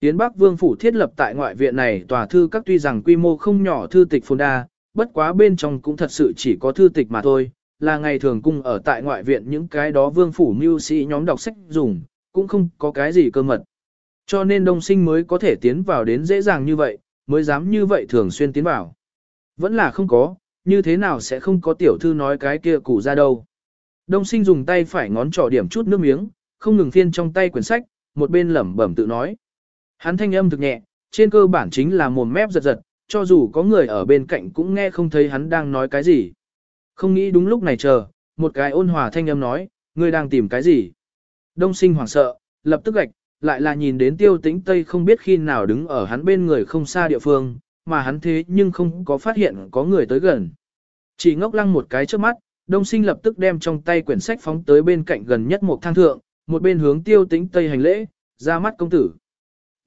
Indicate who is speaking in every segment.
Speaker 1: Yến Bắc Vương phủ thiết lập tại ngoại viện này tòa thư các tuy rằng quy mô không nhỏ thư tịch phồn đa, bất quá bên trong cũng thật sự chỉ có thư tịch mà thôi, là ngày thường cung ở tại ngoại viện những cái đó vương phủ mưu sĩ nhóm đọc sách dùng, cũng không có cái gì cơ mật. Cho nên đông sinh mới có thể tiến vào đến dễ dàng như vậy, mới dám như vậy thường xuyên tiến vào. Vẫn là không có, như thế nào sẽ không có tiểu thư nói cái kia cụ ra đâu. Đông sinh dùng tay phải ngón trỏ điểm chút nước miếng, không ngừng phiên trong tay quyển sách, một bên lẩm bẩm tự nói. Hắn thanh âm thực nhẹ, trên cơ bản chính là mồm mép giật giật, cho dù có người ở bên cạnh cũng nghe không thấy hắn đang nói cái gì. Không nghĩ đúng lúc này chờ, một cái ôn hòa thanh âm nói, ngươi đang tìm cái gì. Đông sinh hoảng sợ, lập tức gạch, lại là nhìn đến tiêu tĩnh Tây không biết khi nào đứng ở hắn bên người không xa địa phương, mà hắn thế nhưng không có phát hiện có người tới gần. Chỉ ngốc lăng một cái trước mắt, đông sinh lập tức đem trong tay quyển sách phóng tới bên cạnh gần nhất một thang thượng, một bên hướng tiêu tĩnh Tây hành lễ, ra mắt công tử.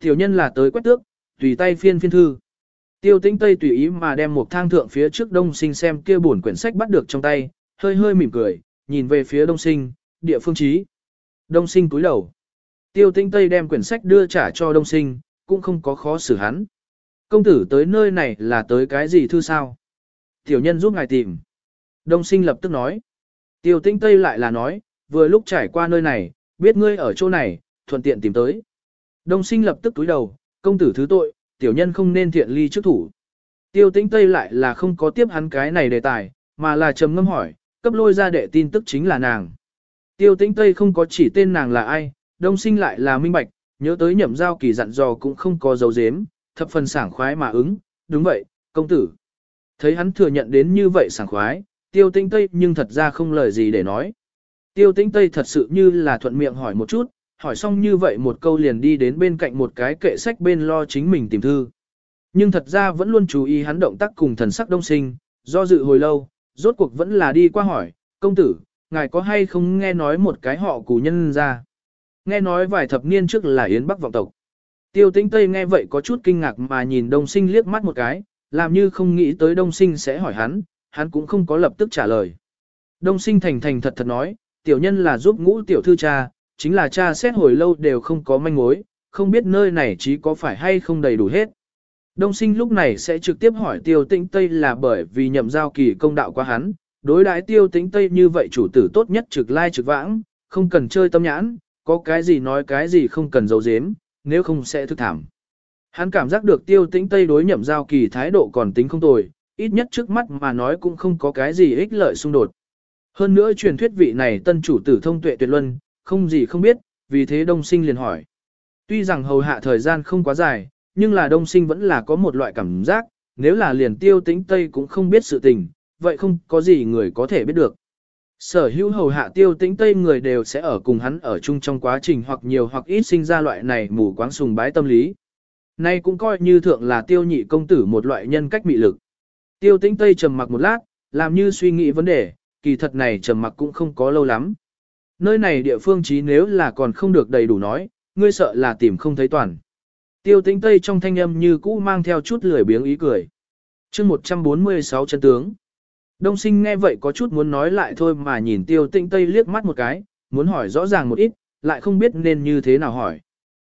Speaker 1: Tiểu nhân là tới quét tước, tùy tay phiên phiên thư. Tiêu tĩnh Tây tùy ý mà đem một thang thượng phía trước đông sinh xem kia buồn quyển sách bắt được trong tay, hơi hơi mỉm cười, nhìn về phía đông sinh, địa phương trí. Đông sinh cúi đầu. Tiêu tĩnh Tây đem quyển sách đưa trả cho đông sinh, cũng không có khó xử hắn. Công tử tới nơi này là tới cái gì thư sao? Tiểu nhân giúp ngài tìm. Đông sinh lập tức nói. Tiêu tĩnh Tây lại là nói, vừa lúc trải qua nơi này, biết ngươi ở chỗ này, thuận tiện tìm tới. Đông sinh lập tức túi đầu, công tử thứ tội, tiểu nhân không nên thiện ly trước thủ. Tiêu tĩnh Tây lại là không có tiếp hắn cái này đề tài, mà là trầm ngâm hỏi, cấp lôi ra đệ tin tức chính là nàng. Tiêu tĩnh Tây không có chỉ tên nàng là ai, đông sinh lại là minh bạch, nhớ tới nhậm giao kỳ dặn dò cũng không có dấu dếm, thập phần sảng khoái mà ứng, đúng vậy, công tử. Thấy hắn thừa nhận đến như vậy sảng khoái, tiêu tĩnh Tây nhưng thật ra không lời gì để nói. Tiêu tĩnh Tây thật sự như là thuận miệng hỏi một chút, hỏi xong như vậy một câu liền đi đến bên cạnh một cái kệ sách bên lo chính mình tìm thư. Nhưng thật ra vẫn luôn chú ý hắn động tác cùng thần sắc đông sinh, do dự hồi lâu, rốt cuộc vẫn là đi qua hỏi, công tử, ngài có hay không nghe nói một cái họ cù nhân ra. Nghe nói vài thập niên trước là Yến Bắc vọng tộc. Tiêu tĩnh Tây nghe vậy có chút kinh ngạc mà nhìn đông sinh liếc mắt một cái, làm như không nghĩ tới đông sinh sẽ hỏi hắn, hắn cũng không có lập tức trả lời. Đông sinh thành thành thật thật nói, tiểu nhân là giúp ngũ tiểu thư cha, chính là cha xét hồi lâu đều không có manh mối, không biết nơi này chỉ có phải hay không đầy đủ hết. Đông sinh lúc này sẽ trực tiếp hỏi tiêu tĩnh Tây là bởi vì nhậm giao kỳ công đạo qua hắn, đối đãi tiêu tĩnh Tây như vậy chủ tử tốt nhất trực lai trực vãng, không cần chơi tâm nhãn, có cái gì nói cái gì không cần giấu giếm, nếu không sẽ thức thảm. Hắn cảm giác được tiêu tĩnh Tây đối nhậm giao kỳ thái độ còn tính không tồi, ít nhất trước mắt mà nói cũng không có cái gì ích lợi xung đột. Hơn nữa truyền thuyết vị này tân chủ tử thông tuệ tuyệt luân, không gì không biết, vì thế đông sinh liền hỏi. Tuy rằng hầu hạ thời gian không quá dài, nhưng là đông sinh vẫn là có một loại cảm giác, nếu là liền tiêu tĩnh Tây cũng không biết sự tình, vậy không có gì người có thể biết được. Sở hữu hầu hạ tiêu tĩnh Tây người đều sẽ ở cùng hắn ở chung trong quá trình hoặc nhiều hoặc ít sinh ra loại này mù quáng sùng bái tâm lý. Nay cũng coi như thượng là tiêu nhị công tử một loại nhân cách mị lực. Tiêu tĩnh Tây trầm mặc một lát, làm như suy nghĩ vấn đề, kỳ thật này trầm mặc cũng không có lâu lắm. Nơi này địa phương trí nếu là còn không được đầy đủ nói, ngươi sợ là tìm không thấy toàn. Tiêu tĩnh Tây trong thanh âm như cũ mang theo chút lười biếng ý cười. chương 146 chân tướng. Đông sinh nghe vậy có chút muốn nói lại thôi mà nhìn tiêu tĩnh Tây liếc mắt một cái, muốn hỏi rõ ràng một ít, lại không biết nên như thế nào hỏi.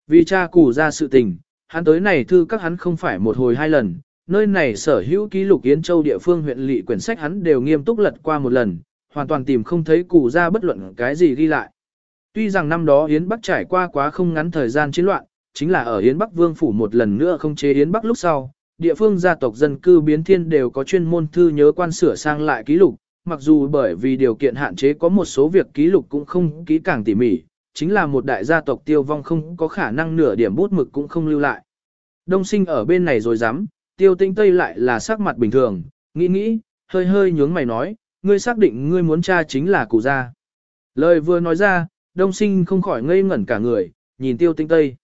Speaker 1: Vì cha củ ra sự tình, hắn tới này thư các hắn không phải một hồi hai lần, nơi này sở hữu ký lục Yến Châu địa phương huyện lỵ quyển sách hắn đều nghiêm túc lật qua một lần, hoàn toàn tìm không thấy cụ ra bất luận cái gì ghi lại. Tuy rằng năm đó Yến Bắc trải qua quá không ngắn thời gian chiến loạn, chính là ở Yến Bắc Vương phủ một lần nữa không chế Yến Bắc lúc sau, địa phương gia tộc dân cư biến thiên đều có chuyên môn thư nhớ quan sửa sang lại ký lục, mặc dù bởi vì điều kiện hạn chế có một số việc ký lục cũng không kỹ càng tỉ mỉ, chính là một đại gia tộc tiêu vong không có khả năng nửa điểm bút mực cũng không lưu lại. Đông sinh ở bên này rồi dám, tiêu tinh tây lại là sắc mặt bình thường, nghĩ nghĩ, hơi hơi nhướng mày nói, ngươi xác định ngươi muốn cha chính là cụ gia. Lời vừa nói ra, đông sinh không khỏi ngây ngẩn cả người, nhìn tiêu tinh tây.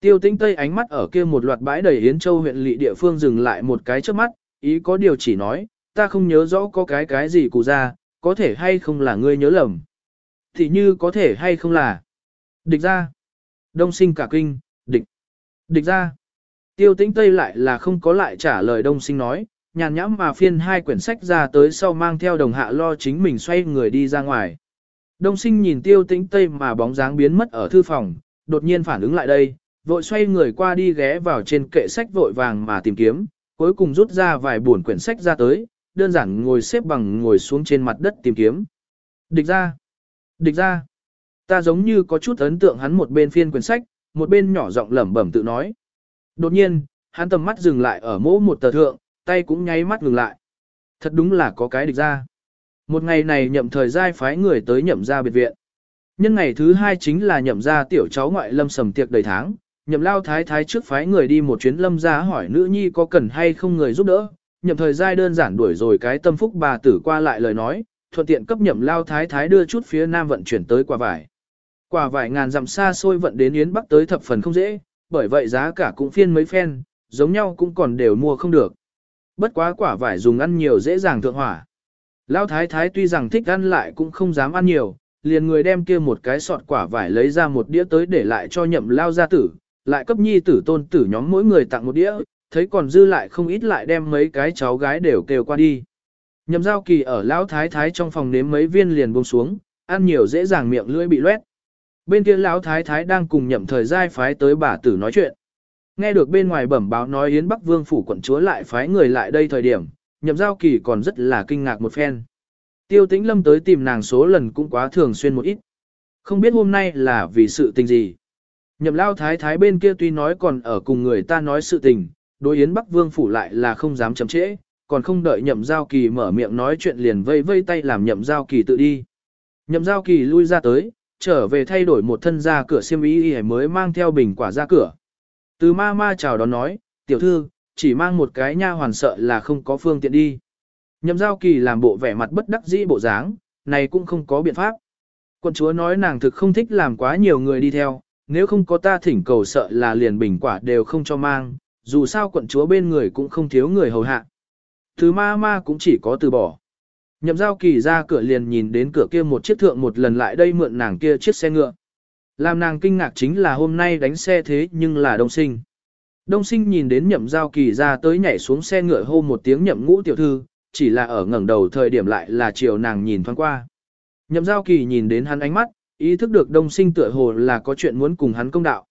Speaker 1: Tiêu tinh tây ánh mắt ở kia một loạt bãi đầy Yến Châu huyện lỵ địa phương dừng lại một cái trước mắt, ý có điều chỉ nói, ta không nhớ rõ có cái cái gì cụ gia, có thể hay không là ngươi nhớ lầm. Thì như có thể hay không là địch ra. Đông sinh cả kinh, địch, địch ra. Tiêu tĩnh Tây lại là không có lại trả lời đông sinh nói, nhàn nhãm mà phiên hai quyển sách ra tới sau mang theo đồng hạ lo chính mình xoay người đi ra ngoài. Đông sinh nhìn tiêu tĩnh Tây mà bóng dáng biến mất ở thư phòng, đột nhiên phản ứng lại đây, vội xoay người qua đi ghé vào trên kệ sách vội vàng mà tìm kiếm, cuối cùng rút ra vài buồn quyển sách ra tới, đơn giản ngồi xếp bằng ngồi xuống trên mặt đất tìm kiếm. Địch ra! Địch ra! Ta giống như có chút ấn tượng hắn một bên phiên quyển sách, một bên nhỏ giọng lẩm bẩm tự nói. Đột nhiên, hắn tầm mắt dừng lại ở mỗ một tờ thượng, tay cũng nháy mắt ngừng lại. Thật đúng là có cái địch ra. Một ngày này nhậm thời giai phái người tới nhậm ra biệt viện. Nhân ngày thứ hai chính là nhậm ra tiểu cháu ngoại lâm sầm tiệc đầy tháng, nhậm lao thái thái trước phái người đi một chuyến lâm ra hỏi nữ nhi có cần hay không người giúp đỡ, nhậm thời giai đơn giản đuổi rồi cái tâm phúc bà tử qua lại lời nói, thuận tiện cấp nhậm lao thái thái đưa chút phía nam vận chuyển tới quả vải. Quả vải ngàn dặm xa xôi vận đến Yến Bắc tới thập phần không dễ, bởi vậy giá cả cũng phiên mấy phen, giống nhau cũng còn đều mua không được. Bất quá quả vải dùng ăn nhiều dễ dàng thượng hỏa. Lão thái thái tuy rằng thích ăn lại cũng không dám ăn nhiều, liền người đem kia một cái sọt quả vải lấy ra một đĩa tới để lại cho nhậm lao gia tử, lại cấp nhi tử tôn tử nhóm mỗi người tặng một đĩa, thấy còn dư lại không ít lại đem mấy cái cháu gái đều kêu qua đi. Nhậm giao kỳ ở lão thái thái trong phòng nếm mấy viên liền buông xuống, ăn nhiều dễ dàng miệng lưỡi bị loét. Bên kia lão thái thái đang cùng nhậm thời giai phái tới bà tử nói chuyện. Nghe được bên ngoài bẩm báo nói Yến Bắc Vương phủ quận chúa lại phái người lại đây thời điểm, nhậm giao kỳ còn rất là kinh ngạc một phen. Tiêu tĩnh lâm tới tìm nàng số lần cũng quá thường xuyên một ít. Không biết hôm nay là vì sự tình gì. Nhậm lao thái thái bên kia tuy nói còn ở cùng người ta nói sự tình, đối Yến Bắc Vương phủ lại là không dám chậm trễ, còn không đợi nhậm giao kỳ mở miệng nói chuyện liền vây vây tay làm nhậm giao kỳ tự đi. Nhậm giao kỳ lui ra tới, trở về thay đổi một thân ra cửa xiêm y mới mang theo bình quả ra cửa. Từ ma ma chào đón nói, tiểu thư, chỉ mang một cái nha hoàn sợ là không có phương tiện đi. Nhậm giao kỳ làm bộ vẻ mặt bất đắc dĩ bộ dáng, này cũng không có biện pháp. Quân chúa nói nàng thực không thích làm quá nhiều người đi theo, nếu không có ta thỉnh cầu sợ là liền bình quả đều không cho mang, dù sao quận chúa bên người cũng không thiếu người hầu hạ. Từ ma ma cũng chỉ có từ bỏ. Nhậm giao kỳ ra cửa liền nhìn đến cửa kia một chiếc thượng một lần lại đây mượn nàng kia chiếc xe ngựa. Làm nàng kinh ngạc chính là hôm nay đánh xe thế nhưng là đông sinh. Đông sinh nhìn đến nhậm giao kỳ ra tới nhảy xuống xe ngựa hô một tiếng nhậm ngũ tiểu thư, chỉ là ở ngẩng đầu thời điểm lại là chiều nàng nhìn thoáng qua. Nhậm giao kỳ nhìn đến hắn ánh mắt, ý thức được đông sinh tựa hồ là có chuyện muốn cùng hắn công đạo.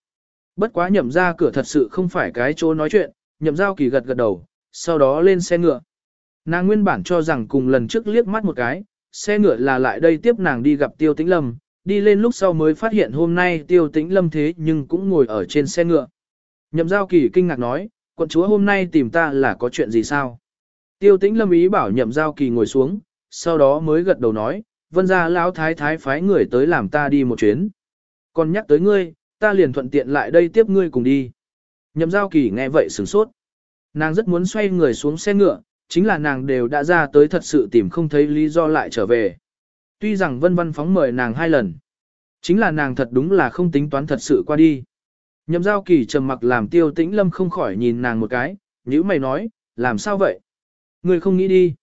Speaker 1: Bất quá nhậm ra cửa thật sự không phải cái chỗ nói chuyện, nhậm giao kỳ gật gật đầu, sau đó lên xe ngựa. Nàng nguyên bản cho rằng cùng lần trước liếc mắt một cái, xe ngựa là lại đây tiếp nàng đi gặp tiêu tĩnh lâm, đi lên lúc sau mới phát hiện hôm nay tiêu tĩnh lâm thế nhưng cũng ngồi ở trên xe ngựa. Nhậm giao kỳ kinh ngạc nói, quận chúa hôm nay tìm ta là có chuyện gì sao? Tiêu tĩnh lâm ý bảo nhậm giao kỳ ngồi xuống, sau đó mới gật đầu nói, vân ra lão thái thái phái người tới làm ta đi một chuyến. Còn nhắc tới ngươi, ta liền thuận tiện lại đây tiếp ngươi cùng đi. Nhậm giao kỳ nghe vậy sửng sốt. Nàng rất muốn xoay người xuống xe ngựa, chính là nàng đều đã ra tới thật sự tìm không thấy lý do lại trở về. Tuy rằng vân văn phóng mời nàng hai lần, chính là nàng thật đúng là không tính toán thật sự qua đi. Nhậm giao kỳ trầm mặc làm tiêu tĩnh lâm không khỏi nhìn nàng một cái, nữ mày nói, làm sao vậy? Người không nghĩ đi.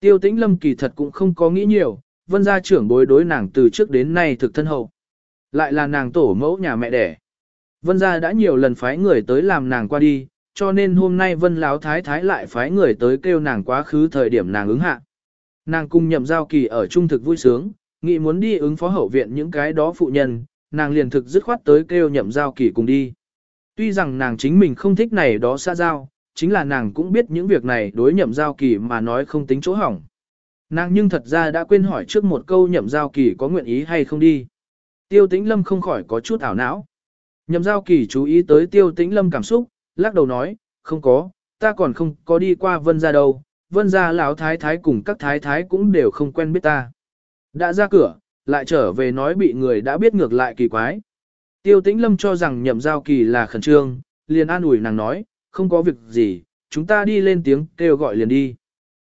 Speaker 1: Tiêu tĩnh lâm kỳ thật cũng không có nghĩ nhiều, vân gia trưởng bối đối nàng từ trước đến nay thực thân hậu. Lại là nàng tổ mẫu nhà mẹ đẻ. Vân gia đã nhiều lần phái người tới làm nàng qua đi, cho nên hôm nay vân láo thái thái lại phái người tới kêu nàng quá khứ thời điểm nàng ứng hạ. Nàng cùng nhậm giao kỳ ở trung thực vui sướng, nghĩ muốn đi ứng phó hậu viện những cái đó phụ nhân, nàng liền thực dứt khoát tới kêu nhậm giao kỳ cùng đi. Tuy rằng nàng chính mình không thích này đó xa giao, chính là nàng cũng biết những việc này đối nhậm giao kỳ mà nói không tính chỗ hỏng. Nàng nhưng thật ra đã quên hỏi trước một câu nhậm giao kỳ có nguyện ý hay không đi. Tiêu tĩnh lâm không khỏi có chút ảo não. Nhậm giao kỳ chú ý tới tiêu tĩnh lâm cảm xúc, lắc đầu nói, không có, ta còn không có đi qua vân ra đâu, vân gia lão thái thái cùng các thái thái cũng đều không quen biết ta. Đã ra cửa, lại trở về nói bị người đã biết ngược lại kỳ quái. Tiêu tĩnh lâm cho rằng nhậm giao kỳ là khẩn trương, liền an ủi nàng nói, không có việc gì, chúng ta đi lên tiếng kêu gọi liền đi.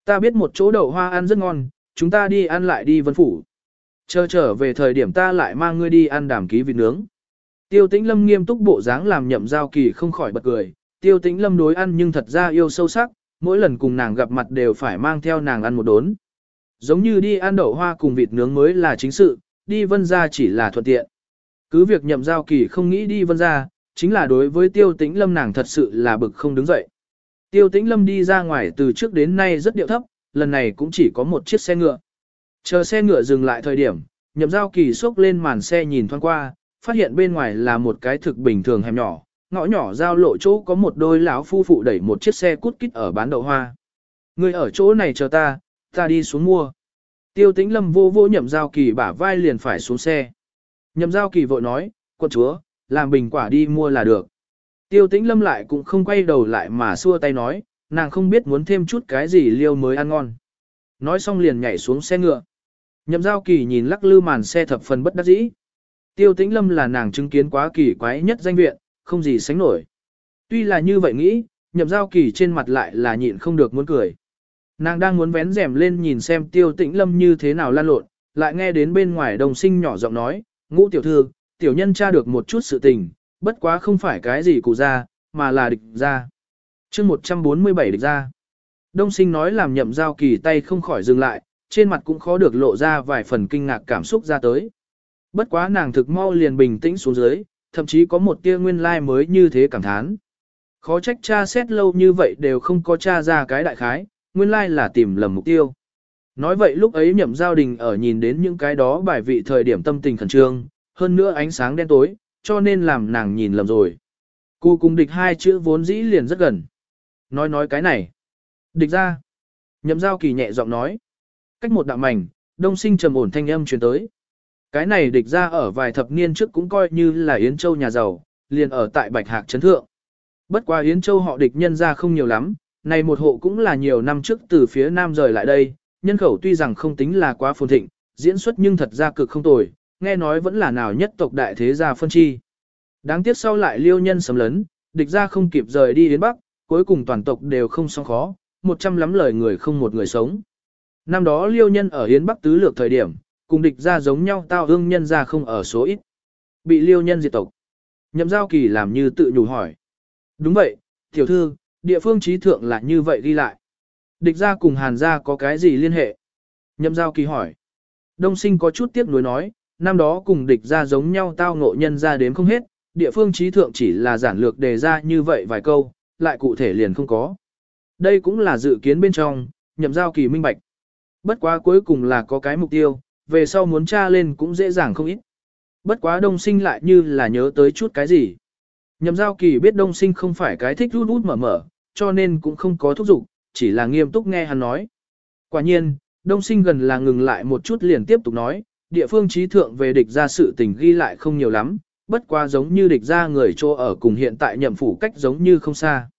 Speaker 1: Ta biết một chỗ đậu hoa ăn rất ngon, chúng ta đi ăn lại đi vân phủ. Chờ trở về thời điểm ta lại mang ngươi đi ăn đàm ký vịt nướng. Tiêu tĩnh lâm nghiêm túc bộ dáng làm nhậm giao kỳ không khỏi bật cười, tiêu tĩnh lâm đối ăn nhưng thật ra yêu sâu sắc, mỗi lần cùng nàng gặp mặt đều phải mang theo nàng ăn một đốn. Giống như đi ăn đậu hoa cùng vịt nướng mới là chính sự, đi vân ra chỉ là thuận tiện. Cứ việc nhậm giao kỳ không nghĩ đi vân ra, chính là đối với tiêu tĩnh lâm nàng thật sự là bực không đứng dậy. Tiêu tĩnh lâm đi ra ngoài từ trước đến nay rất điệu thấp, lần này cũng chỉ có một chiếc xe ngựa. Chờ xe ngựa dừng lại thời điểm, nhậm giao kỳ xốc lên màn xe nhìn thoáng qua, phát hiện bên ngoài là một cái thực bình thường hẻm nhỏ, ngõ nhỏ giao lộ chỗ có một đôi lão phu phụ đẩy một chiếc xe cút kít ở bán đậu hoa. Người ở chỗ này chờ ta, ta đi xuống mua. Tiêu tĩnh lâm vô vô nhậm giao kỳ bả vai liền phải xuống xe. Nhậm giao kỳ vội nói, quân chúa, làm bình quả đi mua là được. Tiêu tĩnh lâm lại cũng không quay đầu lại mà xua tay nói, nàng không biết muốn thêm chút cái gì liêu mới ăn ngon. Nói xong liền nhảy xuống xe ngựa. Nhậm giao kỳ nhìn lắc lư màn xe thập phần bất đắc dĩ. Tiêu tĩnh lâm là nàng chứng kiến quá kỳ quái nhất danh viện, không gì sánh nổi. Tuy là như vậy nghĩ, nhậm giao kỳ trên mặt lại là nhịn không được muốn cười. Nàng đang muốn vén rèm lên nhìn xem tiêu tĩnh lâm như thế nào lan lộn, lại nghe đến bên ngoài đồng sinh nhỏ giọng nói, ngũ tiểu thư, tiểu nhân tra được một chút sự tình, bất quá không phải cái gì cụ ra, mà là địch ra. chương 147 địch ra. Đông sinh nói làm nhậm giao kỳ tay không khỏi dừng lại, trên mặt cũng khó được lộ ra vài phần kinh ngạc cảm xúc ra tới. Bất quá nàng thực mau liền bình tĩnh xuống dưới, thậm chí có một tia nguyên lai like mới như thế cảm thán. Khó trách cha xét lâu như vậy đều không có cha ra cái đại khái, nguyên lai like là tìm lầm mục tiêu. Nói vậy lúc ấy nhậm giao đình ở nhìn đến những cái đó bài vị thời điểm tâm tình khẩn trương, hơn nữa ánh sáng đen tối, cho nên làm nàng nhìn lầm rồi. Cụ cùng địch hai chữ vốn dĩ liền rất gần. Nói nói cái này. Địch ra. Nhậm giao kỳ nhẹ giọng nói. Cách một đạo mảnh, đông sinh trầm ổn thanh âm truyền tới. Cái này địch ra ở vài thập niên trước cũng coi như là Yến Châu nhà giàu, liền ở tại Bạch Hạc Trấn Thượng. Bất quá Yến Châu họ địch nhân ra không nhiều lắm, này một hộ cũng là nhiều năm trước từ phía nam rời lại đây, nhân khẩu tuy rằng không tính là quá phồn thịnh, diễn xuất nhưng thật ra cực không tồi, nghe nói vẫn là nào nhất tộc đại thế gia phân chi. Đáng tiếc sau lại liêu nhân sấm lấn, địch ra không kịp rời đi đến Bắc, cuối cùng toàn tộc đều không xong khó, một trăm lắm lời người không một người sống. Năm đó liêu nhân ở yến Bắc tứ lược thời điểm, cùng địch ra giống nhau tao ương nhân ra không ở số ít. Bị liêu nhân diệt tộc. Nhậm giao kỳ làm như tự nhủ hỏi. Đúng vậy, tiểu thư, địa phương trí thượng là như vậy ghi lại. Địch ra cùng hàn ra có cái gì liên hệ? Nhậm giao kỳ hỏi. Đông sinh có chút tiếc nuối nói, năm đó cùng địch ra giống nhau tao ngộ nhân ra đếm không hết, địa phương trí thượng chỉ là giản lược đề ra như vậy vài câu, lại cụ thể liền không có. Đây cũng là dự kiến bên trong, nhậm giao kỳ minh bạch. Bất quá cuối cùng là có cái mục tiêu, về sau muốn tra lên cũng dễ dàng không ít. Bất quá đông sinh lại như là nhớ tới chút cái gì. Nhậm giao kỳ biết đông sinh không phải cái thích rút rút mở mở, cho nên cũng không có thúc giục, chỉ là nghiêm túc nghe hắn nói. Quả nhiên, đông sinh gần là ngừng lại một chút liền tiếp tục nói, địa phương trí thượng về địch ra sự tình ghi lại không nhiều lắm, bất quá giống như địch ra người chỗ ở cùng hiện tại nhậm phủ cách giống như không xa.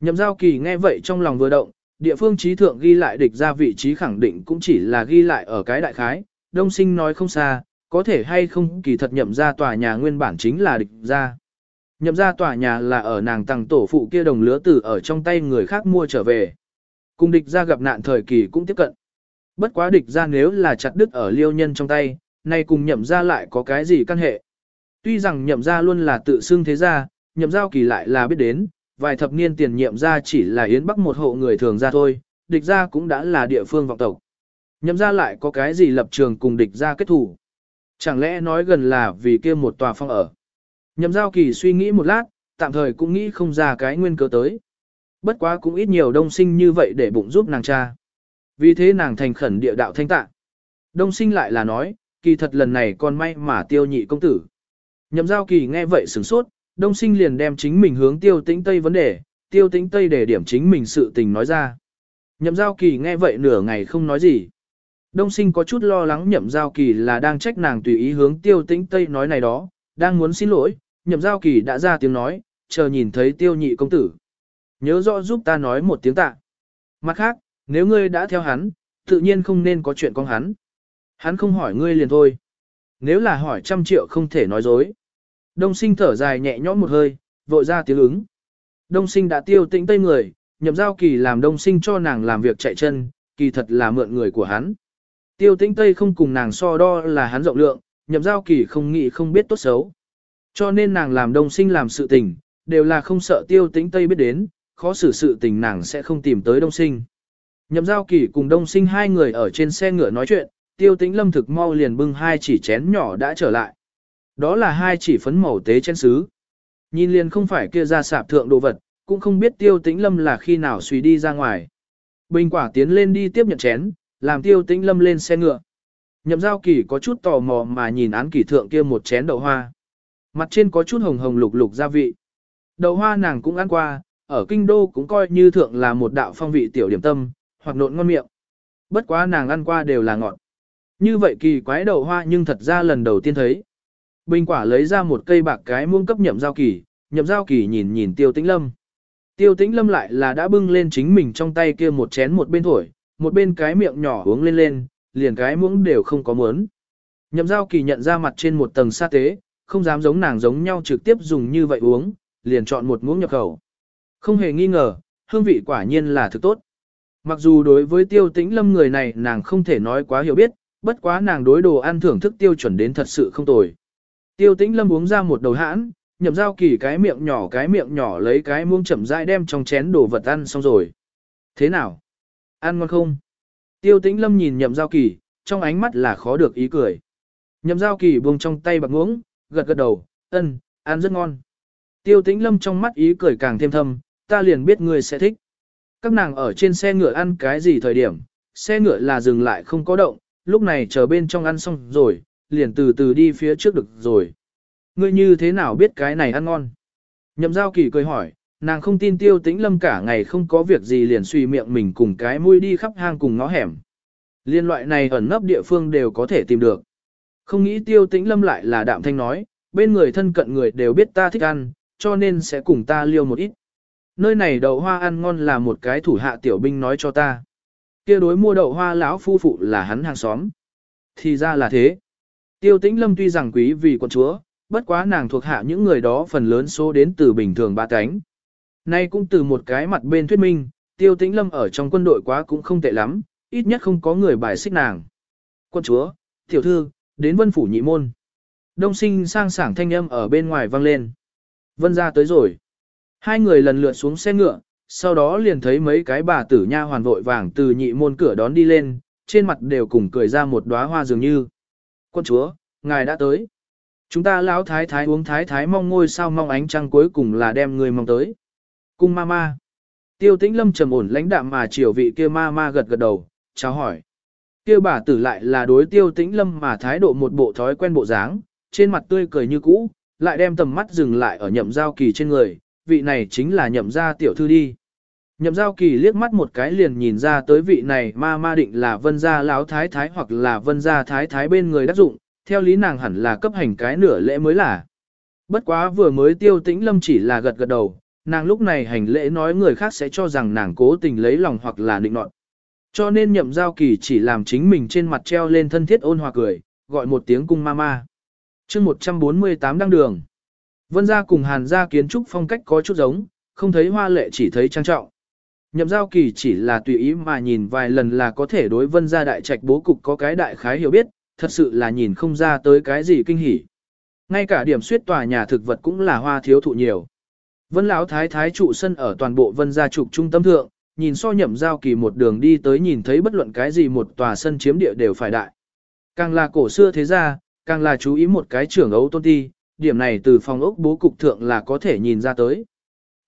Speaker 1: Nhậm giao kỳ nghe vậy trong lòng vừa động, địa phương trí thượng ghi lại địch ra vị trí khẳng định cũng chỉ là ghi lại ở cái đại khái, đông sinh nói không xa, có thể hay không kỳ thật nhậm ra tòa nhà nguyên bản chính là địch ra. Nhậm ra tòa nhà là ở nàng tầng tổ phụ kia đồng lứa tử ở trong tay người khác mua trở về. Cùng địch ra gặp nạn thời kỳ cũng tiếp cận. Bất quá địch ra nếu là chặt đứt ở liêu nhân trong tay, nay cùng nhậm ra lại có cái gì căn hệ. Tuy rằng nhậm ra luôn là tự xưng thế gia, nhậm giao kỳ lại là biết đến, vài thập niên tiền nhiệm ra chỉ là yến bắc một hộ người thường ra thôi, địch ra cũng đã là địa phương vọng tộc. Nhậm ra lại có cái gì lập trường cùng địch ra kết thủ. Chẳng lẽ nói gần là vì kia một tòa phong ở. Nhậm giao kỳ suy nghĩ một lát, tạm thời cũng nghĩ không ra cái nguyên cớ tới. Bất quá cũng ít nhiều đông sinh như vậy để bụng giúp nàng cha. Vì thế nàng thành khẩn địa đạo thanh tạ. Đông sinh lại là nói, kỳ thật lần này còn may mà tiêu nhị công tử. Nhậm giao kỳ nghe vậy sửng sốt, đông sinh liền đem chính mình hướng tiêu tĩnh Tây vấn đề, tiêu tĩnh Tây để điểm chính mình sự tình nói ra. Nhậm giao kỳ nghe vậy nửa ngày không nói gì. Đông sinh có chút lo lắng nhậm giao kỳ là đang trách nàng tùy ý hướng tiêu tĩnh Tây nói này đó, đang muốn xin lỗi, nhậm giao kỳ đã ra tiếng nói, chờ nhìn thấy tiêu nhị công tử. Nhớ rõ giúp ta nói một tiếng tạ. Mặt khác, nếu ngươi đã theo hắn, tự nhiên không nên có chuyện con hắn. Hắn không hỏi ngươi liền thôi. Nếu là hỏi trăm triệu không thể nói dối. Đông sinh thở dài nhẹ nhõm một hơi, vội ra tiếng ứng. Đông sinh đã tiêu tĩnh tây người, nhậm giao kỳ làm đông sinh cho nàng làm việc chạy chân, kỳ thật là mượn người của hắn. Tiêu tĩnh tây không cùng nàng so đo là hắn rộng lượng, nhậm giao kỳ không nghĩ không biết tốt xấu. Cho nên nàng làm đông sinh làm sự tình, đều là không sợ tiêu tĩnh tây biết đến, khó xử sự tình nàng sẽ không tìm tới đông sinh. Nhậm giao kỳ cùng đông sinh hai người ở trên xe ngựa nói chuyện, tiêu tĩnh lâm thực mau liền bưng hai chỉ chén nhỏ đã trở lại. Đó là hai chỉ phấn màu tế chén sứ. Nhìn liền không phải kia ra sạp thượng đồ vật, cũng không biết tiêu tĩnh lâm là khi nào suy đi ra ngoài. Bình quả tiến lên đi tiếp nhận chén, làm tiêu tĩnh lâm lên xe ngựa. Nhậm giao kỳ có chút tò mò mà nhìn án kỳ thượng kia một chén đậu hoa. Mặt trên có chút hồng hồng lục lục gia vị. đậu hoa nàng cũng ăn qua, ở kinh đô cũng coi như thượng là một đạo phong vị tiểu điểm tâm, hoặc nộn ngon miệng. Bất quá nàng ăn qua đều là ngọt. Như vậy kỳ quái đậu hoa nhưng thật ra lần đầu tiên thấy. Bình quả lấy ra một cây bạc cái muông cấp nhậm giao kỳ, nhậm giao kỳ nhìn nhìn tiêu tĩnh lâm. Tiêu tĩnh lâm lại là đã bưng lên chính mình trong tay kia một chén một bên thổi, một bên cái miệng nhỏ uống lên lên, liền cái muỗng đều không có muốn. Nhậm giao kỳ nhận ra mặt trên một tầng sa tế, không dám giống nàng giống nhau trực tiếp dùng như vậy uống, liền chọn một muỗng nhập khẩu. Không hề nghi ngờ, hương vị quả nhiên là thực tốt. Mặc dù đối với tiêu tĩnh lâm người này nàng không thể nói quá hiểu biết, bất quá nàng đối đồ ăn thưởng thức tiêu chuẩn đến thật sự không tồi. Tiêu tĩnh lâm uống ra một đầu hãn, nhậm giao kỳ cái miệng nhỏ cái miệng nhỏ lấy cái muông chậm rãi đem trong chén đồ vật ăn xong rồi. Thế nào? Ăn ngon không? Tiêu tĩnh lâm nhìn nhậm giao kỳ, trong ánh mắt là khó được ý cười. Nhậm giao kỳ buông trong tay bạc ngưỡng, gật gật đầu, ân, ăn rất ngon. Tiêu tĩnh lâm trong mắt ý cười càng thêm thâm, ta liền biết người sẽ thích. Các nàng ở trên xe ngựa ăn cái gì thời điểm, xe ngựa là dừng lại không có động, lúc này chờ bên trong ăn xong rồi, liền từ từ đi phía trước được rồi. Ngươi như thế nào biết cái này ăn ngon? Nhậm giao kỳ cười hỏi, nàng không tin tiêu tĩnh lâm cả ngày không có việc gì liền suy miệng mình cùng cái mũi đi khắp hang cùng ngõ hẻm. Liên loại này ẩn nấp địa phương đều có thể tìm được. Không nghĩ tiêu tĩnh lâm lại là đạm thanh nói, bên người thân cận người đều biết ta thích ăn, cho nên sẽ cùng ta liêu một ít. Nơi này đậu hoa ăn ngon là một cái thủ hạ tiểu binh nói cho ta. kia đối mua đậu hoa lão phu phụ là hắn hàng xóm. Thì ra là thế. Tiêu tĩnh lâm tuy rằng quý vì quân chúa, bất quá nàng thuộc hạ những người đó phần lớn số đến từ bình thường ba cánh. Nay cũng từ một cái mặt bên thuyết minh, tiêu tĩnh lâm ở trong quân đội quá cũng không tệ lắm, ít nhất không có người bài xích nàng. Quân chúa, tiểu thư, đến vân phủ nhị môn. Đông sinh sang sảng thanh âm ở bên ngoài vang lên. Vân ra tới rồi. Hai người lần lượt xuống xe ngựa, sau đó liền thấy mấy cái bà tử nha hoàn vội vàng từ nhị môn cửa đón đi lên, trên mặt đều cùng cười ra một đóa hoa dường như. Quân chúa, ngài đã tới. Chúng ta lão thái thái uống thái thái mong ngôi sao mong ánh trăng cuối cùng là đem người mong tới. Cung ma ma. Tiêu tĩnh lâm trầm ổn lãnh đạm mà chiều vị kia ma ma gật gật đầu, chào hỏi. Kia bà tử lại là đối tiêu tĩnh lâm mà thái độ một bộ thói quen bộ dáng, trên mặt tươi cười như cũ, lại đem tầm mắt dừng lại ở nhậm giao kỳ trên người, vị này chính là nhậm gia tiểu thư đi. Nhậm giao kỳ liếc mắt một cái liền nhìn ra tới vị này ma ma định là vân gia lão thái thái hoặc là vân gia thái thái bên người đắc dụng, theo lý nàng hẳn là cấp hành cái nửa lễ mới là. Bất quá vừa mới tiêu tĩnh lâm chỉ là gật gật đầu, nàng lúc này hành lễ nói người khác sẽ cho rằng nàng cố tình lấy lòng hoặc là định nọt. Cho nên nhậm giao kỳ chỉ làm chính mình trên mặt treo lên thân thiết ôn hòa cười, gọi một tiếng cung ma ma. chương 148 đăng đường. Vân gia cùng hàn gia kiến trúc phong cách có chút giống, không thấy hoa lệ chỉ thấy trang trọng. Nhậm giao kỳ chỉ là tùy ý mà nhìn vài lần là có thể đối vân gia đại trạch bố cục có cái đại khái hiểu biết, thật sự là nhìn không ra tới cái gì kinh hỉ. Ngay cả điểm suyết tòa nhà thực vật cũng là hoa thiếu thụ nhiều. Vân lão thái thái trụ sân ở toàn bộ vân gia trục trung tâm thượng, nhìn so nhậm giao kỳ một đường đi tới nhìn thấy bất luận cái gì một tòa sân chiếm địa đều phải đại. Càng là cổ xưa thế gia, càng là chú ý một cái trưởng ấu tôn ti, điểm này từ phòng ốc bố cục thượng là có thể nhìn ra tới.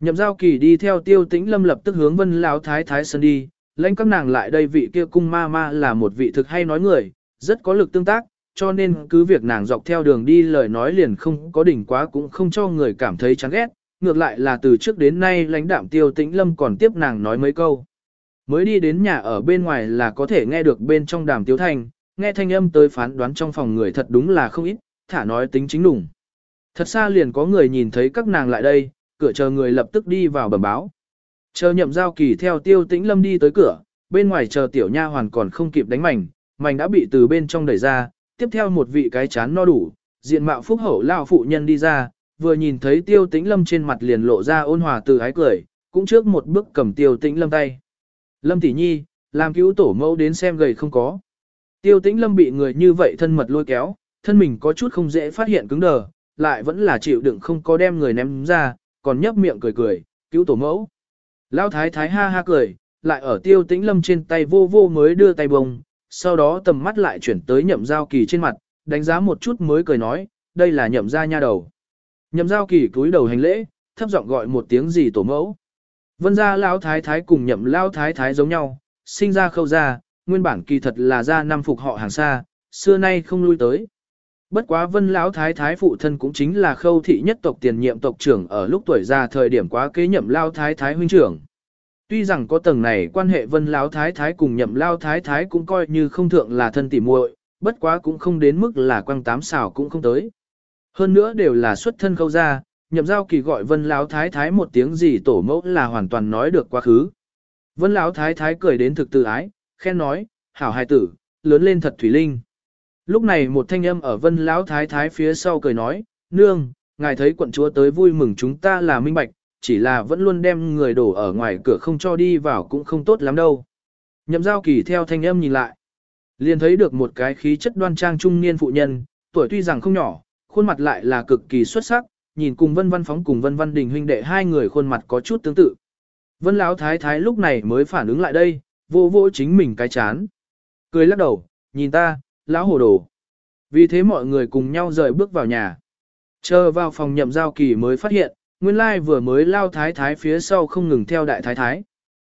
Speaker 1: Nhậm giao kỳ đi theo tiêu tĩnh lâm lập tức hướng vân lão thái thái sân đi, lãnh các nàng lại đây vị kia cung ma ma là một vị thực hay nói người, rất có lực tương tác, cho nên cứ việc nàng dọc theo đường đi lời nói liền không có đỉnh quá cũng không cho người cảm thấy chán ghét, ngược lại là từ trước đến nay lãnh đạm tiêu tĩnh lâm còn tiếp nàng nói mấy câu. Mới đi đến nhà ở bên ngoài là có thể nghe được bên trong đàm tiếu thanh, nghe thanh âm tới phán đoán trong phòng người thật đúng là không ít, thả nói tính chính đủng. Thật xa liền có người nhìn thấy các nàng lại đây, cửa chờ người lập tức đi vào bẩm báo. Chờ nhậm giao kỳ theo tiêu tĩnh lâm đi tới cửa, bên ngoài chờ tiểu nha hoàn còn không kịp đánh mảnh, mảnh đã bị từ bên trong đẩy ra, tiếp theo một vị cái chán no đủ, diện mạo phúc hậu lao phụ nhân đi ra, vừa nhìn thấy tiêu tĩnh lâm trên mặt liền lộ ra ôn hòa từ ái cười, cũng trước một bước cầm tiêu tĩnh lâm tay. Lâm tỷ nhi, làm cứu tổ mẫu đến xem gầy không có. Tiêu tĩnh lâm bị người như vậy thân mật lôi kéo, thân mình có chút không dễ phát hiện cứng đờ, lại vẫn là chịu đựng không có đem người ném ra, còn nhấp miệng cười cười, cứu tổ mẫu. Lão thái thái ha ha cười, lại ở tiêu tĩnh lâm trên tay vô vô mới đưa tay bông, sau đó tầm mắt lại chuyển tới nhậm giao kỳ trên mặt, đánh giá một chút mới cười nói, đây là nhậm gia nha đầu. Nhậm giao kỳ cúi đầu hành lễ, thấp giọng gọi một tiếng gì tổ mẫu. Vân gia lão thái thái cùng nhậm lão thái thái giống nhau, sinh ra khâu ra, nguyên bản kỳ thật là gia năm phục họ hàng xa, xưa nay không lui tới. Bất quá vân lão thái thái phụ thân cũng chính là khâu thị nhất tộc tiền nhiệm tộc trưởng ở lúc tuổi già thời điểm quá kế nhậm lao thái thái huynh trưởng. Tuy rằng có tầng này quan hệ vân lão thái thái cùng nhậm lao thái thái cũng coi như không thượng là thân tỉ muội, bất quá cũng không đến mức là quăng tám xào cũng không tới. Hơn nữa đều là xuất thân khâu ra, nhậm giao kỳ gọi vân lão thái thái một tiếng gì tổ mẫu là hoàn toàn nói được quá khứ. Vân lão thái thái cười đến thực tự ái, khen nói, hảo hài tử, lớn lên thật thủy linh. Lúc này một thanh âm ở vân lão thái thái phía sau cười nói, nương, ngài thấy quận chúa tới vui mừng chúng ta là minh bạch, chỉ là vẫn luôn đem người đổ ở ngoài cửa không cho đi vào cũng không tốt lắm đâu. Nhậm giao kỳ theo thanh âm nhìn lại, liền thấy được một cái khí chất đoan trang trung niên phụ nhân, tuổi tuy rằng không nhỏ, khuôn mặt lại là cực kỳ xuất sắc, nhìn cùng vân văn phóng cùng vân văn đình huynh đệ hai người khuôn mặt có chút tương tự. Vân lão thái thái lúc này mới phản ứng lại đây, vô vô chính mình cái chán. Cười lắc đầu, nhìn ta, lão hồ đồ. Vì thế mọi người cùng nhau rời bước vào nhà. Chờ vào phòng nhậm giao kỳ mới phát hiện, nguyên lai vừa mới lao thái thái phía sau không ngừng theo đại thái thái.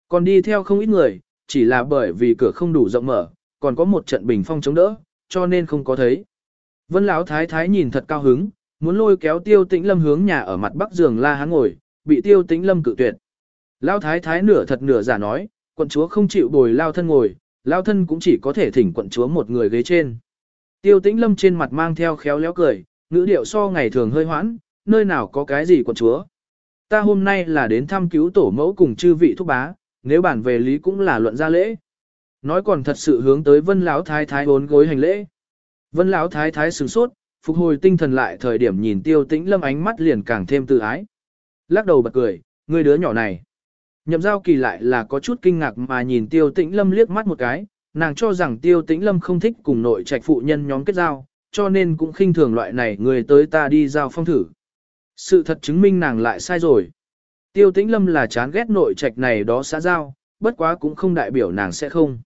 Speaker 1: Còn đi theo không ít người, chỉ là bởi vì cửa không đủ rộng mở, còn có một trận bình phong chống đỡ, cho nên không có thấy. Vân lão thái thái nhìn thật cao hứng, muốn lôi kéo tiêu tĩnh lâm hướng nhà ở mặt bắc giường la hắn ngồi, bị tiêu tĩnh lâm cự tuyệt. Lão thái thái nửa thật nửa giả nói, quận chúa không chịu bồi lao thân ngồi, lao thân cũng chỉ có thể thỉnh quận chúa một người ghế trên. Tiêu tĩnh lâm trên mặt mang theo khéo léo cười, ngữ điệu so ngày thường hơi hoãn, nơi nào có cái gì quận chúa. Ta hôm nay là đến thăm cứu tổ mẫu cùng chư vị thúc bá, nếu bản về lý cũng là luận ra lễ. Nói còn thật sự hướng tới vân lão thái thái bốn gối hành lễ. Vân lão thái thái sửng sốt, phục hồi tinh thần lại thời điểm nhìn tiêu tĩnh lâm ánh mắt liền càng thêm tự ái. Lắc đầu bật cười, người đứa nhỏ này. Nhậm giao kỳ lại là có chút kinh ngạc mà nhìn tiêu tĩnh lâm liếc mắt một cái, nàng cho rằng tiêu tĩnh lâm không thích cùng nội trạch phụ nhân nhóm kết giao, cho nên cũng khinh thường loại này người tới ta đi giao phong thử. Sự thật chứng minh nàng lại sai rồi. Tiêu tĩnh lâm là chán ghét nội trạch này đó xã giao, bất quá cũng không đại biểu nàng sẽ không.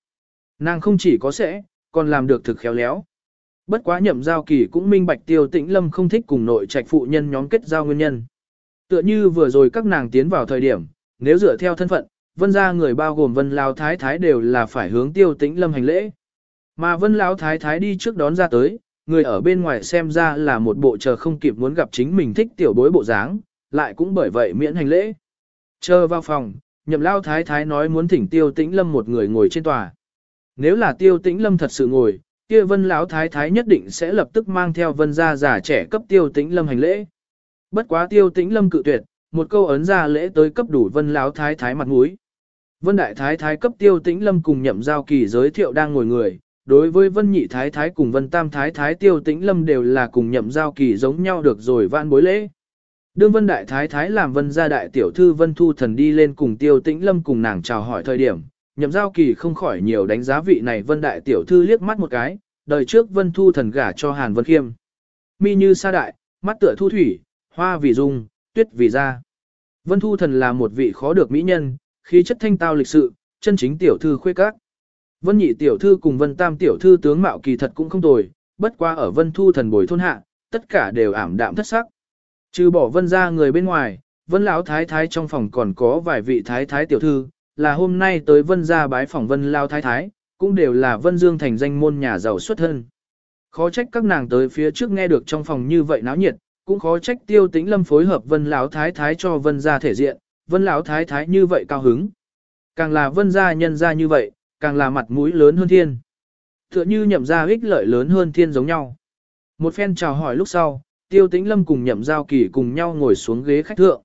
Speaker 1: Nàng không chỉ có sẽ, còn làm được thực khéo léo. Bất quá nhậm giao kỳ cũng minh bạch tiêu tĩnh lâm không thích cùng nội trạch phụ nhân nhóm kết giao nguyên nhân. Tựa như vừa rồi các nàng tiến vào thời điểm, nếu dựa theo thân phận, vân gia người bao gồm vân lao thái thái đều là phải hướng tiêu tĩnh lâm hành lễ. Mà vân lao thái thái đi trước đón ra tới, người ở bên ngoài xem ra là một bộ chờ không kịp muốn gặp chính mình thích tiểu bối bộ dáng, lại cũng bởi vậy miễn hành lễ. Chờ vào phòng, nhậm lao thái thái nói muốn thỉnh tiêu tĩnh lâm một người ngồi trên tòa. Nếu là tiêu tĩnh lâm thật sự ngồi, kia vân lão thái thái nhất định sẽ lập tức mang theo vân gia già trẻ cấp tiêu tĩnh lâm hành lễ. Bất quá tiêu tĩnh lâm cự tuyệt, một câu ấn ra lễ tới cấp đủ vân lão thái thái mặt mũi. Vân đại thái thái cấp tiêu tĩnh lâm cùng nhậm giao kỳ giới thiệu đang ngồi người, đối với vân nhị thái thái cùng vân tam thái thái tiêu tĩnh lâm đều là cùng nhậm giao kỳ giống nhau được rồi vãn bối lễ. Đương vân đại thái thái làm vân gia đại tiểu thư vân thu thần đi lên cùng tiêu tĩnh lâm cùng nàng chào hỏi thời điểm, nhậm giao kỳ không khỏi nhiều đánh giá vị này vân đại tiểu thư liếc mắt một cái, đời trước vân thu thần gả cho hàn vân khiêm. Mi như sa đại, mắt tựa thu thủy, hoa vì dung, tuyết vì da. Vân thu thần là một vị khó được mỹ nhân, khí chất thanh tao lịch sự, chân chính tiểu thư khuê các. Vân nhị tiểu thư cùng vân tam tiểu thư tướng mạo kỳ thật cũng không tồi, bất qua ở vân thu thần bồi thôn hạ, tất cả đều ảm đạm thất sắc. Trừ bỏ vân ra người bên ngoài, vân lão thái thái trong phòng còn có vài vị thái thái tiểu thư, là hôm nay tới vân gia bái phòng vân lao thái thái, cũng đều là vân dương thành danh môn nhà giàu xuất thân. Khó trách các nàng tới phía trước nghe được trong phòng như vậy náo nhiệt, cũng khó trách tiêu tĩnh lâm phối hợp vân lão thái thái cho vân gia thể diện, vân lão thái thái như vậy cao hứng. Càng là vân gia nhân gia như vậy, càng là mặt mũi lớn hơn thiên. Tựa như nhậm gia ích lợi lớn hơn thiên giống nhau. Một phen chào hỏi lúc sau, tiêu tĩnh lâm cùng nhậm giao kỳ cùng nhau ngồi xuống ghế khách thượng.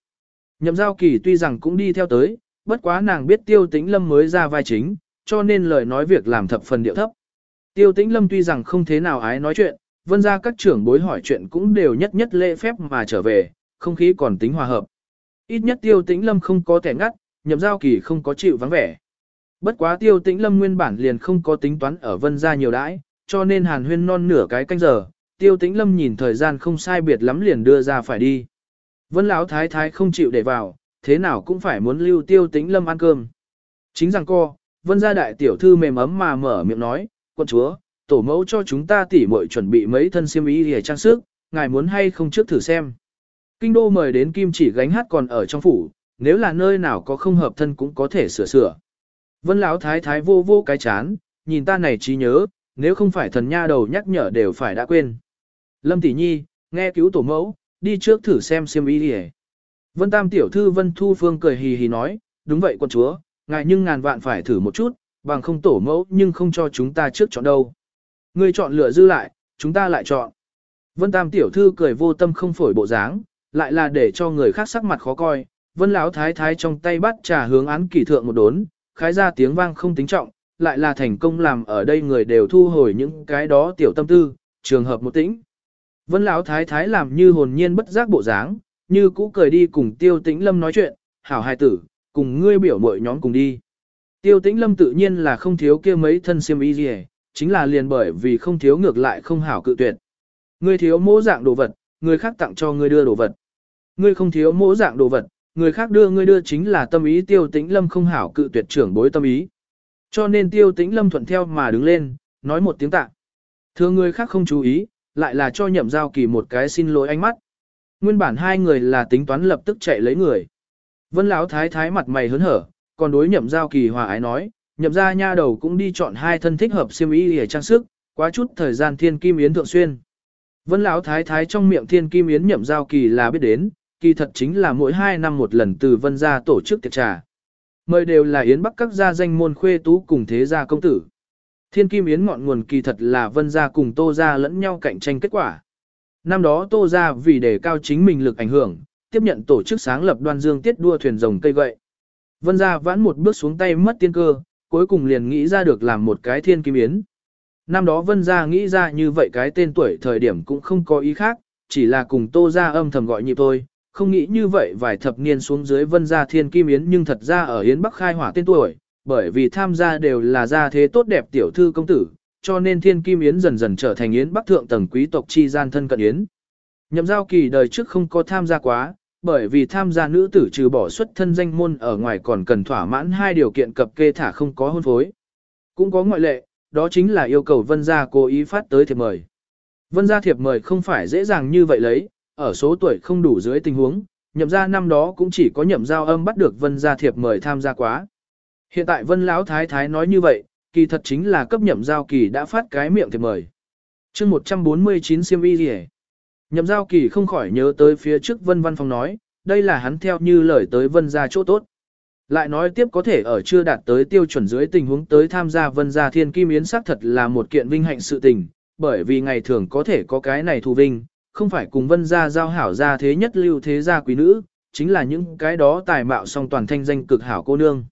Speaker 1: Nhậm giao kỳ tuy rằng cũng đi theo tới, bất quá nàng biết tiêu tĩnh lâm mới ra vai chính, cho nên lời nói việc làm thập phần điệu thấp. Tiêu tĩnh lâm tuy rằng không thế nào ái nói chuyện, vân ra các trưởng bối hỏi chuyện cũng đều nhất nhất lễ phép mà trở về, không khí còn tính hòa hợp. Ít nhất tiêu tĩnh lâm không có kẻ ngắt, nhậm giao kỳ không có chịu vắng vẻ. Bất quá tiêu tĩnh lâm nguyên bản liền không có tính toán ở vân ra nhiều đãi, cho nên hàn huyên non nửa cái canh giờ, tiêu tĩnh lâm nhìn thời gian không sai biệt lắm liền đưa ra phải đi. Vân lão thái thái không chịu để vào, thế nào cũng phải muốn lưu tiêu tĩnh lâm ăn cơm. Chính rằng co, vân gia đại tiểu thư mềm ấm mà mở miệng nói, quân chúa, tổ mẫu cho chúng ta tỉ muội chuẩn bị mấy thân xiêm y để trang sức, ngài muốn hay không trước thử xem. Kinh đô mời đến kim chỉ gánh hát còn ở trong phủ, nếu là nơi nào có không hợp thân cũng có thể sửa sửa. Vân lão thái thái vô vô cái chán, nhìn ta này trí nhớ, nếu không phải thần nha đầu nhắc nhở đều phải đã quên. Lâm tỷ nhi, nghe cứu tổ mẫu, đi trước thử xem xiêm y đi Vân Tam tiểu thư Vân Thu Phương cười hì hì nói, đúng vậy quân chúa, ngài nhưng ngàn vạn phải thử một chút, bằng không tổ mẫu nhưng không cho chúng ta trước chọn đâu. Ngươi chọn lựa dư lại, chúng ta lại chọn. Vân Tam tiểu thư cười vô tâm không phổi bộ dáng, lại là để cho người khác sắc mặt khó coi. Vân Lão thái thái trong tay bắt trà hướng án kỷ thượng một đốn, khái ra tiếng vang không tính trọng, lại là thành công làm ở đây người đều thu hồi những cái đó tiểu tâm tư, trường hợp một tĩnh. Vân Lão thái thái làm như hồn nhiên bất giác bộ dáng, như cũ cười đi cùng Tiêu Tĩnh Lâm nói chuyện, "Hảo hài tử, cùng ngươi biểu mội nhóm cùng đi." Tiêu Tĩnh Lâm tự nhiên là không thiếu kia mấy thân siêm y gì, chính là liền bởi vì không thiếu ngược lại không hảo cự tuyệt. Ngươi thiếu mỗ dạng đồ vật, người khác tặng cho ngươi đưa đồ vật. Ngươi không thiếu mỗ dạng đồ vật, người khác đưa ngươi đưa chính là tâm ý tiêu tĩnh lâm không hảo cự tuyệt trưởng bối tâm ý. Cho nên tiêu tĩnh lâm thuận theo mà đứng lên, nói một tiếng tạ. Thưa người khác không chú ý, lại là cho nhậm giao kỳ một cái xin lỗi ánh mắt. Nguyên bản hai người là tính toán lập tức chạy lấy người. Vân Lão thái thái mặt mày hớn hở, còn đối nhậm giao kỳ hòa ái nói, nhậm ra nha đầu cũng đi chọn hai thân thích hợp xiêm y để trang sức, quá chút thời gian thiên kim yến thượng xuyên. Vân Lão thái thái trong miệng thiên kim yến nhậm giao kỳ là biết đến, kỳ thật chính là mỗi hai năm một lần từ vân gia tổ chức tiệc trà. Mời đều là yến bắc các gia danh môn khuê tú cùng thế gia công tử. Thiên kim yến ngọn nguồn kỳ thật là vân gia cùng tô gia lẫn nhau cạnh tranh kết quả. Năm đó tô gia vì đề cao chính mình lực ảnh hưởng, tiếp nhận tổ chức sáng lập đoan dương tiết đua thuyền rồng cây gậy. Vân gia vãn một bước xuống tay mất tiên cơ, cuối cùng liền nghĩ ra được làm một cái thiên kim yến. Năm đó vân gia nghĩ ra như vậy cái tên tuổi thời điểm cũng không có ý khác, chỉ là cùng tô gia âm thầm gọi nhịp thôi, không nghĩ như vậy vài thập niên xuống dưới vân gia thiên kim yến nhưng thật ra ở Yến Bắc khai hỏa tên tuổi, bởi vì tham gia đều là gia thế tốt đẹp tiểu thư công tử, cho nên thiên kim yến dần dần trở thành Yến Bắc thượng tầng quý tộc chi gian thân cận yến. Nhậm giao kỳ đời trước không có tham gia quá, bởi vì tham gia nữ tử trừ bỏ xuất thân danh môn ở ngoài còn cần thỏa mãn hai điều kiện cập kê thả không có hôn phối. Cũng có ngoại lệ, đó chính là yêu cầu vân gia cố ý phát tới thiệp mời. Vân gia thiệp mời không phải dễ dàng như vậy lấy, ở số tuổi không đủ dưới tình huống, nhậm Gia năm đó cũng chỉ có nhậm giao âm bắt được vân gia thiệp mời tham gia quá. Hiện tại vân lão thái thái nói như vậy, kỳ thật chính là cấp nhậm giao kỳ đã phát cái miệng thiệp mời. chương 149 siêm y gì Nhậm giao kỳ không khỏi nhớ tới phía trước vân văn phòng nói, đây là hắn theo như lời tới vân gia chỗ tốt. Lại nói tiếp có thể ở chưa đạt tới tiêu chuẩn dưới tình huống tới tham gia vân gia thiên kim yến sắc thật là một kiện vinh hạnh sự tình, bởi vì ngày thường có thể có cái này thù vinh, không phải cùng vân gia giao hảo gia thế nhất lưu thế gia quý nữ, chính là những cái đó tài mạo song toàn thanh danh cực hảo cô nương.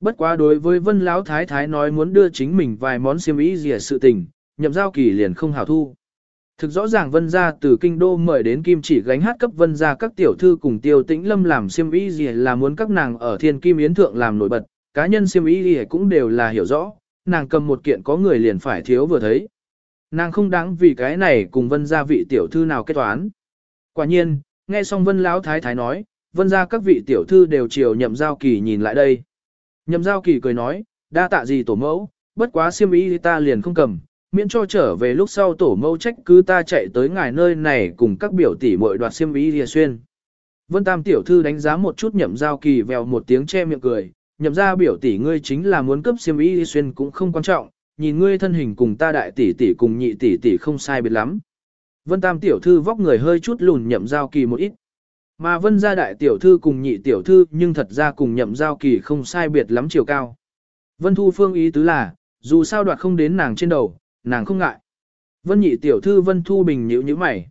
Speaker 1: Bất quá đối với vân lão thái thái nói muốn đưa chính mình vài món xiêm y gì sự tình, nhậm giao kỳ liền không hảo thu. Thực rõ ràng vân gia từ kinh đô mời đến kim chỉ gánh hát cấp vân gia các tiểu thư cùng tiêu tĩnh lâm làm xiêm y gì là muốn các nàng ở thiên kim yến thượng làm nổi bật, cá nhân xiêm y gì cũng đều là hiểu rõ, nàng cầm một kiện có người liền phải thiếu vừa thấy. Nàng không đáng vì cái này cùng vân gia vị tiểu thư nào kết toán. Quả nhiên, nghe xong vân lão thái thái nói, vân gia các vị tiểu thư đều chiều nhậm giao kỳ nhìn lại đây. Nhậm giao kỳ cười nói, đa tạ gì tổ mẫu, bất quá siêm ý ta liền không cầm, miễn cho trở về lúc sau tổ mẫu trách cứ ta chạy tới ngài nơi này cùng các biểu tỷ muội đoạt siêm ý lìa xuyên. Vân Tam tiểu thư đánh giá một chút nhậm giao kỳ vèo một tiếng che miệng cười, nhậm ra biểu tỷ ngươi chính là muốn cấp siêm ý xuyên cũng không quan trọng, nhìn ngươi thân hình cùng ta đại tỷ tỷ cùng nhị tỷ tỷ không sai biệt lắm. Vân Tam tiểu thư vóc người hơi chút lùn nhậm giao kỳ một ít. Mà vân gia đại tiểu thư cùng nhị tiểu thư nhưng thật ra cùng nhậm giao kỳ không sai biệt lắm chiều cao. Vân Thu Phương ý tứ là, dù sao đoạt không đến nàng trên đầu, nàng không ngại. Vân nhị tiểu thư Vân Thu Bình nhíu nhíu mày.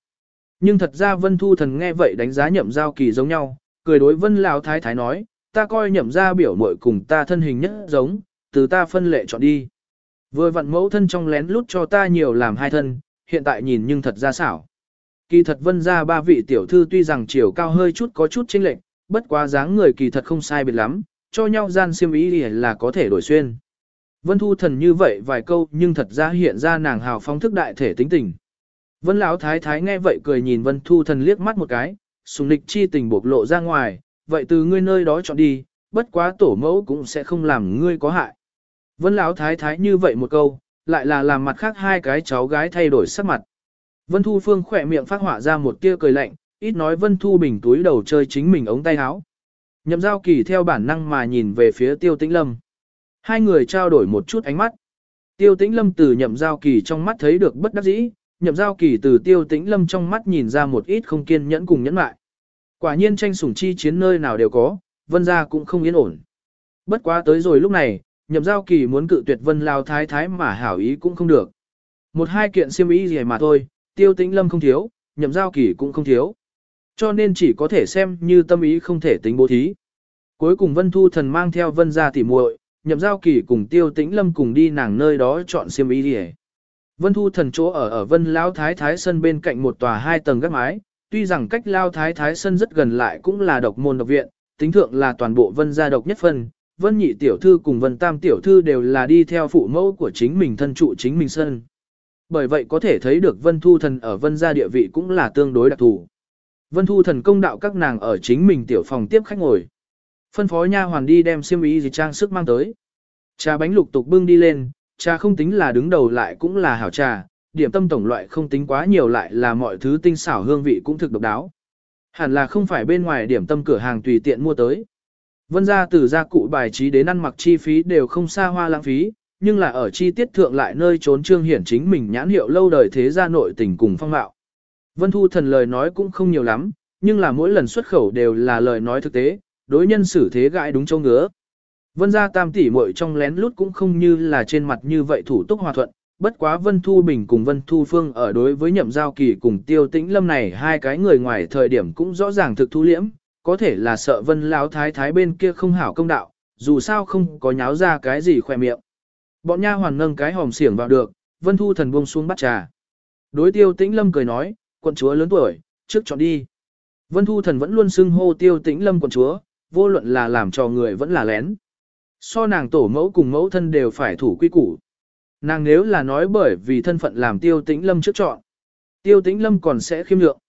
Speaker 1: Nhưng thật ra Vân Thu thần nghe vậy đánh giá nhậm giao kỳ giống nhau, cười đối Vân Lão Thái Thái nói, ta coi nhậm ra biểu muội cùng ta thân hình nhất giống, từ ta phân lệ chọn đi. Vừa vặn mẫu thân trong lén lút cho ta nhiều làm hai thân, hiện tại nhìn nhưng thật ra xảo. Kỳ thật vân ra ba vị tiểu thư tuy rằng chiều cao hơi chút có chút chênh lệch, bất quá dáng người kỳ thật không sai biệt lắm, cho nhau gian xiêm ý là có thể đổi xuyên. Vân thu thần như vậy vài câu nhưng thật ra hiện ra nàng hào phong thức đại thể tính tình. Vân lão thái thái nghe vậy cười nhìn vân thu thần liếc mắt một cái, sùng lịch chi tình bộc lộ ra ngoài, vậy từ ngươi nơi đó chọn đi, bất quá tổ mẫu cũng sẽ không làm ngươi có hại. Vân Lão thái thái như vậy một câu, lại là làm mặt khác hai cái cháu gái thay đổi sắc mặt. Vân Thu Phương khỏe miệng phát họa ra một tia cười lạnh, ít nói Vân Thu Bình túi đầu chơi chính mình ống tay áo. Nhậm giao kỳ theo bản năng mà nhìn về phía Tiêu Tĩnh Lâm. Hai người trao đổi một chút ánh mắt. Tiêu Tĩnh Lâm từ nhậm giao kỳ trong mắt thấy được bất đắc dĩ, nhậm giao kỳ từ tiêu tĩnh lâm trong mắt nhìn ra một ít không kiên nhẫn cùng nhẫn lại. Quả nhiên tranh sủng chi chiến nơi nào đều có, vân gia cũng không yên ổn. Bất quá tới rồi lúc này, nhậm giao kỳ muốn cự tuyệt vân lao thái thái mà hảo ý cũng không được. Một hai kiện siêm ý gì mà thôi, tiêu tĩnh lâm không thiếu, nhậm giao kỳ cũng không thiếu. Cho nên chỉ có thể xem như tâm ý không thể tính bố thí. Cuối cùng vân thu thần mang theo vân gia tỉ muội, nhậm giao kỳ cùng tiêu tĩnh lâm cùng đi nàng nơi đó chọn siêm ý đi Vân thu thần chỗ ở ở vân lao thái thái sân bên cạnh một tòa hai tầng gác mái, tuy rằng cách lao thái thái sân rất gần lại cũng là độc môn độc viện, tính thượng là toàn bộ vân gia độc nhất phân, vân nhị tiểu thư cùng vân tam tiểu thư đều là đi theo phụ mẫu của chính mình thân trụ chính mình sân. Bởi vậy có thể thấy được vân thu thần ở vân gia địa vị cũng là tương đối đặc thù. Vân thu thần công đạo các nàng ở chính mình tiểu phòng tiếp khách ngồi. Phân phó nha hoàn đi đem xiêm y gì trang sức mang tới. Trà bánh lục tục bưng đi lên, trà không tính là đứng đầu lại cũng là hảo trà, điểm tâm tổng loại không tính quá nhiều lại là mọi thứ tinh xảo hương vị cũng thực độc đáo. Hẳn là không phải bên ngoài điểm tâm cửa hàng tùy tiện mua tới. Vân gia từ gia cụ bài trí đến ăn mặc chi phí đều không xa hoa lãng phí, nhưng là ở chi tiết thượng lại nơi trốn trương hiển chính mình nhãn hiệu lâu đời thế gia nội tình cùng phong mạo. Vân Thu Thần lời nói cũng không nhiều lắm, nhưng là mỗi lần xuất khẩu đều là lời nói thực tế, đối nhân xử thế gãi đúng châu ngứa. Vân gia tam tỷ muội trong lén lút cũng không như là trên mặt như vậy thủ túc hòa thuận, bất quá Vân Thu Bình cùng Vân Thu Phương ở đối với nhậm giao kỳ cùng tiêu tĩnh lâm này hai cái người ngoài thời điểm cũng rõ ràng thực thu liễm, có thể là sợ Vân Lão Thái Thái bên kia không hảo công đạo, dù sao không có nháo ra cái gì khoe miệng. Bọn nha hoàn nâng cái hòm xiển vào được, Vân Thu thần buông xuống bắt trà. Đối tiêu tĩnh lâm cười nói, quận chúa lớn tuổi, trước chọn đi. Vân Thu thần vẫn luôn xưng hô tiêu tĩnh lâm quận chúa, vô luận là làm cho người vẫn là lén. So nàng tổ mẫu cùng mẫu thân đều phải thủ quy củ. Nàng nếu là nói bởi vì thân phận làm tiêu tĩnh lâm trước chọn. Tiêu tĩnh lâm còn sẽ khiêm lượng.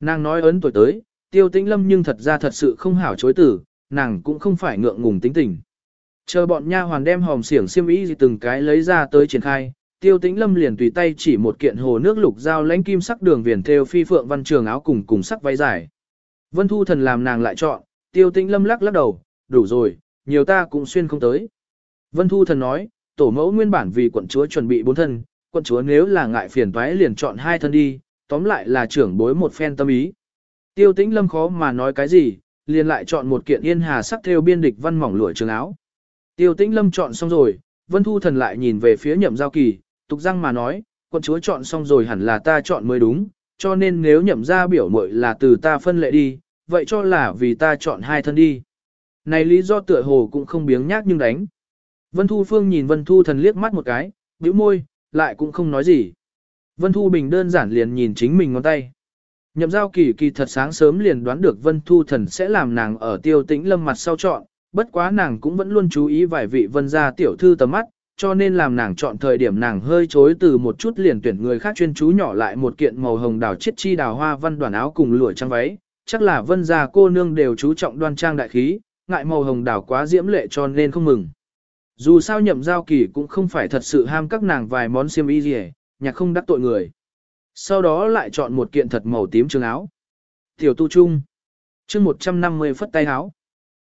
Speaker 1: Nàng nói ấn tuổi tới, tiêu tĩnh lâm nhưng thật ra thật sự không hảo chối tử, nàng cũng không phải ngượng ngùng tính tình. Chờ bọn nha hoàn đem hòm xiển xiêm y gì từng cái lấy ra tới triển khai, tiêu tĩnh lâm liền tùy tay chỉ một kiện hồ nước lục dao lãnh kim sắc đường viền theo phi phượng văn trường áo cùng cùng sắc váy dài. Vân thu thần làm nàng lại chọn, tiêu tĩnh lâm lắc lắc đầu, đủ rồi, nhiều ta cũng xuyên không tới. Vân thu thần nói, tổ mẫu nguyên bản vì quận chúa chuẩn bị bốn thân, quận chúa nếu là ngại phiền toái liền chọn hai thân đi, tóm lại là trưởng bối một phen tâm ý. Tiêu tĩnh lâm khó mà nói cái gì, liền lại chọn một kiện yên hà sắc theo biên địch văn mỏng lụa trường áo. Tiêu tĩnh lâm chọn xong rồi, vân thu thần lại nhìn về phía nhậm giao kỳ, tục răng mà nói, quận chúa chọn xong rồi hẳn là ta chọn mới đúng, cho nên nếu nhậm ra biểu mội là từ ta phân lệ đi, vậy cho là vì ta chọn hai thân đi. Này lý do tựa hồ cũng không biếng nhác nhưng đánh. Vân Thu Phương nhìn Vân Thu thần liếc mắt một cái, bĩu môi, lại cũng không nói gì. Vân Thu Bình đơn giản liền nhìn chính mình ngón tay. Nhậm giao kỳ kỳ thật sáng sớm liền đoán được Vân Thu thần sẽ làm nàng ở tiêu tĩnh lâm mặt sau chọn, bất quá nàng cũng vẫn luôn chú ý vài vị vân gia tiểu thư tầm mắt, cho nên làm nàng chọn thời điểm nàng hơi chối từ một chút liền tuyển người khác chuyên chú nhỏ lại một kiện màu hồng đào chiết chi đào hoa văn đoàn áo cùng lụa trang váy, chắc là vân gia cô nương đều chú trọng đoan trang đại khí, ngại màu hồng đào quá diễm lệ cho nên không mừng. Dù sao nhậm giao kỳ cũng không phải thật sự ham các nàng vài món xiêm y gì, nhạc không đắc tội người. Sau đó lại chọn một kiện thật màu tím trường áo. Tiểu tu trung. chương 150 phất tay áo.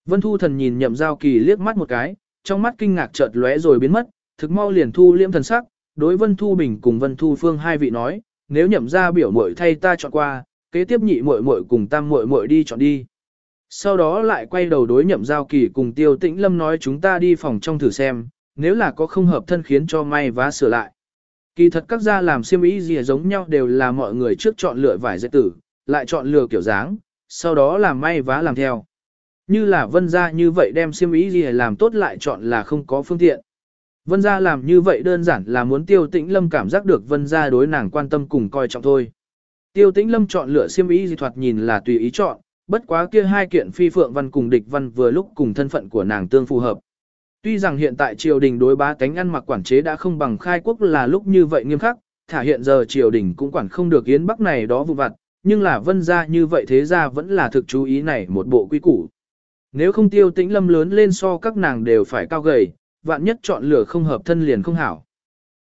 Speaker 1: Vân Thu Thần nhìn nhậm giao kỳ liếc mắt một cái, trong mắt kinh ngạc chợt lóe rồi biến mất, thực mau liền thu liễm thần sắc, đối Vân Thu Bình cùng Vân Thu Phương hai vị nói, nếu nhậm Gia biểu muội thay ta chọn qua, kế tiếp nhị muội muội cùng tam muội muội đi chọn đi. Sau đó lại quay đầu đối nhậm giao kỳ cùng tiêu tĩnh lâm nói chúng ta đi phòng trong thử xem, nếu là có không hợp thân khiến cho may vá sửa lại. Kỳ thật các gia làm xiêm y gì giống nhau đều là mọi người trước chọn lựa vải dệt tử, lại chọn lựa kiểu dáng, sau đó làm may vá làm theo. Như là vân gia như vậy đem xiêm ý gì làm tốt lại chọn là không có phương tiện. Vân gia làm như vậy đơn giản là muốn tiêu tĩnh lâm cảm giác được vân gia đối nàng quan tâm cùng coi trọng thôi. Tiêu tĩnh lâm chọn lựa xiêm ý gì thoạt nhìn là tùy ý chọn, bất quá kia hai kiện phi phượng văn cùng địch văn vừa lúc cùng thân phận của nàng tương phù hợp. Tuy rằng hiện tại triều đình đối bá tánh ăn mặc quản chế đã không bằng khai quốc là lúc như vậy nghiêm khắc, thả hiện giờ triều đình cũng quản không được yến bắc này đó vụ vặt, nhưng là vân gia như vậy thế gia vẫn là thực chú ý này một bộ quy củ. Nếu không tiêu tĩnh lâm lớn lên so các nàng đều phải cao gầy, vạn nhất chọn lửa không hợp thân liền không hảo.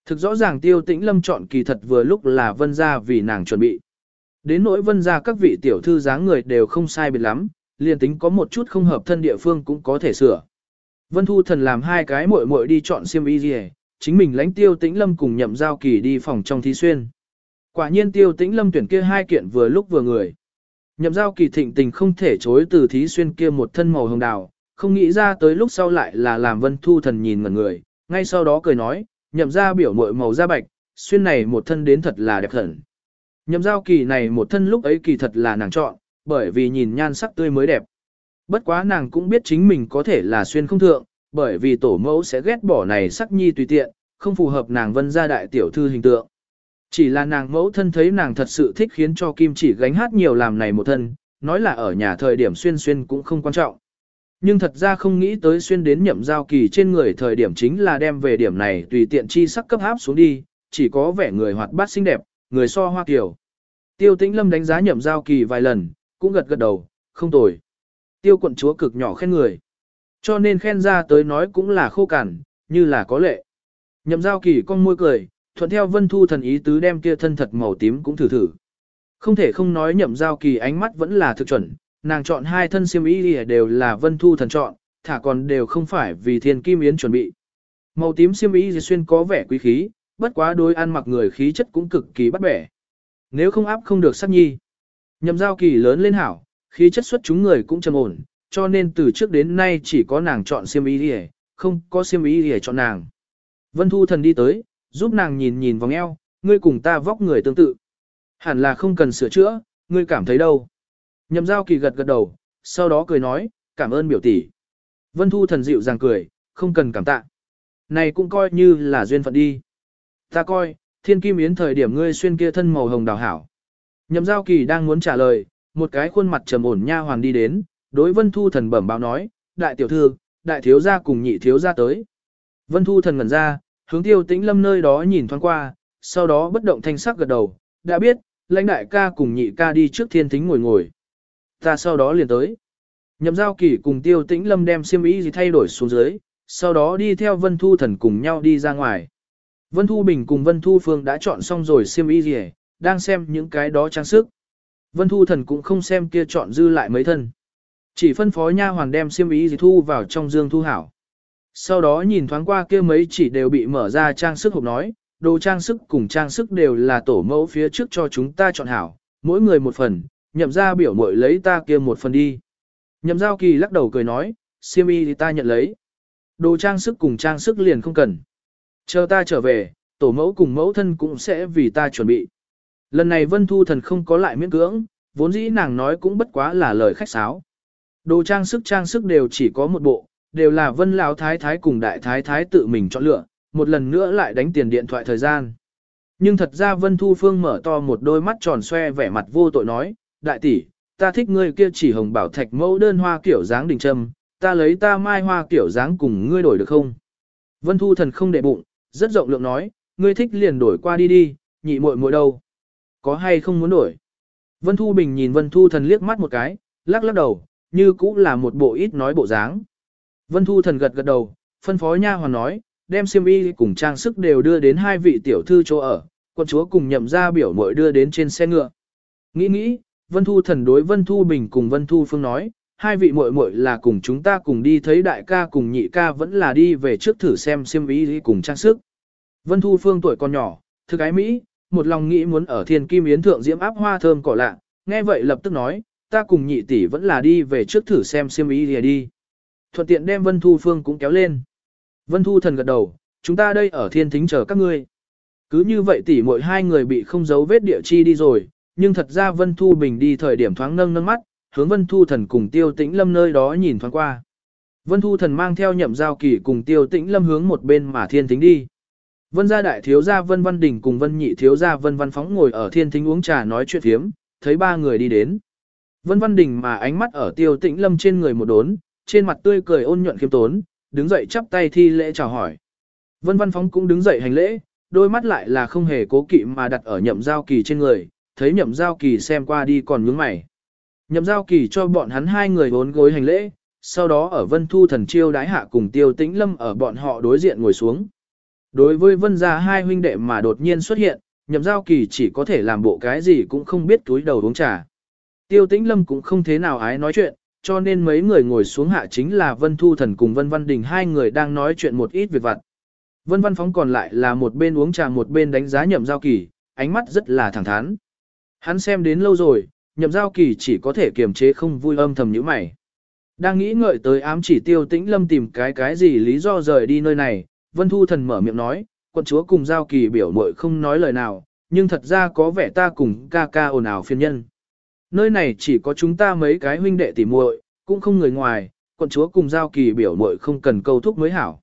Speaker 1: Thực rõ ràng tiêu tĩnh lâm chọn kỳ thật vừa lúc là vân gia vì nàng chuẩn bị. Đến nỗi vân gia các vị tiểu thư dáng người đều không sai biệt lắm, liền tính có một chút không hợp thân địa phương cũng có thể sửa. Vân Thu Thần làm hai cái muội muội đi chọn xiêm y gì, chính mình lãnh tiêu tĩnh lâm cùng nhậm giao kỳ đi phòng trong thí xuyên. Quả nhiên tiêu tĩnh lâm tuyển kia hai kiện vừa lúc vừa người. Nhậm giao kỳ thịnh tình không thể chối từ thí xuyên kia một thân màu hồng đào, không nghĩ ra tới lúc sau lại là làm vân thu thần nhìn ngẩn người, ngay sau đó cười nói, nhậm ra biểu mội màu da bạch, xuyên này một thân đến thật là đẹp thần. Nhậm giao kỳ này một thân lúc ấy kỳ thật là nàng chọn, bởi vì nhìn nhan sắc tươi mới đẹp. Bất quá nàng cũng biết chính mình có thể là xuyên không thượng, bởi vì tổ mẫu sẽ ghét bỏ này sắc nhi tùy tiện, không phù hợp nàng vân gia đại tiểu thư hình tượng. Chỉ là nàng mẫu thân thấy nàng thật sự thích khiến cho kim chỉ gánh hát nhiều làm này một thân, nói là ở nhà thời điểm xuyên xuyên cũng không quan trọng. Nhưng thật ra không nghĩ tới xuyên đến nhậm giao kỳ trên người thời điểm chính là đem về điểm này tùy tiện chi sắc cấp háp xuống đi, chỉ có vẻ người hoạt bát xinh đẹp, người so hoa kiểu. Tiêu tĩnh lâm đánh giá nhậm giao kỳ vài lần, cũng gật gật đầu, không tồi. Tiêu quận chúa cực nhỏ khen người. Cho nên khen ra tới nói cũng là khô cằn, như là có lệ. Nhậm giao kỳ con môi cười, thuận theo vân thu thần ý tứ đem kia thân thật màu tím cũng thử thử. Không thể không nói nhậm giao kỳ ánh mắt vẫn là thực chuẩn, nàng chọn hai thân xiêm y đều là vân thu thần chọn, thả còn đều không phải vì thiên kim yến chuẩn bị. Màu tím xiêm y xuyên có vẻ quý khí, bất quá đối ăn mặc người khí chất cũng cực kỳ bắt bẻ. Nếu không áp không được sắc nhi. Nhậm giao kỳ lớn lên hảo, khí chất xuất chúng người cũng trầm ổn, cho nên từ trước đến nay chỉ có nàng chọn xiêm y không có xiêm y chọn nàng. Vân Thu Thần đi tới, giúp nàng nhìn nhìn vòng eo, ngươi cùng ta vóc người tương tự. Hẳn là không cần sửa chữa, ngươi cảm thấy đâu. Nhậm giao kỳ gật gật đầu, sau đó cười nói, cảm ơn biểu tỷ. Vân Thu Thần dịu dàng cười, không cần cảm tạ. Này cũng coi như là duyên phận đi. Ta coi, thiên kim yến thời điểm ngươi xuyên kia thân màu hồng đào hảo. Nhậm giao kỳ đang muốn trả lời, một cái khuôn mặt trầm ổn nha hoàng đi đến, đối vân thu thần bẩm báo nói, đại tiểu thư, đại thiếu gia cùng nhị thiếu gia tới. Vân thu thần ngẩn ra, hướng tiêu tĩnh lâm nơi đó nhìn thoáng qua, sau đó bất động thanh sắc gật đầu, đã biết, lãnh đại ca cùng nhị ca đi trước thiên thính ngồi ngồi. Ta sau đó liền tới. Nhậm giao kỳ cùng tiêu tĩnh lâm đem xiêm y gì thay đổi xuống dưới, sau đó đi theo vân thu thần cùng nhau đi ra ngoài. Vân Thu Bình cùng Vân Thu Phương đã chọn xong rồi xiêm y gì, đang xem những cái đó trang sức. Vân Thu Thần cũng không xem kia chọn dư lại mấy thân. Chỉ phân phó nha hoàn đem xiêm y gì thu vào trong dương thu hảo. Sau đó nhìn thoáng qua kia mấy chỉ đều bị mở ra trang sức hộp nói, đồ trang sức cùng trang sức đều là tổ mẫu phía trước cho chúng ta chọn hảo, mỗi người một phần, nhậm ra biểu mội lấy ta kia một phần đi. Nhậm giao kỳ lắc đầu cười nói, siêm y thì ta nhận lấy. Đồ trang sức cùng trang sức liền không cần. Chờ ta trở về, tổ mẫu cùng mẫu thân cũng sẽ vì ta chuẩn bị. Lần này Vân Thu Thần không có lại miễn cưỡng, vốn dĩ nàng nói cũng bất quá là lời khách sáo. Đồ trang sức trang sức đều chỉ có một bộ, đều là Vân Lão Thái Thái cùng Đại Thái Thái tự mình chọn lựa, một lần nữa lại đánh tiền điện thoại thời gian. Nhưng thật ra Vân Thu Phương mở to một đôi mắt tròn xoe vẻ mặt vô tội nói, đại tỷ, ta thích ngươi kia chỉ hồng bảo thạch mẫu đơn hoa kiểu dáng đình trâm, ta lấy ta mai hoa kiểu dáng cùng ngươi đổi được không? Vân Thu Thần không để bụng, rất rộng lượng nói, ngươi thích liền đổi qua đi đi, nhị muội muội đâu? Có hay không muốn đổi? Vân Thu Bình nhìn Vân Thu Thần liếc mắt một cái, lắc lắc đầu, như cũng là một bộ ít nói bộ dáng. Vân Thu Thần gật gật đầu, phân phó nha hoàn nói, đem xiêm y cùng trang sức đều đưa đến hai vị tiểu thư chỗ ở, quân chúa cùng nhậm ra biểu muội đưa đến trên xe ngựa. Nghĩ nghĩ, Vân Thu Thần đối Vân Thu Bình cùng Vân Thu Phương nói, hai vị muội muội là cùng chúng ta cùng đi thấy đại ca cùng nhị ca vẫn là đi về trước thử xem xiêm y cùng trang sức. Vân Thu Phương tuổi còn nhỏ, thư ái Mỹ, một lòng nghĩ muốn ở thiên kim yến thượng diễm áp hoa thơm cỏ lạ, nghe vậy lập tức nói, ta cùng nhị tỷ vẫn là đi về trước thử xem xiêm y đi. Thuận tiện đem Vân Thu Phương cũng kéo lên. Vân Thu thần gật đầu, chúng ta đây ở thiên thính chờ các ngươi. Cứ như vậy tỷ mỗi hai người bị không giấu vết địa chi đi rồi, nhưng thật ra Vân Thu Bình đi thời điểm thoáng nâng nâng mắt, hướng Vân Thu thần cùng Tiêu Tĩnh Lâm nơi đó nhìn thoáng qua. Vân Thu thần mang theo nhậm giao kỳ cùng Tiêu Tĩnh Lâm hướng một bên mà thiên thính đi. Vân gia đại thiếu gia Vân Văn Đình cùng Vân nhị thiếu gia Vân Văn Phóng ngồi ở thiên thính uống trà nói chuyện thiếm, thấy ba người đi đến. Vân Văn Đình mà ánh mắt ở Tiêu Tĩnh Lâm trên người một đốn, trên mặt tươi cười ôn nhuận khiêm tốn, đứng dậy chắp tay thi lễ chào hỏi. Vân Văn Phóng cũng đứng dậy hành lễ, đôi mắt lại là không hề cố kỵ mà đặt ở nhậm giao kỳ trên người, thấy nhậm giao kỳ xem qua đi còn nhướng mày. Nhậm giao kỳ cho bọn hắn hai người bốn gối hành lễ, sau đó ở Vân Thu thần chiêu đái hạ cùng Tiêu Tĩnh Lâm ở bọn họ đối diện ngồi xuống. Đối với vân gia hai huynh đệ mà đột nhiên xuất hiện, nhậm giao kỳ chỉ có thể làm bộ cái gì cũng không biết túi đầu uống trà. Tiêu tĩnh lâm cũng không thế nào ái nói chuyện, cho nên mấy người ngồi xuống hạ chính là Vân Thu Thần cùng Vân Văn Đình hai người đang nói chuyện một ít việc vặt. Vân Văn Phóng còn lại là một bên uống trà một bên đánh giá nhậm giao kỳ, ánh mắt rất là thẳng thắn. Hắn xem đến lâu rồi, nhậm giao kỳ chỉ có thể kiềm chế không vui âm thầm như mày. Đang nghĩ ngợi tới ám chỉ tiêu tĩnh lâm tìm cái cái gì lý do rời đi nơi này, Vân Thu Thần mở miệng nói, quận chúa cùng giao kỳ biểu muội không nói lời nào, nhưng thật ra có vẻ ta cùng ca ca ồn ào phiên nhân. Nơi này chỉ có chúng ta mấy cái huynh đệ tỉ muội, cũng không người ngoài, quận chúa cùng giao kỳ biểu muội không cần câu thúc mới hảo.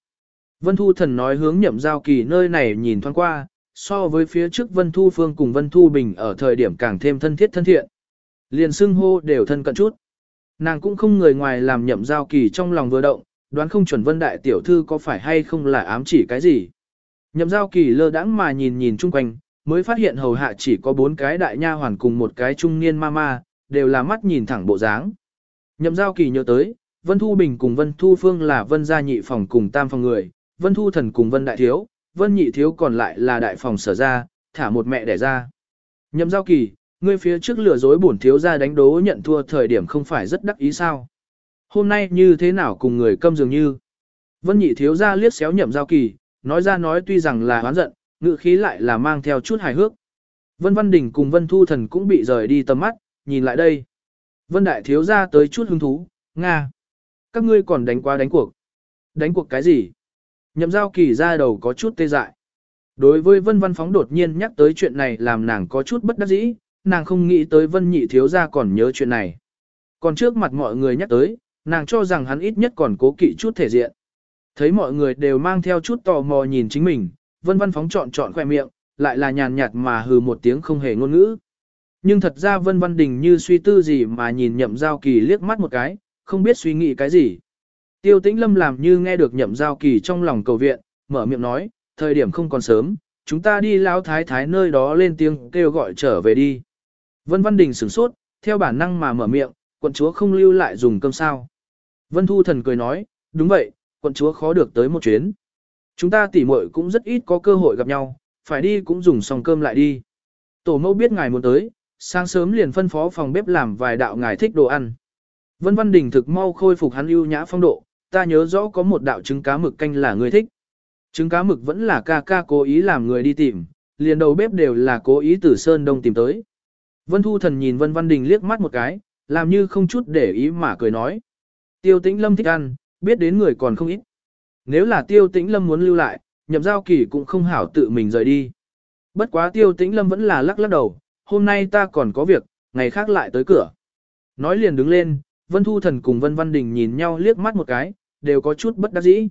Speaker 1: Vân Thu Thần nói hướng nhậm giao kỳ nơi này nhìn thoáng qua, so với phía trước Vân Thu Phương cùng Vân Thu Bình ở thời điểm càng thêm thân thiết thân thiện. Liền xưng hô đều thân cận chút. Nàng cũng không người ngoài làm nhậm giao kỳ trong lòng vừa động, đoán không chuẩn Vân Đại Tiểu Thư có phải hay không là ám chỉ cái gì. Nhậm giao kỳ lơ đãng mà nhìn nhìn chung quanh, mới phát hiện hầu hạ chỉ có bốn cái đại nha hoàn cùng một cái trung niên ma ma, đều là mắt nhìn thẳng bộ dáng. Nhậm giao kỳ nhớ tới, Vân Thu Bình cùng Vân Thu Phương là Vân gia nhị phòng cùng tam phòng người, Vân Thu Thần cùng Vân Đại Thiếu, Vân Nhị Thiếu còn lại là đại phòng sở ra, thả một mẹ đẻ ra. Nhậm giao kỳ, ngươi phía trước lừa dối bổn thiếu ra đánh đố nhận thua thời điểm không phải rất đắc ý sao. Hôm nay như thế nào cùng người câm dường như. Vân Nhị Thiếu ra liếc xéo nhậm giao kỳ, nói ra nói tuy rằng là hoán giận, ngự khí lại là mang theo chút hài hước. Vân Văn Đình cùng Vân Thu Thần cũng bị rời đi tầm mắt, nhìn lại đây. Vân Đại Thiếu ra tới chút hứng thú, Nga. Các ngươi còn đánh qua đánh cuộc. Đánh cuộc cái gì? Nhậm giao kỳ ra đầu có chút tê dại. Đối với Vân Văn Phóng đột nhiên nhắc tới chuyện này làm nàng có chút bất đắc dĩ, nàng không nghĩ tới Vân Nhị Thiếu ra còn nhớ chuyện này. Còn trước mặt mọi người nhắc tới, nàng cho rằng hắn ít nhất còn cố kỵ chút thể diện. Thấy mọi người đều mang theo chút tò mò nhìn chính mình, Vân Văn Phóng chọn chọn khoe miệng, lại là nhàn nhạt mà hừ một tiếng không hề ngôn ngữ. Nhưng thật ra Vân Văn Đình như suy tư gì mà nhìn nhậm giao kỳ liếc mắt một cái, không biết suy nghĩ cái gì. Tiêu tĩnh lâm làm như nghe được nhậm giao kỳ trong lòng cầu viện, mở miệng nói, thời điểm không còn sớm, chúng ta đi lao thái thái nơi đó lên tiếng kêu gọi trở về đi. Vân Văn Đình sửng sốt, theo bản năng mà mở miệng, quận chúa không lưu lại dùng cơm sao. Vân Thu Thần cười nói, đúng vậy, quận chúa khó được tới một chuyến. Chúng ta tỉ muội cũng rất ít có cơ hội gặp nhau, phải đi cũng dùng xong cơm lại đi. Tổ mẫu biết ngài muốn tới, sáng sớm liền phân phó phòng bếp làm vài đạo ngài thích đồ ăn. Vân Văn Đình thực mau khôi phục hắn ưu nhã phong độ, ta nhớ rõ có một đạo trứng cá mực canh là người thích. Trứng cá mực vẫn là ca ca cố ý làm người đi tìm, liền đầu bếp đều là cố ý từ Sơn Đông tìm tới. Vân Thu Thần nhìn Vân Văn Đình liếc mắt một cái, làm như không chút để ý mà cười nói. Tiêu Tĩnh Lâm thích ăn, biết đến người còn không ít. Nếu là Tiêu Tĩnh Lâm muốn lưu lại, nhậm giao kỳ cũng không hảo tự mình rời đi. Bất quá Tiêu Tĩnh Lâm vẫn là lắc lắc đầu, hôm nay ta còn có việc, ngày khác lại tới cửa. Nói liền đứng lên, Vân Thu Thần cùng Vân Văn Đình nhìn nhau liếc mắt một cái, đều có chút bất đắc dĩ.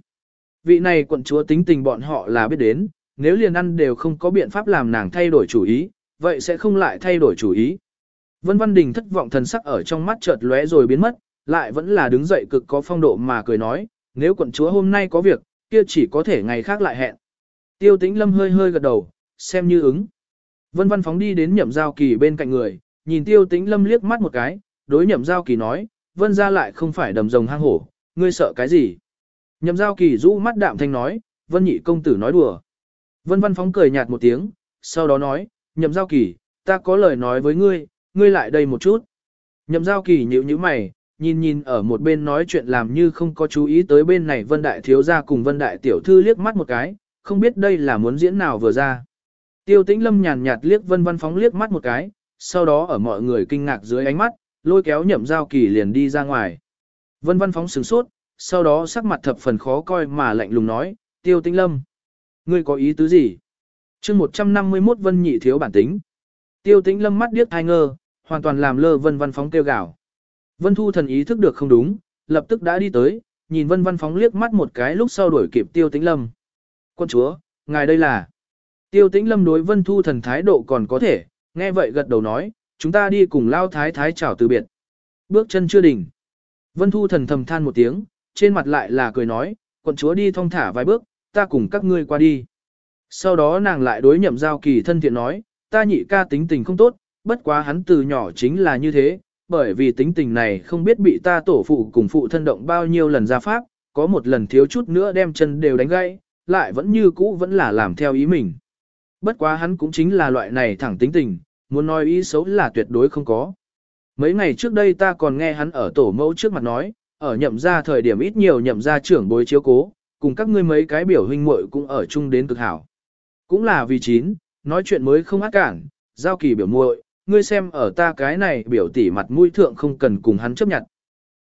Speaker 1: Vị này quận chúa tính tình bọn họ là biết đến, nếu liền ăn đều không có biện pháp làm nàng thay đổi chủ ý, vậy sẽ không lại thay đổi chủ ý. Vân Văn Đình thất vọng thần sắc ở trong mắt chợt lóe rồi biến mất, lại vẫn là đứng dậy cực có phong độ mà cười nói, nếu quận chúa hôm nay có việc, kia chỉ có thể ngày khác lại hẹn. Tiêu tĩnh lâm hơi hơi gật đầu, xem như ứng. Vân Văn phóng đi đến nhậm giao kỳ bên cạnh người, nhìn tiêu tĩnh lâm liếc mắt một cái, đối nhậm giao kỳ nói, Vân ra lại không phải đầm rồng hang hổ, ngươi sợ cái gì? Nhậm giao kỳ rũ mắt đạm thanh nói, Vân nhị công tử nói đùa. Vân Văn phóng cười nhạt một tiếng, sau đó nói, nhậm giao kỳ, ta có lời nói với ngươi, ngươi lại đây một chút. Nhậm giao kỳ nhíu nhíu mày, nhìn nhìn ở một bên nói chuyện làm như không có chú ý tới bên này Vân Đại Thiếu gia cùng Vân Đại Tiểu Thư liếc mắt một cái, không biết đây là muốn diễn nào vừa ra. Tiêu tĩnh lâm nhàn nhạt liếc Vân Văn Phóng liếc mắt một cái, sau đó ở mọi người kinh ngạc dưới ánh mắt, lôi kéo nhậm giao kỳ liền đi ra ngoài. Vân Văn Phóng sửng sốt, sau đó sắc mặt thập phần khó coi mà lạnh lùng nói, tiêu tĩnh lâm. Ngươi có ý tứ gì? chương 151 Vân nhị thiếu bản tính. Tiêu tĩnh lâm mắt điếc hai ngơ, hoàn toàn làm lơ Vân Văn Phóng kêu gào. Vân Thu thần ý thức được không đúng, lập tức đã đi tới, nhìn Vân Văn Phóng liếc mắt một cái lúc sau đuổi kịp Tiêu Tĩnh Lâm. Quân chúa, ngài đây là... Tiêu Tĩnh Lâm đối Vân Thu thần thái độ còn có thể, nghe vậy gật đầu nói, chúng ta đi cùng lao thái thái chào từ biệt. Bước chân chưa đỉnh. Vân Thu thần thầm than một tiếng, trên mặt lại là cười nói, quận chúa đi thong thả vài bước, ta cùng các ngươi qua đi. Sau đó nàng lại đối nhậm giao kỳ thân thiện nói, ta nhị ca tính tình không tốt, bất quá hắn từ nhỏ chính là như thế, bởi vì tính tình này không biết bị ta tổ phụ cùng phụ thân động bao nhiêu lần ra pháp, có một lần thiếu chút nữa đem chân đều đánh gãy, lại vẫn như cũ vẫn là làm theo ý mình. Bất quá hắn cũng chính là loại này thẳng tính tình, muốn nói ý xấu là tuyệt đối không có. Mấy ngày trước đây ta còn nghe hắn ở tổ mẫu trước mặt nói, ở nhậm ra thời điểm ít nhiều nhậm ra trưởng bối chiếu cố, cùng các ngươi mấy cái biểu huynh muội cũng ở chung đến cực hảo. Cũng là vì chín, nói chuyện mới không ác cản, giao kỳ biểu muội, ngươi xem ở ta cái này biểu tỷ mặt mũi thượng không cần cùng hắn chấp nhận.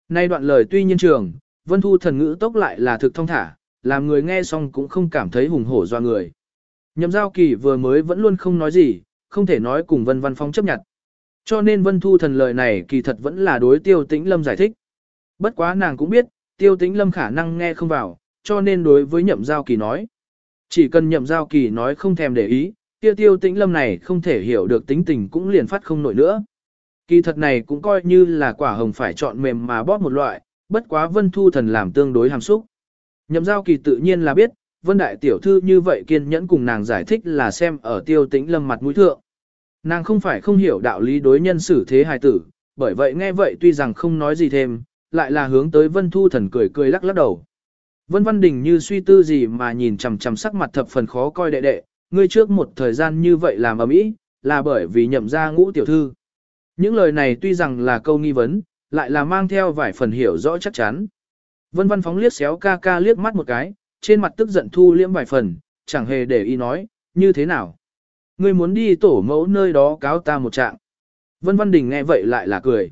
Speaker 1: Nay đoạn lời tuy nhiên trường, vân thu thần ngữ tốc lại là thực thông thả, làm người nghe xong cũng không cảm thấy hùng hổ do người. Nhậm giao kỳ vừa mới vẫn luôn không nói gì, không thể nói cùng vân văn phong chấp nhận. Cho nên vân thu thần lời này kỳ thật vẫn là đối tiêu tĩnh lâm giải thích. Bất quá nàng cũng biết, tiêu tĩnh lâm khả năng nghe không vào, cho nên đối với nhậm giao kỳ nói. Chỉ cần nhậm giao kỳ nói không thèm để ý, tiêu tiêu tĩnh lâm này không thể hiểu được tính tình cũng liền phát không nổi nữa. Kỳ thật này cũng coi như là quả hồng phải chọn mềm mà bóp một loại, bất quá vân thu thần làm tương đối hàm xúc. Nhậm giao kỳ tự nhiên là biết, vân đại tiểu thư như vậy kiên nhẫn cùng nàng giải thích là xem ở tiêu tĩnh lâm mặt mũi thượng. Nàng không phải không hiểu đạo lý đối nhân xử thế hài tử, bởi vậy nghe vậy tuy rằng không nói gì thêm, lại là hướng tới vân thu thần cười cười lắc lắc đầu. Vân Văn Đình như suy tư gì mà nhìn chằm chằm sắc mặt thập phần khó coi đệ đệ, ngươi trước một thời gian như vậy làm ở mỹ, là bởi vì nhậm ra ngũ tiểu thư. Những lời này tuy rằng là câu nghi vấn, lại là mang theo vài phần hiểu rõ chắc chắn. Vân Văn phóng liếc xéo ca ca liếc mắt một cái, trên mặt tức giận thu liễm vài phần, chẳng hề để ý nói, như thế nào. Ngươi muốn đi tổ mẫu nơi đó cáo ta một trạng. Vân Văn Đình nghe vậy lại là cười.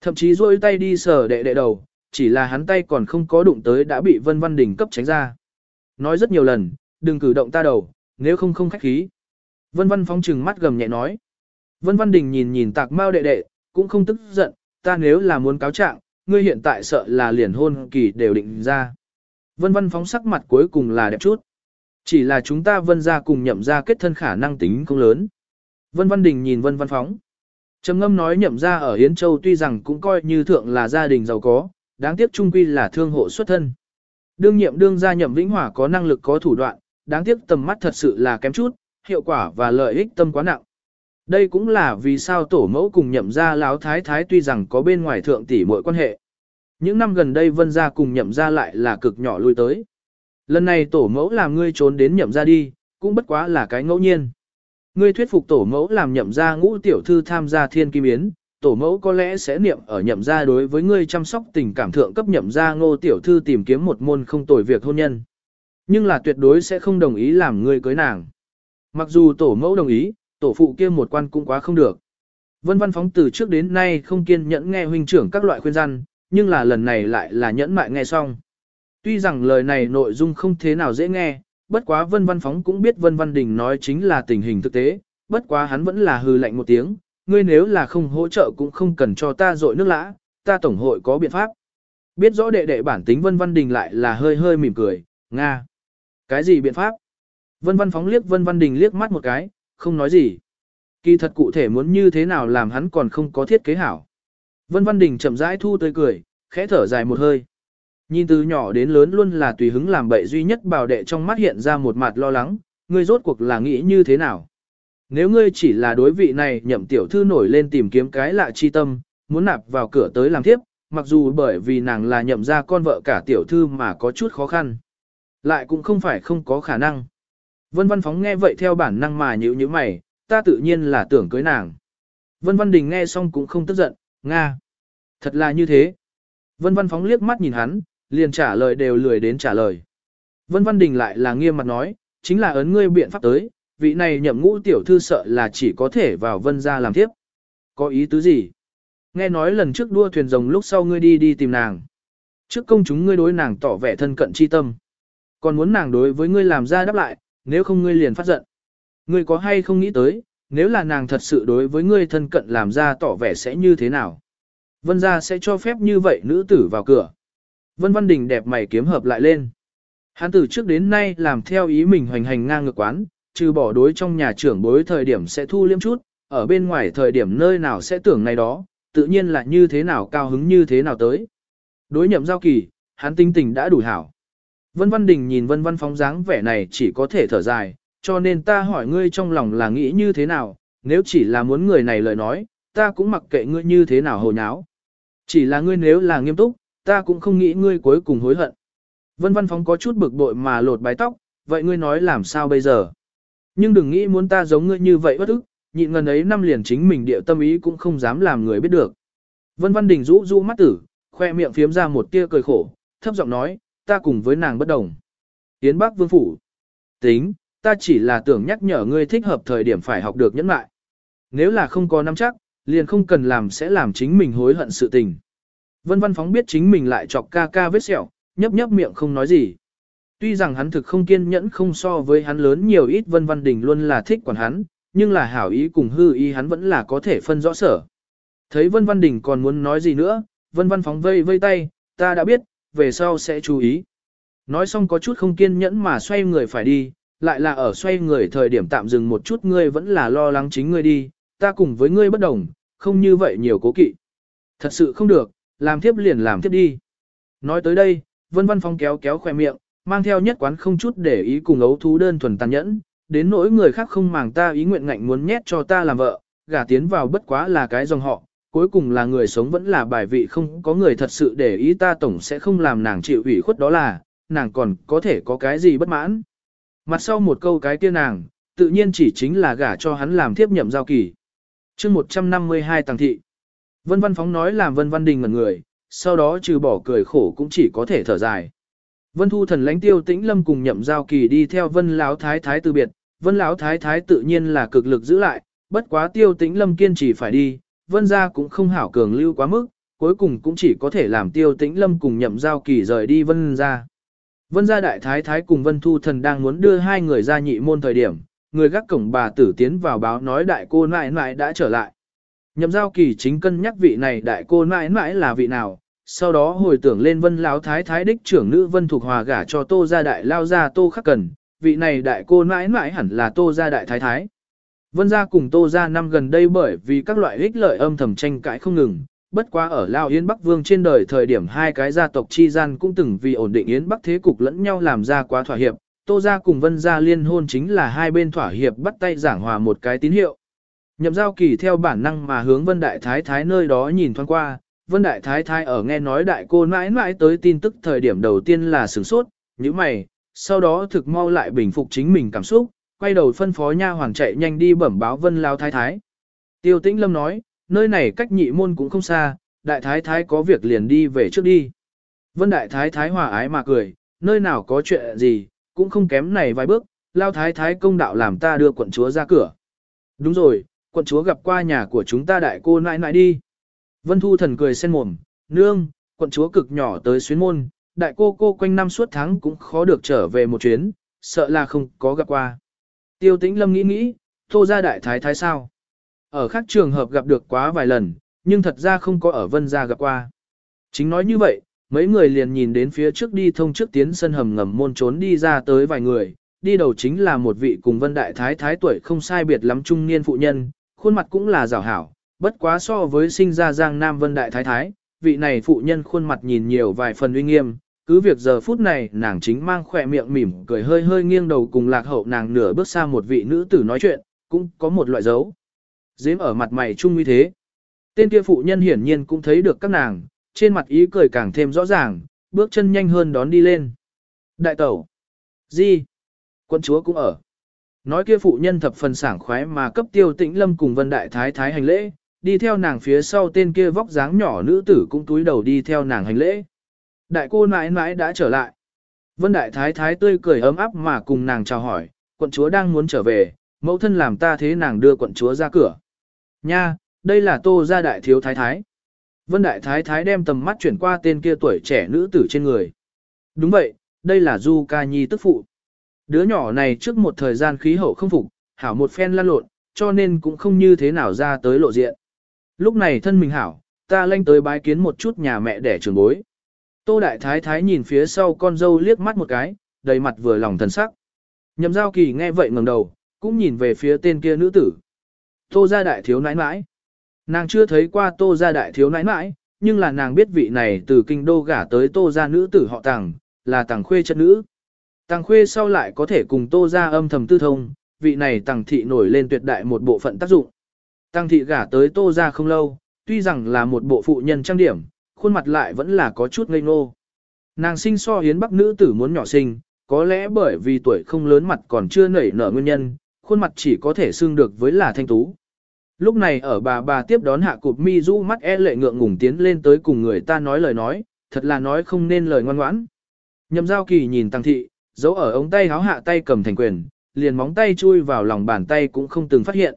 Speaker 1: Thậm chí rôi tay đi sờ đệ đệ đầu, chỉ là hắn tay còn không có đụng tới đã bị Vân Văn Đình cấp tránh ra. Nói rất nhiều lần, đừng cử động ta đầu, nếu không không khách khí. Vân Văn phóng trừng mắt gầm nhẹ nói. Vân Văn Đình nhìn nhìn tạc mau đệ đệ, cũng không tức giận, ta nếu là muốn cáo trạng, ngươi hiện tại sợ là liền hôn kỳ đều định ra. Vân Văn phóng sắc mặt cuối cùng là đẹp chút. Chỉ là chúng ta vân ra cùng nhậm ra kết thân khả năng tính không lớn. Vân Văn Đình nhìn Vân Văn phóng. Trầm ngâm nói nhậm ra ở Hiến Châu tuy rằng cũng coi như thượng là gia đình giàu có, đáng tiếc trung quy là thương hộ xuất thân. Đương nhiệm đương gia nhậm vĩnh hỏa có năng lực có thủ đoạn, đáng tiếc tầm mắt thật sự là kém chút, hiệu quả và lợi ích tâm quá nặng. Đây cũng là vì sao tổ mẫu cùng nhậm gia láo thái thái tuy rằng có bên ngoài thượng tỷ mọi quan hệ. Những năm gần đây vân gia cùng nhậm gia lại là cực nhỏ lui tới. Lần này tổ mẫu làm ngươi trốn đến nhậm gia đi, cũng bất quá là cái ngẫu nhiên. Ngươi thuyết phục tổ mẫu làm nhậm gia ngũ tiểu thư tham gia thiên kim yến, tổ mẫu có lẽ sẽ niệm ở nhậm gia đối với ngươi chăm sóc tình cảm thượng cấp nhậm gia ngô tiểu thư tìm kiếm một môn không tồi việc hôn nhân. Nhưng là tuyệt đối sẽ không đồng ý làm ngươi cưới nàng. Mặc dù tổ mẫu đồng ý, tổ phụ kia một quan cũng quá không được. Vân văn phóng từ trước đến nay không kiên nhẫn nghe huynh trưởng các loại khuyên răn, nhưng là lần này lại là nhẫn mại nghe xong. Tuy rằng lời này nội dung không thế nào dễ nghe, bất quá vân văn phóng cũng biết vân văn đình nói chính là tình hình thực tế, bất quá hắn vẫn là hư lạnh một tiếng, ngươi nếu là không hỗ trợ cũng không cần cho ta dội nước lã, ta tổng hội có biện pháp. Biết rõ đệ đệ bản tính vân văn đình lại là hơi hơi mỉm cười, Nga. Cái gì biện pháp? Vân văn phóng liếc vân văn đình liếc mắt một cái, không nói gì. Kỳ thật cụ thể muốn như thế nào làm hắn còn không có thiết kế hảo. Vân văn đình chậm rãi thu tươi cười, khẽ thở dài một hơi. Nhìn từ nhỏ đến lớn luôn là tùy hứng làm bậy duy nhất bảo đệ trong mắt hiện ra một mặt lo lắng, ngươi rốt cuộc là nghĩ như thế nào. Nếu ngươi chỉ là đối vị này nhậm tiểu thư nổi lên tìm kiếm cái lạ chi tâm, muốn nạp vào cửa tới làm tiếp, mặc dù bởi vì nàng là nhậm ra con vợ cả tiểu thư mà có chút khó khăn. Lại cũng không phải không có khả năng. Vân Văn Phóng nghe vậy theo bản năng mà nhữ như mày, ta tự nhiên là tưởng cưới nàng. Vân Văn Đình nghe xong cũng không tức giận, Nga. Thật là như thế. Vân Văn Phóng liếc mắt nhìn hắn, liền trả lời đều lười đến trả lời. Vân Văn Đình lại là nghiêm mặt nói, chính là ấn ngươi biện pháp tới, vị này nhậm ngũ tiểu thư sợ là chỉ có thể vào vân ra làm tiếp. Có ý tứ gì? Nghe nói lần trước đua thuyền rồng lúc sau ngươi đi đi tìm nàng. Trước công chúng ngươi đối nàng tỏ vẻ thân cận chi tâm. Còn muốn nàng đối với ngươi làm ra đáp lại, nếu không ngươi liền phát giận. Ngươi có hay không nghĩ tới, nếu là nàng thật sự đối với ngươi thân cận làm ra tỏ vẻ sẽ như thế nào? Vân gia sẽ cho phép như vậy nữ tử vào cửa. Vân Văn Đình đẹp mày kiếm hợp lại lên. Hắn từ trước đến nay làm theo ý mình hoành hành ngang ngược quán, trừ bỏ đối trong nhà trưởng bối thời điểm sẽ thu liêm chút, ở bên ngoài thời điểm nơi nào sẽ tưởng này đó, tự nhiên là như thế nào cao hứng như thế nào tới. Đối nhậm giao kỳ, hắn tinh tình đã đủ hảo. Vân Văn Đình nhìn Vân Văn phóng dáng vẻ này chỉ có thể thở dài, cho nên ta hỏi ngươi trong lòng là nghĩ như thế nào, nếu chỉ là muốn người này lời nói, ta cũng mặc kệ ngươi như thế nào hồ nháo. Chỉ là ngươi nếu là nghiêm túc, ta cũng không nghĩ ngươi cuối cùng hối hận. Vân Văn Phóng có chút bực bội mà lột bái tóc, vậy ngươi nói làm sao bây giờ? Nhưng đừng nghĩ muốn ta giống ngươi như vậy bất ức, nhịn ngần ấy năm liền chính mình địa tâm ý cũng không dám làm người biết được. Vân Văn Đình rũ rũ mắt tử, khoe miệng phiếm ra một tia cười khổ, thấp giọng nói, ta cùng với nàng bất đồng. Yến Bắc Vương Phủ. Tính, ta chỉ là tưởng nhắc nhở ngươi thích hợp thời điểm phải học được nhẫn lại. Nếu là không có nắm chắc, liền không cần làm sẽ làm chính mình hối hận sự tình. Vân Văn Phóng biết chính mình lại chọc ca ca vết sẹo, nhấp nhấp miệng không nói gì. Tuy rằng hắn thực không kiên nhẫn không so với hắn lớn nhiều ít Vân Văn Đình luôn là thích quản hắn, nhưng là hảo ý cùng hư ý hắn vẫn là có thể phân rõ sở. Thấy Vân Văn Đình còn muốn nói gì nữa, Vân Văn Phóng vây vây tay, ta đã biết, về sau sẽ chú ý. Nói xong có chút không kiên nhẫn mà xoay người phải đi, lại là ở xoay người thời điểm tạm dừng một chút ngươi vẫn là lo lắng chính ngươi đi, ta cùng với ngươi bất đồng, không như vậy nhiều cố kỵ. Thật sự không được, làm tiếp liền làm tiếp đi. Nói tới đây, Vân Văn Phong kéo kéo khoe miệng, mang theo nhất quán không chút để ý cùng ấu thú đơn thuần tàn nhẫn, đến nỗi người khác không màng ta ý nguyện ngạnh muốn nhét cho ta làm vợ, gả tiến vào bất quá là cái dòng họ, cuối cùng là người sống vẫn là bài vị không có người thật sự để ý ta tổng sẽ không làm nàng chịu ủy khuất đó là, nàng còn có thể có cái gì bất mãn. Mặt sau một câu cái kia nàng, tự nhiên chỉ chính là gả cho hắn làm thiếp nhậm giao kỳ. chương 152 tàng thị. Vân Văn Phóng nói làm Vân Văn Đình ngẩn người, sau đó trừ bỏ cười khổ cũng chỉ có thể thở dài. Vân Thu Thần lãnh tiêu tĩnh lâm cùng nhậm giao kỳ đi theo Vân Lão Thái Thái từ biệt, Vân Lão Thái Thái tự nhiên là cực lực giữ lại, bất quá tiêu tĩnh lâm kiên trì phải đi, Vân gia cũng không hảo cường lưu quá mức, cuối cùng cũng chỉ có thể làm tiêu tĩnh lâm cùng nhậm giao kỳ rời đi Vân gia. Vân gia đại thái thái cùng Vân Thu Thần đang muốn đưa hai người ra nhị môn thời điểm, người gác cổng bà tử tiến vào báo nói đại cô nãi nãi đã trở lại. Nhậm giao kỳ chính cân nhắc vị này đại cô nãi nãi là vị nào, sau đó hồi tưởng lên Vân Lão thái thái đích trưởng nữ Vân thuộc Hòa gả cho Tô gia đại lao gia Tô Khắc Cần, vị này đại cô nãi nãi hẳn là Tô gia đại thái thái. Vân gia cùng Tô gia năm gần đây bởi vì các loại ích lợi âm thầm tranh cãi không ngừng, bất quá ở Lao Yến Bắc Vương trên đời thời điểm hai cái gia tộc chi gian cũng từng vì ổn định Yến Bắc thế cục lẫn nhau làm ra quá thỏa hiệp, Tô gia cùng Vân gia liên hôn chính là hai bên thỏa hiệp bắt tay giảng hòa một cái tín hiệu. Nhậm giao kỳ theo bản năng mà hướng Vân Đại Thái Thái nơi đó nhìn thoáng qua, Vân Đại Thái Thái ở nghe nói đại cô mãi mãi tới tin tức thời điểm đầu tiên là sửng sốt, như mày, sau đó thực mau lại bình phục chính mình cảm xúc, quay đầu phân phó nha hoàng chạy nhanh đi bẩm báo Vân Lao Thái Thái. Tiêu Tĩnh Lâm nói, nơi này cách nhị môn cũng không xa, đại thái thái có việc liền đi về trước đi. Vân đại thái thái hòa ái mà cười, nơi nào có chuyện gì, cũng không kém này vài bước, lao thái thái công đạo làm ta đưa quận chúa ra cửa. Đúng rồi, quận chúa gặp qua nhà của chúng ta đại cô nãi nãi đi. Vân thu thần cười sen mồm, nương, quận chúa cực nhỏ tới xuyến môn, đại cô cô quanh năm suốt tháng cũng khó được trở về một chuyến, sợ là không có gặp qua. Tiêu tĩnh lâm nghĩ nghĩ, tô ra đại thái thái sao? Ở khác trường hợp gặp được quá vài lần, nhưng thật ra không có ở vân gia gặp qua. Chính nói như vậy, mấy người liền nhìn đến phía trước đi thông trước tiến sân hầm ngầm môn trốn đi ra tới vài người, đi đầu chính là một vị cùng vân đại thái thái tuổi không sai biệt lắm trung niên phụ nhân, khuôn mặt cũng là rào hảo, bất quá so với sinh ra giang nam vân đại thái thái, vị này phụ nhân khuôn mặt nhìn nhiều vài phần uy nghiêm, cứ việc giờ phút này nàng chính mang khỏe miệng mỉm cười hơi hơi nghiêng đầu cùng lạc hậu nàng nửa bước xa một vị nữ tử nói chuyện, cũng có một loại dấu. Dếm ở mặt mày trung như thế. Tên kia phụ nhân hiển nhiên cũng thấy được các nàng, trên mặt ý cười càng thêm rõ ràng, bước chân nhanh hơn đón đi lên. Đại tẩu. Gì? Quân chúa cũng ở. Nói kia phụ nhân thập phần sảng khoái mà cấp tiêu tĩnh lâm cùng vân đại thái thái hành lễ, đi theo nàng phía sau tên kia vóc dáng nhỏ nữ tử cũng túi đầu đi theo nàng hành lễ. Đại cô mãi mãi đã trở lại. Vân đại thái thái tươi cười ấm áp mà cùng nàng chào hỏi, quận chúa đang muốn trở về, mẫu thân làm ta thế nàng đưa quận chúa ra cửa. Nha, đây là tô gia đại thiếu thái thái. Vân đại thái thái đem tầm mắt chuyển qua tên kia tuổi trẻ nữ tử trên người. Đúng vậy, đây là Du Ca Nhi tức phụ. Đứa nhỏ này trước một thời gian khí hậu không phục, hảo một phen lan lộn, cho nên cũng không như thế nào ra tới lộ diện. Lúc này thân mình hảo, ta lanh tới bái kiến một chút nhà mẹ đẻ trường bối. Tô đại thái thái nhìn phía sau con dâu liếc mắt một cái, đầy mặt vừa lòng thần sắc. Nhậm giao kỳ nghe vậy ngẩng đầu, cũng nhìn về phía tên kia nữ tử. Tô gia đại thiếu nãi nãi. Nàng chưa thấy qua tô gia đại thiếu nãi nãi, nhưng là nàng biết vị này từ kinh đô gả tới tô gia nữ tử họ tàng, là tàng khuê chất nữ. Tàng khuê sau lại có thể cùng tô gia âm thầm tư thông, vị này tàng thị nổi lên tuyệt đại một bộ phận tác dụng. Tàng thị gả tới tô gia không lâu, tuy rằng là một bộ phụ nhân trang điểm, khuôn mặt lại vẫn là có chút ngây ngô. Nàng sinh so hiến bắc nữ tử muốn nhỏ sinh, có lẽ bởi vì tuổi không lớn mặt còn chưa nảy nở nguyên nhân, khuôn mặt chỉ có thể xưng được với là thanh tú. Lúc này ở bà bà tiếp đón hạ cụp mi du mắt e lệ ngượng ngùng tiến lên tới cùng người ta nói lời nói, thật là nói không nên lời ngoan ngoãn. Nhậm giao kỳ nhìn tăng thị, giấu ở ống tay háo hạ tay cầm thành quyền, liền móng tay chui vào lòng bàn tay cũng không từng phát hiện.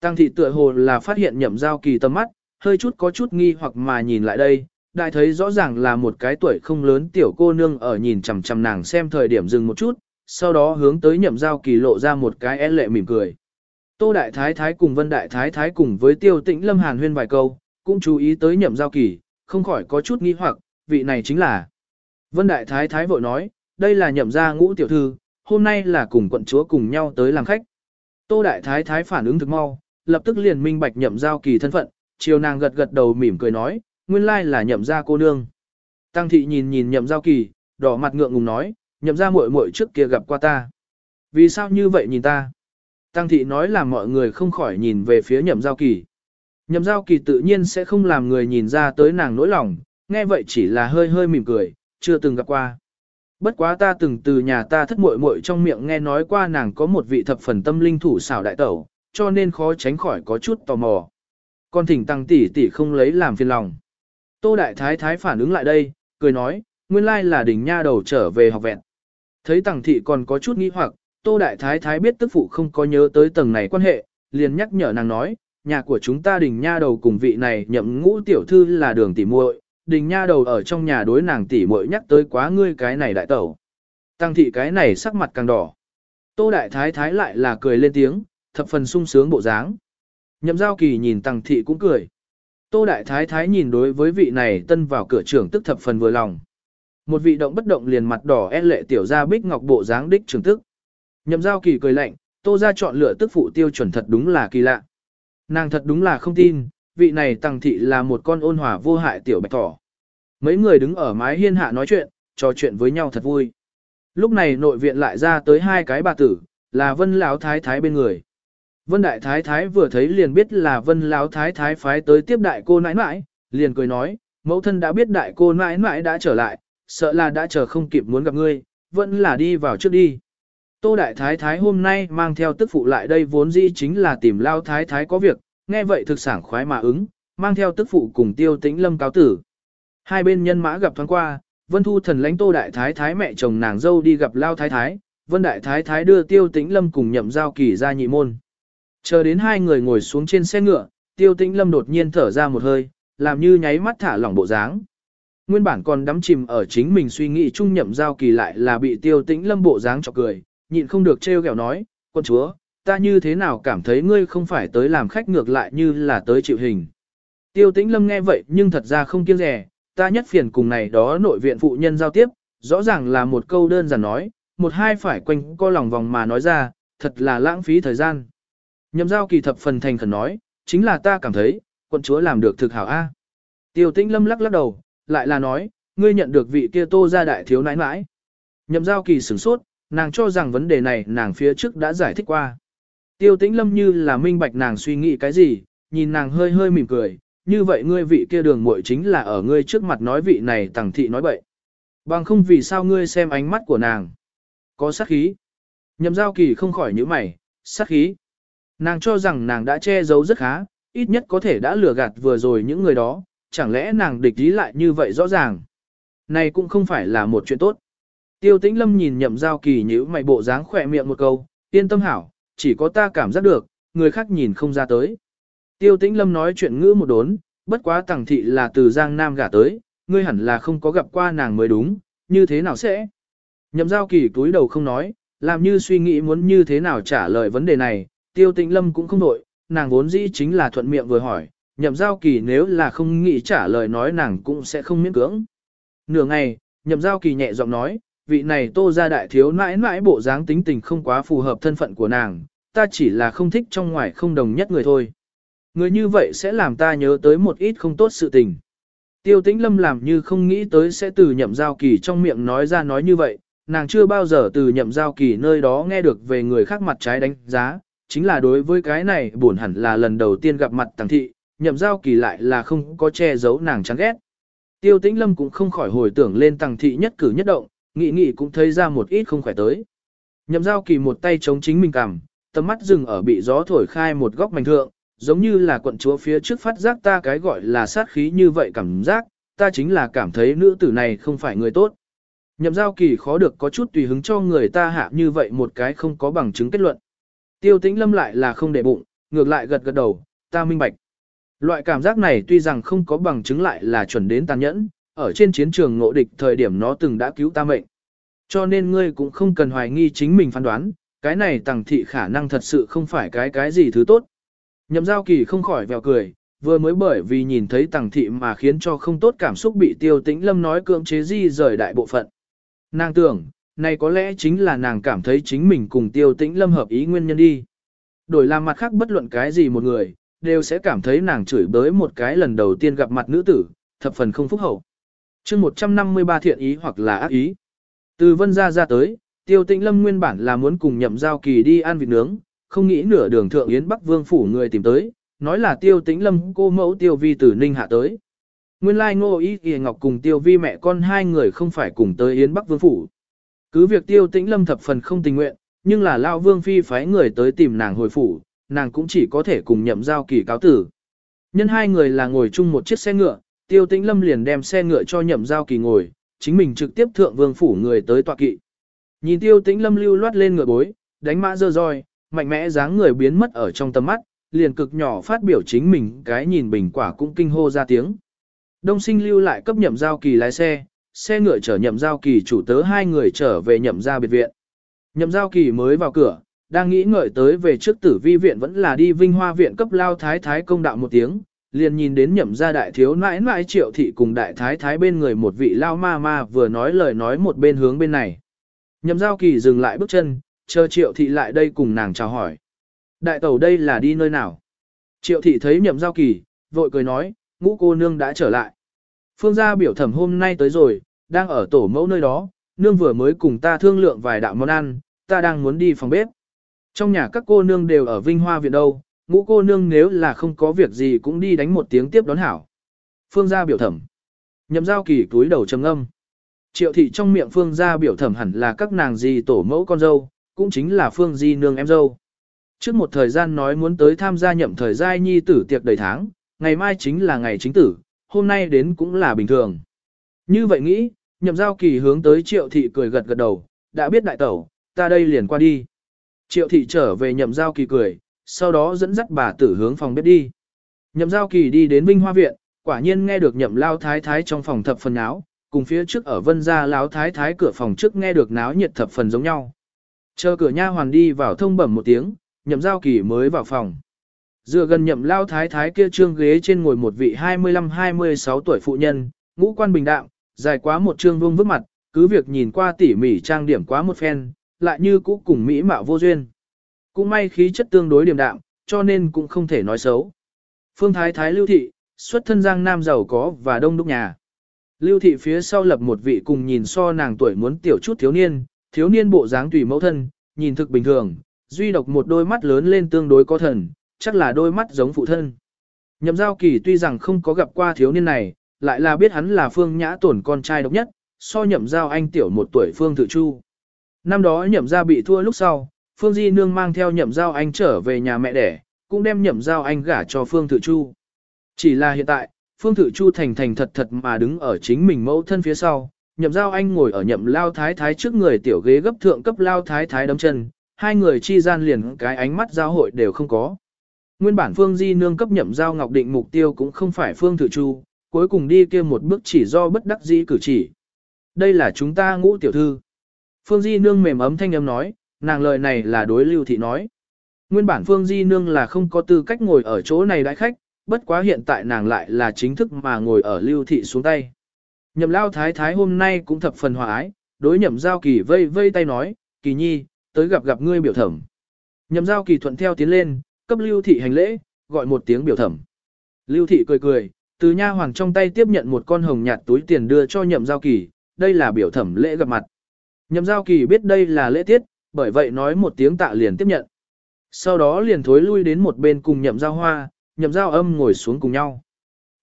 Speaker 1: Tăng thị tựa hồ là phát hiện nhậm giao kỳ tâm mắt, hơi chút có chút nghi hoặc mà nhìn lại đây, đại thấy rõ ràng là một cái tuổi không lớn tiểu cô nương ở nhìn chằm chằm nàng xem thời điểm dừng một chút, sau đó hướng tới nhậm giao kỳ lộ ra một cái e lệ mỉm cười. Tô Đại Thái Thái cùng Vân Đại Thái Thái cùng với Tiêu Tĩnh Lâm Hàn huyên vài câu, cũng chú ý tới nhậm giao kỳ, không khỏi có chút nghi hoặc, vị này chính là. Vân Đại Thái Thái vội nói, đây là nhậm gia ngũ tiểu thư, hôm nay là cùng quận chúa cùng nhau tới làm khách. Tô Đại Thái Thái phản ứng thực mau, lập tức liền minh bạch nhậm giao kỳ thân phận, chiều nàng gật gật đầu mỉm cười nói, nguyên lai là nhậm gia cô nương. Tăng thị nhìn nhìn nhậm giao kỳ, đỏ mặt ngượng ngùng nói, nhậm gia muội muội trước kia gặp qua ta. Vì sao như vậy nhìn ta? Tăng thị nói là mọi người không khỏi nhìn về phía nhậm giao kỳ. Nhậm giao kỳ tự nhiên sẽ không làm người nhìn ra tới nàng nỗi lòng, nghe vậy chỉ là hơi hơi mỉm cười, chưa từng gặp qua. Bất quá ta từng từ nhà ta thất muội muội trong miệng nghe nói qua nàng có một vị thập phần tâm linh thủ xảo đại tẩu, cho nên khó tránh khỏi có chút tò mò. Con thỉnh tăng tỷ tỷ không lấy làm phiền lòng. Tô đại thái thái phản ứng lại đây, cười nói, nguyên lai là đỉnh nha đầu trở về học vẹn. Thấy tăng thị còn có chút nghi hoặc, tô đại thái thái biết tức phụ không có nhớ tới tầng này quan hệ, liền nhắc nhở nàng nói, nhà của chúng ta đỉnh nha đầu cùng vị này nhậm ngũ tiểu thư là đường tỷ muội, đình nha đầu ở trong nhà đối nàng tỷ muội nhắc tới quá ngươi cái này đại tẩu. Tăng thị cái này sắc mặt càng đỏ. Tô đại thái thái lại là cười lên tiếng, thập phần sung sướng bộ dáng. Nhậm giao kỳ nhìn tăng thị cũng cười. Tô đại thái thái nhìn đối với vị này tân vào cửa trưởng tức thập phần vừa lòng. Một vị động bất động liền mặt đỏ e lệ tiểu ra bích ngọc bộ dáng đích trưởng tức. Nhậm giao kỳ cười lạnh, tô ra chọn lựa tức phụ tiêu chuẩn thật đúng là kỳ lạ. Nàng thật đúng là không tin, vị này tăng thị là một con ôn hòa vô hại tiểu bạch thỏ. Mấy người đứng ở mái hiên hạ nói chuyện, trò chuyện với nhau thật vui. Lúc này nội viện lại ra tới hai cái bà tử, là Vân Lão Thái Thái bên người. Vân Đại Thái Thái vừa thấy liền biết là Vân Lão Thái Thái phái tới tiếp đại cô nãi nãi, liền cười nói, mẫu thân đã biết đại cô nãi nãi đã trở lại, sợ là đã chờ không kịp muốn gặp ngươi, vẫn là đi vào trước đi. Tô Đại Thái Thái hôm nay mang theo tức phụ lại đây vốn dĩ chính là tìm Lao Thái Thái có việc, nghe vậy thực sảng khoái mà ứng, mang theo tức phụ cùng tiêu tĩnh lâm cáo tử. Hai bên nhân mã gặp thoáng qua, Vân Thu thần lãnh Tô Đại Thái Thái mẹ chồng nàng dâu đi gặp Lao Thái Thái, Vân Đại Thái Thái đưa Tiêu Tĩnh Lâm cùng nhậm giao kỳ ra nhị môn. Chờ đến hai người ngồi xuống trên xe ngựa, Tiêu Tĩnh Lâm đột nhiên thở ra một hơi, làm như nháy mắt thả lỏng bộ dáng. Nguyên bản còn đắm chìm ở chính mình suy nghĩ chung nhậm giao kỳ lại là bị Tiêu Tĩnh Lâm bộ dáng chọc cười, nhịn không được trêu ghẹo nói, quân chúa, ta như thế nào cảm thấy ngươi không phải tới làm khách ngược lại như là tới chịu hình. Tiêu Tĩnh Lâm nghe vậy nhưng thật ra không kiêng rẻ, ta nhất phiền cùng này đó nội viện phụ nhân giao tiếp, rõ ràng là một câu đơn giản nói, một hai phải quanh co lòng vòng mà nói ra, thật là lãng phí thời gian. Nhậm giao kỳ thập phần thành khẩn nói, chính là ta cảm thấy, quận chúa làm được thực hảo A. Tiêu tĩnh lâm lắc lắc đầu, lại là nói, ngươi nhận được vị kia tô ra đại thiếu nãi nãi. Nhậm giao kỳ sửng sốt, nàng cho rằng vấn đề này nàng phía trước đã giải thích qua. Tiêu tĩnh lâm như là minh bạch nàng suy nghĩ cái gì, nhìn nàng hơi hơi mỉm cười, như vậy ngươi vị kia đường muội chính là ở ngươi trước mặt nói vị này tàng thị nói bậy. Bằng không vì sao ngươi xem ánh mắt của nàng. Có sát khí. Nhậm giao kỳ không khỏi những mày, sát khí. Nàng cho rằng nàng đã che giấu rất khá, ít nhất có thể đã lừa gạt vừa rồi những người đó, chẳng lẽ nàng địch ý lại như vậy rõ ràng. Này cũng không phải là một chuyện tốt. Tiêu tĩnh lâm nhìn nhậm giao kỳ nhíu mày bộ dáng khỏe miệng một câu, yên tâm hảo, chỉ có ta cảm giác được, người khác nhìn không ra tới. Tiêu tĩnh lâm nói chuyện ngữ một đốn, bất quá tàng thị là từ Giang Nam gả tới, ngươi hẳn là không có gặp qua nàng mới đúng, như thế nào sẽ? Nhậm giao kỳ túi đầu không nói, làm như suy nghĩ muốn như thế nào trả lời vấn đề này, tiêu tĩnh lâm cũng không đổi, nàng vốn dĩ chính là thuận miệng vừa hỏi, nhậm giao kỳ nếu là không nghĩ trả lời nói nàng cũng sẽ không miễn cưỡng. Nửa ngày, nhậm giao kỳ nhẹ giọng nói, vị này tô ra đại thiếu mãi mãi bộ dáng tính tình không quá phù hợp thân phận của nàng, ta chỉ là không thích trong ngoài không đồng nhất người thôi. Người như vậy sẽ làm ta nhớ tới một ít không tốt sự tình. Tiêu tĩnh lâm làm như không nghĩ tới sẽ từ nhậm giao kỳ trong miệng nói ra nói như vậy, nàng chưa bao giờ từ nhậm giao kỳ nơi đó nghe được về người khác mặt trái đánh giá, chính là đối với cái này buồn hẳn là lần đầu tiên gặp mặt tàng thị, nhậm giao kỳ lại là không có che giấu nàng chán ghét. Tiêu tĩnh lâm cũng không khỏi hồi tưởng lên tàng thị nhất cử nhất động, nghĩ nghĩ cũng thấy ra một ít không khỏe tới. Nhậm giao kỳ một tay chống chính mình cằm, tầm mắt dừng ở bị gió thổi khai một góc mảnh thượng, giống như là quận chúa phía trước phát giác ta cái gọi là sát khí như vậy cảm giác, ta chính là cảm thấy nữ tử này không phải người tốt. Nhậm giao kỳ khó được có chút tùy hứng cho người ta hạ như vậy một cái không có bằng chứng kết luận. Tiêu tĩnh lâm lại là không để bụng, ngược lại gật gật đầu, ta minh bạch. Loại cảm giác này tuy rằng không có bằng chứng lại là chuẩn đến tàn nhẫn, ở trên chiến trường ngộ địch thời điểm nó từng đã cứu ta mệnh. Cho nên ngươi cũng không cần hoài nghi chính mình phán đoán, cái này tàng thị khả năng thật sự không phải cái cái gì thứ tốt. Nhậm giao kỳ không khỏi vèo cười, vừa mới bởi vì nhìn thấy tàng thị mà khiến cho không tốt cảm xúc bị tiêu tĩnh lâm nói cưỡng chế di rời đại bộ phận. Nàng tưởng, này có lẽ chính là nàng cảm thấy chính mình cùng tiêu tĩnh lâm hợp ý nguyên nhân đi. Đổi làm mặt khác bất luận cái gì một người, đều sẽ cảm thấy nàng chửi bới một cái lần đầu tiên gặp mặt nữ tử, thập phần không phúc hậu. chương 153 thiện ý hoặc là ác ý. Từ vân ra ra tới, tiêu tĩnh lâm nguyên bản là muốn cùng nhậm giao kỳ đi ăn vịt nướng, không nghĩ nửa đường thượng yến bắc vương phủ người tìm tới, nói là tiêu tĩnh lâm cô mẫu tiêu vi từ ninh hạ tới. Nguyên lai ngô ý kìa ngọc cùng tiêu vi mẹ con hai người không phải cùng tới yến bắc vương phủ. Cứ việc tiêu tĩnh lâm thập phần không tình nguyện, nhưng là lao vương phi phái người tới tìm nàng hồi phủ, nàng cũng chỉ có thể cùng nhậm giao kỳ cáo tử. Nhân hai người là ngồi chung một chiếc xe ngựa, tiêu tĩnh lâm liền đem xe ngựa cho nhậm giao kỳ ngồi, chính mình trực tiếp thượng vương phủ người tới tọa kỵ. Nhìn tiêu tĩnh lâm lưu loát lên ngựa bối, đánh mã dơ roi, mạnh mẽ dáng người biến mất ở trong tầm mắt, liền cực nhỏ phát biểu chính mình cái nhìn bình quả cũng kinh hô ra tiếng. Đông sinh lưu lại cấp nhậm giao kỳ lái xe, xe ngựa chở nhậm giao kỳ chủ tớ hai người trở về nhậm gia biệt viện. Nhậm giao kỳ mới vào cửa, đang nghĩ ngợi tới về trước tử vi viện vẫn là đi vinh hoa viện cấp lao thái thái công đạo một tiếng, liền nhìn đến nhậm gia đại thiếu nãi nãi triệu thị cùng đại thái thái bên người một vị lao ma ma vừa nói lời nói một bên hướng bên này. Nhậm giao kỳ dừng lại bước chân, chờ triệu thị lại đây cùng nàng chào hỏi. Đại tẩu đây là đi nơi nào? Triệu thị thấy nhậm giao kỳ, vội cười nói, ngũ cô nương đã trở lại. Phương gia biểu thẩm hôm nay tới rồi, đang ở tổ mẫu nơi đó, nương vừa mới cùng ta thương lượng vài đạo món ăn, ta đang muốn đi phòng bếp. Trong nhà các cô nương đều ở Vinh Hoa Viện đâu, ngũ cô nương nếu là không có việc gì cũng đi đánh một tiếng tiếp đón hảo. Phương gia biểu thẩm. Nhậm giao kỳ túi đầu trầm âm. Triệu thị trong miệng phương gia biểu thẩm hẳn là các nàng gì tổ mẫu con dâu, cũng chính là phương di nương em dâu. Trước một thời gian nói muốn tới tham gia nhậm thời giai nhi tử tiệc đầy tháng, ngày mai chính là ngày chính tử, hôm nay đến cũng là bình thường. Như vậy nghĩ, nhậm giao kỳ hướng tới triệu thị cười gật gật đầu, đã biết đại tẩu, ta đây liền qua đi. Triệu thị trở về nhậm giao kỳ cười, sau đó dẫn dắt bà tử hướng phòng bếp đi. Nhậm giao kỳ đi đến Vinh Hoa Viện, quả nhiên nghe được nhậm lao thái thái trong phòng thập phần áo, cùng phía trước ở vân gia lão thái thái cửa phòng trước nghe được náo nhiệt thập phần giống nhau. Chờ cửa nha hoàn đi vào thông bẩm một tiếng, nhậm giao kỳ mới vào phòng. Dựa gần nhậm lao thái thái kia trương ghế trên ngồi một vị 25-26 tuổi phụ nhân, ngũ quan bình đạm, dài quá một trương vuông vức mặt, cứ việc nhìn qua tỉ mỉ trang điểm quá một phen, lại như cũ cùng mỹ mạo vô duyên. Cũng may khí chất tương đối điềm đạm, cho nên cũng không thể nói xấu. Phương Thái Thái Lưu Thị, xuất thân giang nam giàu có và đông đúc nhà. Lưu Thị phía sau lập một vị cùng nhìn so nàng tuổi muốn tiểu chút thiếu niên, thiếu niên bộ dáng tùy mẫu thân, nhìn thực bình thường, duy độc một đôi mắt lớn lên tương đối có thần, chắc là đôi mắt giống phụ thân. Nhậm giao kỳ tuy rằng không có gặp qua thiếu niên này, lại là biết hắn là phương nhã tổn con trai độc nhất, so nhậm giao anh tiểu một tuổi phương tự chu. Năm đó nhậm giao bị thua lúc sau, phương di nương mang theo nhậm giao anh trở về nhà mẹ đẻ, cũng đem nhậm giao anh gả cho phương tự chu. Chỉ là hiện tại, phương tự chu thành thành thật thật mà đứng ở chính mình mẫu thân phía sau, nhậm giao anh ngồi ở nhậm lao thái thái trước người tiểu ghế gấp thượng cấp lao thái thái đấm chân, hai người chi gian liền cái ánh mắt giao hội đều không có. Nguyên bản Phương Di nương cấp nhậm giao ngọc định mục tiêu cũng không phải Phương Thử Chu, cuối cùng đi kia một bước chỉ do bất đắc dĩ cử chỉ. Đây là chúng ta ngũ tiểu thư. Phương Di nương mềm ấm thanh âm nói, nàng lời này là đối lưu thị nói. Nguyên bản Phương Di nương là không có tư cách ngồi ở chỗ này đãi khách, bất quá hiện tại nàng lại là chính thức mà ngồi ở lưu thị xuống tay. Nhậm lao thái thái hôm nay cũng thập phần hòa ái, đối nhậm giao kỳ vây vây tay nói, kỳ nhi, tới gặp gặp ngươi biểu thẩm. Nhậm giao kỳ thuận theo tiến lên, cấp lưu thị hành lễ, gọi một tiếng biểu thẩm. Lưu thị cười cười, từ nha hoàng trong tay tiếp nhận một con hồng nhạt túi tiền đưa cho nhậm giao kỳ, đây là biểu thẩm lễ gặp mặt. Nhậm giao kỳ biết đây là lễ tiết, bởi vậy nói một tiếng tạ liền tiếp nhận. Sau đó liền thối lui đến một bên cùng nhậm giao hoa, nhậm giao âm ngồi xuống cùng nhau.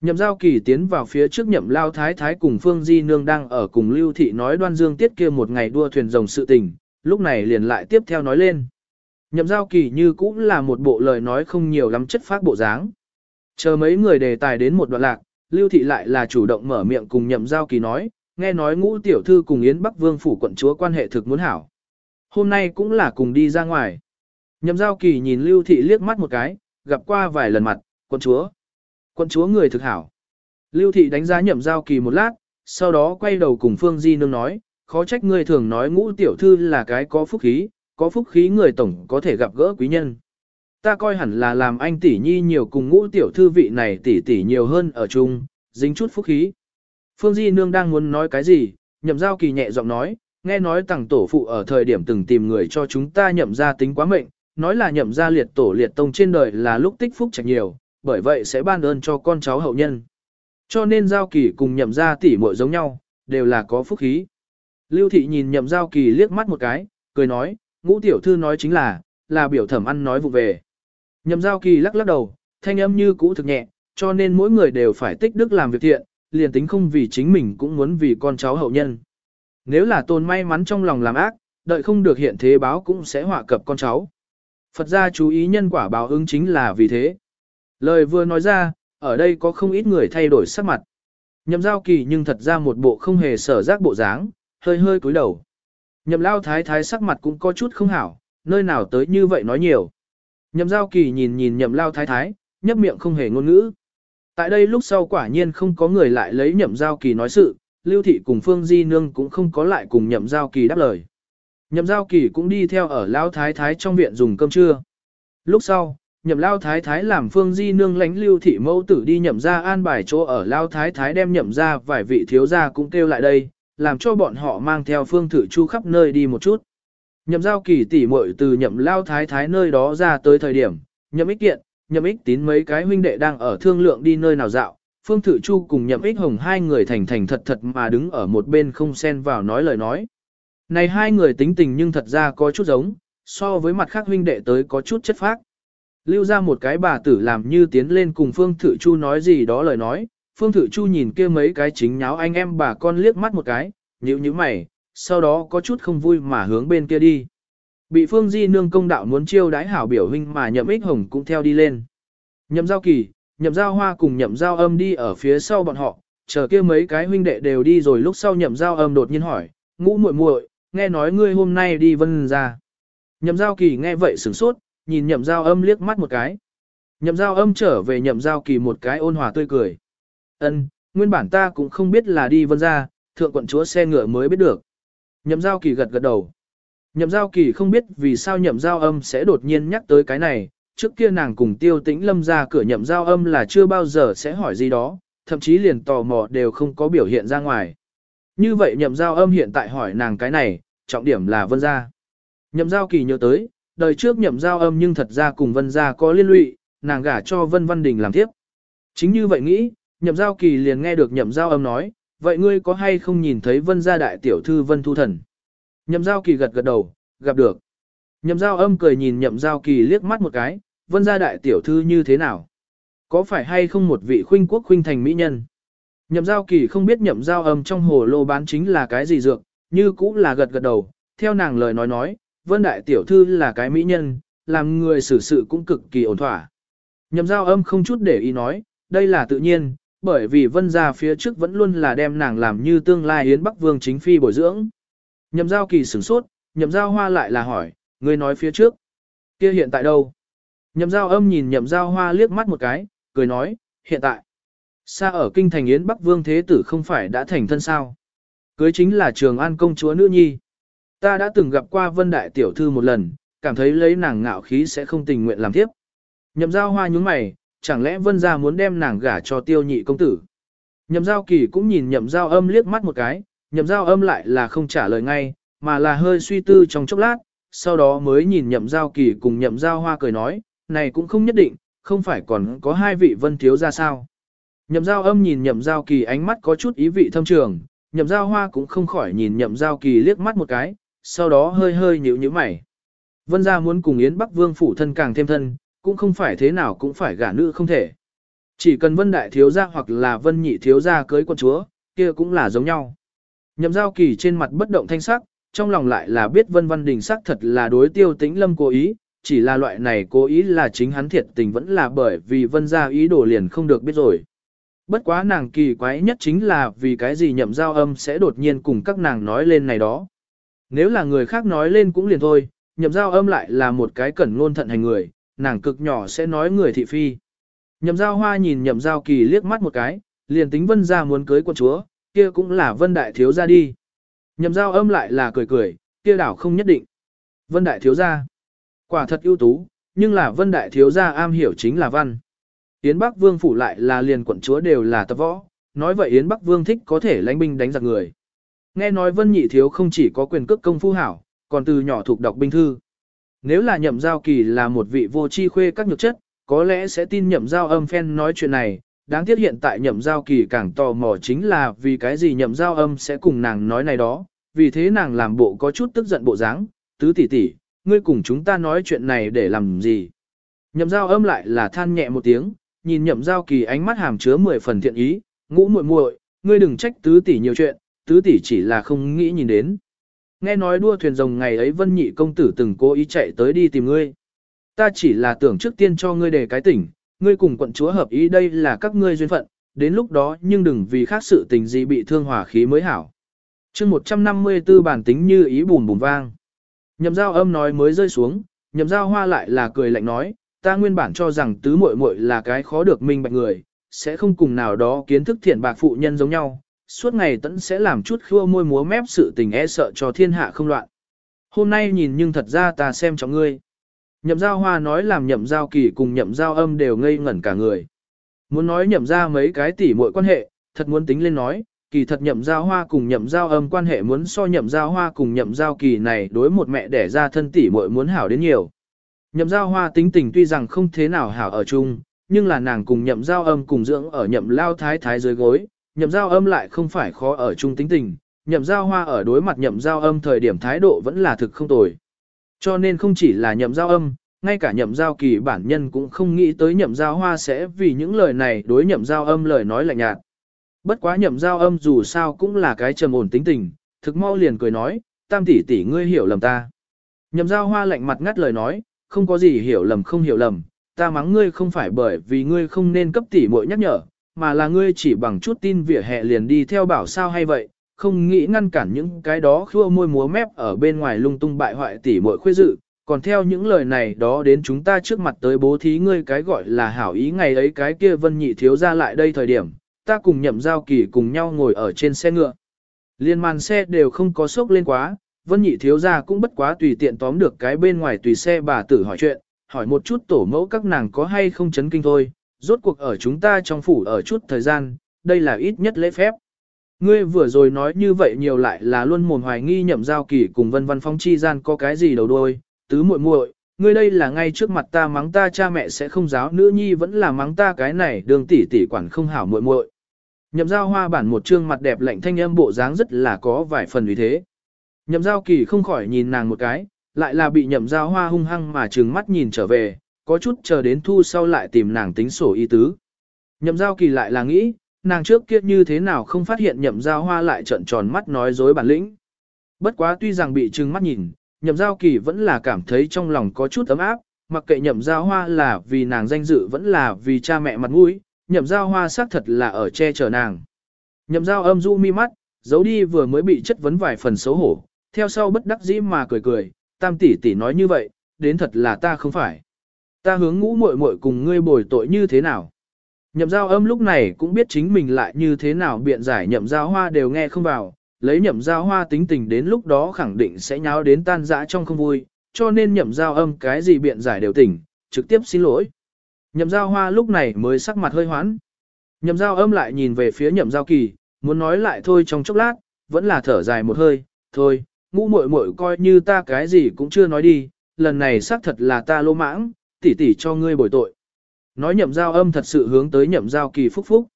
Speaker 1: Nhậm giao kỳ tiến vào phía trước nhậm lao thái thái cùng Phương Di Nương đang ở cùng Lưu Thị nói đoan dương tiết kia một ngày đua thuyền rồng sự tình, lúc này liền lại tiếp theo nói lên. Nhậm giao kỳ như cũng là một bộ lời nói không nhiều lắm chất phát bộ dáng. Chờ mấy người đề tài đến một đoạn lạc, Lưu Thị lại là chủ động mở miệng cùng nhậm giao kỳ nói, nghe nói ngũ tiểu thư cùng Yến Bắc Vương phủ quận chúa quan hệ thực muốn hảo. Hôm nay cũng là cùng đi ra ngoài. Nhậm giao kỳ nhìn Lưu Thị liếc mắt một cái, gặp qua vài lần mặt, quận chúa. Quận chúa người thực hảo. Lưu Thị đánh giá nhậm giao kỳ một lát, sau đó quay đầu cùng Phương Di Nương nói, khó trách người thường nói ngũ tiểu thư là cái có phúc khí, có phúc khí người tổng có thể gặp gỡ quý nhân. Ta coi hẳn là làm anh tỷ nhi nhiều cùng ngũ tiểu thư vị này tỷ tỷ nhiều hơn ở chung, dính chút phúc khí. Phương Di Nương đang muốn nói cái gì, nhậm giao kỳ nhẹ giọng nói, nghe nói tàng tổ phụ ở thời điểm từng tìm người cho chúng ta nhậm ra tính quá mệnh, nói là nhậm ra liệt tổ liệt tông trên đời là lúc tích phúc chẳng nhiều, bởi vậy sẽ ban ơn cho con cháu hậu nhân. Cho nên giao kỳ cùng nhậm ra tỷ muội giống nhau, đều là có phúc khí. Lưu thị nhìn nhậm giao kỳ liếc mắt một cái, cười nói, ngũ tiểu thư nói chính là, là biểu thẩm ăn nói vụ về. Nhậm giao kỳ lắc lắc đầu, thanh âm như cũ thực nhẹ, cho nên mỗi người đều phải tích đức làm việc thiện, liền tính không vì chính mình cũng muốn vì con cháu hậu nhân. Nếu là tôn may mắn trong lòng làm ác, đợi không được hiện thế báo cũng sẽ họa cập con cháu. Phật gia chú ý nhân quả báo ứng chính là vì thế. Lời vừa nói ra, ở đây có không ít người thay đổi sắc mặt. Nhậm giao kỳ nhưng thật ra một bộ không hề sở giác bộ dáng, hơi hơi cúi đầu. Nhậm lao thái thái sắc mặt cũng có chút không hảo, nơi nào tới như vậy nói nhiều. Nhậm giao kỳ nhìn nhìn nhậm lao thái thái, nhấp miệng không hề ngôn ngữ. Tại đây lúc sau quả nhiên không có người lại lấy nhậm giao kỳ nói sự, lưu thị cùng phương di nương cũng không có lại cùng nhậm giao kỳ đáp lời. Nhậm giao kỳ cũng đi theo ở lao thái thái trong viện dùng cơm trưa. Lúc sau, nhậm lao thái thái làm phương di nương lánh lưu thị mẫu tử đi nhậm ra an bài chỗ ở lao thái thái đem nhậm ra vài vị thiếu gia cũng kêu lại đây, làm cho bọn họ mang theo phương thử chu khắp nơi đi một chút. Nhậm giao kỳ tỉ muội từ nhậm lao thái thái nơi đó ra tới thời điểm, nhậm ích kiện, nhậm ích tín mấy cái huynh đệ đang ở thương lượng đi nơi nào dạo, phương thử chu cùng nhậm ích hồng hai người thành thành thật thật mà đứng ở một bên không xen vào nói lời nói. Này hai người tính tình nhưng thật ra có chút giống, so với mặt khác huynh đệ tới có chút chất phác. Lưu ra một cái bà tử làm như tiến lên cùng Phương Thử Chu nói gì đó lời nói, Phương Thự Chu nhìn kia mấy cái chính nháo anh em bà con liếc mắt một cái, nhíu nhíu mày, sau đó có chút không vui mà hướng bên kia đi. Bị Phương Di nương công đạo muốn chiêu đái hảo biểu huynh mà nhậm ích hồng cũng theo đi lên. Nhậm giao kỳ, nhậm giao hoa cùng nhậm giao âm đi ở phía sau bọn họ, chờ kia mấy cái huynh đệ đều đi rồi lúc sau nhậm giao âm đột nhiên hỏi, ngũ muội muội, nghe nói ngươi hôm nay đi vân ra. Nhậm giao kỳ nghe vậy sửng sốt, nhìn nhậm giao âm liếc mắt một cái. Nhậm giao âm trở về nhậm giao kỳ một cái ôn hòa tươi cười. Ân, nguyên bản ta cũng không biết là đi vân ra, thượng quận chúa xe ngựa mới biết được. Nhậm giao kỳ gật gật đầu. Nhậm giao kỳ không biết vì sao nhậm giao âm sẽ đột nhiên nhắc tới cái này, trước kia nàng cùng tiêu tĩnh lâm ra cửa nhậm giao âm là chưa bao giờ sẽ hỏi gì đó, thậm chí liền tò mò đều không có biểu hiện ra ngoài. Như vậy nhậm giao âm hiện tại hỏi nàng cái này, trọng điểm là vân gia. Nhậm giao kỳ nhớ tới, đời trước nhậm giao âm nhưng thật ra cùng vân gia có liên lụy, nàng gả cho vân văn đình làm tiếp. Chính như vậy nghĩ, nhậm giao kỳ liền nghe được nhậm giao âm nói, vậy ngươi có hay không nhìn thấy vân gia đại tiểu thư vân thu thần? Nhậm giao kỳ gật gật đầu, gặp được. Nhậm giao âm cười nhìn nhậm giao kỳ liếc mắt một cái, vân gia đại tiểu thư như thế nào? Có phải hay không một vị khuynh quốc khuynh thành mỹ nhân? Nhậm giao kỳ không biết nhậm giao âm trong hồ lô bán chính là cái gì dược, như cũng là gật gật đầu, theo nàng lời nói nói, vân đại tiểu thư là cái mỹ nhân, làm người xử sự cũng cực kỳ ổn thỏa. Nhậm giao âm không chút để ý nói, đây là tự nhiên, bởi vì vân gia phía trước vẫn luôn là đem nàng làm như tương lai hiến bắc vương chính phi bồi dưỡng. Nhậm giao kỳ sửng sốt, nhậm giao hoa lại là hỏi, ngươi nói phía trước, kia hiện tại đâu? Nhậm giao âm nhìn nhậm giao hoa liếc mắt một cái, cười nói, hiện tại. Xa ở kinh thành Yến Bắc Vương Thế Tử không phải đã thành thân sao. Cưới chính là trường an công chúa nữ nhi. Ta đã từng gặp qua Vân Đại Tiểu Thư một lần, cảm thấy lấy nàng ngạo khí sẽ không tình nguyện làm tiếp. Nhậm giao hoa nhúng mày, chẳng lẽ Vân gia muốn đem nàng gả cho tiêu nhị công tử. Nhậm giao kỳ cũng nhìn nhậm giao âm liếc mắt một cái, nhậm giao âm lại là không trả lời ngay, mà là hơi suy tư trong chốc lát, sau đó mới nhìn nhậm giao kỳ cùng nhậm giao hoa cười nói, này cũng không nhất định, không phải còn có hai vị vân thiếu ra sao. Nhậm giao âm nhìn nhậm giao kỳ ánh mắt có chút ý vị thâm trường, nhậm giao hoa cũng không khỏi nhìn nhậm giao kỳ liếc mắt một cái, sau đó hơi hơi nhíu nhíu mày. Vân gia muốn cùng Yến Bắc Vương phủ thân càng thêm thân, cũng không phải thế nào cũng phải gả nữ không thể. Chỉ cần Vân Đại Thiếu Gia hoặc là Vân Nhị Thiếu Gia cưới quân chúa, kia cũng là giống nhau. Nhậm giao kỳ trên mặt bất động thanh sắc, trong lòng lại là biết Vân Văn Đình sắc thật là đối tiêu tĩnh lâm cố ý, chỉ là loại này cố ý là chính hắn thiệt tình vẫn là bởi vì Vân gia ý đồ liền không được biết rồi. Bất quá nàng kỳ quái nhất chính là vì cái gì nhậm giao âm sẽ đột nhiên cùng các nàng nói lên này đó. Nếu là người khác nói lên cũng liền thôi, nhậm giao âm lại là một cái cẩn ngôn thận hành người, nàng cực nhỏ sẽ nói người thị phi. Nhậm giao hoa nhìn nhậm giao kỳ liếc mắt một cái, liền tính vân ra muốn cưới quân chúa, kia cũng là vân đại thiếu ra đi. Nhậm giao âm lại là cười cười, kia đảo không nhất định. Vân đại thiếu ra, quả thật ưu tú, nhưng là vân đại thiếu ra am hiểu chính là văn. Yến Bắc Vương phủ lại là liền quận chúa đều là tập võ, nói vậy Yến Bắc Vương thích có thể lãnh binh đánh giặc người. Nghe nói Vân Nhị Thiếu không chỉ có quyền cước công phu hảo, còn từ nhỏ thuộc đọc binh thư. Nếu là nhậm giao kỳ là một vị vô chi khuê các nhược chất, có lẽ sẽ tin nhậm giao âm phen nói chuyện này. Đáng tiếc hiện tại nhậm giao kỳ càng tò mò chính là vì cái gì nhậm giao âm sẽ cùng nàng nói này đó, vì thế nàng làm bộ có chút tức giận bộ dáng, tứ tỷ tỷ, ngươi cùng chúng ta nói chuyện này để làm gì. Nhậm giao âm lại là than nhẹ một tiếng, nhìn nhậm giao kỳ ánh mắt hàm chứa mười phần thiện ý, ngũ muội muội, ngươi đừng trách tứ tỷ nhiều chuyện, tứ tỷ chỉ là không nghĩ nhìn đến. Nghe nói đua thuyền rồng ngày ấy vân nhị công tử từng cố ý chạy tới đi tìm ngươi. Ta chỉ là tưởng trước tiên cho ngươi đề cái tỉnh, ngươi cùng quận chúa hợp ý đây là các ngươi duyên phận, đến lúc đó nhưng đừng vì khác sự tình gì bị thương hòa khí mới hảo. chương 154 bản tính như ý bùn bùn vang. Nhậm giao âm nói mới rơi xuống, nhậm giao hoa lại là cười lạnh nói, ta nguyên bản cho rằng tứ muội muội là cái khó được minh bạch người, sẽ không cùng nào đó kiến thức thiện bạc phụ nhân giống nhau, suốt ngày tẫn sẽ làm chút khua môi múa mép sự tình e sợ cho thiên hạ không loạn. Hôm nay nhìn nhưng thật ra ta xem cho ngươi. Nhậm giao hoa nói làm nhậm giao kỳ cùng nhậm giao âm đều ngây ngẩn cả người. Muốn nói nhậm ra mấy cái tỉ muội quan hệ, thật muốn tính lên nói, kỳ thật nhậm giao hoa cùng nhậm giao âm quan hệ muốn so nhậm giao hoa cùng nhậm giao kỳ này đối một mẹ đẻ ra thân tỉ muội muốn hảo đến nhiều. Nhậm giao hoa tính tình tuy rằng không thế nào hảo ở chung, nhưng là nàng cùng nhậm giao âm cùng dưỡng ở nhậm lao thái thái dưới gối, nhậm giao âm lại không phải khó ở chung tính tình, nhậm giao hoa ở đối mặt nhậm giao âm thời điểm thái độ vẫn là thực không tồi. Cho nên không chỉ là nhậm giao âm, ngay cả nhậm giao kỳ bản nhân cũng không nghĩ tới nhậm giao hoa sẽ vì những lời này đối nhậm giao âm lời nói lạnh nhạt. Bất quá nhậm giao âm dù sao cũng là cái trầm ổn tính tình, thực mau liền cười nói, tam tỷ tỷ ngươi hiểu lầm ta. Nhậm giao hoa lạnh mặt ngắt lời nói, không có gì hiểu lầm không hiểu lầm, ta mắng ngươi không phải bởi vì ngươi không nên cấp tỷ muội nhắc nhở, mà là ngươi chỉ bằng chút tin vỉa hè liền đi theo bảo sao hay vậy, không nghĩ ngăn cản những cái đó khua môi múa mép ở bên ngoài lung tung bại hoại tỷ muội khuê dự, còn theo những lời này đó đến chúng ta trước mặt tới bố thí ngươi cái gọi là hảo ý ngày ấy cái kia vân nhị thiếu ra lại đây thời điểm, ta cùng nhậm giao kỳ cùng nhau ngồi ở trên xe ngựa. Liên màn xe đều không có sốc lên quá, vân nhị thiếu ra cũng bất quá tùy tiện tóm được cái bên ngoài tùy xe bà tử hỏi chuyện, hỏi một chút tổ mẫu các nàng có hay không chấn kinh thôi, rốt cuộc ở chúng ta trong phủ ở chút thời gian, đây là ít nhất lễ phép. Ngươi vừa rồi nói như vậy nhiều lại là luôn mồm hoài nghi nhậm giao kỳ cùng vân văn phong chi gian có cái gì đầu đôi, tứ muội muội, ngươi đây là ngay trước mặt ta mắng ta cha mẹ sẽ không giáo nữ nhi vẫn là mắng ta cái này đường tỷ tỷ quản không hảo muội muội. Nhậm giao hoa bản một trương mặt đẹp lạnh thanh âm bộ dáng rất là có vài phần uy thế. Nhậm giao kỳ không khỏi nhìn nàng một cái, lại là bị nhậm giao hoa hung hăng mà trừng mắt nhìn trở về, có chút chờ đến thu sau lại tìm nàng tính sổ y tứ. Nhậm giao kỳ lại là nghĩ, nàng trước kia như thế nào không phát hiện nhậm giao hoa lại trợn tròn mắt nói dối bản lĩnh. Bất quá tuy rằng bị trừng mắt nhìn, nhậm giao kỳ vẫn là cảm thấy trong lòng có chút ấm áp, mặc kệ nhậm giao hoa là vì nàng danh dự vẫn là vì cha mẹ mặt mũi, nhậm giao hoa xác thật là ở che chở nàng. Nhậm giao âm du mi mắt, giấu đi vừa mới bị chất vấn vài phần xấu hổ, theo sau bất đắc dĩ mà cười cười, tam tỷ tỷ nói như vậy, đến thật là ta không phải. Ta hướng ngũ muội muội cùng ngươi bồi tội như thế nào? Nhậm giao âm lúc này cũng biết chính mình lại như thế nào biện giải nhậm giao hoa đều nghe không vào, lấy nhậm giao hoa tính tình đến lúc đó khẳng định sẽ nháo đến tan dã trong không vui, cho nên nhậm giao âm cái gì biện giải đều tỉnh, trực tiếp xin lỗi. Nhậm giao hoa lúc này mới sắc mặt hơi hoãn. Nhậm giao âm lại nhìn về phía nhậm giao kỳ, muốn nói lại thôi trong chốc lát, vẫn là thở dài một hơi, thôi, ngũ muội muội coi như ta cái gì cũng chưa nói đi, lần này xác thật là ta lô mãng, tỉ tỉ cho ngươi bồi tội. Nói nhậm giao âm thật sự hướng tới nhậm giao kỳ phúc phúc.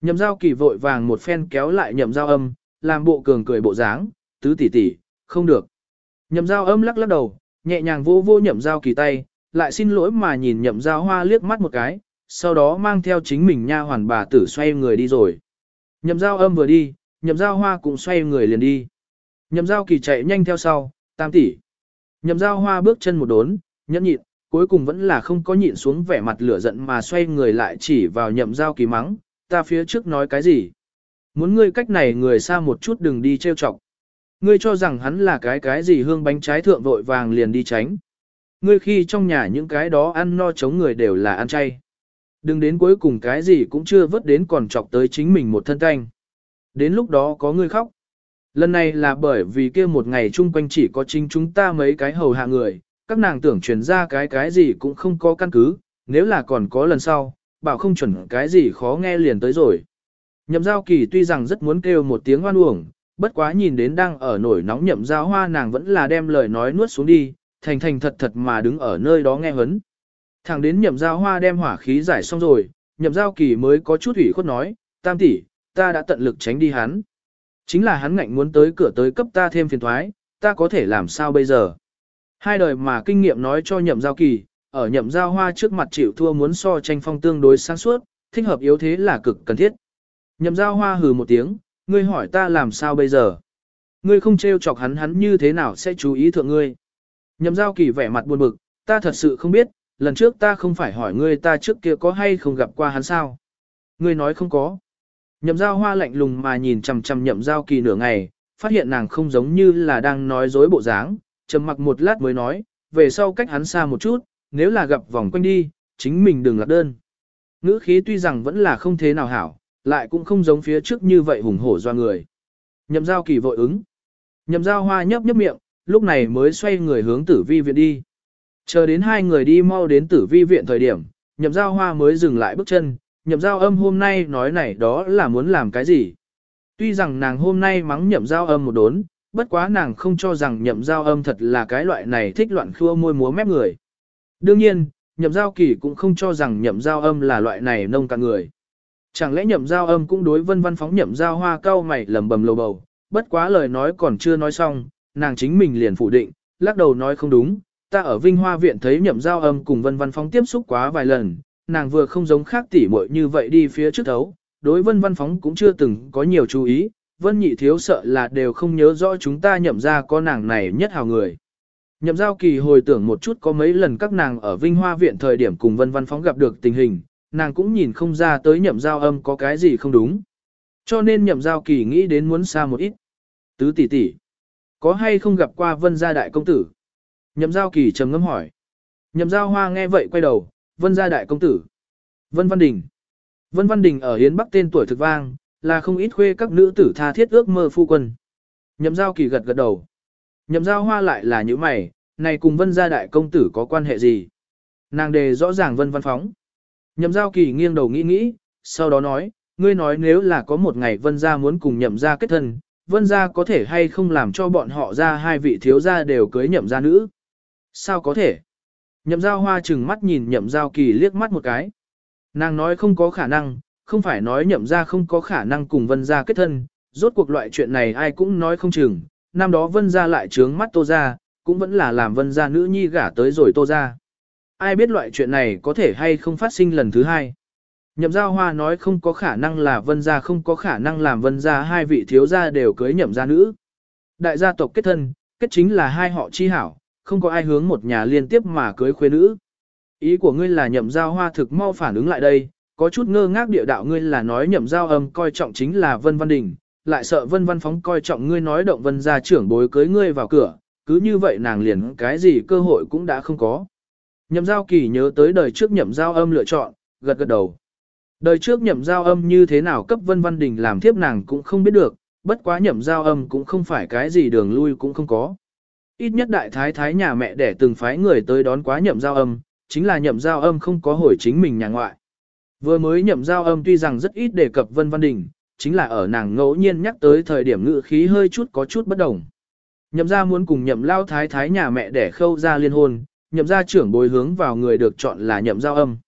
Speaker 1: Nhậm giao kỳ vội vàng một phen kéo lại nhậm giao âm, làm bộ cường cười bộ dáng, tứ tỷ tỷ, không được. Nhậm giao âm lắc lắc đầu, nhẹ nhàng vô vô nhậm giao kỳ tay, lại xin lỗi mà nhìn nhậm giao hoa liếc mắt một cái, sau đó mang theo chính mình nha hoàn bà tử xoay người đi rồi. Nhậm giao âm vừa đi, nhậm giao hoa cũng xoay người liền đi. Nhậm giao kỳ chạy nhanh theo sau, tam tỷ. Nhậm giao hoa bước chân một đốn, nhẫn nhịn, cuối cùng vẫn là không có nhịn xuống vẻ mặt lửa giận mà xoay người lại chỉ vào nhậm giao kỳ mắng, ta phía trước nói cái gì? Muốn ngươi cách này người xa một chút đừng đi trêu chọc. Ngươi cho rằng hắn là cái cái gì hương bánh trái thượng vội vàng liền đi tránh. Ngươi khi trong nhà những cái đó ăn no chống người đều là ăn chay. Đừng đến cuối cùng cái gì cũng chưa vớt đến còn chọc tới chính mình một thân canh. Đến lúc đó có ngươi khóc. Lần này là bởi vì kia một ngày chung quanh chỉ có chính chúng ta mấy cái hầu hạ người, các nàng tưởng truyền ra cái cái gì cũng không có căn cứ, nếu là còn có lần sau, bảo không chuẩn cái gì khó nghe liền tới rồi. Nhậm giao kỳ tuy rằng rất muốn kêu một tiếng hoan uổng, bất quá nhìn đến đang ở nổi nóng nhậm giao hoa nàng vẫn là đem lời nói nuốt xuống đi, thành thành thật thật mà đứng ở nơi đó nghe hấn. Thẳng đến nhậm giao hoa đem hỏa khí giải xong rồi, nhậm giao kỳ mới có chút ủy khuất nói, tam tỷ, ta đã tận lực tránh đi hắn. Chính là hắn ngạnh muốn tới cửa tới cấp ta thêm phiền thoái, ta có thể làm sao bây giờ. Hai đời mà kinh nghiệm nói cho nhậm giao kỳ, ở nhậm giao hoa trước mặt chịu thua muốn so tranh phong tương đối sáng suốt, thích hợp yếu thế là cực cần thiết. Nhậm giao hoa hừ một tiếng, ngươi hỏi ta làm sao bây giờ. Ngươi không trêu chọc hắn hắn như thế nào sẽ chú ý thượng ngươi. Nhậm giao kỳ vẻ mặt buồn bực, ta thật sự không biết, lần trước ta không phải hỏi ngươi ta trước kia có hay không gặp qua hắn sao. Ngươi nói không có. Nhậm giao hoa lạnh lùng mà nhìn chằm chằm nhậm giao kỳ nửa ngày, phát hiện nàng không giống như là đang nói dối bộ dáng, trầm mặc một lát mới nói, về sau cách hắn xa một chút, nếu là gặp vòng quanh đi, chính mình đừng lạc đơn. Ngữ khí tuy rằng vẫn là không thế nào hảo, lại cũng không giống phía trước như vậy hùng hổ do người. Nhậm giao kỳ vội ứng. Nhậm giao hoa nhấp nhấp miệng, lúc này mới xoay người hướng tử vi viện đi. Chờ đến hai người đi mau đến tử vi viện thời điểm, nhậm giao hoa mới dừng lại bước chân, nhậm giao âm hôm nay nói này đó là muốn làm cái gì. Tuy rằng nàng hôm nay mắng nhậm giao âm một đốn, bất quá nàng không cho rằng nhậm giao âm thật là cái loại này thích loạn khua môi múa mép người. Đương nhiên, nhậm giao kỳ cũng không cho rằng nhậm giao âm là loại này nông cạn người. Chẳng lẽ nhậm giao âm cũng đối vân văn phóng nhậm giao hoa cao mày lầm bầm lầu bầu, bất quá lời nói còn chưa nói xong, nàng chính mình liền phủ định, lắc đầu nói không đúng, ta ở Vinh Hoa Viện thấy nhậm giao âm cùng vân văn phóng tiếp xúc quá vài lần, nàng vừa không giống khác tỉ muội như vậy đi phía trước thấu, đối vân văn phóng cũng chưa từng có nhiều chú ý, vân nhị thiếu sợ là đều không nhớ rõ chúng ta nhậm ra có nàng này nhất hào người. Nhậm giao kỳ hồi tưởng một chút có mấy lần các nàng ở Vinh Hoa Viện thời điểm cùng vân văn phóng gặp được tình hình, nàng cũng nhìn không ra tới nhậm giao âm có cái gì không đúng. Cho nên nhậm giao kỳ nghĩ đến muốn xa một ít. Tứ tỷ tỷ, có hay không gặp qua vân gia đại công tử? Nhậm giao kỳ trầm ngâm hỏi. Nhậm giao hoa nghe vậy quay đầu, vân gia đại công tử. Vân Văn Đình. Vân Văn Đình ở Hiến Bắc tên tuổi thực vang, là không ít khuê các nữ tử tha thiết ước mơ phu quân. Nhậm giao kỳ gật gật đầu. Nhậm giao hoa lại là những mày, này cùng vân gia đại công tử có quan hệ gì? Nàng đề rõ ràng vân văn phóng. Nhậm giao kỳ nghiêng đầu nghĩ nghĩ, sau đó nói, ngươi nói nếu là có một ngày vân gia muốn cùng nhậm gia kết thân, vân gia có thể hay không làm cho bọn họ ra hai vị thiếu gia đều cưới nhậm gia nữ? Sao có thể? Nhậm giao hoa chừng mắt nhìn nhậm giao kỳ liếc mắt một cái. Nàng nói không có khả năng, không phải nói nhậm gia không có khả năng cùng vân gia kết thân, rốt cuộc loại chuyện này ai cũng nói không chừng, năm đó vân gia lại trướng mắt tô gia, cũng vẫn là làm vân gia nữ nhi gả tới rồi tô gia. Ai biết loại chuyện này có thể hay không phát sinh lần thứ hai. Nhậm Gia hoa nói không có khả năng là vân gia không có khả năng làm vân gia hai vị thiếu gia đều cưới nhậm gia nữ. Đại gia tộc kết thân, kết chính là hai họ chi hảo, không có ai hướng một nhà liên tiếp mà cưới khuê nữ. Ý của ngươi là nhậm giao hoa thực mau phản ứng lại đây, có chút ngơ ngác địa đạo ngươi là nói nhậm giao âm coi trọng chính là Vân Văn Đình, lại sợ Vân Văn Phóng coi trọng ngươi nói động Vân gia trưởng bối cưới ngươi vào cửa, cứ như vậy nàng liền cái gì cơ hội cũng đã không có. Nhậm giao kỳ nhớ tới đời trước nhậm giao âm lựa chọn, gật gật đầu. Đời trước nhậm giao âm như thế nào cấp Vân Văn Đình làm thiếp nàng cũng không biết được, bất quá nhậm giao âm cũng không phải cái gì đường lui cũng không có. Ít nhất đại thái thái nhà mẹ để từng phái người tới đón quá nhậm giao âm, chính là nhậm giao âm không có hồi chính mình nhà ngoại. Vừa mới nhậm giao âm tuy rằng rất ít đề cập Vân Văn Đình, chính là ở nàng ngẫu nhiên nhắc tới thời điểm ngự khí hơi chút có chút bất đồng. Nhậm ra muốn cùng nhậm lao thái thái nhà mẹ để khâu ra liên hôn, nhậm ra trưởng bồi hướng vào người được chọn là nhậm giao âm.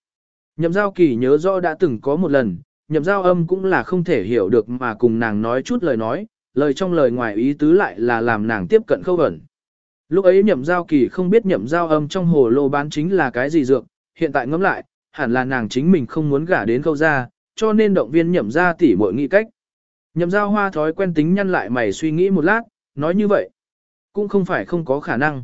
Speaker 1: Nhậm giao kỳ nhớ rõ đã từng có một lần, nhậm giao âm cũng là không thể hiểu được mà cùng nàng nói chút lời nói, lời trong lời ngoài ý tứ lại là làm nàng tiếp cận khâu ẩn. Lúc ấy nhậm giao kỳ không biết nhậm giao âm trong hồ lô bán chính là cái gì dược, hiện tại ngẫm lại, hẳn là nàng chính mình không muốn gả đến Câu ra, cho nên động viên nhậm ra tỉ mọi nghĩ cách. Nhậm giao hoa thói quen tính nhăn lại mày suy nghĩ một lát, nói như vậy. Cũng không phải không có khả năng.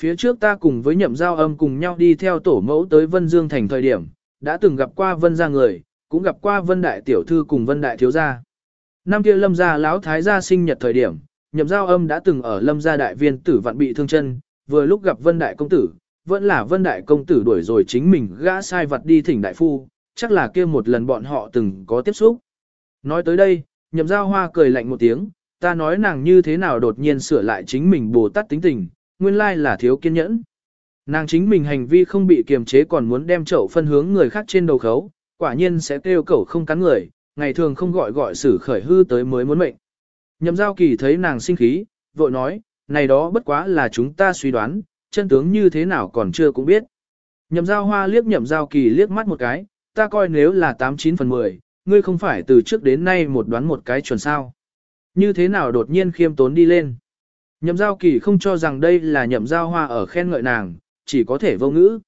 Speaker 1: Phía trước ta cùng với nhậm giao âm cùng nhau đi theo tổ mẫu tới Vân Dương thành thời điểm, đã từng gặp qua Vân ra người, cũng gặp qua Vân Đại Tiểu Thư cùng Vân Đại Thiếu Gia. Năm kia lâm gia lão thái gia sinh nhật thời điểm, nhậm giao âm đã từng ở lâm gia đại viên tử vạn bị thương chân, vừa lúc gặp Vân Đại Công Tử, vẫn là Vân Đại Công Tử đuổi rồi chính mình gã sai vật đi thỉnh đại phu, chắc là kia một lần bọn họ từng có tiếp xúc. Nói tới đây, nhậm giao hoa cười lạnh một tiếng, ta nói nàng như thế nào đột nhiên sửa lại chính mình bồ tát tính tình, nguyên lai là thiếu kiên nhẫn. Nàng chính mình hành vi không bị kiềm chế còn muốn đem chậu phân hướng người khác trên đầu khấu, quả nhiên sẽ kêu cẩu không cắn người, ngày thường không gọi gọi xử khởi hư tới mới muốn mệnh. Nhậm giao kỳ thấy nàng sinh khí, vội nói, này đó bất quá là chúng ta suy đoán, chân tướng như thế nào còn chưa cũng biết. Nhậm giao hoa liếc nhậm giao kỳ liếc mắt một cái, ta coi nếu là 89 phần 10, ngươi không phải từ trước đến nay một đoán một cái chuẩn sao. Như thế nào đột nhiên khiêm tốn đi lên. Nhậm giao kỳ không cho rằng đây là nhậm giao hoa ở khen ngợi nàng, chỉ có thể vô ngữ.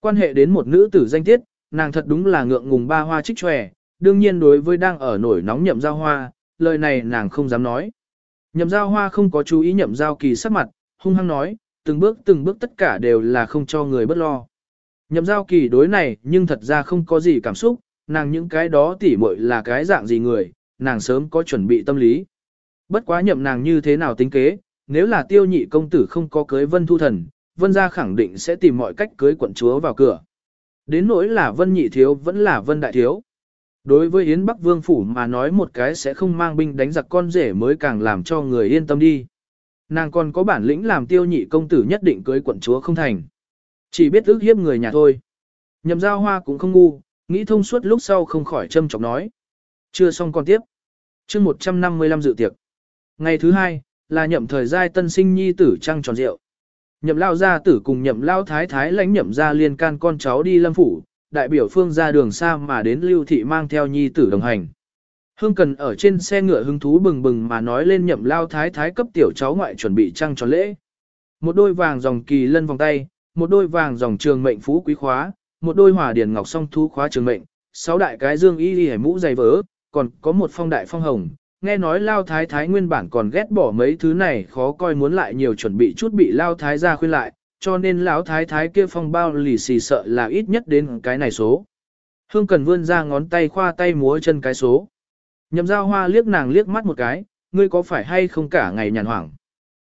Speaker 1: Quan hệ đến một nữ tử danh tiết, nàng thật đúng là ngượng ngùng ba hoa trích tròe, đương nhiên đối với đang ở nổi nóng nhậm giao hoa, lời này nàng không dám nói. Nhậm giao hoa không có chú ý nhậm giao kỳ sắc mặt, hung hăng nói, từng bước từng bước tất cả đều là không cho người bất lo. Nhậm giao kỳ đối này nhưng thật ra không có gì cảm xúc, nàng những cái đó tỉ muội là cái dạng gì người, nàng sớm có chuẩn bị tâm lý. Bất quá nhậm nàng như thế nào tính kế, nếu là tiêu nhị công tử không có cưới vân thu thần, vân gia khẳng định sẽ tìm mọi cách cưới quận chúa vào cửa. Đến nỗi là vân nhị thiếu vẫn là vân đại thiếu. Đối với Yến Bắc Vương Phủ mà nói một cái sẽ không mang binh đánh giặc con rể mới càng làm cho người yên tâm đi. Nàng còn có bản lĩnh làm tiêu nhị công tử nhất định cưới quận chúa không thành. Chỉ biết ước hiếp người nhà thôi. Nhậm giao hoa cũng không ngu, nghĩ thông suốt lúc sau không khỏi châm chọc nói. Chưa xong còn tiếp. chương 155 dự tiệc. Ngày thứ hai, là nhậm thời giai tân sinh nhi tử trăng tròn rượu. Nhậm lao gia tử cùng nhậm lao thái thái lãnh nhậm ra liên can con cháu đi lâm phủ, đại biểu phương ra đường xa mà đến lưu thị mang theo nhi tử đồng hành. Hương cần ở trên xe ngựa hứng thú bừng bừng mà nói lên nhậm lao thái thái cấp tiểu cháu ngoại chuẩn bị trăng tròn lễ. Một đôi vàng dòng kỳ lân vòng tay, một đôi vàng dòng trường mệnh phú quý khóa, một đôi hỏa điển ngọc song thú khóa trường mệnh, sáu đại cái dương y y mũ dày vỡ, còn có một phong đại phong hồng, nghe nói lao thái thái nguyên bản còn ghét bỏ mấy thứ này khó coi muốn lại nhiều chuẩn bị chút bị lao thái ra khuyên lại, cho nên lão thái thái kia phong bao lì xì sợ là ít nhất đến cái này số. Hương cần vươn ra ngón tay khoa tay múa chân cái số. Nhậm giao hoa liếc nàng liếc mắt một cái, ngươi có phải hay không cả ngày nhàn hoảng.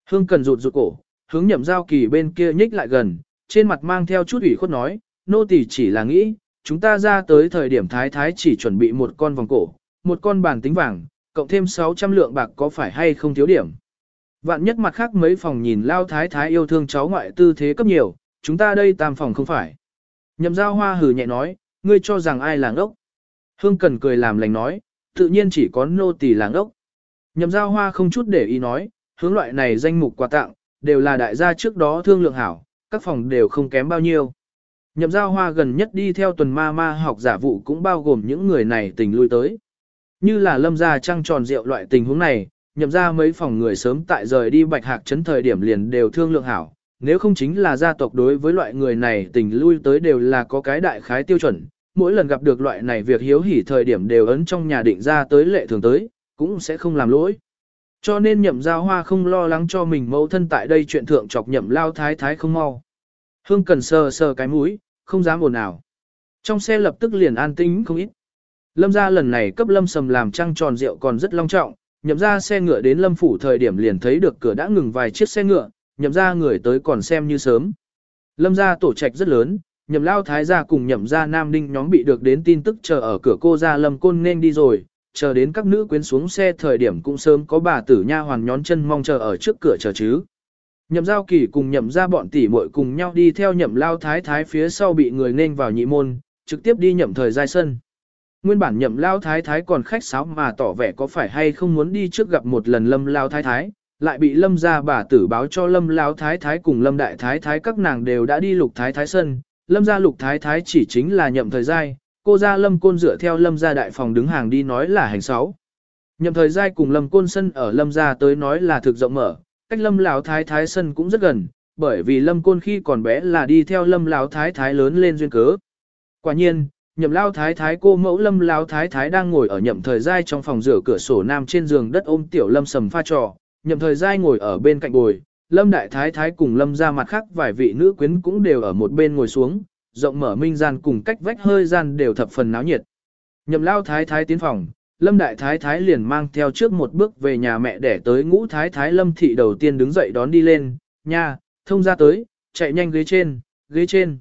Speaker 1: Hương cần rụt rụt cổ, hướng nhậm giao kỳ bên kia nhích lại gần, trên mặt mang theo chút ủy khuất nói, nô tỳ chỉ là nghĩ, chúng ta ra tới thời điểm thái thái chỉ chuẩn bị một con vòng cổ, một con bàn tính vàng, cộng thêm 600 lượng bạc có phải hay không thiếu điểm. Vạn nhất mặt khác mấy phòng nhìn lao thái thái yêu thương cháu ngoại tư thế cấp nhiều, chúng ta đây tam phòng không phải. Nhậm giao hoa hừ nhẹ nói, ngươi cho rằng ai làng ốc. Hương cần cười làm lành nói, tự nhiên chỉ có nô tỳ làng ốc. Nhậm giao hoa không chút để ý nói, hướng loại này danh mục quà tặng, đều là đại gia trước đó thương lượng hảo, các phòng đều không kém bao nhiêu. Nhậm giao hoa gần nhất đi theo tuần ma ma học giả vụ cũng bao gồm những người này tình lui tới. Như là lâm gia trăng tròn rượu loại tình huống này, nhậm ra mấy phòng người sớm tại rời đi bạch hạc chấn thời điểm liền đều thương lượng hảo. Nếu không chính là gia tộc đối với loại người này tình lui tới đều là có cái đại khái tiêu chuẩn, mỗi lần gặp được loại này việc hiếu hỉ thời điểm đều ấn trong nhà định ra tới lệ thường tới, cũng sẽ không làm lỗi. Cho nên nhậm giao hoa không lo lắng cho mình mẫu thân tại đây chuyện thượng chọc nhậm lao thái thái không mau. Hương cần sờ sờ cái mũi, không dám ồn ào. Trong xe lập tức liền an tĩnh không ít. Lâm gia lần này cấp lâm sầm làm trăng tròn rượu còn rất long trọng, nhậm ra xe ngựa đến lâm phủ thời điểm liền thấy được cửa đã ngừng vài chiếc xe ngựa, nhậm ra người tới còn xem như sớm. Lâm gia tổ trạch rất lớn, nhậm lao thái gia cùng nhậm gia nam ninh nhóm bị được đến tin tức chờ ở cửa cô gia lâm côn nên đi rồi, chờ đến các nữ quyến xuống xe thời điểm cũng sớm có bà tử nha hoàn nhón chân mong chờ ở trước cửa chờ chứ. Nhậm giao kỳ cùng nhậm ra bọn tỷ muội cùng nhau đi theo nhậm lao thái thái phía sau bị người nên vào nhị môn, trực tiếp đi nhậm thời giai sân. Nguyên bản nhậm lao thái thái còn khách sáo mà tỏ vẻ có phải hay không muốn đi trước gặp một lần lâm lao thái thái, lại bị lâm gia bà tử báo cho lâm lao thái thái cùng lâm đại thái thái các nàng đều đã đi lục thái thái sân, lâm gia lục thái thái chỉ chính là nhậm thời giai, cô gia lâm côn dựa theo lâm gia đại phòng đứng hàng đi nói là hành sáu. Nhậm thời giai cùng lâm côn sân ở lâm gia tới nói là thực rộng mở, cách lâm lão thái thái sân cũng rất gần, bởi vì lâm côn khi còn bé là đi theo lâm lão thái thái lớn lên duyên cớ. Quả nhiên, nhậm lao thái thái cô mẫu lâm lao thái thái đang ngồi ở nhậm thời giai trong phòng rửa cửa sổ nam trên giường đất ôm tiểu lâm sầm pha trò, nhậm thời giai ngồi ở bên cạnh bồi, lâm đại thái thái cùng lâm ra mặt khác vài vị nữ quyến cũng đều ở một bên ngồi xuống, rộng mở minh gian cùng cách vách hơi gian đều thập phần náo nhiệt. Nhậm lao thái thái tiến phòng, lâm đại thái thái liền mang theo trước một bước về nhà mẹ để tới ngũ thái thái lâm thị đầu tiên đứng dậy đón đi lên, nha, thông ra tới, chạy nhanh ghế trên, ghế trên.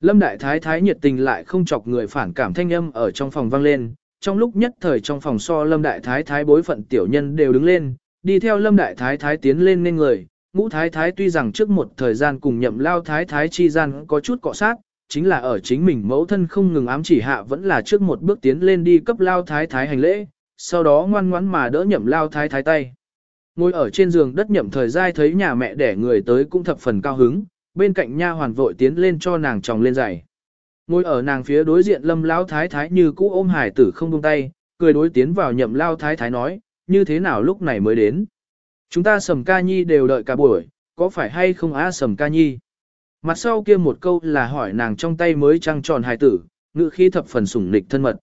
Speaker 1: Lâm đại thái thái nhiệt tình lại không chọc người phản cảm thanh âm ở trong phòng vang lên, trong lúc nhất thời trong phòng so lâm đại thái thái bối phận tiểu nhân đều đứng lên, đi theo lâm đại thái thái tiến lên nên người, ngũ thái thái tuy rằng trước một thời gian cùng nhậm lao thái thái chi gian có chút cọ sát, chính là ở chính mình mẫu thân không ngừng ám chỉ hạ vẫn là trước một bước tiến lên đi cấp lao thái thái hành lễ, sau đó ngoan ngoãn mà đỡ nhậm lao thái thái tay. Ngồi ở trên giường đất nhậm thời gian thấy nhà mẹ đẻ người tới cũng thập phần cao hứng, bên cạnh nha hoàn vội tiến lên cho nàng tròng lên giày. Ngồi ở nàng phía đối diện lâm lao thái thái như cũ ôm hải tử không buông tay, cười đối tiến vào nhậm lao thái thái nói, như thế nào lúc này mới đến. Chúng ta sầm ca nhi đều đợi cả buổi, có phải hay không á sầm ca nhi? Mặt sau kia một câu là hỏi nàng trong tay mới trăng tròn hài tử, ngự khi thập phần sủng nịch thân mật.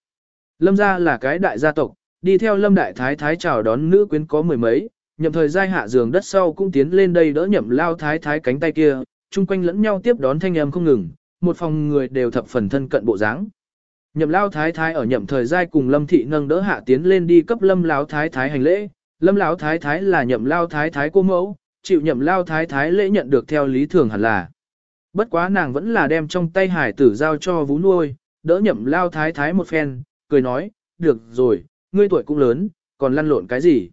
Speaker 1: Lâm gia là cái đại gia tộc, đi theo lâm đại thái thái chào đón nữ quyến có mười mấy, nhậm thời giai hạ giường đất sau cũng tiến lên đây đỡ nhậm lao thái thái cánh tay kia, chung quanh lẫn nhau tiếp đón thanh âm không ngừng, một phòng người đều thập phần thân cận bộ dáng. Nhậm lao thái thái ở nhậm thời giai cùng lâm thị nâng đỡ hạ tiến lên đi cấp lâm lao thái thái hành lễ, lâm lão thái thái là nhậm lao thái thái cô mẫu, chịu nhậm lao thái thái lễ nhận được theo lý thường hẳn là. Bất quá nàng vẫn là đem trong tay hải tử giao cho vú nuôi, đỡ nhậm lao thái thái một phen, cười nói, được rồi, ngươi tuổi cũng lớn, còn lăn lộn cái gì.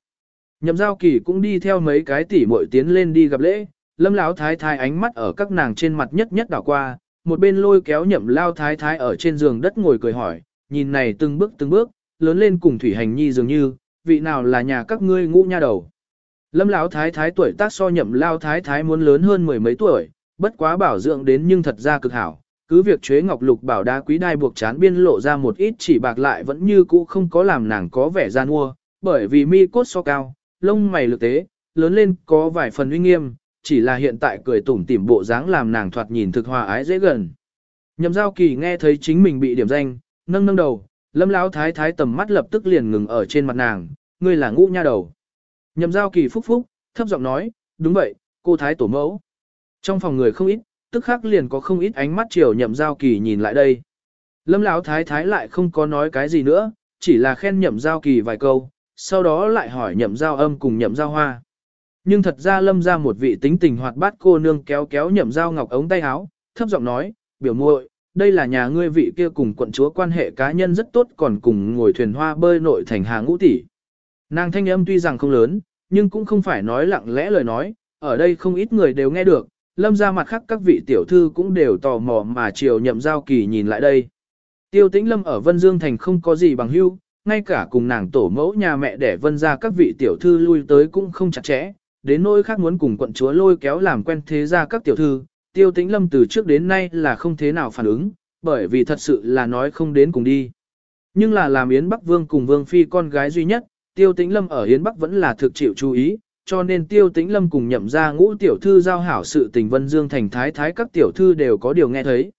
Speaker 1: Nhậm giao kỳ cũng đi theo mấy cái tỷ muội tiến lên đi gặp lễ, lâm lão thái thái ánh mắt ở các nàng trên mặt nhất nhất đảo qua, một bên lôi kéo nhậm lao thái thái ở trên giường đất ngồi cười hỏi, nhìn này từng bước từng bước, lớn lên cùng thủy hành nhi dường như, vị nào là nhà các ngươi ngũ nha đầu. Lâm lão thái thái tuổi tác so nhậm lao thái thái muốn lớn hơn mười mấy tuổi, bất quá bảo dưỡng đến nhưng thật ra cực hảo. Cứ việc chế ngọc lục bảo đá quý đai buộc chán biên lộ ra một ít chỉ bạc lại vẫn như cũ không có làm nàng có vẻ gian mua, bởi vì mi cốt so cao, lông mày lực tế, lớn lên có vài phần uy nghiêm, chỉ là hiện tại cười tủm tỉm bộ dáng làm nàng thoạt nhìn thực hòa ái dễ gần. Nhậm giao kỳ nghe thấy chính mình bị điểm danh, nâng nâng đầu, lâm lão thái thái tầm mắt lập tức liền ngừng ở trên mặt nàng, ngươi là ngũ nha đầu. Nhậm giao kỳ phúc phúc, thấp giọng nói, đúng vậy, cô thái tổ mẫu. Trong phòng người không ít, tức khắc liền có không ít ánh mắt chiều nhậm giao kỳ nhìn lại đây. Lâm lão thái thái lại không có nói cái gì nữa, chỉ là khen nhậm giao kỳ vài câu, sau đó lại hỏi nhậm giao âm cùng nhậm giao hoa. Nhưng thật ra lâm ra một vị tính tình hoạt bát cô nương kéo kéo nhậm giao ngọc ống tay áo, thấp giọng nói, biểu muội, đây là nhà ngươi vị kia cùng quận chúa quan hệ cá nhân rất tốt còn cùng ngồi thuyền hoa bơi nội thành hàng ngũ tỷ. Nàng thanh âm tuy rằng không lớn, nhưng cũng không phải nói lặng lẽ lời nói, ở đây không ít người đều nghe được, lâm ra mặt khác các vị tiểu thư cũng đều tò mò mà chiều nhậm giao kỳ nhìn lại đây. Tiêu tĩnh lâm ở Vân Dương Thành không có gì bằng hưu, ngay cả cùng nàng tổ mẫu nhà mẹ để vân ra các vị tiểu thư lui tới cũng không chặt chẽ, đến nỗi khác muốn cùng quận chúa lôi kéo làm quen thế ra các tiểu thư, tiêu tĩnh lâm từ trước đến nay là không thế nào phản ứng, bởi vì thật sự là nói không đến cùng đi. Nhưng là làm Yến Bắc Vương cùng Vương Phi con gái duy nhất, tiêu tĩnh lâm ở Yến Bắc vẫn là thực chịu chú ý, cho nên tiêu tĩnh lâm cùng nhậm ra ngũ tiểu thư giao hảo sự tình vân dương thành thái thái các tiểu thư đều có điều nghe thấy.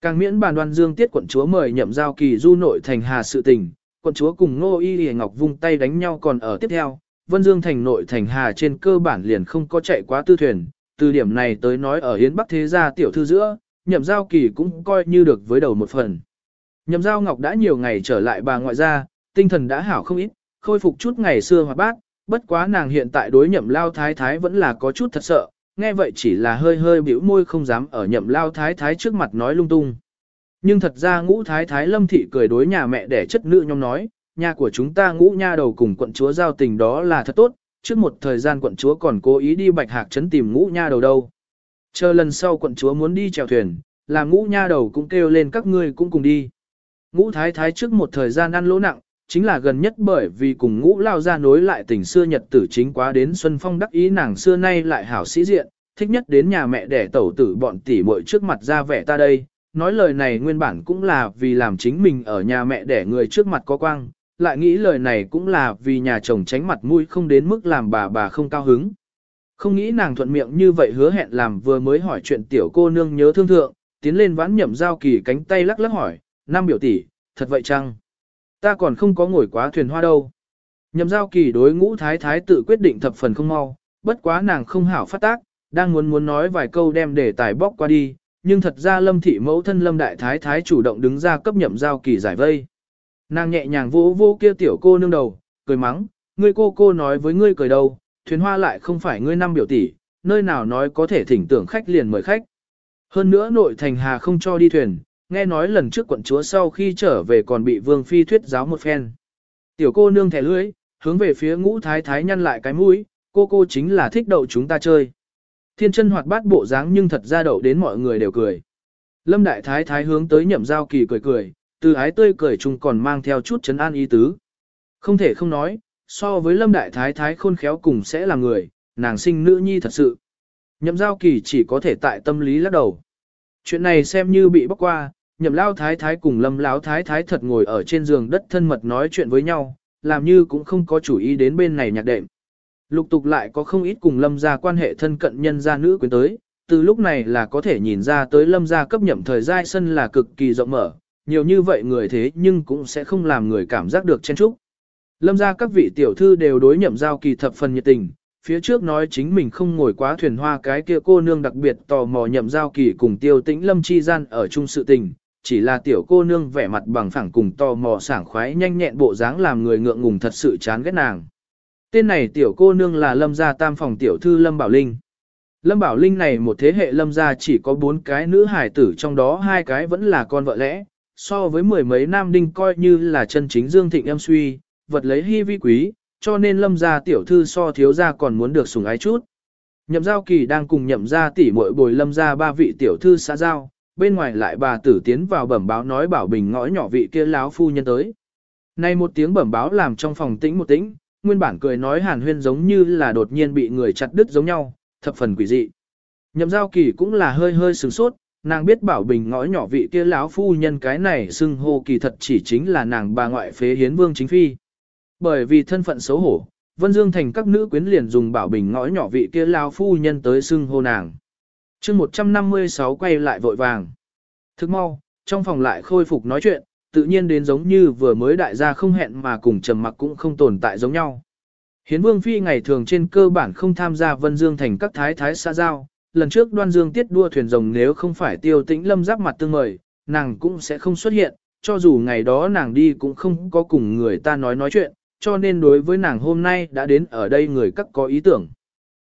Speaker 1: Càng miễn bàn đoan dương tiết quận chúa mời nhậm giao kỳ du nội thành hà sự tình, quận chúa cùng ngô y Lì ngọc vung tay đánh nhau còn ở tiếp theo, vân dương thành nội thành hà trên cơ bản liền không có chạy quá tư thuyền, từ điểm này tới nói ở Yến bắc thế gia tiểu thư giữa, nhậm giao kỳ cũng coi như được với đầu một phần. Nhậm giao ngọc đã nhiều ngày trở lại bà ngoại gia, tinh thần đã hảo không ít, khôi phục chút ngày xưa hoạt bát, bất quá nàng hiện tại đối nhậm lao thái thái vẫn là có chút thật sợ, nghe vậy chỉ là hơi hơi bĩu môi không dám ở nhậm lao thái thái trước mặt nói lung tung. Nhưng thật ra ngũ thái thái lâm thị cười đối nhà mẹ để chất nữ nhóm nói, nhà của chúng ta ngũ nha đầu cùng quận chúa giao tình đó là thật tốt, trước một thời gian quận chúa còn cố ý đi bạch hạc trấn tìm ngũ nha đầu đâu. Chờ lần sau quận chúa muốn đi chèo thuyền, là ngũ nha đầu cũng kêu lên các ngươi cũng cùng đi. Ngũ thái thái trước một thời gian ăn lỗ nặng, chính là gần nhất bởi vì cùng ngũ lao ra nối lại tình xưa nhật tử chính quá đến Xuân Phong đắc ý nàng xưa nay lại hảo sĩ diện, thích nhất đến nhà mẹ để tẩu tử bọn tỷ muội trước mặt ra vẻ ta đây. Nói lời này nguyên bản cũng là vì làm chính mình ở nhà mẹ để người trước mặt có quang, lại nghĩ lời này cũng là vì nhà chồng tránh mặt mũi không đến mức làm bà bà không cao hứng. Không nghĩ nàng thuận miệng như vậy hứa hẹn làm vừa mới hỏi chuyện tiểu cô nương nhớ thương thượng, tiến lên vãn nhậm giao kỳ cánh tay lắc lắc hỏi, năm biểu tỷ, thật vậy chăng? Ta còn không có ngồi quá thuyền hoa đâu. Nhậm giao kỳ đối ngũ thái thái tự quyết định thập phần không mau, bất quá nàng không hảo phát tác, đang muốn muốn nói vài câu đem để tài bóc qua đi, nhưng thật ra lâm thị mẫu thân lâm đại thái thái chủ động đứng ra cấp nhậm giao kỳ giải vây. Nàng nhẹ nhàng vỗ vô kia tiểu cô nương đầu, cười mắng, ngươi cô cô nói với ngươi cười đâu, thuyền hoa lại không phải ngươi năm biểu tỷ, nơi nào nói có thể thỉnh tưởng khách liền mời khách. Hơn nữa nội thành hà không cho đi thuyền, nghe nói lần trước quận chúa sau khi trở về còn bị vương phi thuyết giáo một phen. Tiểu cô nương thẻ lưỡi, hướng về phía ngũ thái thái nhăn lại cái mũi, cô cô chính là thích đậu chúng ta chơi. Thiên chân hoạt bát bộ dáng nhưng thật ra đậu đến mọi người đều cười. Lâm đại thái thái hướng tới nhậm giao kỳ cười cười, từ ái tươi cười chung còn mang theo chút chấn an ý tứ. Không thể không nói, so với lâm đại thái thái khôn khéo cùng sẽ là người, nàng sinh nữ nhi thật sự. Nhậm giao kỳ chỉ có thể tại tâm lý lắc đầu. Chuyện này xem như bị bóc qua, nhậm lao thái thái cùng lâm lão thái thái thật ngồi ở trên giường đất thân mật nói chuyện với nhau, làm như cũng không có chủ ý đến bên này nhạc đệm. Lục tục lại có không ít cùng lâm gia quan hệ thân cận nhân gia nữ quyến tới, từ lúc này là có thể nhìn ra tới lâm gia cấp nhậm thời gian sân là cực kỳ rộng mở, nhiều như vậy người thế nhưng cũng sẽ không làm người cảm giác được chen trúc. Lâm gia các vị tiểu thư đều đối nhậm giao kỳ thập phần nhiệt tình, phía trước nói chính mình không ngồi quá thuyền hoa cái kia cô nương đặc biệt tò mò nhậm giao kỳ cùng tiêu tĩnh lâm chi gian ở chung sự tình, chỉ là tiểu cô nương vẻ mặt bằng phẳng cùng tò mò sảng khoái nhanh nhẹn bộ dáng làm người ngượng ngùng thật sự chán ghét nàng. Tên này tiểu cô nương là lâm gia tam phòng tiểu thư lâm bảo linh. Lâm Bảo Linh này một thế hệ lâm gia chỉ có bốn cái nữ hài tử trong đó hai cái vẫn là con vợ lẽ, so với mười mấy nam đinh coi như là chân chính dương thịnh em suy, vật lấy hy vi quý, cho nên lâm gia tiểu thư so thiếu gia còn muốn được sủng ái chút. Nhậm giao kỳ đang cùng nhậm gia tỷ muội bồi lâm gia ba vị tiểu thư xã giao, bên ngoài lại bà tử tiến vào bẩm báo nói bảo bình ngõ nhỏ vị kia láo phu nhân tới. Này một tiếng bẩm báo làm trong phòng tĩnh một tĩnh, nguyên bản cười nói hàn huyên giống như là đột nhiên bị người chặt đứt giống nhau, thập phần quỷ dị. Nhậm giao kỳ cũng là hơi hơi sửng sốt, nàng biết bảo bình ngõ nhỏ vị kia lão phu nhân cái này xưng hô kỳ thật chỉ chính là nàng bà ngoại phế hiến vương chính phi. Bởi vì thân phận xấu hổ, Vân Dương thành các nữ quyến liền dùng bảo bình ngõ nhỏ vị kia lão phu nhân tới xưng hô nàng. chương 156 quay lại vội vàng. Thức mau, trong phòng lại khôi phục nói chuyện, tự nhiên đến giống như vừa mới đại gia không hẹn mà cùng trầm mặc cũng không tồn tại giống nhau. Hiến Vương Phi ngày thường trên cơ bản không tham gia Vân Dương thành các thái thái xã giao, lần trước đoan dương tiết đua thuyền rồng nếu không phải tiêu tĩnh lâm giáp mặt tương mời, nàng cũng sẽ không xuất hiện, cho dù ngày đó nàng đi cũng không có cùng người ta nói nói chuyện, cho nên đối với nàng hôm nay đã đến ở đây người các có ý tưởng.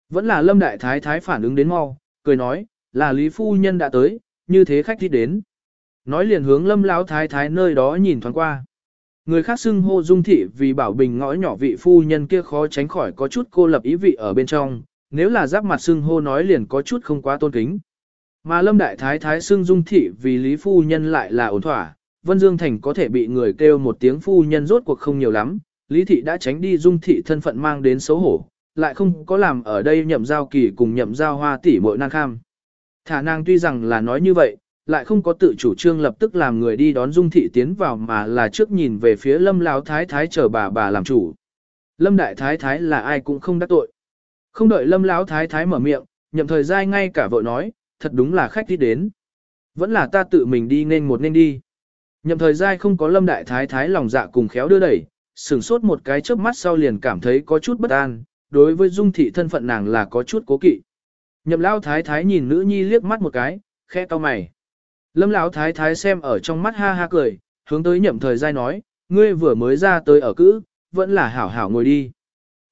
Speaker 1: Vẫn là lâm đại thái thái phản ứng đến mau, cười nói, là Lý Phu Nhân đã tới, như thế khách thích đến. Nói liền hướng lâm lão thái thái nơi đó nhìn thoáng qua. Người khác xưng hô dung thị vì bảo bình ngõ nhỏ vị phu nhân kia khó tránh khỏi có chút cô lập ý vị ở bên trong, nếu là giáp mặt xưng hô nói liền có chút không quá tôn kính. Mà lâm đại thái thái xưng dung thị vì lý phu nhân lại là ổn thỏa, Vân Dương Thành có thể bị người kêu một tiếng phu nhân rốt cuộc không nhiều lắm, lý thị đã tránh đi dung thị thân phận mang đến xấu hổ, lại không có làm ở đây nhậm giao kỳ cùng nhậm giao hoa tỷ mội năng kham. Thả nàng tuy rằng là nói như vậy, lại không có tự chủ trương lập tức làm người đi đón Dung Thị tiến vào mà là trước nhìn về phía Lâm Lão Thái Thái chờ bà bà làm chủ. Lâm Đại Thái Thái là ai cũng không đắc tội. Không đợi Lâm Lão Thái Thái mở miệng, nhậm thời gian ngay cả vội nói, thật đúng là khách đi đến. Vẫn là ta tự mình đi nên một nên đi. Nhậm thời gian không có Lâm Đại Thái Thái lòng dạ cùng khéo đưa đẩy, sửng sốt một cái chớp mắt sau liền cảm thấy có chút bất an, đối với Dung Thị thân phận nàng là có chút cố kỵ. Nhậm Lão Thái Thái nhìn nữ nhi liếc mắt một cái, khẽ cau mày. Lâm Lão thái thái xem ở trong mắt ha ha cười, hướng tới nhậm thời giai nói, ngươi vừa mới ra tới ở cữ, vẫn là hảo hảo ngồi đi.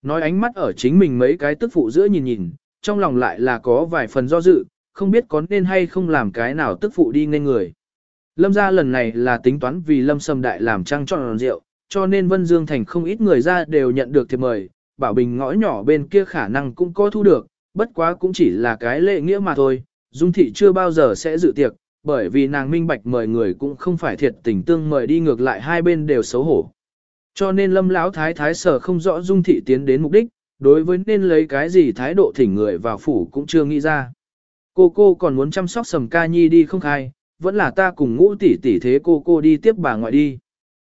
Speaker 1: Nói ánh mắt ở chính mình mấy cái tức phụ giữa nhìn nhìn, trong lòng lại là có vài phần do dự, không biết có nên hay không làm cái nào tức phụ đi nên người. Lâm gia lần này là tính toán vì Lâm Sâm Đại làm trăng tròn rượu, cho nên Vân Dương Thành không ít người ra đều nhận được thiệp mời, bảo bình ngõ nhỏ bên kia khả năng cũng có thu được, bất quá cũng chỉ là cái lệ nghĩa mà thôi, Dung Thị chưa bao giờ sẽ dự tiệc, bởi vì nàng minh bạch mời người cũng không phải thiệt tình tương mời đi ngược lại hai bên đều xấu hổ. Cho nên lâm lão thái thái sở không rõ dung thị tiến đến mục đích, đối với nên lấy cái gì thái độ thỉnh người vào phủ cũng chưa nghĩ ra. Cô cô còn muốn chăm sóc sầm ca nhi đi không khai, vẫn là ta cùng ngũ tỷ tỷ thế cô cô đi tiếp bà ngoại đi.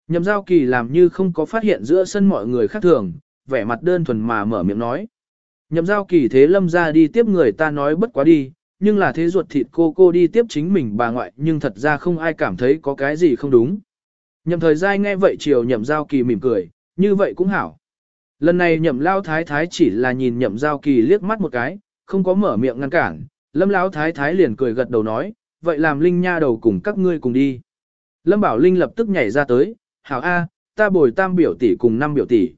Speaker 1: Nhậm giao kỳ làm như không có phát hiện giữa sân mọi người khác thường, vẻ mặt đơn thuần mà mở miệng nói. Nhậm giao kỳ thế lâm ra đi tiếp người ta nói bất quá đi, nhưng là thế ruột thịt cô cô đi tiếp chính mình bà ngoại nhưng thật ra không ai cảm thấy có cái gì không đúng. Nhậm thời gian nghe vậy chiều nhậm giao kỳ mỉm cười, như vậy cũng hảo. Lần này nhậm lao thái thái chỉ là nhìn nhậm giao kỳ liếc mắt một cái, không có mở miệng ngăn cản, lâm lao thái thái liền cười gật đầu nói, vậy làm linh nha đầu cùng các ngươi cùng đi. Lâm bảo linh lập tức nhảy ra tới, hảo A, ta bồi tam biểu tỷ cùng năm biểu tỷ.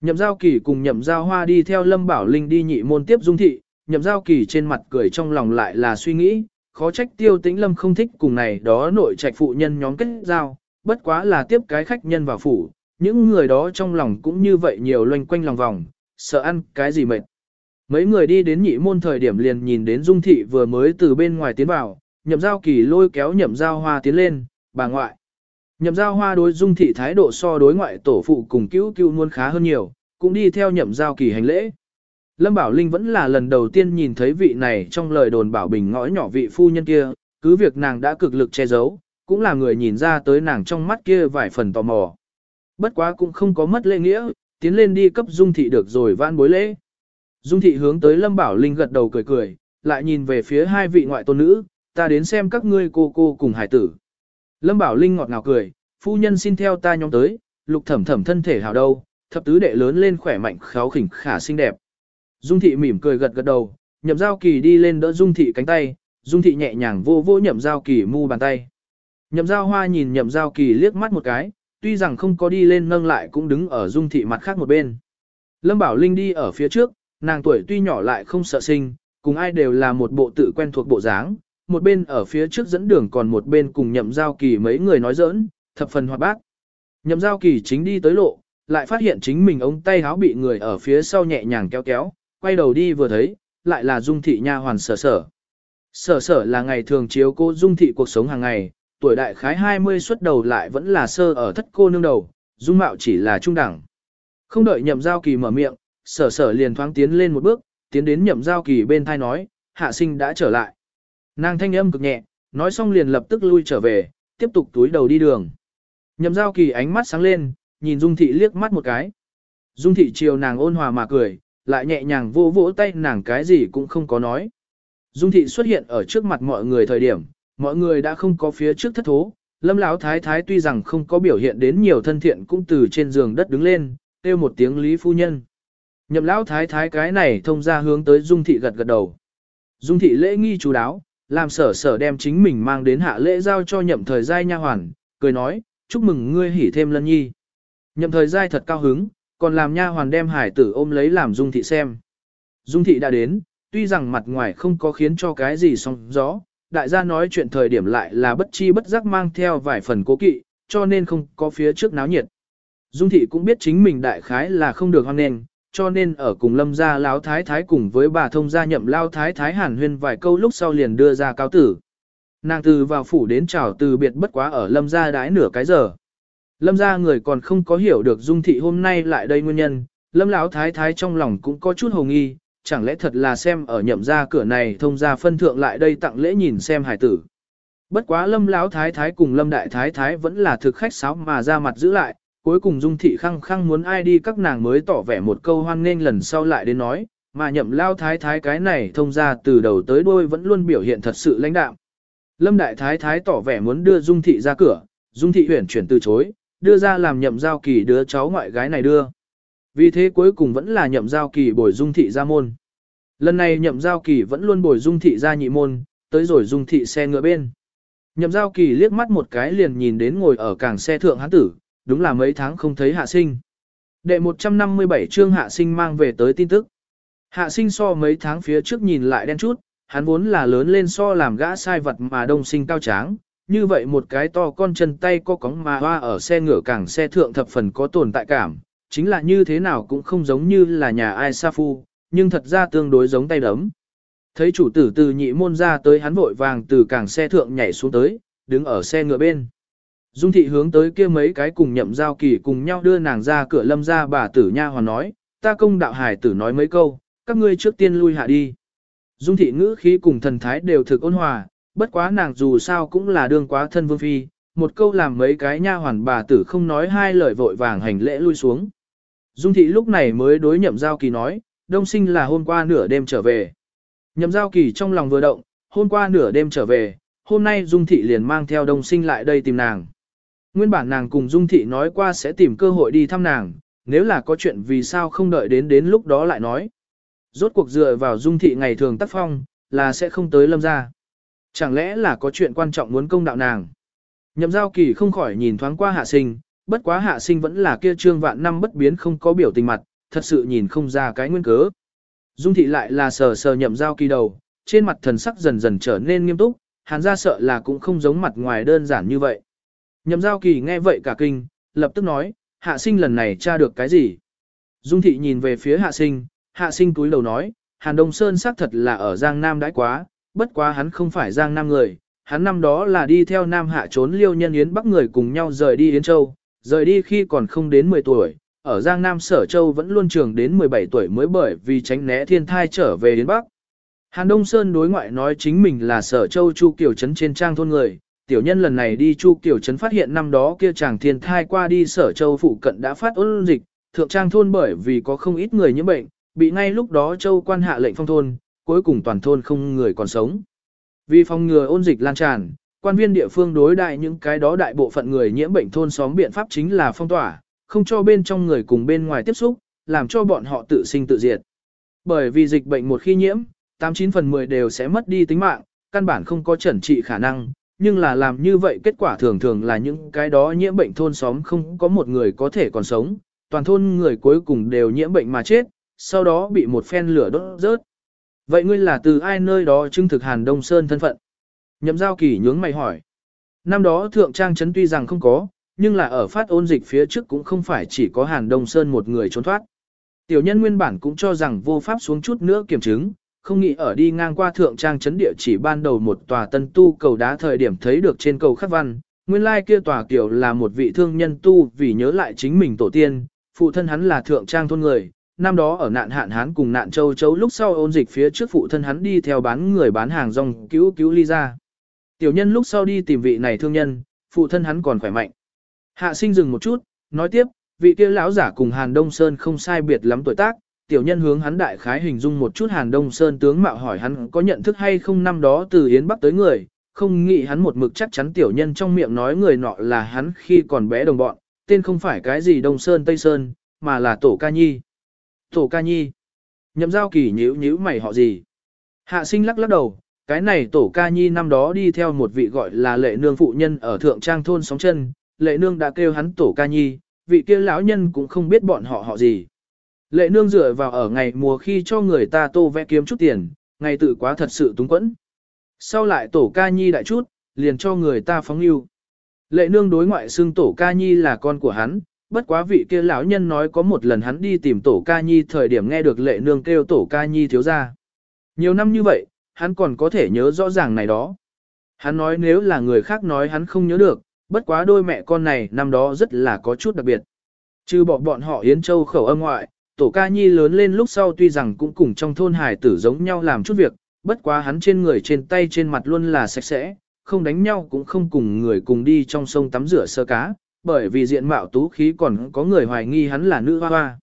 Speaker 1: Nhậm giao kỳ cùng nhậm giao hoa đi theo Lâm Bảo Linh đi nhị môn tiếp dung thị, nhậm giao kỳ trên mặt cười trong lòng lại là suy nghĩ, khó trách tiêu tĩnh Lâm không thích cùng này đó nội trạch phụ nhân nhóm kết giao, bất quá là tiếp cái khách nhân vào phủ, những người đó trong lòng cũng như vậy nhiều loanh quanh lòng vòng, sợ ăn cái gì mệt. Mấy người đi đến nhị môn thời điểm liền nhìn đến dung thị vừa mới từ bên ngoài tiến vào, nhậm giao kỳ lôi kéo nhậm giao hoa tiến lên, bà ngoại. Nhậm giao hoa đối dung thị thái độ so đối ngoại tổ phụ cùng cứu cứu muốn khá hơn nhiều, cũng đi theo nhậm giao kỳ hành lễ. Lâm Bảo Linh vẫn là lần đầu tiên nhìn thấy vị này trong lời đồn bảo bình ngõ nhỏ vị phu nhân kia, cứ việc nàng đã cực lực che giấu, cũng là người nhìn ra tới nàng trong mắt kia vài phần tò mò. Bất quá cũng không có mất lễ nghĩa, tiến lên đi cấp dung thị được rồi vãn bối lễ. Dung thị hướng tới Lâm Bảo Linh gật đầu cười cười, lại nhìn về phía hai vị ngoại tôn nữ, ta đến xem các ngươi cô cô cùng hải tử. Lâm Bảo Linh ngọt ngào cười, phu nhân xin theo ta nhóm tới, lục thẩm thẩm thân thể hào đâu, thập tứ đệ lớn lên khỏe mạnh khéo khỉnh khả xinh đẹp. Dung thị mỉm cười gật gật đầu, nhậm giao kỳ đi lên đỡ dung thị cánh tay, dung thị nhẹ nhàng vô vô nhậm giao kỳ mu bàn tay. Nhậm giao hoa nhìn nhậm giao kỳ liếc mắt một cái, tuy rằng không có đi lên nâng lại cũng đứng ở dung thị mặt khác một bên. Lâm Bảo Linh đi ở phía trước, nàng tuổi tuy nhỏ lại không sợ sinh, cùng ai đều là một bộ tự quen thuộc bộ dáng, một bên ở phía trước dẫn đường còn một bên cùng nhậm giao kỳ mấy người nói giỡn, thập phần hoạt bát. Nhậm giao kỳ chính đi tới lộ, lại phát hiện chính mình ống tay áo bị người ở phía sau nhẹ nhàng kéo kéo, quay đầu đi vừa thấy, lại là dung thị nha hoàn sở sở. Sở sở là ngày thường chiếu cô dung thị cuộc sống hàng ngày, tuổi đại khái 20 xuất đầu lại vẫn là sơ ở thất cô nương đầu, dung mạo chỉ là trung đẳng. Không đợi nhậm giao kỳ mở miệng, sở sở liền thoáng tiến lên một bước, tiến đến nhậm giao kỳ bên thai nói, hạ sinh đã trở lại. Nàng thanh âm cực nhẹ, nói xong liền lập tức lui trở về, tiếp tục túi đầu đi đường. Nhậm giao kỳ ánh mắt sáng lên, nhìn Dung Thị liếc mắt một cái. Dung Thị chiều nàng ôn hòa mà cười, lại nhẹ nhàng vô vỗ tay nàng cái gì cũng không có nói. Dung Thị xuất hiện ở trước mặt mọi người thời điểm, mọi người đã không có phía trước thất thố. Lâm Lão Thái Thái tuy rằng không có biểu hiện đến nhiều thân thiện cũng từ trên giường đất đứng lên, kêu một tiếng Lý Phu Nhân. Nhậm Lão Thái Thái cái này thông ra hướng tới Dung Thị gật gật đầu. Dung Thị lễ nghi chú đáo, làm sở sở đem chính mình mang đến hạ lễ giao cho nhậm thời giai nha hoàn, cười nói, chúc mừng ngươi hỉ thêm lân nhi. Nhậm thời giai thật cao hứng, còn làm nha hoàn đem hải tử ôm lấy làm dung thị xem. Dung thị đã đến, tuy rằng mặt ngoài không có khiến cho cái gì song gió, đại gia nói chuyện thời điểm lại là bất chi bất giác mang theo vài phần cố kỵ, cho nên không có phía trước náo nhiệt. Dung thị cũng biết chính mình đại khái là không được hoan nghênh, cho nên ở cùng lâm gia lão thái thái cùng với bà thông gia nhậm lao thái thái hàn huyên vài câu lúc sau liền đưa ra cáo tử. Nàng từ vào phủ đến chào từ biệt bất quá ở lâm gia đái nửa cái giờ. Lâm gia người còn không có hiểu được dung thị hôm nay lại đây nguyên nhân, lâm lão thái thái trong lòng cũng có chút hồ nghi, chẳng lẽ thật là xem ở nhậm gia cửa này thông gia phân thượng lại đây tặng lễ nhìn xem hải tử. Bất quá lâm lão thái thái cùng lâm đại thái thái vẫn là thực khách sáo mà ra mặt giữ lại, cuối cùng dung thị khăng khăng muốn ai đi các nàng mới tỏ vẻ một câu hoan nghênh lần sau lại đến nói, mà nhậm lao thái thái cái này thông ra từ đầu tới đôi vẫn luôn biểu hiện thật sự lãnh đạm. Lâm đại thái thái tỏ vẻ muốn đưa dung thị ra cửa, dung thị huyển chuyển từ chối, đưa ra làm nhậm giao kỳ đứa cháu ngoại gái này đưa. Vì thế cuối cùng vẫn là nhậm giao kỳ bồi dung thị ra môn. Lần này nhậm giao kỳ vẫn luôn bồi dung thị ra nhị môn, tới rồi dung thị xe ngựa bên. Nhậm giao kỳ liếc mắt một cái liền nhìn đến ngồi ở càng xe thượng hán tử, đúng là mấy tháng không thấy hạ sinh. Đệ 157 chương hạ sinh mang về tới tin tức. Hạ sinh so mấy tháng phía trước nhìn lại đen chút, hắn vốn là lớn lên so làm gã sai vật mà đông sinh cao tráng, như vậy một cái to con chân tay có cóng mà hoa ở xe ngựa cảng xe thượng thập phần có tồn tại cảm, chính là như thế nào cũng không giống như là nhà ai sa phu, nhưng thật ra tương đối giống tay đấm. Thấy chủ tử từ nhị môn ra tới hắn vội vàng từ cảng xe thượng nhảy xuống tới, đứng ở xe ngựa bên. Dung thị hướng tới kia mấy cái cùng nhậm giao kỳ cùng nhau đưa nàng ra cửa lâm ra bà tử nha hoàn nói, ta công đạo hải tử nói mấy câu, các ngươi trước tiên lui hạ đi. Dung thị ngữ khí cùng thần thái đều thực ôn hòa, bất quá nàng dù sao cũng là đương quá thân vương phi, một câu làm mấy cái nha hoàn bà tử không nói hai lời vội vàng hành lễ lui xuống. Dung thị lúc này mới đối nhậm giao kỳ nói, đông sinh là hôm qua nửa đêm trở về. Nhậm giao kỳ trong lòng vừa động, hôm qua nửa đêm trở về, hôm nay Dung thị liền mang theo đông sinh lại đây tìm nàng. Nguyên bản nàng cùng Dung Thị nói qua sẽ tìm cơ hội đi thăm nàng, nếu là có chuyện vì sao không đợi đến đến lúc đó lại nói. Rốt cuộc dựa vào Dung Thị ngày thường tác phong, là sẽ không tới lâm ra. Chẳng lẽ là có chuyện quan trọng muốn công đạo nàng. Nhậm giao kỳ không khỏi nhìn thoáng qua hạ sinh, bất quá hạ sinh vẫn là kia trương vạn năm bất biến không có biểu tình mặt, thật sự nhìn không ra cái nguyên cớ. Dung thị lại là sờ sờ nhậm giao kỳ đầu, trên mặt thần sắc dần dần trở nên nghiêm túc, hàn ra sợ là cũng không giống mặt ngoài đơn giản như vậy. Nhậm giao kỳ nghe vậy cả kinh, lập tức nói, hạ sinh lần này tra được cái gì? Dung thị nhìn về phía hạ sinh, hạ sinh túi đầu nói, hàn đông sơn xác thật là ở Giang Nam đãi quá, bất quá hắn không phải Giang Nam người, hắn năm đó là đi theo Nam Hạ trốn liêu nhân Yến Bắc người cùng nhau rời đi Yến Châu, rời đi khi còn không đến 10 tuổi, ở Giang Nam Sở Châu vẫn luôn trường đến 17 tuổi mới bởi vì tránh né thiên thai trở về đến Bắc. Hàn Đông Sơn đối ngoại nói chính mình là Sở Châu Chu Kiều Trấn trên trang thôn người, tiểu nhân lần này đi Chu Kiều Trấn phát hiện năm đó kia chàng thiên thai qua đi Sở Châu phụ cận đã phát ôn dịch, thượng trang thôn bởi vì có không ít người nhiễm bệnh, bị ngay lúc đó Châu quan hạ lệnh phong thôn, cuối cùng toàn thôn không người còn sống. Vì phòng ngừa ôn dịch lan tràn, quan viên địa phương đối đại những cái đó đại bộ phận người nhiễm bệnh thôn xóm biện pháp chính là phong tỏa, không cho bên trong người cùng bên ngoài tiếp xúc, làm cho bọn họ tự sinh tự diệt. Bởi vì dịch bệnh một khi nhiễm, 89 phần 10 đều sẽ mất đi tính mạng, căn bản không có chẩn trị khả năng, nhưng là làm như vậy kết quả thường thường là những cái đó nhiễm bệnh thôn xóm không có một người có thể còn sống, toàn thôn người cuối cùng đều nhiễm bệnh mà chết, sau đó bị một phen lửa đốt rớt. Vậy ngươi là từ ai nơi đó chứng thực Hàn Đông Sơn thân phận? Nhậm giao kỳ nhướng mày hỏi. Năm đó thượng trang trấn tuy rằng không có, nhưng là ở phát ôn dịch phía trước cũng không phải chỉ có Hàn Đông Sơn một người trốn thoát. Tiểu nhân nguyên bản cũng cho rằng vô pháp xuống chút nữa kiểm chứng, không nghĩ ở đi ngang qua thượng trang trấn địa chỉ ban đầu một tòa tân tu cầu đá thời điểm thấy được trên cầu khắc văn, nguyên lai kia tòa kiểu là một vị thương nhân tu vì nhớ lại chính mình tổ tiên, phụ thân hắn là thượng trang thôn người, năm đó ở nạn hạn hán cùng nạn châu chấu lúc sau ôn dịch phía trước phụ thân hắn đi theo bán người bán hàng rong cứu cứu ly ra. Tiểu nhân lúc sau đi tìm vị này thương nhân, phụ thân hắn còn khỏe mạnh. Hạ sinh dừng một chút, nói tiếp, vị kia lão giả cùng Hàn Đông Sơn không sai biệt lắm tuổi tác, tiểu nhân hướng hắn đại khái hình dung một chút Hàn Đông Sơn tướng mạo hỏi hắn có nhận thức hay không năm đó từ Yến Bắc tới người, không nghĩ hắn một mực chắc chắn tiểu nhân trong miệng nói người nọ là hắn khi còn bé đồng bọn, tên không phải cái gì Đông Sơn Tây Sơn, mà là Tổ Ca Nhi. Tổ Ca Nhi. Nhậm giao kỳ nhíu nhíu mày họ gì? Hạ sinh lắc lắc đầu, cái này Tổ Ca Nhi năm đó đi theo một vị gọi là lệ nương phụ nhân ở thượng trang thôn sóng chân, lệ nương đã kêu hắn Tổ Ca Nhi, vị kia lão nhân cũng không biết bọn họ họ gì. Lệ nương dựa vào ở ngày mùa khi cho người ta tô vẽ kiếm chút tiền, ngày tự quá thật sự túng quẫn. Sau lại tổ ca nhi đại chút, liền cho người ta phóng yêu. Lệ nương đối ngoại xưng tổ ca nhi là con của hắn, bất quá vị kia lão nhân nói có một lần hắn đi tìm tổ ca nhi thời điểm nghe được lệ nương kêu tổ ca nhi thiếu ra. Nhiều năm như vậy, hắn còn có thể nhớ rõ ràng này đó. Hắn nói nếu là người khác nói hắn không nhớ được, bất quá đôi mẹ con này năm đó rất là có chút đặc biệt. Trừ bỏ bọn họ Yến Châu khẩu âm ngoại, tổ ca nhi lớn lên lúc sau tuy rằng cũng cùng trong thôn hải tử giống nhau làm chút việc, bất quá hắn trên người trên tay trên mặt luôn là sạch sẽ, không đánh nhau cũng không cùng người cùng đi trong sông tắm rửa sơ cá, bởi vì diện mạo tú khí còn có người hoài nghi hắn là nữ hoa hoa.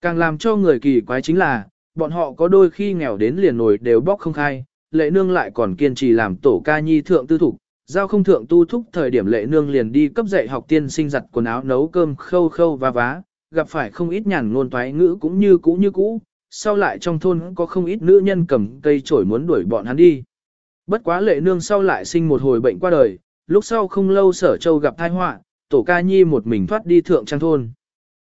Speaker 1: Càng làm cho người kỳ quái chính là, bọn họ có đôi khi nghèo đến liền nổi đều bóc không khai, lệ nương lại còn kiên trì làm tổ ca nhi thượng tư thục, giao không thượng tu thúc thời điểm lệ nương liền đi cấp dạy học tiên sinh giặt quần áo nấu cơm khâu khâu và vá, gặp phải không ít nhàn ngôn toái ngữ cũng như cũ như cũ, sau lại trong thôn có không ít nữ nhân cầm cây chổi muốn đuổi bọn hắn đi. Bất quá lệ nương sau lại sinh một hồi bệnh qua đời, lúc sau không lâu sở châu gặp tai họa, tổ ca nhi một mình thoát đi thượng trang thôn.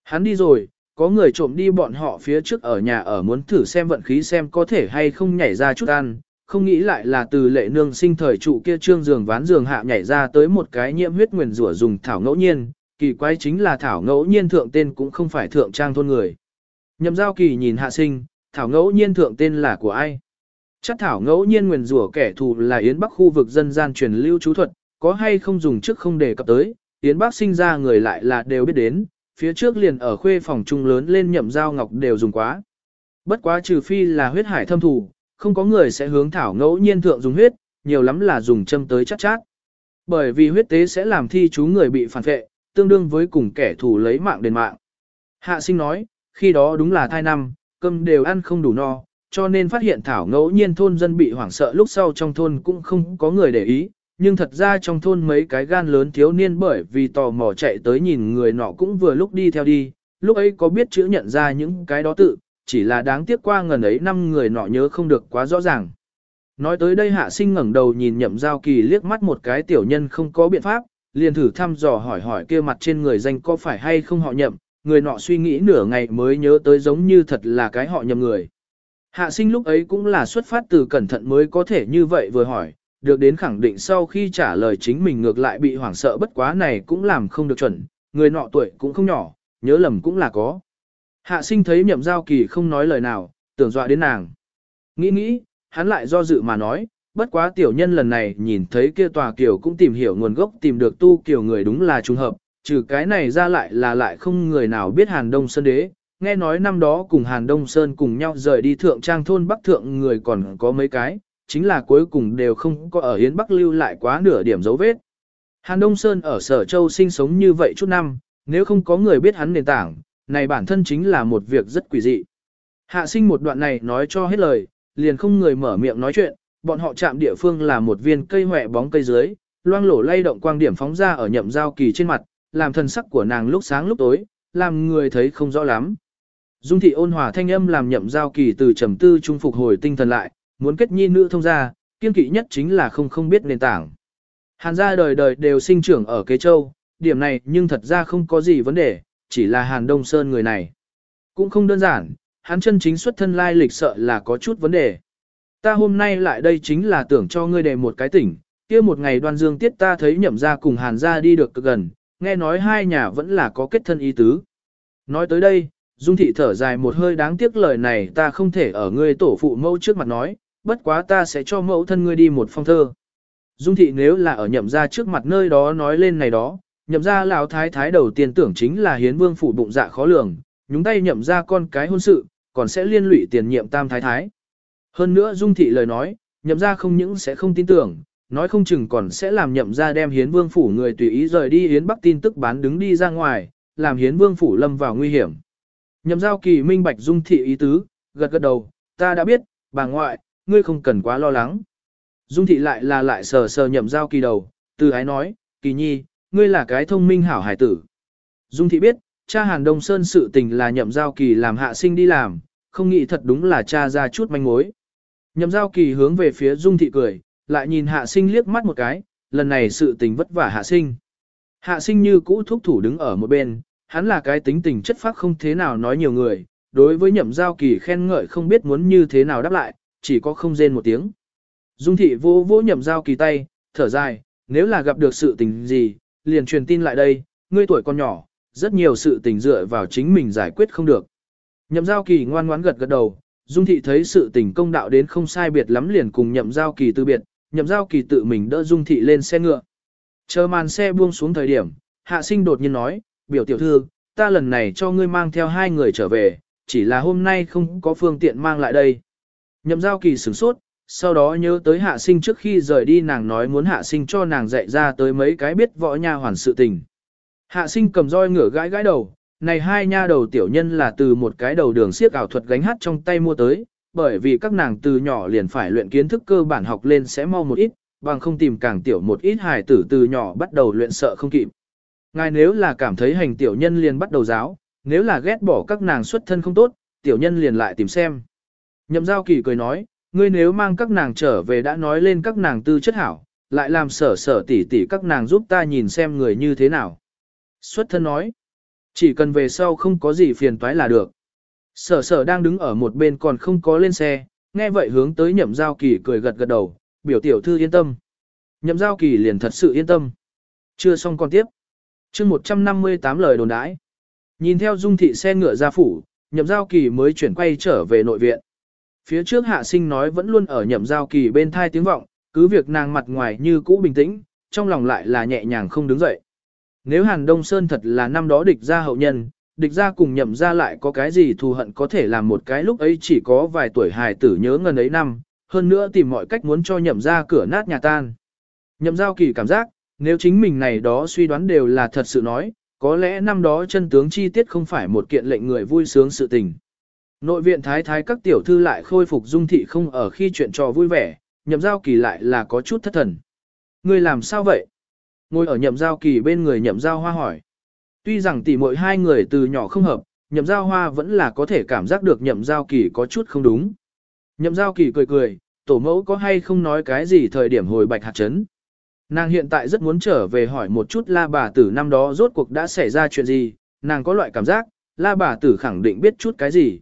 Speaker 1: Hắn đi rồi, có người trộm đi bọn họ phía trước ở nhà ở muốn thử xem vận khí xem có thể hay không nhảy ra chút ăn, không nghĩ lại là từ lệ nương sinh thời trụ kia trương giường ván giường hạ nhảy ra tới một cái nhiễm huyết nguyền rủa dùng thảo ngẫu nhiên, kỳ quái chính là thảo ngẫu nhiên thượng tên cũng không phải thượng trang thôn người. Nhậm giao kỳ nhìn hạ sinh, thảo ngẫu nhiên thượng tên là của ai? Chắc thảo ngẫu nhiên nguyền rủa kẻ thù là Yến Bắc khu vực dân gian truyền lưu chú thuật, có hay không dùng trước không đề cập tới, Yến Bắc sinh ra người lại là đều biết đến, phía trước liền ở khuê phòng trung lớn lên nhậm giao ngọc đều dùng quá. Bất quá trừ phi là huyết hải thâm thủ, không có người sẽ hướng thảo ngẫu nhiên thượng dùng huyết, nhiều lắm là dùng châm tới chắc chát, chát. Bởi vì huyết tế sẽ làm thi chú người bị phản vệ, tương đương với cùng kẻ thù lấy mạng đền mạng. Hạ sinh nói, khi đó đúng là thai năm, cơm đều ăn không đủ no, cho nên phát hiện thảo ngẫu nhiên thôn dân bị hoảng sợ lúc sau trong thôn cũng không có người để ý, nhưng thật ra trong thôn mấy cái gan lớn thiếu niên bởi vì tò mò chạy tới nhìn người nọ cũng vừa lúc đi theo đi, lúc ấy có biết chữ nhận ra những cái đó tự, chỉ là đáng tiếc qua ngần ấy năm người nọ nhớ không được quá rõ ràng. Nói tới đây hạ sinh ngẩng đầu nhìn nhậm giao kỳ liếc mắt một cái tiểu nhân không có biện pháp, liền thử thăm dò hỏi hỏi kia mặt trên người danh có phải hay không họ nhậm, người nọ suy nghĩ nửa ngày mới nhớ tới giống như thật là cái họ nhầm người. Hạ sinh lúc ấy cũng là xuất phát từ cẩn thận mới có thể như vậy vừa hỏi, được đến khẳng định sau khi trả lời chính mình ngược lại bị hoảng sợ bất quá này cũng làm không được chuẩn, người nọ tuổi cũng không nhỏ, nhớ lầm cũng là có. Hạ sinh thấy nhậm giao kỳ không nói lời nào, tưởng dọa đến nàng. Nghĩ nghĩ, hắn lại do dự mà nói, bất quá tiểu nhân lần này nhìn thấy kia tòa kiều cũng tìm hiểu nguồn gốc tìm được tu kiều người đúng là trùng hợp, trừ cái này ra lại là lại không người nào biết Hàn Đông Sơn đế. Nghe nói năm đó cùng Hàn Đông Sơn cùng nhau rời đi thượng trang thôn Bắc Thượng người còn có mấy cái, chính là cuối cùng đều không có ở Hiến Bắc lưu lại quá nửa điểm dấu vết. Hàn Đông Sơn ở Sở Châu sinh sống như vậy chút năm, nếu không có người biết hắn nền tảng, này bản thân chính là một việc rất quỷ dị. Hạ sinh một đoạn này nói cho hết lời, liền không người mở miệng nói chuyện, bọn họ chạm địa phương là một viên cây hòe bóng cây dưới, loang lổ lay động quang điểm phóng ra ở nhậm giao kỳ trên mặt, làm thần sắc của nàng lúc sáng lúc tối, làm người thấy không rõ lắm. Dung thị ôn hòa thanh âm làm nhậm giao kỳ từ trầm tư trung phục hồi tinh thần lại, muốn kết nhi nữ thông gia kiên kỵ nhất chính là không không biết nền tảng. Hàn gia đời đời đều sinh trưởng ở kế châu, điểm này nhưng thật ra không có gì vấn đề, chỉ là Hàn Đông Sơn người này. Cũng không đơn giản, hắn chân chính xuất thân lai lịch sợ là có chút vấn đề. Ta hôm nay lại đây chính là tưởng cho ngươi đề một cái tỉnh, kia một ngày đoan dương tiết ta thấy nhậm ra cùng Hàn gia đi được cực gần, nghe nói hai nhà vẫn là có kết thân ý tứ. Nói tới đây, Dung thị thở dài một hơi đáng tiếc lời này ta không thể ở ngươi tổ phụ mẫu trước mặt nói, bất quá ta sẽ cho mẫu thân ngươi đi một phong thơ. Dung thị nếu là ở nhậm ra trước mặt nơi đó nói lên này đó, nhậm ra lão thái thái đầu tiên tưởng chính là hiến vương phủ bụng dạ khó lường, nhúng tay nhậm ra con cái hôn sự, còn sẽ liên lụy tiền nhiệm tam thái thái. Hơn nữa Dung thị lời nói, nhậm ra không những sẽ không tin tưởng, nói không chừng còn sẽ làm nhậm ra đem hiến vương phủ người tùy ý rời đi hiến bắc tin tức bán đứng đi ra ngoài, làm hiến vương phủ lâm vào nguy hiểm. Nhậm giao kỳ minh bạch dung thị ý tứ, gật gật đầu, ta đã biết, bà ngoại, ngươi không cần quá lo lắng. Dung thị lại là lại sờ sờ nhậm giao kỳ đầu, từ ái nói, kỳ nhi, ngươi là cái thông minh hảo hải tử. Dung thị biết, cha Hàn Đông Sơn sự tình là nhậm giao kỳ làm hạ sinh đi làm, không nghĩ thật đúng là cha ra chút manh mối. Nhậm giao kỳ hướng về phía Dung thị cười, lại nhìn hạ sinh liếc mắt một cái, lần này sự tình vất vả hạ sinh. Hạ sinh như cũ thúc thủ đứng ở một bên, hắn là cái tính tình chất phác không thế nào nói nhiều người, đối với nhậm giao kỳ khen ngợi không biết muốn như thế nào đáp lại, chỉ có không rên một tiếng. Dung thị vô vô nhậm giao kỳ tay, thở dài, nếu là gặp được sự tình gì, liền truyền tin lại đây, ngươi tuổi còn nhỏ, rất nhiều sự tình dựa vào chính mình giải quyết không được. Nhậm giao kỳ ngoan ngoãn gật gật đầu, Dung thị thấy sự tình công đạo đến không sai biệt lắm liền cùng nhậm giao kỳ từ biệt, nhậm giao kỳ tự mình đỡ Dung thị lên xe ngựa. Chờ màn xe buông xuống thời điểm, hạ sinh đột nhiên nói, biểu tiểu thư, ta lần này cho ngươi mang theo hai người trở về, chỉ là hôm nay không có phương tiện mang lại đây. Nhậm giao kỳ sửng sốt, sau đó nhớ tới hạ sinh trước khi rời đi nàng nói muốn hạ sinh cho nàng dạy ra tới mấy cái biết võ nha hoàn sự tình. Hạ sinh cầm roi ngửa gãi gãi đầu, này hai nha đầu tiểu nhân là từ một cái đầu đường siếc ảo thuật gánh hát trong tay mua tới, bởi vì các nàng từ nhỏ liền phải luyện kiến thức cơ bản học lên sẽ mau một ít, bằng không tìm càng tiểu một ít hài tử từ nhỏ bắt đầu luyện sợ không kịp. Ngài nếu là cảm thấy hành tiểu nhân liền bắt đầu giáo, nếu là ghét bỏ các nàng xuất thân không tốt, tiểu nhân liền lại tìm xem. Nhậm giao kỳ cười nói, ngươi nếu mang các nàng trở về đã nói lên các nàng tư chất hảo, lại làm sở sở tỉ tỉ các nàng giúp ta nhìn xem người như thế nào. Xuất thân nói, chỉ cần về sau không có gì phiền toái là được. Sở sở đang đứng ở một bên còn không có lên xe, nghe vậy hướng tới nhậm giao kỳ cười gật gật đầu, biểu tiểu thư yên tâm. Nhậm giao kỳ liền thật sự yên tâm. Chưa xong còn tiếp chương 158 lời đồn đãi. Nhìn theo dung thị xe ngựa ra phủ, nhậm giao kỳ mới chuyển quay trở về nội viện. Phía trước hạ sinh nói vẫn luôn ở nhậm giao kỳ bên thai tiếng vọng, cứ việc nàng mặt ngoài như cũ bình tĩnh, trong lòng lại là nhẹ nhàng không đứng dậy. Nếu Hàn Đông Sơn thật là năm đó địch ra hậu nhân, địch ra cùng nhậm ra lại có cái gì thù hận có thể làm một cái lúc ấy chỉ có vài tuổi hài tử nhớ ngần ấy năm, hơn nữa tìm mọi cách muốn cho nhậm ra cửa nát nhà tan. Nhậm giao kỳ cảm giác, nếu chính mình này đó suy đoán đều là thật sự nói, có lẽ năm đó chân tướng chi tiết không phải một kiện lệnh người vui sướng sự tình. Nội viện thái thái các tiểu thư lại khôi phục dung thị không ở khi chuyện trò vui vẻ, nhậm giao kỳ lại là có chút thất thần. Người làm sao vậy? Ngồi ở nhậm giao kỳ bên người nhậm giao hoa hỏi. Tuy rằng tỷ mỗi hai người từ nhỏ không hợp, nhậm giao hoa vẫn là có thể cảm giác được nhậm giao kỳ có chút không đúng. Nhậm giao kỳ cười cười, tổ mẫu có hay không nói cái gì thời điểm hồi bạch hạt chấn. Nàng hiện tại rất muốn trở về hỏi một chút la bà tử năm đó rốt cuộc đã xảy ra chuyện gì, nàng có loại cảm giác, la bà tử khẳng định biết chút cái gì.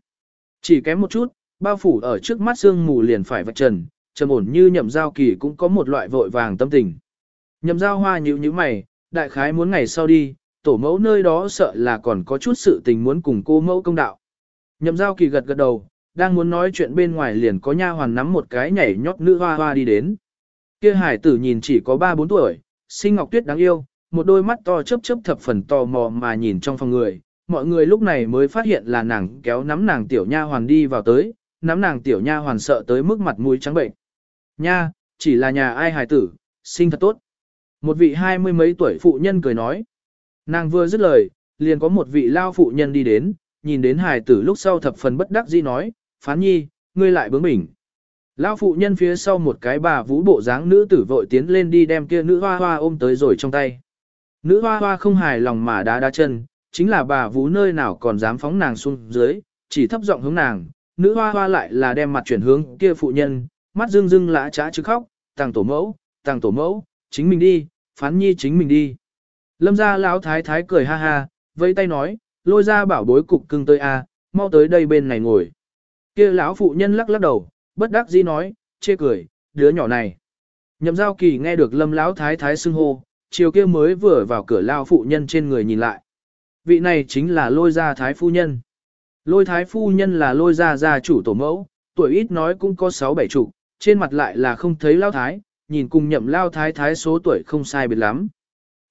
Speaker 1: Chỉ kém một chút, bao phủ ở trước mắt sương mù liền phải vạch trần, trầm ổn như nhậm giao kỳ cũng có một loại vội vàng tâm tình. Nhậm giao hoa nhíu nhíu mày, đại khái muốn ngày sau đi, tổ mẫu nơi đó sợ là còn có chút sự tình muốn cùng cô mẫu công đạo. Nhậm giao kỳ gật gật đầu, đang muốn nói chuyện bên ngoài liền có nha hoàn nắm một cái nhảy nhót nữ hoa hoa đi đến. Kia hải tử nhìn chỉ có 3-4 tuổi, sinh ngọc tuyết đáng yêu, một đôi mắt to chớp chớp thập phần tò mò mà nhìn trong phòng người. Mọi người lúc này mới phát hiện là nàng kéo nắm nàng tiểu nha hoàn đi vào tới, nắm nàng tiểu nha hoàn sợ tới mức mặt mũi trắng bệnh. Nha, chỉ là nhà ai hài tử, sinh thật tốt. Một vị hai mươi mấy tuổi phụ nhân cười nói. Nàng vừa dứt lời, liền có một vị lao phụ nhân đi đến, nhìn đến hài tử lúc sau thập phần bất đắc dĩ nói, phán nhi, ngươi lại bướng bỉnh. Lao phụ nhân phía sau một cái bà vũ bộ dáng nữ tử vội tiến lên đi đem kia nữ hoa hoa ôm tới rồi trong tay. Nữ hoa hoa không hài lòng mà đá đá chân, chính là bà vũ nơi nào còn dám phóng nàng xuống dưới, chỉ thấp giọng hướng nàng, nữ hoa hoa lại là đem mặt chuyển hướng kia phụ nhân, mắt rưng rưng lã trá chứ khóc, tàng tổ mẫu, tàng tổ mẫu, chính mình đi, phán nhi chính mình đi. Lâm ra lão thái thái cười ha ha, vẫy tay nói, lôi ra bảo bối cục cưng tới a, mau tới đây bên này ngồi. Kia lão phụ nhân lắc lắc đầu, bất đắc dĩ nói, chê cười, đứa nhỏ này. Nhậm giao kỳ nghe được lâm lão thái thái xưng hô, chiều kia mới vừa vào cửa lao phụ nhân trên người nhìn lại. Vị này chính là lôi gia thái phu nhân. Lôi thái phu nhân là lôi gia gia chủ tổ mẫu, tuổi ít nói cũng có 6-7 chục, trên mặt lại là không thấy lao thái, nhìn cùng nhậm lao thái thái số tuổi không sai biệt lắm.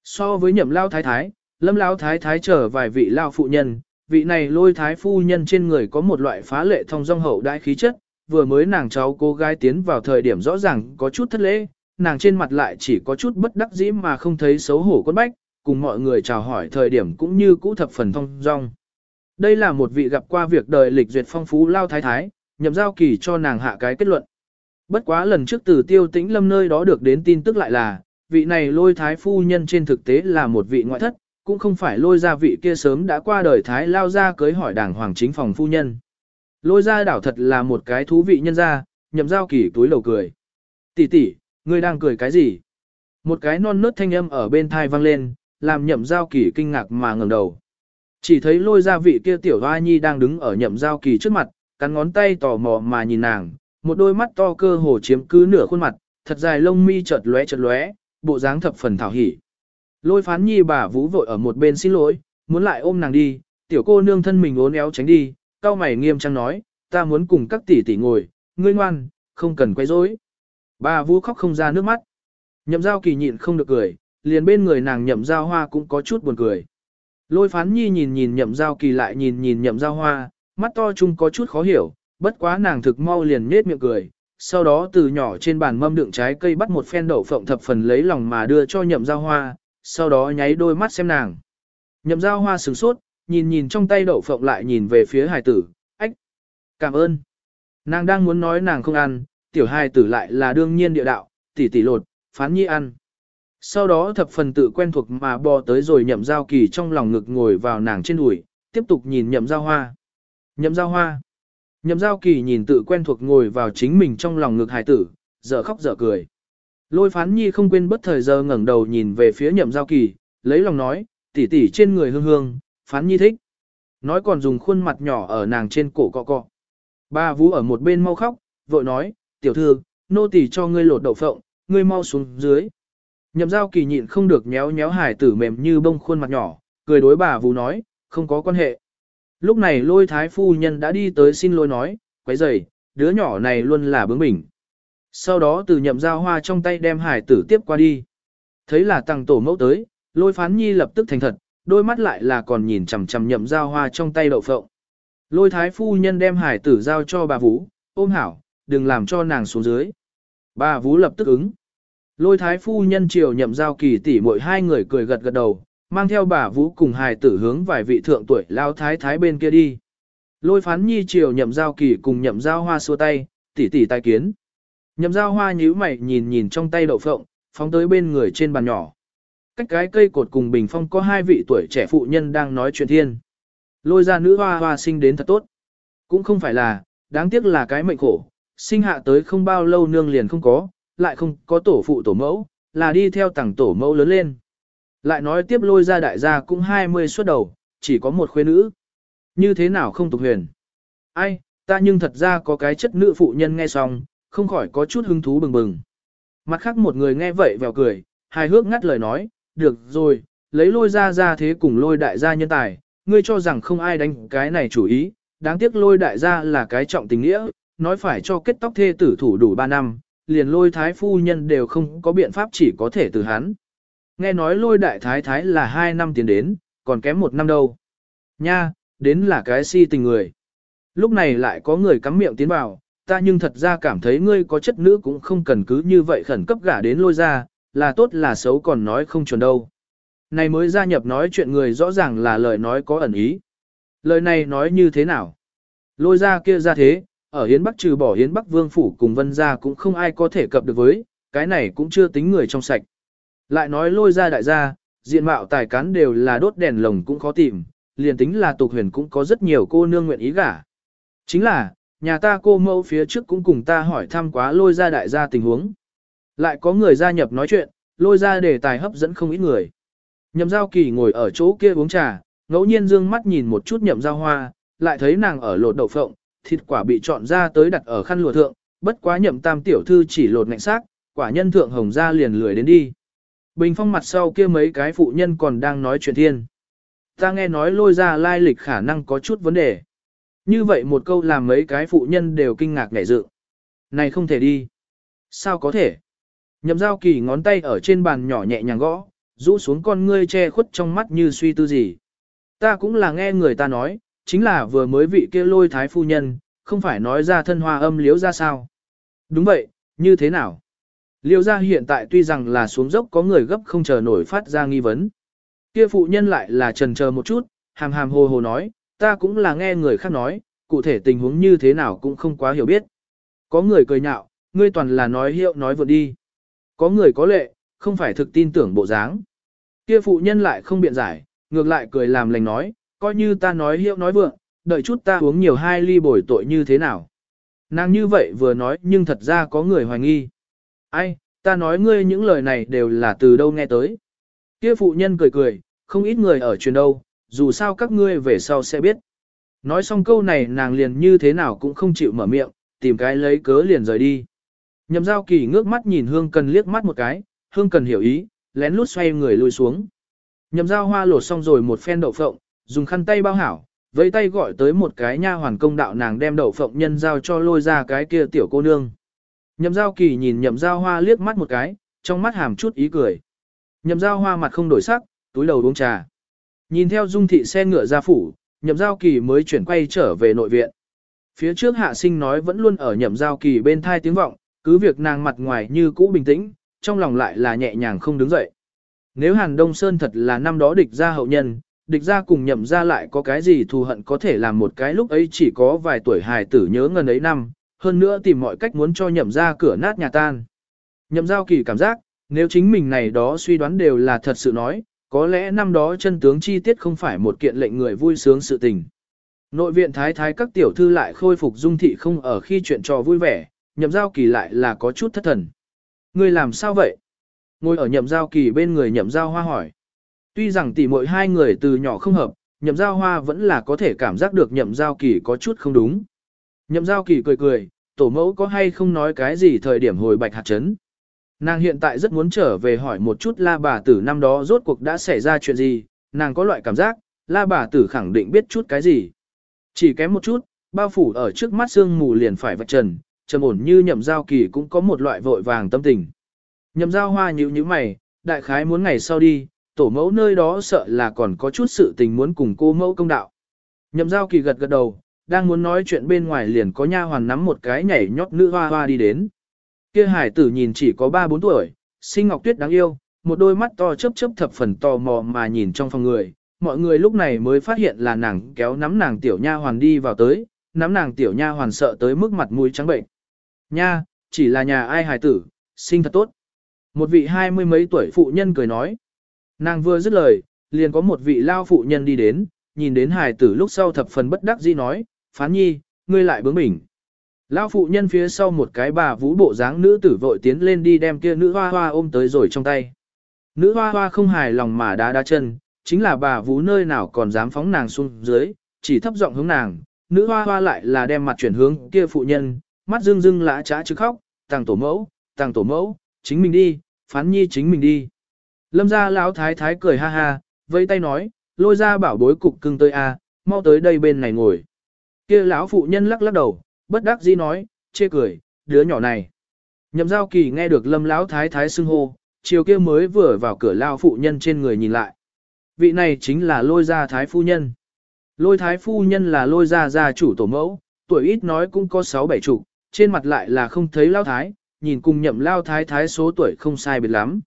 Speaker 1: So với nhậm lao thái thái, lâm lao thái thái trở vài vị lao phụ nhân, vị này lôi thái phu nhân trên người có một loại phá lệ thông dong hậu đại khí chất, vừa mới nàng cháu cô gái tiến vào thời điểm rõ ràng có chút thất lễ, nàng trên mặt lại chỉ có chút bất đắc dĩ mà không thấy xấu hổ con bách, cùng mọi người chào hỏi thời điểm cũng như cũ thập phần thông dong. Đây là một vị gặp qua việc đời lịch duyệt phong phú lao thái thái, nhậm giao kỳ cho nàng hạ cái kết luận. Bất quá lần trước từ tiêu tĩnh lâm nơi đó được đến tin tức lại là, vị này lôi thái phu nhân trên thực tế là một vị ngoại thất, cũng không phải lôi ra vị kia sớm đã qua đời thái lao ra cưới hỏi đảng hoàng chính phòng phu nhân. Lôi ra đảo thật là một cái thú vị nhân ra, nhậm giao kỳ túi lầu cười. Tỷ tỷ, ngươi đang cười cái gì? Một cái non nớt thanh âm ở bên thai vang lên, làm nhậm giao kỳ kinh ngạc mà ngẩng đầu. Chỉ thấy lôi ra vị kia tiểu hoa nhi đang đứng ở nhậm giao kỳ trước mặt, cắn ngón tay tò mò mà nhìn nàng, một đôi mắt to cơ hồ chiếm cứ nửa khuôn mặt, thật dài lông mi chợt lóe chợt lóe, bộ dáng thập phần thảo hỉ. Lôi phán nhi bà vũ vội ở một bên xin lỗi, muốn lại ôm nàng đi, tiểu cô nương thân mình uốn éo tránh đi, cao mày nghiêm trang nói, ta muốn cùng các tỷ tỷ ngồi, ngươi ngoan, không cần quay rối. Bà vũ khóc không ra nước mắt. Nhậm giao kỳ nhịn không được cười, liền bên người nàng nhậm giao hoa cũng có chút buồn cười. Lôi phán nhi nhìn nhìn nhậm giao kỳ lại nhìn nhìn nhậm giao hoa, mắt to chung có chút khó hiểu, bất quá nàng thực mau liền nết miệng cười, sau đó từ nhỏ trên bàn mâm đựng trái cây bắt một phen đậu phộng thập phần lấy lòng mà đưa cho nhậm giao hoa, sau đó nháy đôi mắt xem nàng. Nhậm giao hoa sửng sốt, nhìn nhìn trong tay đậu phộng lại nhìn về phía hài tử, ách, cảm ơn. Nàng đang muốn nói nàng không ăn, tiểu hài tử lại là đương nhiên địa đạo, tỷ tỷ lột, phán nhi ăn. Sau đó thập phần tự quen thuộc mà bò tới rồi nhậm giao kỳ trong lòng ngực ngồi vào nàng trên đùi, tiếp tục nhìn nhậm giao hoa. Nhậm giao hoa. Nhậm giao kỳ nhìn tự quen thuộc ngồi vào chính mình trong lòng ngực hài tử, dở khóc dở cười. Lôi phán nhi không quên bất thời giờ ngẩng đầu nhìn về phía nhậm giao kỳ, lấy lòng nói, tỉ tỉ trên người hương hương, phán nhi thích. Nói còn dùng khuôn mặt nhỏ ở nàng trên cổ cọ cọ. Ba vũ ở một bên mau khóc, vội nói, tiểu thư, nô tỉ cho ngươi lột đậu phộng, ngươi mau xuống dưới. Nhậm giao kỳ nhịn không được nhéo nhéo hải tử mềm như bông khuôn mặt nhỏ, cười đối bà vũ nói, không có quan hệ. Lúc này lôi thái phu nhân đã đi tới xin lỗi nói, quấy rầy, đứa nhỏ này luôn là bướng bỉnh. Sau đó từ nhậm giao hoa trong tay đem hải tử tiếp qua đi. Thấy là tăng tổ mẫu tới, lôi phán nhi lập tức thành thật, đôi mắt lại là còn nhìn chằm chằm nhậm giao hoa trong tay đậu phộng. Lôi thái phu nhân đem hải tử giao cho bà Vũ, ôm hảo, đừng làm cho nàng xuống dưới. Bà Vũ lập tức ứng. Lôi thái phu nhân triều nhậm giao kỳ tỷ mỗi hai người cười gật gật đầu, mang theo bà Vũ cùng hài tử hướng vài vị thượng tuổi lao thái thái bên kia đi. Lôi phán nhi triều nhậm giao kỳ cùng nhậm giao hoa xua tay, tỷ tỷ tai kiến. Nhậm giao hoa nhíu mày nhìn nhìn trong tay đậu phộng, phóng tới bên người trên bàn nhỏ. Cách cái cây cột cùng bình phong có hai vị tuổi trẻ phụ nhân đang nói chuyện thiên. Lôi ra nữ hoa hoa sinh đến thật tốt. Cũng không phải là, đáng tiếc là cái mệnh khổ, sinh hạ tới không bao lâu nương liền không có, lại không có tổ phụ tổ mẫu, là đi theo tàng tổ mẫu lớn lên. Lại nói tiếp lôi ra đại gia cũng 20 xuất đầu, chỉ có một khuê nữ. Như thế nào không tục huyền? Ai, ta nhưng thật ra có cái chất nữ phụ nhân nghe xong, không khỏi có chút hứng thú bừng bừng. Mặt khác một người nghe vậy vèo cười, hài hước ngắt lời nói, được rồi, lấy lôi ra ra thế cùng lôi đại gia nhân tài, ngươi cho rằng không ai đánh cái này chủ ý, đáng tiếc lôi đại gia là cái trọng tình nghĩa, nói phải cho kết tóc thê tử thủ đủ 3 năm, liền lôi thái phu nhân đều không có biện pháp chỉ có thể từ hắn. Nghe nói lôi đại thái thái là 2 năm tiền đến, còn kém một năm đâu. Nha, đến là cái si tình người. Lúc này lại có người cắm miệng tiến vào, ta nhưng thật ra cảm thấy ngươi có chất nữ cũng không cần cứ như vậy khẩn cấp gả đến lôi ra, là tốt là xấu còn nói không chuẩn đâu. Này mới gia nhập nói chuyện người rõ ràng là lời nói có ẩn ý. Lời này nói như thế nào? Lôi ra kia ra thế, ở Hiến Bắc trừ bỏ Hiến Bắc Vương Phủ cùng Vân Gia cũng không ai có thể cập được với, cái này cũng chưa tính người trong sạch. Lại nói lôi ra đại gia, diện mạo tài cán đều là đốt đèn lồng cũng khó tìm, liền tính là tục huyền cũng có rất nhiều cô nương nguyện ý gả. Chính là, nhà ta cô mẫu phía trước cũng cùng ta hỏi thăm quá lôi ra đại gia tình huống. Lại có người gia nhập nói chuyện, lôi ra đề tài hấp dẫn không ít người. Nhậm giao kỳ ngồi ở chỗ kia uống trà, ngẫu nhiên dương mắt nhìn một chút nhậm giao hoa, lại thấy nàng ở lột đậu phộng, thịt quả bị chọn ra tới đặt ở khăn lụa thượng, bất quá nhậm tam tiểu thư chỉ lột ngạnh xác, quả nhân thượng hồng ra liền lười đến đi. Bình phong mặt sau kia mấy cái phụ nhân còn đang nói chuyện thiên. Ta nghe nói lôi ra lai lịch khả năng có chút vấn đề. Như vậy một câu làm mấy cái phụ nhân đều kinh ngạc ngảy dự. Này không thể đi. Sao có thể? Nhậm giao kỳ ngón tay ở trên bàn nhỏ nhẹ nhàng gõ, rũ xuống con ngươi che khuất trong mắt như suy tư gì. Ta cũng là nghe người ta nói, chính là vừa mới vị kia lôi thái phu nhân, không phải nói ra thân hoa âm liếu ra sao. Đúng vậy, như thế nào? Liêu ra hiện tại tuy rằng là xuống dốc có người gấp không chờ nổi phát ra nghi vấn. Kia phụ nhân lại là trần chờ một chút, hàm hàm hồ hồ nói, ta cũng là nghe người khác nói, cụ thể tình huống như thế nào cũng không quá hiểu biết. Có người cười nhạo, ngươi toàn là nói hiệu nói vượt đi. Có người có lệ, không phải thực tin tưởng bộ dáng. Kia phụ nhân lại không biện giải, ngược lại cười làm lành nói, coi như ta nói hiệu nói vượng, đợi chút ta uống nhiều hai ly bồi tội như thế nào. Nàng như vậy vừa nói nhưng thật ra có người hoài nghi. Ai, ta nói ngươi những lời này đều là từ đâu nghe tới. Kia phụ nhân cười cười, không ít người ở truyền đâu, dù sao các ngươi về sau sẽ biết. Nói xong câu này nàng liền như thế nào cũng không chịu mở miệng, tìm cái lấy cớ liền rời đi. Nhậm giao kỳ ngước mắt nhìn hương cần liếc mắt một cái, hương cần hiểu ý, lén lút xoay người lùi xuống. Nhậm giao hoa lột xong rồi một phen đậu phộng, dùng khăn tay bao hảo, với tay gọi tới một cái nha hoàn công đạo nàng đem đậu phộng nhân giao cho lôi ra cái kia tiểu cô nương. Nhậm giao kỳ nhìn nhậm giao hoa liếc mắt một cái, trong mắt hàm chút ý cười. Nhậm giao hoa mặt không đổi sắc, túi đầu uống trà. Nhìn theo dung thị xe ngựa ra phủ, nhậm giao kỳ mới chuyển quay trở về nội viện. Phía trước hạ sinh nói vẫn luôn ở nhậm giao kỳ bên thai tiếng vọng, cứ việc nàng mặt ngoài như cũ bình tĩnh, trong lòng lại là nhẹ nhàng không đứng dậy. Nếu Hàn Đông Sơn thật là năm đó địch ra hậu nhân, địch ra cùng nhậm ra lại có cái gì thù hận có thể làm một cái lúc ấy chỉ có vài tuổi hài tử nhớ ngần ấy năm, hơn nữa tìm mọi cách muốn cho nhậm ra cửa nát nhà tan. Nhậm giao kỳ cảm giác, nếu chính mình này đó suy đoán đều là thật sự nói, có lẽ năm đó chân tướng chi tiết không phải một kiện lệnh người vui sướng sự tình. Nội viện thái thái các tiểu thư lại khôi phục dung thị không ở khi chuyện trò vui vẻ, nhậm giao kỳ lại là có chút thất thần. Người làm sao vậy? Ngồi ở nhậm giao kỳ bên người nhậm giao hoa hỏi. Tuy rằng tỉ mỗi hai người từ nhỏ không hợp, nhậm giao hoa vẫn là có thể cảm giác được nhậm giao kỳ có chút không đúng. Nhậm giao kỳ cười cười, tổ mẫu có hay không nói cái gì thời điểm hồi bạch hạt chấn. Nàng hiện tại rất muốn trở về hỏi một chút la bà tử năm đó rốt cuộc đã xảy ra chuyện gì, nàng có loại cảm giác, la bà tử khẳng định biết chút cái gì. Chỉ kém một chút, bao phủ ở trước mắt sương mù liền phải vạch trần, trầm ổn như nhậm giao kỳ cũng có một loại vội vàng tâm tình. Nhậm giao hoa nhíu nhíu mày, đại khái muốn ngày sau đi, tổ mẫu nơi đó sợ là còn có chút sự tình muốn cùng cô mẫu công đạo. Nhậm giao kỳ gật gật đầu, đang muốn nói chuyện bên ngoài liền có nha hoàn nắm một cái nhảy nhót nữ hoa hoa đi đến. Kia hải tử nhìn chỉ có 3-4 tuổi, sinh ngọc tuyết đáng yêu, một đôi mắt to chớp chớp thập phần tò mò mà nhìn trong phòng người. Mọi người lúc này mới phát hiện là nàng kéo nắm nàng tiểu nha hoàn đi vào tới, nắm nàng tiểu nha hoàn sợ tới mức mặt mũi trắng bệnh. Nha, chỉ là nhà ai hài tử, sinh thật tốt. Một vị hai mươi mấy tuổi phụ nhân cười nói. Nàng vừa dứt lời, liền có một vị lao phụ nhân đi đến, nhìn đến hài tử lúc sau thập phần bất đắc dĩ nói, phán nhi, ngươi lại bướng bỉnh. Lão phụ nhân phía sau một cái bà vũ bộ dáng nữ tử vội tiến lên đi đem kia nữ hoa hoa ôm tới rồi trong tay. Nữ hoa hoa không hài lòng mà đá đá chân, chính là bà vũ nơi nào còn dám phóng nàng xuống dưới, chỉ thấp giọng hướng nàng, nữ hoa hoa lại là đem mặt chuyển hướng kia phụ nhân, mắt rưng rưng lã trá chứ khóc, tàng tổ mẫu, tàng tổ mẫu, chính mình đi, phán nhi chính mình đi. Lâm gia lão thái thái cười ha ha, vẫy tay nói, lôi ra bảo bối cục cưng tới a, mau tới đây bên này ngồi. Kia lão phụ nhân lắc lắc đầu, bất đắc dĩ nói, chê cười, đứa nhỏ này. Nhậm giao kỳ nghe được lâm lão thái thái xưng hô, chiều kia mới vừa vào cửa lao phụ nhân trên người nhìn lại. Vị này chính là lôi gia thái phu nhân. Lôi thái phu nhân là lôi gia gia chủ tổ mẫu, tuổi ít nói cũng có 6-7 chục, trên mặt lại là không thấy lao thái, nhìn cùng nhậm lao thái thái số tuổi không sai biệt lắm.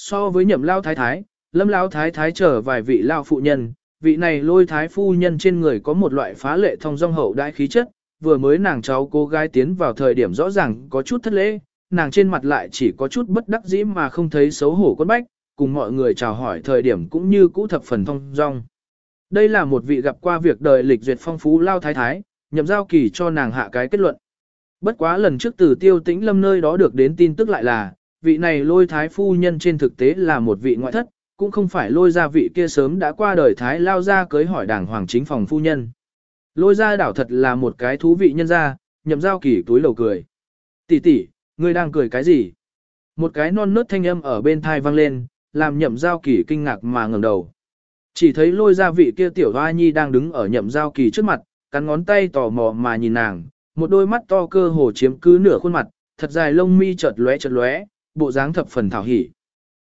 Speaker 1: So với nhậm lao thái thái, lâm lao thái thái trở vài vị lao phụ nhân, vị này lôi thái phu nhân trên người có một loại phá lệ thông dong hậu đại khí chất, vừa mới nàng cháu cô gái tiến vào thời điểm rõ ràng có chút thất lễ, nàng trên mặt lại chỉ có chút bất đắc dĩ mà không thấy xấu hổ quân bách, cùng mọi người chào hỏi thời điểm cũng như cũ thập phần thông dong. Đây là một vị gặp qua việc đời lịch duyệt phong phú lao thái thái, nhậm giao kỳ cho nàng hạ cái kết luận. Bất quá lần trước từ tiêu tĩnh lâm nơi đó được đến tin tức lại là, vị này lôi thái phu nhân trên thực tế là một vị ngoại thất, cũng không phải lôi ra vị kia sớm đã qua đời thái lao ra cưới hỏi đảng hoàng chính phòng phu nhân. Lôi ra đảo thật là một cái thú vị nhân ra, nhậm giao kỳ túi lầu cười. Tỷ tỷ, ngươi đang cười cái gì? Một cái non nớt thanh âm ở bên thai vang lên, làm nhậm giao kỳ kinh ngạc mà ngẩng đầu. Chỉ thấy lôi ra vị kia tiểu hoa nhi đang đứng ở nhậm giao kỳ trước mặt, cắn ngón tay tò mò mà nhìn nàng, một đôi mắt to cơ hồ chiếm cứ nửa khuôn mặt, thật dài lông mi chợt lóe chợt lóe, bộ dáng thập phần thảo hỉ.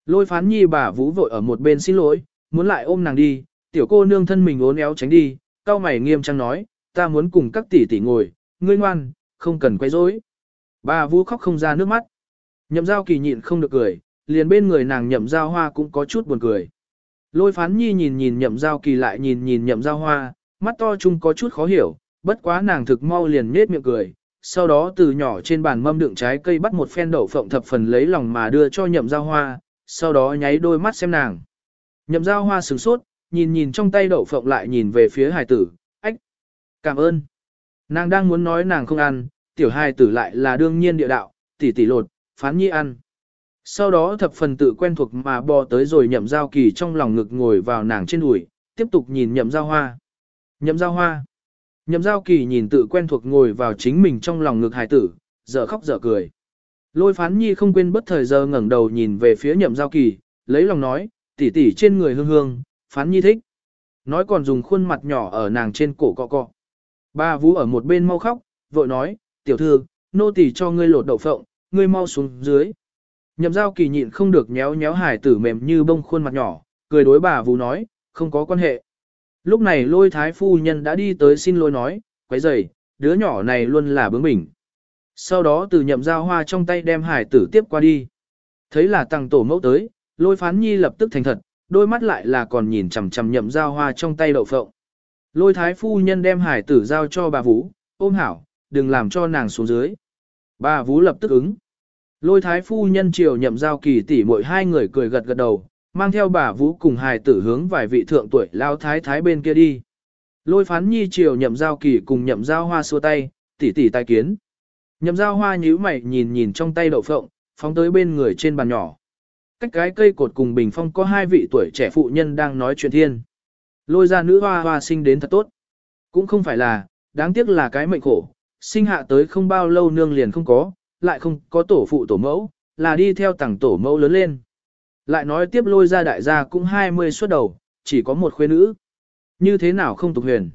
Speaker 1: Lôi phán nhi bà vũ vội ở một bên xin lỗi, muốn lại ôm nàng đi, tiểu cô nương thân mình uốn éo tránh đi, cao mày nghiêm trang nói, ta muốn cùng các tỷ tỷ ngồi, ngươi ngoan, không cần quay rối. Bà vũ khóc không ra nước mắt. Nhậm giao kỳ nhịn không được cười, liền bên người nàng nhậm giao hoa cũng có chút buồn cười. Lôi phán nhi nhìn nhìn nhậm giao kỳ lại nhìn nhìn nhậm giao hoa, mắt to chung có chút khó hiểu, bất quá nàng thực mau liền nết miệng cười, sau đó từ nhỏ trên bàn mâm đựng trái cây bắt một phen đậu phộng thập phần lấy lòng mà đưa cho nhậm giao hoa, sau đó nháy đôi mắt xem nàng. Nhậm giao hoa sửng sốt, nhìn nhìn trong tay đậu phộng lại nhìn về phía hài tử, ách, cảm ơn. Nàng đang muốn nói nàng không ăn, tiểu hài tử lại là đương nhiên địa đạo, tỷ tỷ lột, phán nhi ăn. Sau đó thập phần tự quen thuộc mà bò tới rồi nhậm giao kỳ trong lòng ngực ngồi vào nàng trên đùi, tiếp tục nhìn nhậm giao hoa. Nhậm giao hoa. Nhậm giao kỳ nhìn tự quen thuộc ngồi vào chính mình trong lòng ngực hài tử, dở khóc dở cười. Lôi phán nhi không quên bất thời giờ ngẩng đầu nhìn về phía nhậm giao kỳ, lấy lòng nói, tỉ tỉ trên người hương hương, phán nhi thích. Nói còn dùng khuôn mặt nhỏ ở nàng trên cổ cọ cọ. Ba vũ ở một bên mau khóc, vội nói, tiểu thư, nô tỉ cho ngươi lột đậu phộng, ngươi mau xuống dưới. Nhậm giao kỳ nhịn không được nhéo nhéo hài tử mềm như bông khuôn mặt nhỏ, cười đối bà vũ nói, không có quan hệ. Lúc này lôi thái phu nhân đã đi tới xin lỗi nói, quấy rầy, đứa nhỏ này luôn là bướng bỉnh. Sau đó từ nhậm giao hoa trong tay đem hải tử tiếp qua đi. Thấy là tăng tổ mẫu tới, lôi phán nhi lập tức thành thật, đôi mắt lại là còn nhìn chằm chằm nhậm giao hoa trong tay đậu phộng. Lôi thái phu nhân đem hải tử giao cho bà Vũ, ôm hảo, đừng làm cho nàng xuống dưới. Bà Vũ lập tức ứng. Lôi thái phu nhân chiều nhậm giao kỳ tỷ mỗi hai người cười gật gật đầu, mang theo bà Vũ cùng hài tử hướng vài vị thượng tuổi lao thái thái bên kia đi. Lôi phán nhi chiều nhậm giao kỳ cùng nhậm giao hoa xua tay, tỷ tỷ tai kiến. Nhậm giao hoa nhíu mày nhìn nhìn trong tay đậu phộng, phóng tới bên người trên bàn nhỏ. Cách cái cây cột cùng bình phong có hai vị tuổi trẻ phụ nhân đang nói chuyện thiên. Lôi ra nữ hoa hoa sinh đến thật tốt. Cũng không phải là, đáng tiếc là cái mệnh khổ, sinh hạ tới không bao lâu nương liền không có, lại không có tổ phụ tổ mẫu, là đi theo tầng tổ mẫu lớn lên. Lại nói tiếp lôi ra đại gia cũng 20 xuất đầu, chỉ có một khuê nữ. Như thế nào không tục huyền?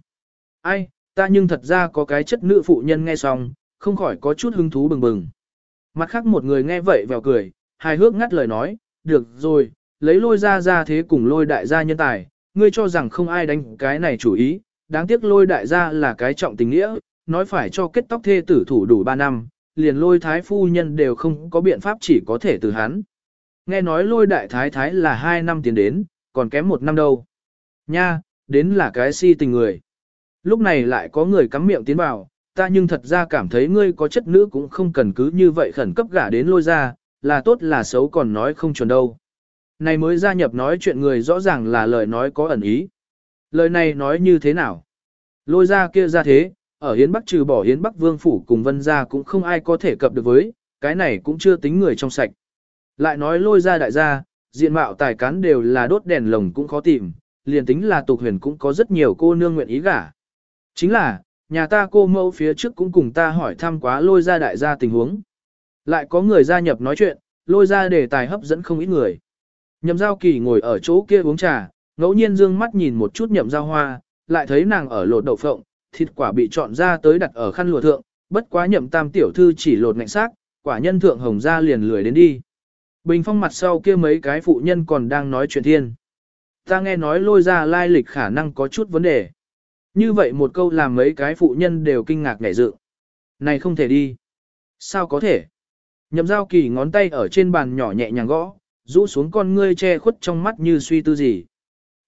Speaker 1: Ai, ta nhưng thật ra có cái chất nữ phụ nhân nghe xong, không khỏi có chút hứng thú bừng bừng. Mặt khác một người nghe vậy vèo cười, hài hước ngắt lời nói, được rồi, lấy lôi ra ra thế cùng lôi đại gia nhân tài, ngươi cho rằng không ai đánh cái này chủ ý, đáng tiếc lôi đại gia là cái trọng tình nghĩa, nói phải cho kết tóc thê tử thủ đủ 3 năm, liền lôi thái phu nhân đều không có biện pháp chỉ có thể từ hắn. Nghe nói lôi đại thái thái là 2 năm tiền đến, còn kém một năm đâu. Nha, đến là cái si tình người. Lúc này lại có người cắm miệng tiến vào, ta nhưng thật ra cảm thấy ngươi có chất nữ cũng không cần cứ như vậy khẩn cấp gả đến lôi ra, là tốt là xấu còn nói không chuẩn đâu. Này mới gia nhập nói chuyện người rõ ràng là lời nói có ẩn ý. Lời này nói như thế nào? Lôi ra kia ra thế, ở Hiến Bắc trừ bỏ Hiến Bắc Vương Phủ cùng Vân Gia cũng không ai có thể cập được với, cái này cũng chưa tính người trong sạch. Lại nói lôi ra đại gia, diện mạo tài cán đều là đốt đèn lồng cũng khó tìm, liền tính là tục huyền cũng có rất nhiều cô nương nguyện ý gả. Chính là, nhà ta cô mẫu phía trước cũng cùng ta hỏi thăm quá lôi ra đại gia tình huống. Lại có người gia nhập nói chuyện, lôi ra đề tài hấp dẫn không ít người. Nhậm giao kỳ ngồi ở chỗ kia uống trà, ngẫu nhiên dương mắt nhìn một chút nhậm giao hoa, lại thấy nàng ở lột đậu phộng, thịt quả bị chọn ra tới đặt ở khăn lụa thượng, bất quá nhậm tam tiểu thư chỉ lột ngạnh xác, quả nhân thượng hồng ra liền lười đến đi. Bình phong mặt sau kia mấy cái phụ nhân còn đang nói chuyện thiên. Ta nghe nói lôi ra lai lịch khả năng có chút vấn đề. Như vậy một câu làm mấy cái phụ nhân đều kinh ngạc ngảy dự. Này không thể đi. Sao có thể? Nhậm giao kỳ ngón tay ở trên bàn nhỏ nhẹ nhàng gõ, rũ xuống con ngươi che khuất trong mắt như suy tư gì.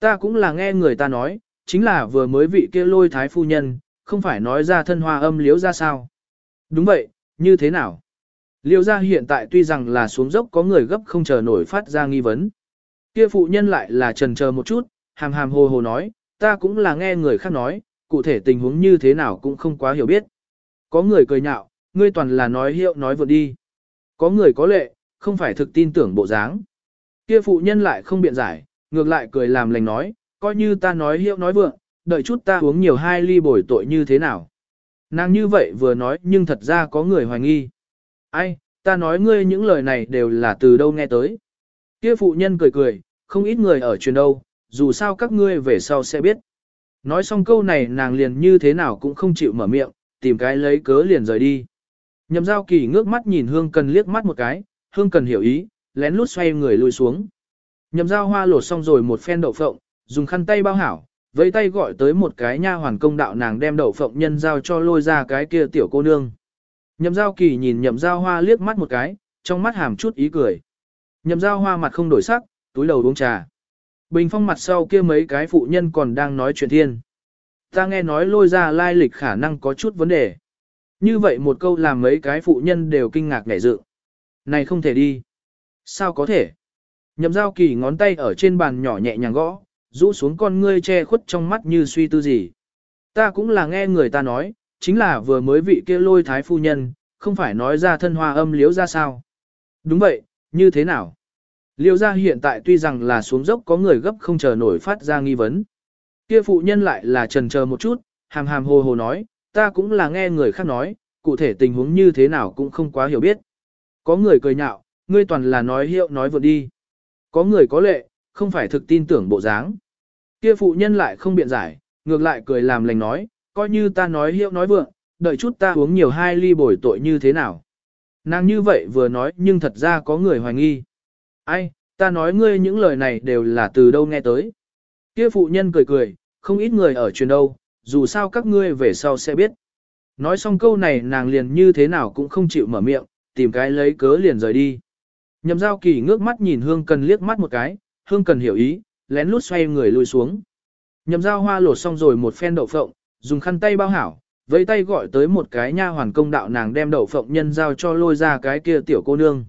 Speaker 1: Ta cũng là nghe người ta nói, chính là vừa mới vị kia lôi thái phu nhân, không phải nói ra thân hoa âm liếu ra sao. Đúng vậy, như thế nào? Liêu ra hiện tại tuy rằng là xuống dốc có người gấp không chờ nổi phát ra nghi vấn. Kia phụ nhân lại là trần chờ một chút, hàm hàm hồ hồ nói, ta cũng là nghe người khác nói, cụ thể tình huống như thế nào cũng không quá hiểu biết. Có người cười nhạo, ngươi toàn là nói hiệu nói vượt đi. Có người có lệ, không phải thực tin tưởng bộ dáng. Kia phụ nhân lại không biện giải, ngược lại cười làm lành nói, coi như ta nói hiệu nói vượng, đợi chút ta uống nhiều hai ly bồi tội như thế nào. Nàng như vậy vừa nói nhưng thật ra có người hoài nghi. Ai, ta nói ngươi những lời này đều là từ đâu nghe tới. Kia phụ nhân cười cười, không ít người ở truyền đâu, dù sao các ngươi về sau sẽ biết. Nói xong câu này nàng liền như thế nào cũng không chịu mở miệng, tìm cái lấy cớ liền rời đi. Nhậm giao kỳ ngước mắt nhìn hương cần liếc mắt một cái, hương cần hiểu ý, lén lút xoay người lùi xuống. Nhậm giao hoa lột xong rồi một phen đậu phộng, dùng khăn tay bao hảo, vẫy tay gọi tới một cái nha hoàn công đạo nàng đem đậu phộng nhân giao cho lôi ra cái kia tiểu cô nương. Nhậm giao kỳ nhìn nhậm giao hoa liếc mắt một cái, trong mắt hàm chút ý cười. Nhậm giao hoa mặt không đổi sắc, túi đầu uống trà. Bình phong mặt sau kia mấy cái phụ nhân còn đang nói chuyện thiên. Ta nghe nói lôi ra lai lịch khả năng có chút vấn đề. Như vậy một câu làm mấy cái phụ nhân đều kinh ngạc ngảy dự. Này không thể đi. Sao có thể? Nhậm giao kỳ ngón tay ở trên bàn nhỏ nhẹ nhàng gõ, rũ xuống con ngươi che khuất trong mắt như suy tư gì. Ta cũng là nghe người ta nói, chính là vừa mới vị kia lôi thái phu nhân, không phải nói ra thân hoa âm liếu ra sao. Đúng vậy, như thế nào? Liêu ra hiện tại tuy rằng là xuống dốc có người gấp không chờ nổi phát ra nghi vấn. Kia phụ nhân lại là trần chờ một chút, hàm hàm hồ hồ nói, ta cũng là nghe người khác nói, cụ thể tình huống như thế nào cũng không quá hiểu biết. Có người cười nhạo, ngươi toàn là nói hiệu nói vượt đi. Có người có lệ, không phải thực tin tưởng bộ dáng. Kia phụ nhân lại không biện giải, ngược lại cười làm lành nói, coi như ta nói hiệu nói vượng, đợi chút ta uống nhiều hai ly bồi tội như thế nào. Nàng như vậy vừa nói nhưng thật ra có người hoài nghi. Ai, ta nói ngươi những lời này đều là từ đâu nghe tới. Kia phụ nhân cười cười, không ít người ở truyền đâu, dù sao các ngươi về sau sẽ biết. Nói xong câu này nàng liền như thế nào cũng không chịu mở miệng, tìm cái lấy cớ liền rời đi. Nhậm giao kỳ ngước mắt nhìn hương cần liếc mắt một cái, hương cần hiểu ý, lén lút xoay người lùi xuống. Nhậm giao hoa lột xong rồi một phen đậu phộng, dùng khăn tay bao hảo, với tay gọi tới một cái nha hoàn công đạo nàng đem đậu phộng nhân giao cho lôi ra cái kia tiểu cô nương.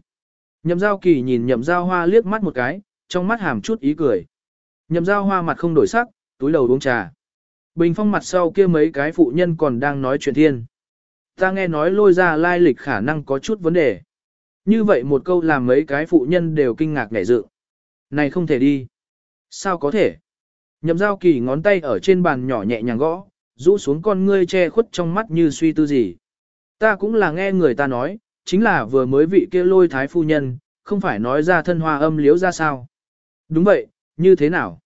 Speaker 1: Nhậm giao kỳ nhìn nhậm giao hoa liếc mắt một cái, trong mắt hàm chút ý cười. Nhậm giao hoa mặt không đổi sắc, túi đầu uống trà. Bình phong mặt sau kia mấy cái phụ nhân còn đang nói chuyện thiên. Ta nghe nói lôi ra lai lịch khả năng có chút vấn đề. Như vậy một câu làm mấy cái phụ nhân đều kinh ngạc ngảy dự. Này không thể đi. Sao có thể? Nhậm giao kỳ ngón tay ở trên bàn nhỏ nhẹ nhàng gõ, rũ xuống con ngươi che khuất trong mắt như suy tư gì. Ta cũng là nghe người ta nói, chính là vừa mới vị kia lôi thái phu nhân, không phải nói ra thân hoa âm liếu ra sao. Đúng vậy, như thế nào?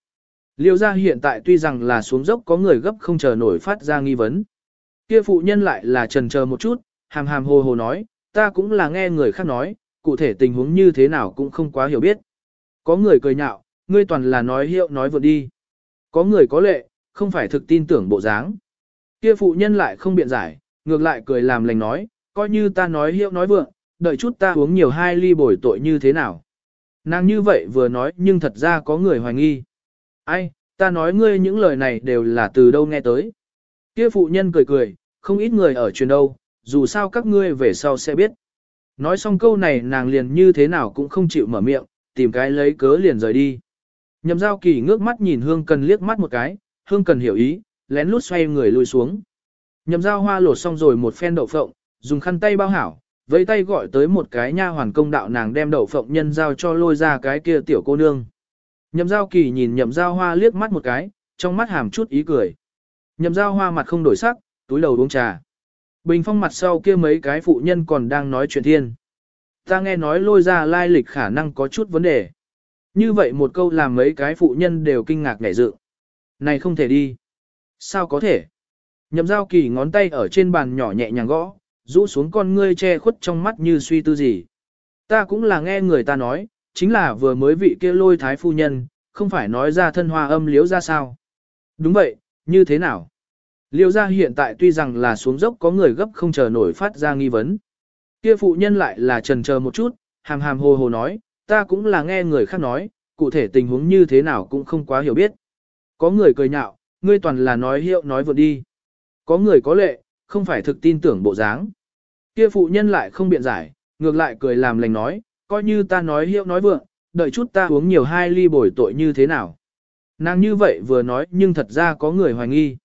Speaker 1: Liêu ra hiện tại tuy rằng là xuống dốc có người gấp không chờ nổi phát ra nghi vấn. Kia phụ nhân lại là trần chờ một chút, hàm hàm hồ hồ nói, ta cũng là nghe người khác nói, cụ thể tình huống như thế nào cũng không quá hiểu biết. Có người cười nhạo, ngươi toàn là nói hiệu nói vượt đi. Có người có lệ, không phải thực tin tưởng bộ dáng. Kia phụ nhân lại không biện giải, ngược lại cười làm lành nói, coi như ta nói hiệu nói vượng, đợi chút ta uống nhiều hai ly bồi tội như thế nào. Nàng như vậy vừa nói nhưng thật ra có người hoài nghi. Ai, ta nói ngươi những lời này đều là từ đâu nghe tới. Kia phụ nhân cười cười, không ít người ở truyền đâu, dù sao các ngươi về sau sẽ biết. Nói xong câu này nàng liền như thế nào cũng không chịu mở miệng, tìm cái lấy cớ liền rời đi. Nhậm giao kỳ ngước mắt nhìn hương cần liếc mắt một cái, hương cần hiểu ý, lén lút xoay người lùi xuống. Nhậm giao hoa lột xong rồi một phen đậu phộng, dùng khăn tay bao hảo, với tay gọi tới một cái nha hoàn công đạo nàng đem đậu phộng nhân giao cho lôi ra cái kia tiểu cô nương. Nhậm giao kỳ nhìn nhậm giao hoa liếc mắt một cái, trong mắt hàm chút ý cười. Nhậm giao hoa mặt không đổi sắc, túi đầu uống trà. Bình phong mặt sau kia mấy cái phụ nhân còn đang nói chuyện thiên. Ta nghe nói lôi ra lai lịch khả năng có chút vấn đề. Như vậy một câu làm mấy cái phụ nhân đều kinh ngạc ngảy dự. Này không thể đi. Sao có thể? Nhậm giao kỳ ngón tay ở trên bàn nhỏ nhẹ nhàng gõ, rũ xuống con ngươi che khuất trong mắt như suy tư gì. Ta cũng là nghe người ta nói, chính là vừa mới vị kia lôi thái phu nhân, không phải nói ra thân hoa âm liếu ra sao. Đúng vậy, như thế nào? Liêu ra hiện tại tuy rằng là xuống dốc có người gấp không chờ nổi phát ra nghi vấn. Kia phụ nhân lại là trần chờ một chút, hàm hàm hồ hồ nói, ta cũng là nghe người khác nói, cụ thể tình huống như thế nào cũng không quá hiểu biết. Có người cười nhạo, ngươi toàn là nói hiệu nói vượt đi. Có người có lệ, không phải thực tin tưởng bộ dáng. Kia phụ nhân lại không biện giải, ngược lại cười làm lành nói, coi như ta nói hiệu nói vượng, đợi chút ta uống nhiều hai ly bồi tội như thế nào. Nàng như vậy vừa nói nhưng thật ra có người hoài nghi.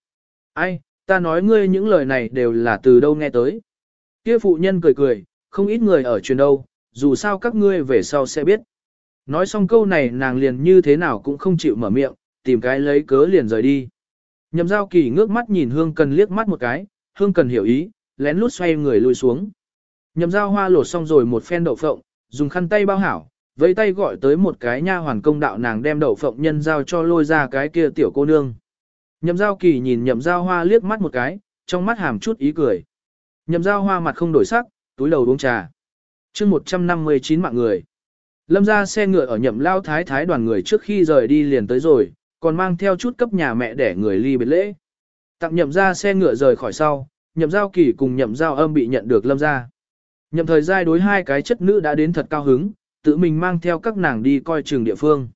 Speaker 1: Ai, ta nói ngươi những lời này đều là từ đâu nghe tới. Kia phụ nhân cười cười, không ít người ở truyền đâu, dù sao các ngươi về sau sẽ biết. Nói xong câu này nàng liền như thế nào cũng không chịu mở miệng, tìm cái lấy cớ liền rời đi. Nhậm giao kỳ ngước mắt nhìn hương cần liếc mắt một cái, hương cần hiểu ý, lén lút xoay người lùi xuống. Nhậm giao hoa lột xong rồi một phen đậu phộng, dùng khăn tay bao hảo, với tay gọi tới một cái nha hoàn công đạo nàng đem đậu phộng nhân giao cho lôi ra cái kia tiểu cô nương. Nhậm giao kỳ nhìn nhậm giao hoa liếc mắt một cái, trong mắt hàm chút ý cười. Nhậm giao hoa mặt không đổi sắc, túi đầu uống trà. chương 159 mạng người. Lâm ra xe ngựa ở nhậm lao thái thái đoàn người trước khi rời đi liền tới rồi, còn mang theo chút cấp nhà mẹ để người ly biệt lễ. Tặng nhậm ra xe ngựa rời khỏi sau, nhậm giao kỳ cùng nhậm giao âm bị nhận được lâm ra. Nhậm thời giai đối hai cái chất nữ đã đến thật cao hứng, tự mình mang theo các nàng đi coi trường địa phương.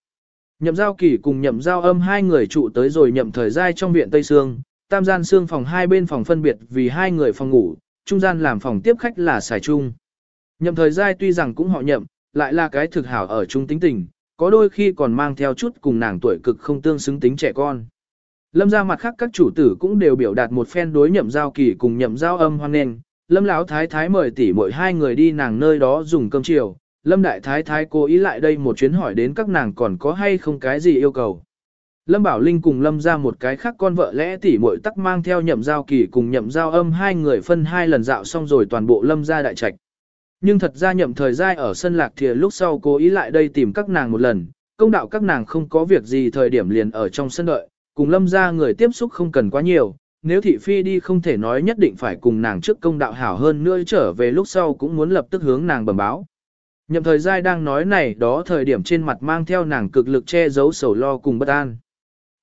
Speaker 1: Nhậm giao kỳ cùng nhậm giao âm hai người trụ tới rồi nhậm thời giai trong viện Tây Sương, tam gian xương phòng hai bên phòng phân biệt vì hai người phòng ngủ, trung gian làm phòng tiếp khách là xài chung. Nhậm thời giai tuy rằng cũng họ nhậm, lại là cái thực hảo ở trung tính tình, có đôi khi còn mang theo chút cùng nàng tuổi cực không tương xứng tính trẻ con. Lâm ra mặt khác các chủ tử cũng đều biểu đạt một phen đối nhậm giao kỳ cùng nhậm giao âm hoan nền. Lâm lão thái thái mời tỷ mỗi hai người đi nàng nơi đó dùng cơm chiều. Lâm đại thái thái cố ý lại đây một chuyến hỏi đến các nàng còn có hay không cái gì yêu cầu. Lâm Bảo Linh cùng Lâm ra một cái khác con vợ lẽ tỷ muội tắc mang theo nhậm giao kỳ cùng nhậm giao âm hai người phân hai lần dạo xong rồi toàn bộ Lâm ra đại trạch. Nhưng thật ra nhậm thời gian ở sân lạc thìa lúc sau cố ý lại đây tìm các nàng một lần, công đạo các nàng không có việc gì thời điểm liền ở trong sân đợi, cùng lâm ra người tiếp xúc không cần quá nhiều, nếu thị phi đi không thể nói nhất định phải cùng nàng trước công đạo hảo hơn nữa trở về lúc sau cũng muốn lập tức hướng nàng bẩm báo. Nhậm thời gian đang nói này đó thời điểm trên mặt mang theo nàng cực lực che giấu sầu lo cùng bất an.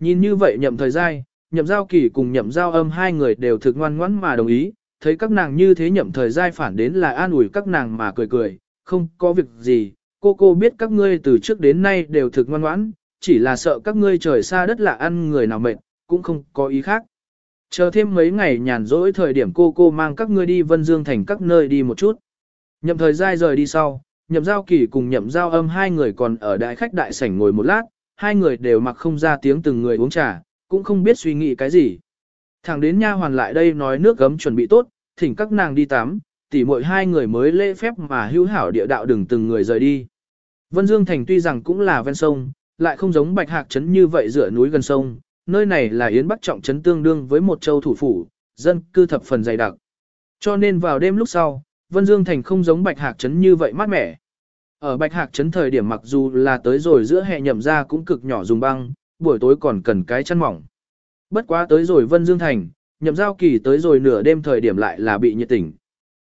Speaker 1: Nhìn như vậy nhậm thời gian, nhậm giao kỳ cùng nhậm giao âm hai người đều thực ngoan ngoãn mà đồng ý, thấy các nàng như thế nhậm thời gian phản đến là an ủi các nàng mà cười cười, không có việc gì, cô cô biết các ngươi từ trước đến nay đều thực ngoan ngoãn, chỉ là sợ các ngươi trời xa đất lạ ăn người nào mệt, cũng không có ý khác. Chờ thêm mấy ngày nhàn rỗi thời điểm cô cô mang các ngươi đi Vân Dương thành các nơi đi một chút. Nhậm thời gian rời đi sau, nhậm giao kỳ cùng nhậm giao âm hai người còn ở đại khách đại sảnh ngồi một lát, hai người đều mặc không ra tiếng từng người uống trà, cũng không biết suy nghĩ cái gì. Thẳng đến nha hoàn lại đây nói nước gấm chuẩn bị tốt, thỉnh các nàng đi tắm, tỉ mỗi hai người mới lễ phép mà hữu hảo địa đạo đừng từng người rời đi. Vân Dương Thành tuy rằng cũng là ven sông, lại không giống Bạch Hạc Trấn như vậy giữa núi gần sông, nơi này là Yến Bắc Trọng Trấn tương đương với một châu thủ phủ, dân cư thập phần dày đặc. Cho nên vào đêm lúc sau, Vân Dương Thành không giống Bạch Hạc Trấn như vậy mát mẻ. Ở Bạch Hạc Trấn thời điểm mặc dù là tới rồi giữa hè nhậm ra cũng cực nhỏ dùng băng, buổi tối còn cần cái chăn mỏng. Bất quá tới rồi Vân Dương Thành, nhậm giao kỳ tới rồi nửa đêm thời điểm lại là bị nhiệt tỉnh.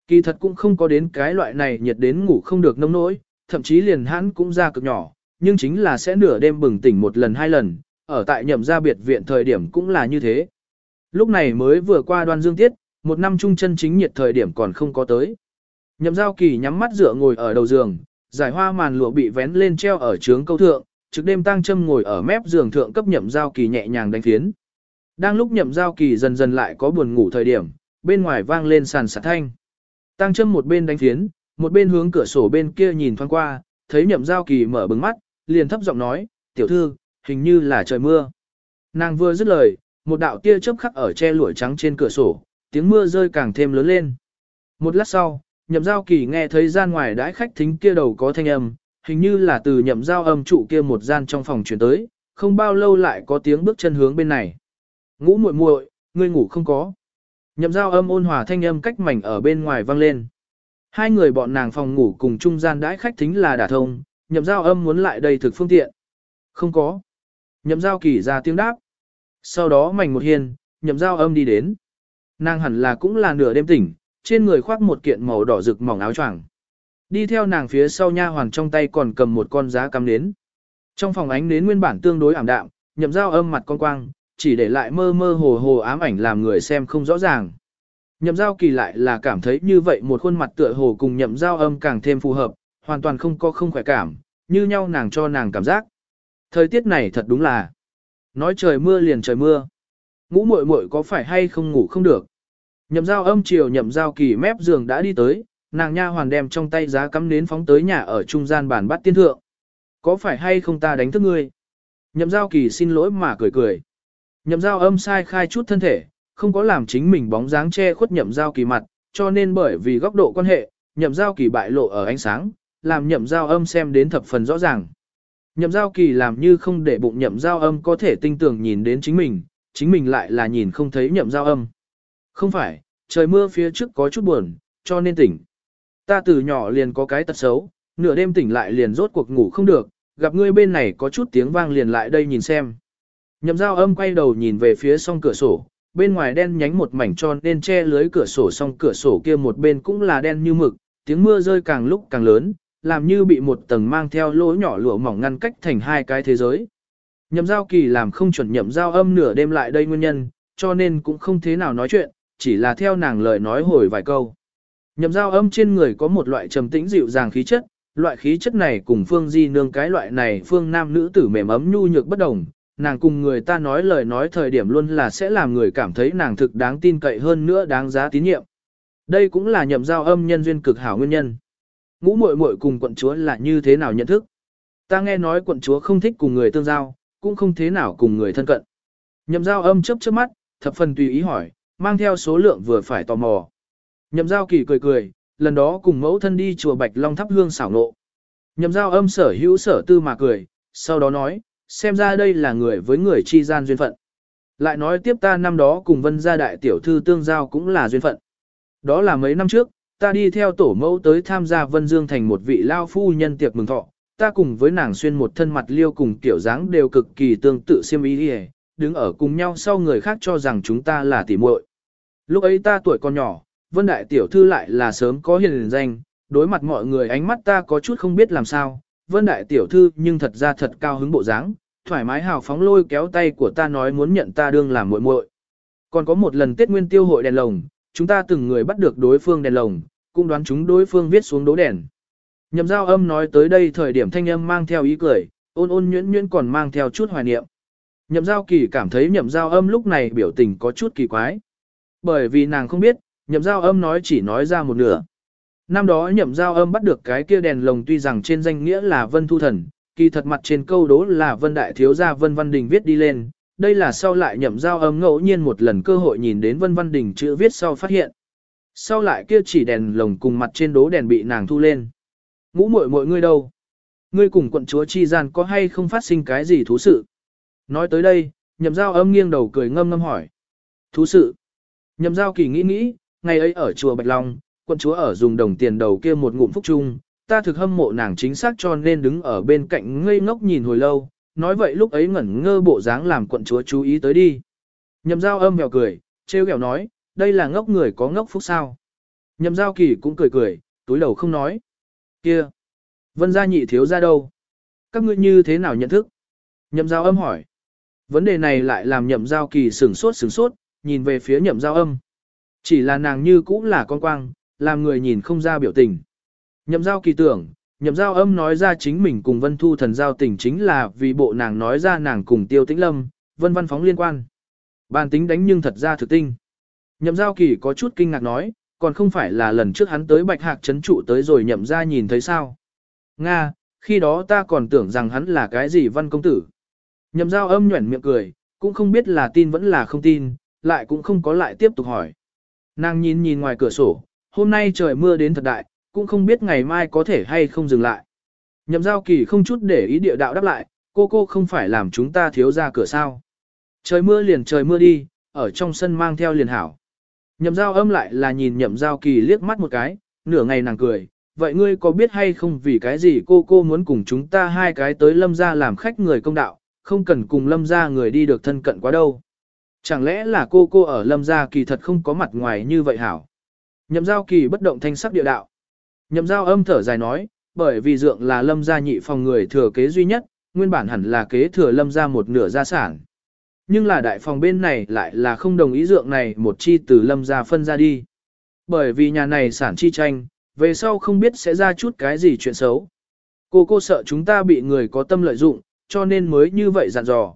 Speaker 1: Kỳ thật cũng không có đến cái loại này nhiệt đến ngủ không được nông nỗi, thậm chí liền hãn cũng ra cực nhỏ, nhưng chính là sẽ nửa đêm bừng tỉnh một lần hai lần, ở tại nhậm gia biệt viện thời điểm cũng là như thế. Lúc này mới vừa qua đoan dương tiết, một năm trung chân chính nhiệt thời điểm còn không có tới. Nhậm giao kỳ nhắm mắt dựa ngồi ở đầu giường, giải hoa màn lụa bị vén lên treo ở trướng câu thượng, trực đêm tăng châm ngồi ở mép giường thượng cấp nhậm giao kỳ nhẹ nhàng đánh phiến. Đang lúc nhậm giao kỳ dần dần lại có buồn ngủ thời điểm, bên ngoài vang lên sàn sạt thanh. Tăng châm một bên đánh phiến, một bên hướng cửa sổ bên kia nhìn thoáng qua, thấy nhậm giao kỳ mở bừng mắt, liền thấp giọng nói, tiểu thư, hình như là trời mưa. Nàng vừa dứt lời, một đạo tia chớp khắc ở che lụa trắng trên cửa sổ, tiếng mưa rơi càng thêm lớn lên. Một lát sau, nhậm giao kỳ nghe thấy gian ngoài đãi khách thính kia đầu có thanh âm, hình như là từ nhậm giao âm trụ kia một gian trong phòng chuyển tới, không bao lâu lại có tiếng bước chân hướng bên này. Ngũ muội muội, ngươi ngủ không có. Nhậm giao âm ôn hòa thanh âm cách mảnh ở bên ngoài vang lên. Hai người bọn nàng phòng ngủ cùng trung gian đãi khách thính là đả thông, nhậm giao âm muốn lại đây thực phương tiện. Không có. Nhậm giao kỳ ra tiếng đáp. Sau đó mảnh một hiên, nhậm giao âm đi đến. Nàng hẳn là cũng là nửa đêm tỉnh, trên người khoác một kiện màu đỏ rực mỏng áo choàng. Đi theo nàng phía sau nha hoàn trong tay còn cầm một con giá cắm nến. Trong phòng ánh nến nguyên bản tương đối ảm đạm, nhậm giao âm mặt con quang, chỉ để lại mơ mơ hồ hồ ám ảnh làm người xem không rõ ràng. Nhậm giao kỳ lại là cảm thấy như vậy một khuôn mặt tựa hồ cùng nhậm giao âm càng thêm phù hợp, hoàn toàn không có không khỏe cảm, như nhau nàng cho nàng cảm giác. Thời tiết này thật đúng là, nói trời mưa liền trời mưa. Ngũ muội muội có phải hay không ngủ không được. Nhậm giao âm chiều nhậm giao kỳ mép giường đã đi tới, nàng nha hoàn đem trong tay giá cắm nến phóng tới nhà ở trung gian bàn bắt tiên thượng. Có phải hay không ta đánh thức ngươi? Nhậm giao kỳ xin lỗi mà cười cười. Nhậm giao âm sai khai chút thân thể, không có làm chính mình bóng dáng che khuất nhậm giao kỳ mặt, cho nên bởi vì góc độ quan hệ, nhậm giao kỳ bại lộ ở ánh sáng, làm nhậm giao âm xem đến thập phần rõ ràng. Nhậm giao kỳ làm như không để bụng nhậm giao âm có thể tinh tường nhìn đến chính mình, chính mình lại là nhìn không thấy nhậm giao âm. Không phải, trời mưa phía trước có chút buồn, cho nên tỉnh. Ta từ nhỏ liền có cái tật xấu, nửa đêm tỉnh lại liền rốt cuộc ngủ không được, gặp ngươi bên này có chút tiếng vang liền lại đây nhìn xem. Nhậm giao âm quay đầu nhìn về phía song cửa sổ, bên ngoài đen nhánh một mảnh tròn nên che lưới cửa sổ song cửa sổ kia một bên cũng là đen như mực, tiếng mưa rơi càng lúc càng lớn, làm như bị một tầng mang theo lỗ nhỏ lụa mỏng ngăn cách thành hai cái thế giới. Nhậm giao kỳ làm không chuẩn nhậm giao âm nửa đêm lại đây nguyên nhân, cho nên cũng không thế nào nói chuyện, chỉ là theo nàng lời nói hồi vài câu. Nhậm giao âm trên người có một loại trầm tĩnh dịu dàng khí chất, loại khí chất này cùng phương di nương cái loại này phương nam nữ tử mềm ấm nhu nhược bất đồng, nàng cùng người ta nói lời nói thời điểm luôn là sẽ làm người cảm thấy nàng thực đáng tin cậy hơn nữa đáng giá tín nhiệm. Đây cũng là nhậm giao âm nhân duyên cực hảo nguyên nhân. Ngũ muội muội cùng quận chúa là như thế nào nhận thức? Ta nghe nói quận chúa không thích cùng người tương giao, cũng không thế nào cùng người thân cận. Nhậm giao âm chớp chớp mắt, thập phần tùy ý hỏi, mang theo số lượng vừa phải tò mò. Nhậm giao kỳ cười cười, lần đó cùng mẫu thân đi chùa Bạch Long thắp hương xảo nộ. Nhậm giao âm sở hữu sở tư mà cười, sau đó nói, xem ra đây là người với người chi gian duyên phận. Lại nói tiếp ta năm đó cùng vân gia đại tiểu thư tương giao cũng là duyên phận. Đó là mấy năm trước, ta đi theo tổ mẫu tới tham gia vân dương thành một vị lao phu nhân tiệc mừng thọ, ta cùng với nàng xuyên một thân mặt liêu cùng kiểu dáng đều cực kỳ tương tự siêm ý đi đứng ở cùng nhau sau người khác cho rằng chúng ta là tỉ muội. Lúc ấy ta tuổi còn nhỏ, vân đại tiểu thư lại là sớm có hiền danh, đối mặt mọi người ánh mắt ta có chút không biết làm sao, vân đại tiểu thư nhưng thật ra thật cao hứng bộ dáng, thoải mái hào phóng lôi kéo tay của ta nói muốn nhận ta đương làm muội muội. Còn có một lần Tết Nguyên Tiêu hội đèn lồng, chúng ta từng người bắt được đối phương đèn lồng, cũng đoán chúng đối phương viết xuống đố đèn. Nhậm giao âm nói tới đây thời điểm thanh âm mang theo ý cười, ôn ôn nhuyễn nhuyễn còn mang theo chút hoài niệm. Nhậm giao kỳ cảm thấy nhậm giao âm lúc này biểu tình có chút kỳ quái. Bởi vì nàng không biết, nhậm giao âm nói chỉ nói ra một nửa. Năm đó nhậm giao âm bắt được cái kia đèn lồng tuy rằng trên danh nghĩa là Vân Thu Thần, kỳ thật mặt trên câu đố là Vân Đại Thiếu Gia Vân Văn Đình viết đi lên. Đây là sau lại nhậm giao âm ngẫu nhiên một lần cơ hội nhìn đến Vân Văn Đình chữ viết sau phát hiện. Sau lại kia chỉ đèn lồng cùng mặt trên đố đèn bị nàng thu lên. Ngũ muội muội ngươi đâu? Ngươi cùng quận chúa chi gian có hay không phát sinh cái gì thú sự? Nói tới đây, nhậm giao âm nghiêng đầu cười ngâm ngâm hỏi. Thú sự. Nhậm giao kỳ nghĩ nghĩ, ngày ấy ở chùa Bạch Long, quận chúa ở dùng đồng tiền đầu kia một ngụm phúc chung, ta thực hâm mộ nàng chính xác cho nên đứng ở bên cạnh ngây ngốc nhìn hồi lâu, nói vậy lúc ấy ngẩn ngơ bộ dáng làm quận chúa chú ý tới đi. Nhậm giao âm mèo cười, trêu ghẹo nói, đây là ngốc người có ngốc phúc sao. Nhậm giao kỳ cũng cười cười, túi đầu không nói. Kia! Vân gia nhị thiếu ra đâu? Các ngươi như thế nào nhận thức? Nhậm giao âm hỏi. Vấn đề này lại làm nhậm giao kỳ sửng sốt sửng sốt, nhìn về phía nhậm giao âm. Chỉ là nàng như cũng là con quang, làm người nhìn không ra biểu tình. Nhậm giao kỳ tưởng, nhậm giao âm nói ra chính mình cùng vân thu thần giao tình chính là vì bộ nàng nói ra nàng cùng tiêu tĩnh lâm, vân văn phóng liên quan. Bàn tính đánh nhưng thật ra thực tinh. Nhậm giao kỳ có chút kinh ngạc nói, còn không phải là lần trước hắn tới bạch hạc chấn trụ tới rồi nhậm ra nhìn thấy sao. Nga, khi đó ta còn tưởng rằng hắn là cái gì văn công tử. Nhậm giao âm nhuẩn miệng cười, cũng không biết là tin vẫn là không tin, lại cũng không có lại tiếp tục hỏi. Nàng nhìn nhìn ngoài cửa sổ, hôm nay trời mưa đến thật đại, cũng không biết ngày mai có thể hay không dừng lại. Nhậm giao kỳ không chút để ý địa đạo đáp lại, cô cô không phải làm chúng ta thiếu ra cửa sao. Trời mưa liền trời mưa đi, ở trong sân mang theo liền hảo. Nhậm giao âm lại là nhìn nhậm giao kỳ liếc mắt một cái, nửa ngày nàng cười, vậy ngươi có biết hay không vì cái gì cô cô muốn cùng chúng ta hai cái tới lâm ra làm khách người công đạo, không cần cùng lâm ra người đi được thân cận quá đâu. Chẳng lẽ là cô cô ở lâm gia kỳ thật không có mặt ngoài như vậy hảo. Nhậm giao kỳ bất động thanh sắc địa đạo. Nhậm giao âm thở dài nói, bởi vì dượng là lâm gia nhị phòng người thừa kế duy nhất, nguyên bản hẳn là kế thừa lâm gia một nửa gia sản. Nhưng là đại phòng bên này lại là không đồng ý dượng này một chi từ lâm gia phân ra đi. Bởi vì nhà này sản chi tranh, về sau không biết sẽ ra chút cái gì chuyện xấu. Cô cô sợ chúng ta bị người có tâm lợi dụng, cho nên mới như vậy dặn dò.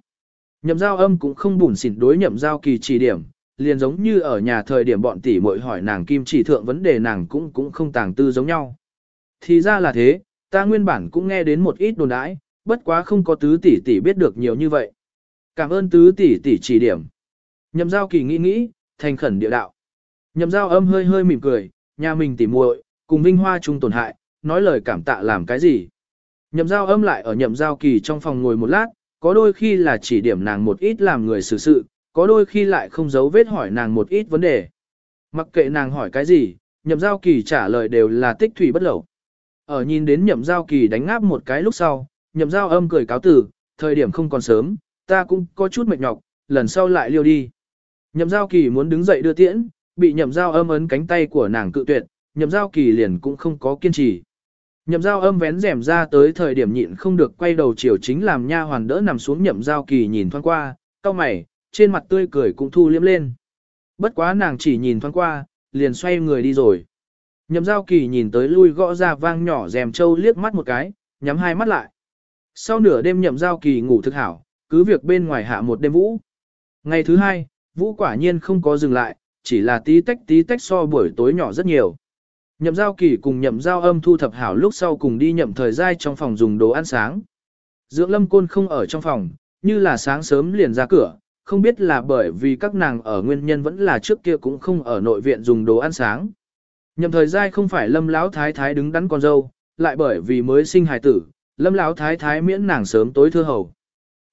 Speaker 1: Nhậm giao âm cũng không bùn xỉn đối nhậm giao kỳ chỉ điểm, liền giống như ở nhà thời điểm bọn tỷ muội hỏi nàng kim chỉ thượng vấn đề nàng cũng cũng không tàng tư giống nhau. Thì ra là thế, ta nguyên bản cũng nghe đến một ít đồn đãi, bất quá không có tứ tỷ tỷ biết được nhiều như vậy. Cảm ơn tứ tỷ tỷ chỉ điểm. Nhậm giao kỳ nghĩ nghĩ, thành khẩn địa đạo. Nhậm giao âm hơi hơi mỉm cười, nhà mình tỉ muội, cùng vinh hoa chung tổn hại, nói lời cảm tạ làm cái gì. Nhậm giao âm lại ở nhậm giao kỳ trong phòng ngồi một lát, có đôi khi là chỉ điểm nàng một ít làm người xử sự, có đôi khi lại không giấu vết hỏi nàng một ít vấn đề. Mặc kệ nàng hỏi cái gì, nhậm giao kỳ trả lời đều là tích thủy bất lẩu. Ở nhìn đến nhậm giao kỳ đánh ngáp một cái lúc sau, nhậm giao âm cười cáo tử, thời điểm không còn sớm, ta cũng có chút mệt nhọc, lần sau lại liêu đi. Nhậm giao kỳ muốn đứng dậy đưa tiễn, bị nhậm giao âm ấn cánh tay của nàng cự tuyệt, nhậm giao kỳ liền cũng không có kiên trì. Nhậm giao âm vén rèm ra tới thời điểm nhịn không được quay đầu chiều chính làm nha hoàn đỡ nằm xuống nhậm giao kỳ nhìn thoáng qua, cao mày, trên mặt tươi cười cũng thu liếm lên. Bất quá nàng chỉ nhìn thoáng qua, liền xoay người đi rồi. Nhậm giao kỳ nhìn tới lui gõ ra vang nhỏ rèm trâu liếc mắt một cái, nhắm hai mắt lại. Sau nửa đêm nhậm giao kỳ ngủ thực hảo, cứ việc bên ngoài hạ một đêm vũ. Ngày thứ hai, vũ quả nhiên không có dừng lại, chỉ là tí tách tí tách so buổi tối nhỏ rất nhiều. Nhậm giao kỳ cùng nhậm giao âm thu thập hảo lúc sau cùng đi nhậm thời gian trong phòng dùng đồ ăn sáng. Dưỡng lâm côn không ở trong phòng, như là sáng sớm liền ra cửa, không biết là bởi vì các nàng ở nguyên nhân vẫn là trước kia cũng không ở nội viện dùng đồ ăn sáng. Nhậm thời gian không phải lâm lão thái thái đứng đắn con dâu, lại bởi vì mới sinh hài tử, lâm lão thái thái miễn nàng sớm tối thưa hầu.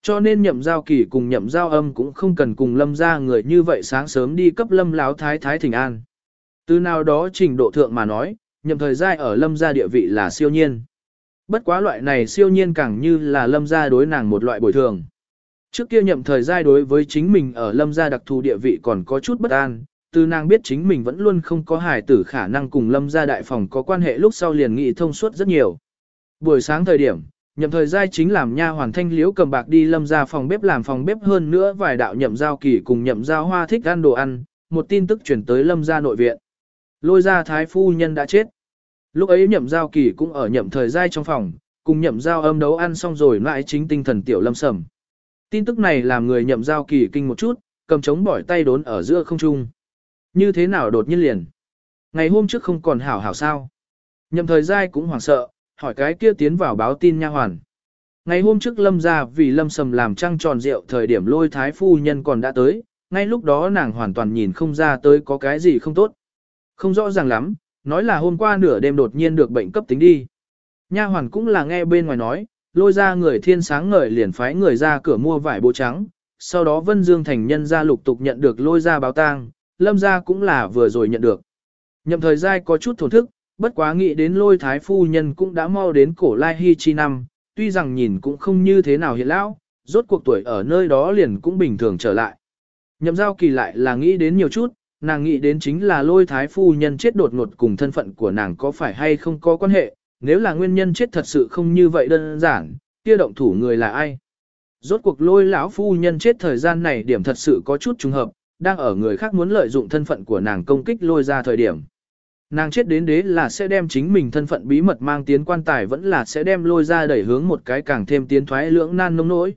Speaker 1: Cho nên nhậm giao kỳ cùng nhậm giao âm cũng không cần cùng lâm ra người như vậy sáng sớm đi cấp lâm lão thái thái thỉnh an. Từ nào đó trình độ thượng mà nói, nhậm thời giai ở lâm gia địa vị là siêu nhiên. Bất quá loại này siêu nhiên càng như là lâm gia đối nàng một loại bồi thường. Trước kia nhậm thời giai đối với chính mình ở lâm gia đặc thù địa vị còn có chút bất an, từ nàng biết chính mình vẫn luôn không có hài tử khả năng cùng lâm gia đại phòng có quan hệ lúc sau liền nghị thông suốt rất nhiều. Buổi sáng thời điểm, nhậm thời giai chính làm nha hoàn thanh liễu cầm bạc đi lâm gia phòng bếp làm phòng bếp hơn nữa vài đạo nhậm giao kỳ cùng nhậm giao hoa thích ăn đồ ăn, một tin tức chuyển tới lâm gia nội viện. Lôi ra thái phu nhân đã chết. Lúc ấy nhậm giao kỳ cũng ở nhậm thời giai trong phòng, cùng nhậm giao âm đấu ăn xong rồi lại chính tinh thần tiểu lâm sầm. Tin tức này làm người nhậm giao kỳ kinh một chút, cầm chống bỏi tay đốn ở giữa không trung. Như thế nào đột nhiên liền? Ngày hôm trước không còn hảo hảo sao? Nhậm thời giai cũng hoảng sợ, hỏi cái kia tiến vào báo tin nha hoàn. Ngày hôm trước lâm ra vì lâm sầm làm trăng tròn rượu thời điểm lôi thái phu nhân còn đã tới, ngay lúc đó nàng hoàn toàn nhìn không ra tới có cái gì không tốt. Không rõ ràng lắm, nói là hôm qua nửa đêm đột nhiên được bệnh cấp tính đi. Nha hoàn cũng là nghe bên ngoài nói, lôi ra người thiên sáng ngời liền phái người ra cửa mua vải bố trắng, sau đó Vân Dương thành nhân ra lục tục nhận được lôi ra báo tang, lâm ra cũng là vừa rồi nhận được. Nhậm thời gian có chút thổn thức, bất quá nghĩ đến lôi thái phu nhân cũng đã mau đến cổ lai hy chi năm, tuy rằng nhìn cũng không như thế nào hiện lão, rốt cuộc tuổi ở nơi đó liền cũng bình thường trở lại. Nhậm giao kỳ lại là nghĩ đến nhiều chút, nàng nghĩ đến chính là lôi thái phu nhân chết đột ngột cùng thân phận của nàng có phải hay không có quan hệ, nếu là nguyên nhân chết thật sự không như vậy đơn giản, kia động thủ người là ai. Rốt cuộc lôi lão phu nhân chết thời gian này điểm thật sự có chút trùng hợp, đang ở người khác muốn lợi dụng thân phận của nàng công kích lôi ra thời điểm. Nàng chết đến đế là sẽ đem chính mình thân phận bí mật mang tiến quan tài vẫn là sẽ đem lôi ra đẩy hướng một cái càng thêm tiến thoái lưỡng nan nông nỗi.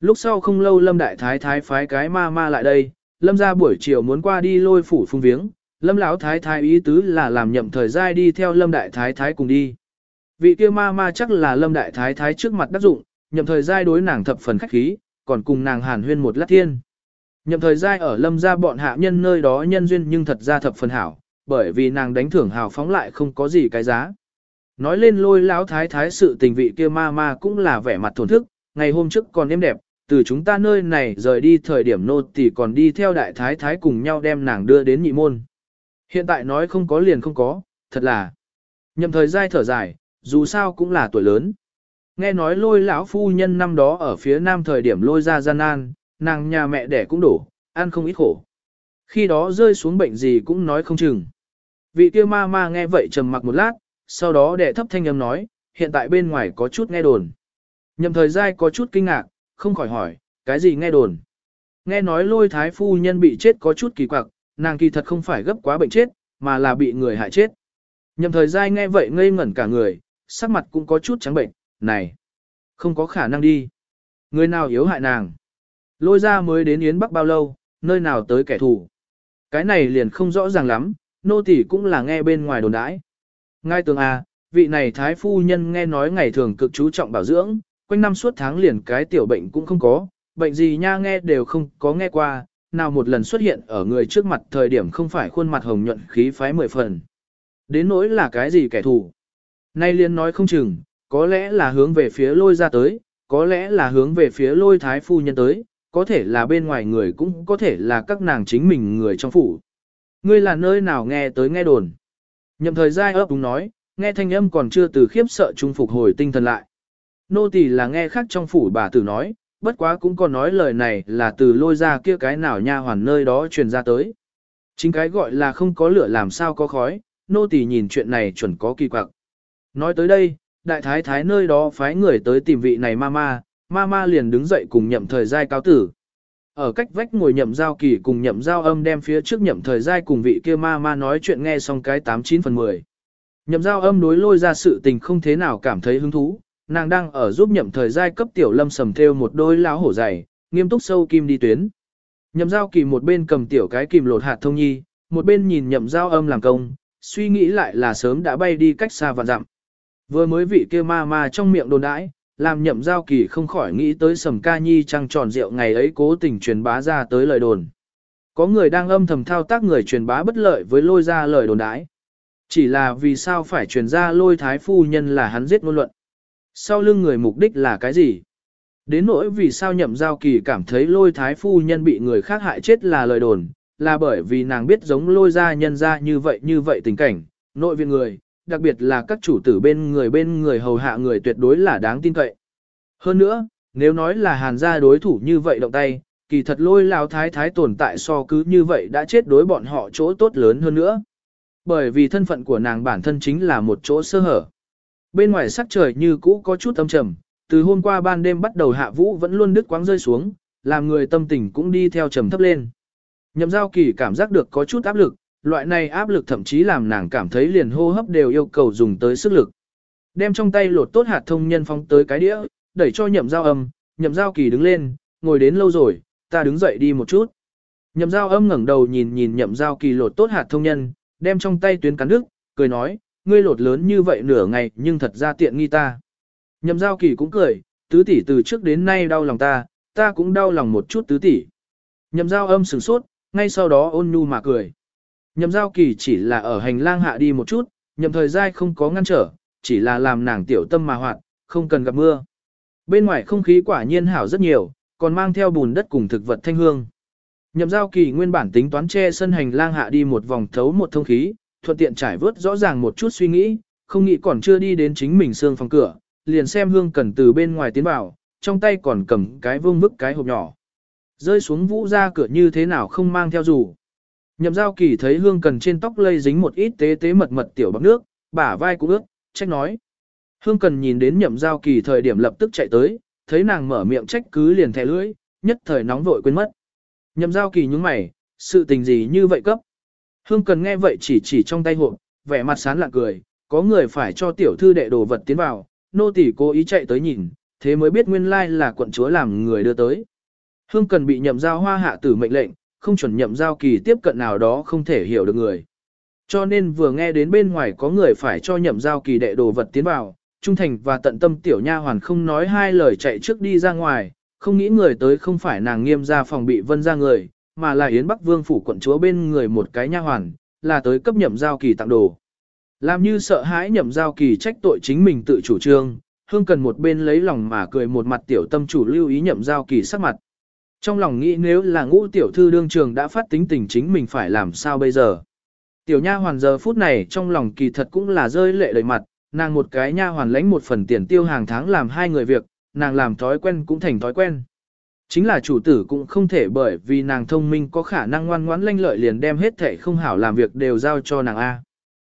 Speaker 1: Lúc sau không lâu lâm đại thái thái phái cái ma ma lại đây, lâm ra buổi chiều muốn qua đi lôi phủ phung viếng, lâm lão thái thái ý tứ là làm nhậm thời gian đi theo lâm đại thái thái cùng đi. Vị kia ma ma chắc là lâm đại thái thái trước mặt đắc dụng, nhậm thời giai đối nàng thập phần khách khí, còn cùng nàng hàn huyên một lát thiên. Nhậm thời giai ở lâm gia bọn hạ nhân nơi đó nhân duyên nhưng thật ra thập phần hảo, bởi vì nàng đánh thưởng hào phóng lại không có gì cái giá. Nói lên lôi lão thái thái sự tình vị kia ma ma cũng là vẻ mặt thổn thức, ngày hôm trước còn êm đẹp, từ chúng ta nơi này rời đi thời điểm nô thì còn đi theo đại thái thái cùng nhau đem nàng đưa đến nhị môn. Hiện tại nói không có liền không có, thật là. Nhậm thời giai thở dài, dù sao cũng là tuổi lớn. Nghe nói lôi lão phu nhân năm đó ở phía nam thời điểm lôi ra gian nan, nàng nhà mẹ đẻ cũng đổ, ăn không ít khổ. Khi đó rơi xuống bệnh gì cũng nói không chừng. Vị kia ma ma nghe vậy trầm mặc một lát, sau đó đệ thấp thanh âm nói, hiện tại bên ngoài có chút nghe đồn. Nhậm thời gian có chút kinh ngạc, không khỏi hỏi, cái gì nghe đồn. Nghe nói lôi thái phu nhân bị chết có chút kỳ quặc, nàng kỳ thật không phải gấp quá bệnh chết, mà là bị người hại chết. Nhậm thời gian nghe vậy ngây ngẩn cả người, sắc mặt cũng có chút trắng bệnh, này, không có khả năng đi. Người nào yếu hại nàng? Lôi ra mới đến Yến Bắc bao lâu, nơi nào tới kẻ thù? Cái này liền không rõ ràng lắm, nô tỳ cũng là nghe bên ngoài đồn đãi. Ngay tường à, vị này thái phu nhân nghe nói ngày thường cực chú trọng bảo dưỡng, quanh năm suốt tháng liền cái tiểu bệnh cũng không có, bệnh gì nha nghe đều không có nghe qua, nào một lần xuất hiện ở người trước mặt thời điểm không phải khuôn mặt hồng nhuận khí phái mười phần. Đến nỗi là cái gì kẻ thù? Nay liên nói không chừng, có lẽ là hướng về phía lôi ra tới, có lẽ là hướng về phía lôi thái phu nhân tới, có thể là bên ngoài người cũng có thể là các nàng chính mình người trong phủ. Ngươi là nơi nào nghe tới nghe đồn. Nhậm thời gian ấp đúng nói, nghe thanh âm còn chưa từ khiếp sợ trung phục hồi tinh thần lại. Nô tỳ là nghe khác trong phủ bà tử nói, bất quá cũng còn nói lời này là từ lôi ra kia cái nào nha hoàn nơi đó truyền ra tới. Chính cái gọi là không có lửa làm sao có khói, nô tỳ nhìn chuyện này chuẩn có kỳ quặc. Nói tới đây, đại thái thái nơi đó phái người tới tìm vị này mama, mama liền đứng dậy cùng nhậm thời giai cáo tử. Ở cách vách ngồi nhậm giao kỳ cùng nhậm giao âm đem phía trước nhậm thời giai cùng vị kia mama nói chuyện nghe xong cái 89 phần 10. Nhậm giao âm đối lôi ra sự tình không thế nào cảm thấy hứng thú, nàng đang ở giúp nhậm thời giai cấp tiểu lâm sầm theo một đôi láo hổ dày, nghiêm túc sâu kim đi tuyến. Nhậm giao kỳ một bên cầm tiểu cái kìm lột hạt thông nhi, một bên nhìn nhậm giao âm làm công, suy nghĩ lại là sớm đã bay đi cách xa vạn dặm. Vừa mới vị kia ma ma trong miệng đồn đãi, làm nhậm giao kỳ không khỏi nghĩ tới sầm ca nhi trăng tròn rượu ngày ấy cố tình truyền bá ra tới lời đồn. Có người đang âm thầm thao tác người truyền bá bất lợi với lôi ra lời đồn đãi. Chỉ là vì sao phải truyền ra lôi thái phu nhân là hắn giết ngôn luận. Sau lưng người mục đích là cái gì? Đến nỗi vì sao nhậm giao kỳ cảm thấy lôi thái phu nhân bị người khác hại chết là lời đồn, là bởi vì nàng biết giống lôi ra nhân ra như vậy như vậy tình cảnh, nội viện người, đặc biệt là các chủ tử bên người bên người hầu hạ người tuyệt đối là đáng tin cậy. Hơn nữa, nếu nói là hàn gia đối thủ như vậy động tay, kỳ thật lôi lao thái thái tồn tại so cứ như vậy đã chết đối bọn họ chỗ tốt lớn hơn nữa. Bởi vì thân phận của nàng bản thân chính là một chỗ sơ hở. Bên ngoài sắc trời như cũ có chút âm trầm, từ hôm qua ban đêm bắt đầu hạ vũ vẫn luôn đứt quáng rơi xuống, làm người tâm tình cũng đi theo trầm thấp lên. Nhậm giao kỳ cảm giác được có chút áp lực, loại này áp lực thậm chí làm nàng cảm thấy liền hô hấp đều yêu cầu dùng tới sức lực. Đem trong tay lột tốt hạt thông nhân phong tới cái đĩa, đẩy cho nhậm giao âm, nhậm giao kỳ đứng lên, ngồi đến lâu rồi, ta đứng dậy đi một chút. Nhậm giao âm ngẩng đầu nhìn nhìn nhậm giao kỳ lột tốt hạt thông nhân, đem trong tay tuyến cắn nước, cười nói, ngươi lột lớn như vậy nửa ngày nhưng thật ra tiện nghi ta. Nhậm giao kỳ cũng cười, tứ tỷ từ trước đến nay đau lòng ta, ta cũng đau lòng một chút tứ tỷ. Nhậm giao âm sửng sốt, ngay sau đó ôn nhu mà cười. Nhậm giao kỳ chỉ là ở hành lang hạ đi một chút, nhậm thời gian không có ngăn trở, chỉ là làm nàng tiểu tâm mà hoạt, không cần gặp mưa. Bên ngoài không khí quả nhiên hảo rất nhiều, còn mang theo bùn đất cùng thực vật thanh hương. Nhậm giao kỳ nguyên bản tính toán che sân hành lang hạ đi một vòng thấu một thông khí, thuận tiện trải vớt rõ ràng một chút suy nghĩ, không nghĩ còn chưa đi đến chính mình xương phòng cửa, liền xem hương cần từ bên ngoài tiến vào, trong tay còn cầm cái vương vức cái hộp nhỏ. Rơi xuống vũ ra cửa như thế nào không mang theo dù. Nhậm giao kỳ thấy hương cần trên tóc lây dính một ít tế tế mật mật tiểu bọc nước, bả vai cũng ướt, trách nói. Hương cần nhìn đến nhậm giao kỳ thời điểm lập tức chạy tới, thấy nàng mở miệng trách cứ liền thẻ lưỡi, nhất thời nóng vội quên mất. Nhậm giao kỳ nhúng mày, sự tình gì như vậy cấp. Hương cần nghe vậy chỉ chỉ trong tay hộp, vẻ mặt sán lạ cười, có người phải cho tiểu thư đệ đồ vật tiến vào, nô tỳ cố ý chạy tới nhìn, thế mới biết nguyên lai là quận chúa làm người đưa tới. Hương cần bị nhậm giao hoa hạ tử mệnh lệnh, không chuẩn nhậm giao kỳ tiếp cận nào đó không thể hiểu được người. Cho nên vừa nghe đến bên ngoài có người phải cho nhậm giao kỳ đệ đồ vật tiến vào, trung thành và tận tâm tiểu nha hoàn không nói hai lời chạy trước đi ra ngoài, không nghĩ người tới không phải nàng nghiêm ra phòng bị vân ra người, mà là Yến Bắc Vương phủ quận chúa bên người một cái nha hoàn, là tới cấp nhậm giao kỳ tặng đồ. Làm như sợ hãi nhậm giao kỳ trách tội chính mình tự chủ trương, hương cần một bên lấy lòng mà cười một mặt tiểu tâm chủ lưu ý nhậm giao kỳ sắc mặt. Trong lòng nghĩ nếu là ngũ tiểu thư đương trường đã phát tính tình chính mình phải làm sao bây giờ. Tiểu nha hoàn giờ phút này trong lòng kỳ thật cũng là rơi lệ đầy mặt, nàng một cái nha hoàn lãnh một phần tiền tiêu hàng tháng làm hai người việc, nàng làm thói quen cũng thành thói quen. Chính là chủ tử cũng không thể bởi vì nàng thông minh có khả năng ngoan ngoãn lanh lợi liền đem hết thể không hảo làm việc đều giao cho nàng A.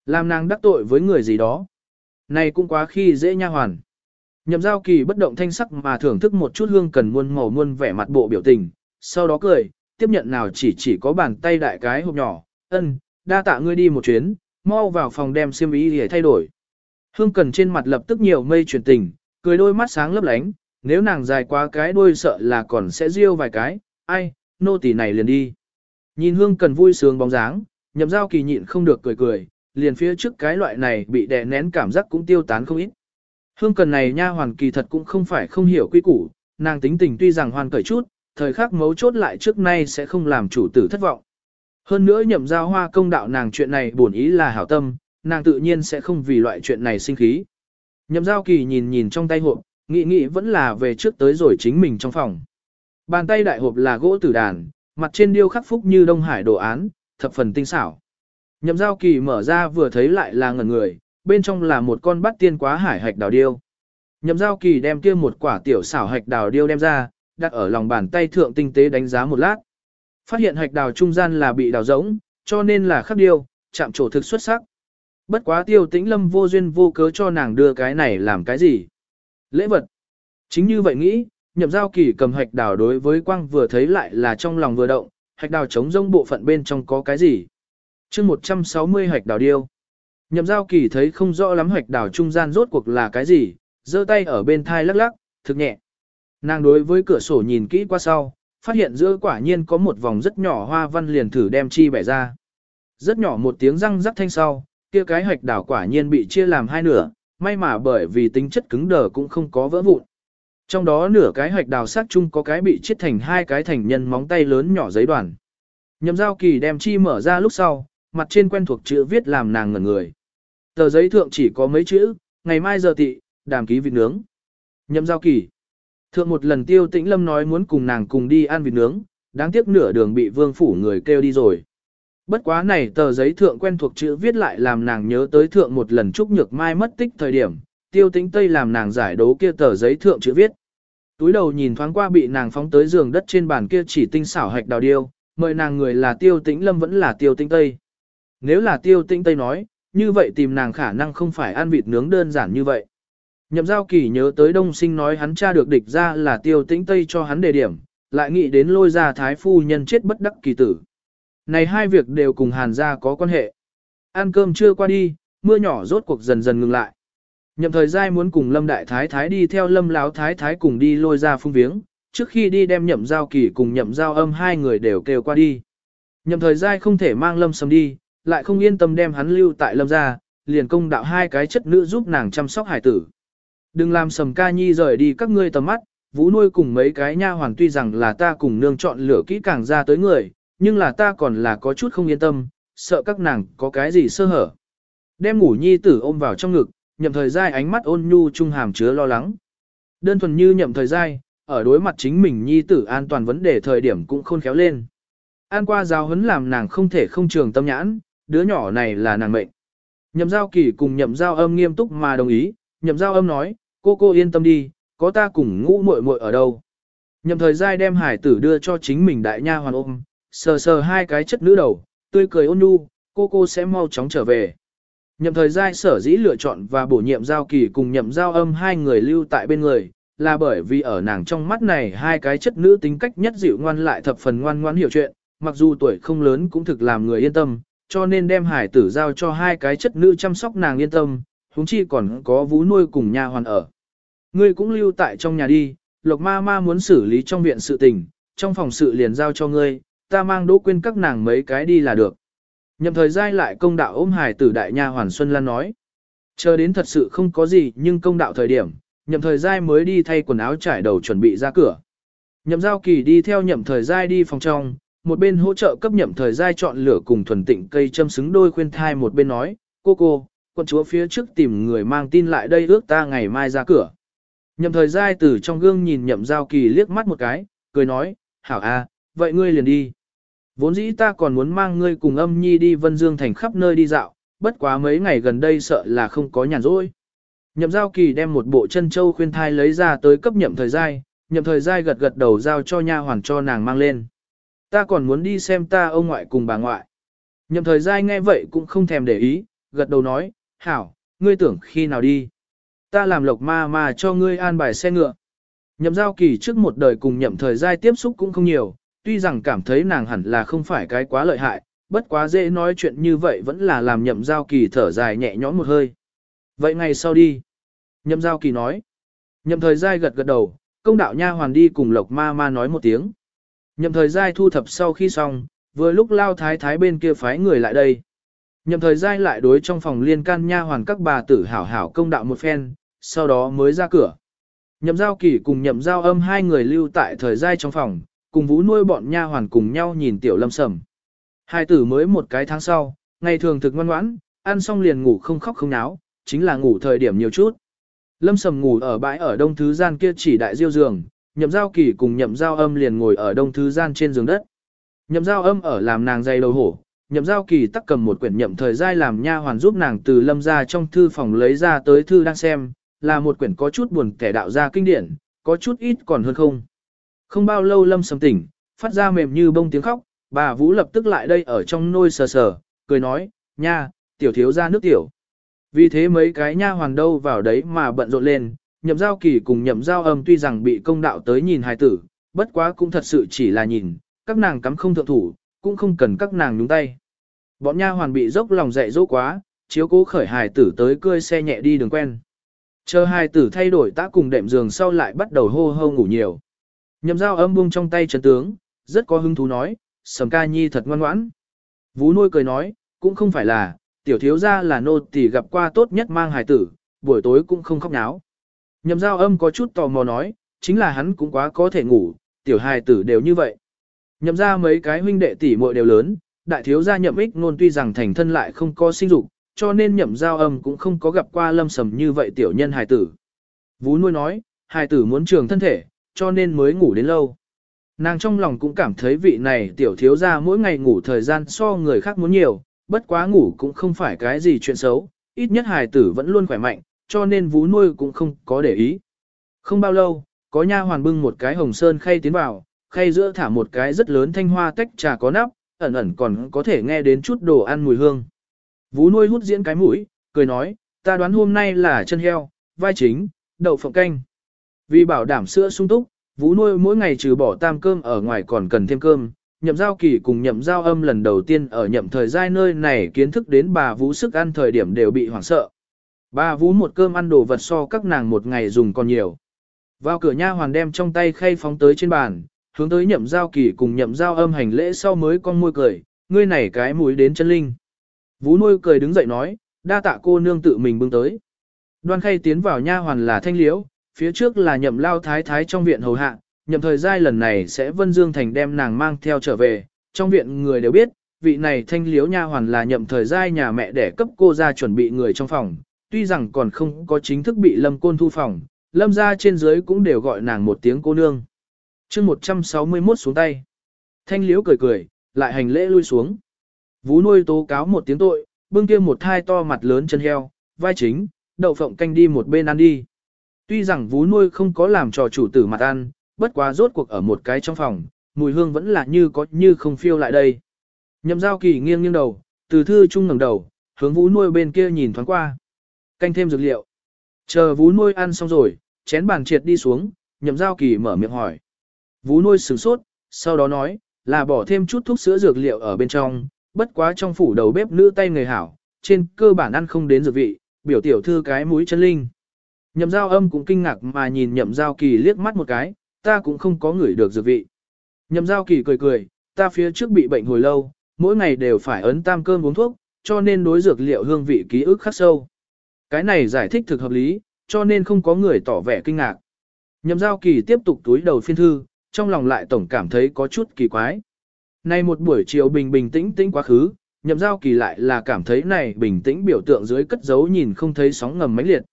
Speaker 1: Làm nàng đắc tội với người gì đó. Này cũng quá khi dễ nha hoàn. Nhậm giao kỳ bất động thanh sắc mà thưởng thức một chút hương cần muôn màu muôn vẻ mặt bộ biểu tình, sau đó cười, tiếp nhận nào chỉ chỉ có bàn tay đại cái hộp nhỏ, ân, đa tạ ngươi đi một chuyến, mau vào phòng đem xiêm y để thay đổi. Hương cần trên mặt lập tức nhiều mây chuyển tình, cười đôi mắt sáng lấp lánh, nếu nàng dài quá cái đuôi sợ là còn sẽ riêu vài cái, ai, nô tỳ này liền đi. Nhìn hương cần vui sướng bóng dáng, nhậm giao kỳ nhịn không được cười cười, liền phía trước cái loại này bị đè nén cảm giác cũng tiêu tán không ít. Hương cần này nha hoàn kỳ thật cũng không phải không hiểu quy củ, nàng tính tình tuy rằng hoàn cởi chút, thời khắc mấu chốt lại trước nay sẽ không làm chủ tử thất vọng. Hơn nữa nhậm giao hoa công đạo nàng chuyện này buồn ý là hảo tâm, nàng tự nhiên sẽ không vì loại chuyện này sinh khí. Nhậm giao kỳ nhìn nhìn trong tay hộp, nghĩ nghĩ vẫn là về trước tới rồi chính mình trong phòng. Bàn tay đại hộp là gỗ tử đàn, mặt trên điêu khắc phúc như Đông Hải đồ án, thập phần tinh xảo. Nhậm giao kỳ mở ra vừa thấy lại là ngẩn người, bên trong là một con bắt tiên quá hải hạch đào điêu. Nhậm giao kỳ đem kia một quả tiểu xảo hạch đào điêu đem ra, đặt ở lòng bàn tay thượng tinh tế đánh giá một lát. Phát hiện hạch đào trung gian là bị đào rỗng, cho nên là khắc điêu, chạm trổ thực xuất sắc. Bất quá tiêu tĩnh lâm vô duyên vô cớ cho nàng đưa cái này làm cái gì. Lễ vật. Chính như vậy nghĩ, nhậm giao kỳ cầm hạch đào đối với quang vừa thấy lại là trong lòng vừa động, hạch đào chống rông bộ phận bên trong có cái gì. chương 160 hạch đào điêu. Nhậm giao kỳ thấy không rõ lắm hạch đào trung gian rốt cuộc là cái gì, giơ tay ở bên thai lắc lắc, thực nhẹ. Nàng đối với cửa sổ nhìn kỹ qua sau, phát hiện giữa quả nhiên có một vòng rất nhỏ hoa văn liền thử đem chi bẻ ra. Rất nhỏ một tiếng răng rắc thanh sau, kia cái hạch đào quả nhiên bị chia làm hai nửa, may mà bởi vì tính chất cứng đờ cũng không có vỡ vụn. Trong đó nửa cái hạch đào sát chung có cái bị chết thành hai cái thành nhân móng tay lớn nhỏ giấy đoàn. Nhậm giao kỳ đem chi mở ra lúc sau, mặt trên quen thuộc chữ viết làm nàng ngẩn người. Tờ giấy thượng chỉ có mấy chữ, ngày mai giờ tị, đàm ký vịt nướng. Nhậm giao kỳ. Thượng một lần tiêu tĩnh lâm nói muốn cùng nàng cùng đi ăn vịt nướng, đáng tiếc nửa đường bị vương phủ người kêu đi rồi. Bất quá này tờ giấy thượng quen thuộc chữ viết lại làm nàng nhớ tới thượng một lần Trúc Nhược Mai mất tích thời điểm, tiêu tĩnh Tây làm nàng giải đố kia tờ giấy thượng chữ viết. Túi đầu nhìn thoáng qua bị nàng phóng tới giường đất trên bàn kia chỉ tinh xảo hạch đào điêu, mời nàng người là tiêu tĩnh lâm vẫn là tiêu tĩnh Tây. Nếu là tiêu tĩnh Tây nói, như vậy tìm nàng khả năng không phải ăn vịt nướng đơn giản như vậy. Nhậm giao kỳ nhớ tới đông sinh nói hắn cha được địch ra là tiêu tĩnh Tây cho hắn đề điểm, lại nghĩ đến lôi ra thái phu nhân chết bất đắc kỳ tử. Này hai việc đều cùng hàn gia có quan hệ. Ăn cơm chưa qua đi, mưa nhỏ rốt cuộc dần dần ngừng lại. Nhậm thời giai muốn cùng Lâm Đại Thái Thái đi theo Lâm Láo Thái Thái cùng đi lôi ra phung viếng, trước khi đi đem nhậm giao kỳ cùng nhậm giao âm hai người đều kêu qua đi. Nhậm thời giai không thể mang Lâm Sầm đi, lại không yên tâm đem hắn lưu tại Lâm gia, liền công đạo hai cái chất nữ giúp nàng chăm sóc hải tử. Đừng làm Sầm ca nhi rời đi các ngươi tầm mắt, vũ nuôi cùng mấy cái nha hoàn tuy rằng là ta cùng nương chọn lựa kỹ càng ra tới người, nhưng là ta còn là có chút không yên tâm, sợ các nàng có cái gì sơ hở. Đem ngủ nhi tử ôm vào trong ngực, nhậm thời gian ánh mắt ôn nhu trung hàm chứa lo lắng. Đơn thuần như nhậm thời gian, ở đối mặt chính mình nhi tử an toàn vấn đề thời điểm cũng khôn khéo lên. An qua giáo huấn làm nàng không thể không trường tâm nhãn, đứa nhỏ này là nàng mệnh. Nhậm giao kỳ cùng nhậm giao âm nghiêm túc mà đồng ý, nhậm giao âm nói, cô cô yên tâm đi, có ta cùng ngũ muội muội ở đâu. Nhậm thời giai đem hải tử đưa cho chính mình đại nha hoàn ôm, sờ sờ hai cái chất nữ đầu, tươi cười ôn nhu, cô cô sẽ mau chóng trở về. Nhậm thời giai sở dĩ lựa chọn và bổ nhiệm giao kỳ cùng nhậm giao âm hai người lưu tại bên người, là bởi vì ở nàng trong mắt này hai cái chất nữ tính cách nhất dịu ngoan lại thập phần ngoan ngoãn hiểu chuyện, mặc dù tuổi không lớn cũng thực làm người yên tâm, cho nên đem hải tử giao cho hai cái chất nữ chăm sóc nàng yên tâm, huống chi còn có vú nuôi cùng nha hoàn ở. Ngươi cũng lưu tại trong nhà đi, Lộc ma ma muốn xử lý trong viện sự tình, trong phòng sự liền giao cho ngươi, ta mang đỗ quên các nàng mấy cái đi là được. Nhậm thời giai lại công đạo ôm hải tử đại nha hoàn Xuân Lan nói. Chờ đến thật sự không có gì nhưng công đạo thời điểm, nhậm thời giai mới đi thay quần áo trải đầu chuẩn bị ra cửa. Nhậm giao kỳ đi theo nhậm thời giai đi phòng trong, một bên hỗ trợ cấp nhậm thời gian chọn lửa cùng thuần tịnh cây châm xứng đôi khuyên thai một bên nói, cô cô, quân chúa phía trước tìm người mang tin lại đây ước ta ngày mai ra cửa. Nhậm thời gian từ trong gương nhìn nhậm giao kỳ liếc mắt một cái, cười nói, hảo a, vậy ngươi liền đi. Vốn dĩ ta còn muốn mang ngươi cùng âm nhi đi Vân Dương thành khắp nơi đi dạo, bất quá mấy ngày gần đây sợ là không có nhàn rỗi. Nhậm giao kỳ đem một bộ chân châu khuyên thai lấy ra tới cấp nhậm thời gian, nhậm thời gian gật gật đầu giao cho nha hoàn cho nàng mang lên. Ta còn muốn đi xem ta ông ngoại cùng bà ngoại. Nhậm thời Giai nghe vậy cũng không thèm để ý, gật đầu nói, hảo, ngươi tưởng khi nào đi. Ta làm lộc ma mà cho ngươi an bài xe ngựa. Nhậm giao kỳ trước một đời cùng nhậm thời Giai tiếp xúc cũng không nhiều, tuy rằng cảm thấy nàng hẳn là không phải cái quá lợi hại, bất quá dễ nói chuyện như vậy vẫn là làm nhậm giao kỳ thở dài nhẹ nhõm một hơi. Vậy ngày sau đi. Nhậm giao kỳ nói. Nhậm thời Giai gật gật đầu, công đạo nha hoàn đi cùng lộc ma ma nói một tiếng. Nhậm thời gian thu thập sau khi xong, vừa lúc lao thái thái bên kia phái người lại đây. Nhậm thời gian lại đối trong phòng liên can nha hoàn các bà tử hảo hảo công đạo một phen, sau đó mới ra cửa. Nhậm giao kỳ cùng nhậm giao âm hai người lưu tại thời gian trong phòng, cùng vũ nuôi bọn nha hoàn cùng nhau nhìn tiểu lâm sầm. Hai tử mới một cái tháng sau, ngày thường thực ngoan ngoãn, ăn xong liền ngủ không khóc không náo, chính là ngủ thời điểm nhiều chút. Lâm sầm ngủ ở bãi ở đông thứ gian kia chỉ đại diêu giường, nhậm giao kỳ cùng nhậm giao âm liền ngồi ở đông thứ gian trên giường đất. Nhậm giao âm ở làm nàng dây đầu hổ, nhậm giao kỳ tắc cầm một quyển nhậm thời gian làm nha hoàn giúp nàng từ lâm ra trong thư phòng lấy ra tới thư đang xem, là một quyển có chút buồn kẻ đạo ra kinh điển, có chút ít còn hơn không. Không bao lâu lâm sầm tỉnh, phát ra mềm như bông tiếng khóc, bà Vũ lập tức lại đây ở trong nôi sờ sờ, cười nói, nha, tiểu thiếu ra nước tiểu. Vì thế mấy cái nha hoàn đâu vào đấy mà bận rộn lên, nhậm giao kỳ cùng nhậm giao âm tuy rằng bị công đạo tới nhìn hài tử, bất quá cũng thật sự chỉ là nhìn, các nàng cắm không thượng thủ, cũng không cần các nàng nhúng tay. Bọn nha hoàn bị dốc lòng dạy dỗ quá, chiếu cố khởi hài tử tới cơi xe nhẹ đi đường quen. Chờ hài tử thay đổi tác cùng đệm giường sau lại bắt đầu hô hô ngủ nhiều. Nhậm giao âm buông trong tay Trần tướng, rất có hứng thú nói, sầm ca nhi thật ngoan ngoãn. Vú nuôi cười nói, cũng không phải là, tiểu thiếu gia là nô tỳ gặp qua tốt nhất mang hài tử, buổi tối cũng không khóc náo. Nhậm giao âm có chút tò mò nói, chính là hắn cũng quá có thể ngủ, tiểu hài tử đều như vậy. Nhậm ra mấy cái huynh đệ tỷ muội đều lớn, đại thiếu gia nhậm ích ngôn tuy rằng thành thân lại không có sinh dục, cho nên nhậm giao âm cũng không có gặp qua lâm sầm như vậy tiểu nhân hài tử. Vú nuôi nói, hài tử muốn trường thân thể, cho nên mới ngủ đến lâu. Nàng trong lòng cũng cảm thấy vị này tiểu thiếu gia mỗi ngày ngủ thời gian so người khác muốn nhiều, bất quá ngủ cũng không phải cái gì chuyện xấu, ít nhất hài tử vẫn luôn khỏe mạnh, cho nên vú nuôi cũng không có để ý. Không bao lâu, có nha hoàn bưng một cái hồng sơn khay tiến vào, khay giữa thả một cái rất lớn thanh hoa tách trà có nắp, ẩn ẩn còn có thể nghe đến chút đồ ăn mùi hương. Vú nuôi hút diễn cái mũi, cười nói, ta đoán hôm nay là chân heo, vai chính, đậu phộng canh. Vì bảo đảm sữa sung túc, vú nuôi mỗi ngày trừ bỏ tam cơm ở ngoài còn cần thêm cơm. Nhậm giao kỳ cùng nhậm giao âm lần đầu tiên ở nhậm thời gian nơi này kiến thức đến bà Vũ sức ăn thời điểm đều bị hoảng sợ. Ba vú một cơm ăn đồ vật so các nàng một ngày dùng còn nhiều. Vào cửa nha hoàn đem trong tay khay phóng tới trên bàn, hướng tới nhậm giao kỳ cùng nhậm giao âm hành lễ sau mới con môi cười, ngươi này cái mũi đến chân linh. Vú nuôi cười đứng dậy nói, đa tạ cô nương tự mình bưng tới. Đoan khay tiến vào nha hoàn là thanh liễu, phía trước là nhậm lao thái thái trong viện hầu hạ, nhậm thời giai lần này sẽ vân dương thành đem nàng mang theo trở về, trong viện người đều biết, vị này thanh liễu nha hoàn là nhậm thời giai nhà mẹ để cấp cô ra chuẩn bị người trong phòng, tuy rằng còn không có chính thức bị lâm côn thu phòng, lâm ra trên dưới cũng đều gọi nàng một tiếng cô nương. chương 161 xuống tay. Thanh liễu cười cười, lại hành lễ lui xuống. Vú nuôi tố cáo một tiếng tội, bưng kia một thai to mặt lớn chân heo, vai chính, đậu phộng canh đi một bên ăn đi. Tuy rằng vú nuôi không có làm cho chủ tử mặt ăn, bất quá rốt cuộc ở một cái trong phòng, mùi hương vẫn là như có như không phiêu lại đây. Nhậm giao kỳ nghiêng nghiêng đầu, từ thư trung ngẩng đầu, hướng vú nuôi bên kia nhìn thoáng qua. Canh thêm dược liệu. Chờ vú nuôi ăn xong rồi, chén bàn triệt đi xuống, nhậm giao kỳ mở miệng hỏi. Vú nuôi sửng sốt, sau đó nói, là bỏ thêm chút thuốc sữa dược liệu ở bên trong, bất quá trong phủ đầu bếp nữ tay người hảo, trên cơ bản ăn không đến dược vị, biểu tiểu thư cái mũi chân linh. Nhậm giao âm cũng kinh ngạc mà nhìn nhậm giao kỳ liếc mắt một cái, ta cũng không có ngửi được dược vị. Nhậm giao kỳ cười cười, ta phía trước bị bệnh hồi lâu, mỗi ngày đều phải ấn tam cơm uống thuốc, cho nên đối dược liệu hương vị ký ức khắc sâu. Cái này giải thích thực hợp lý, cho nên không có người tỏ vẻ kinh ngạc. Nhậm giao kỳ tiếp tục túi đầu phiên thư, trong lòng lại tổng cảm thấy có chút kỳ quái. Nay một buổi chiều bình bình tĩnh tĩnh quá khứ, nhậm giao kỳ lại là cảm thấy này bình tĩnh biểu tượng dưới cất giấu nhìn không thấy sóng ngầm mãnh liệt.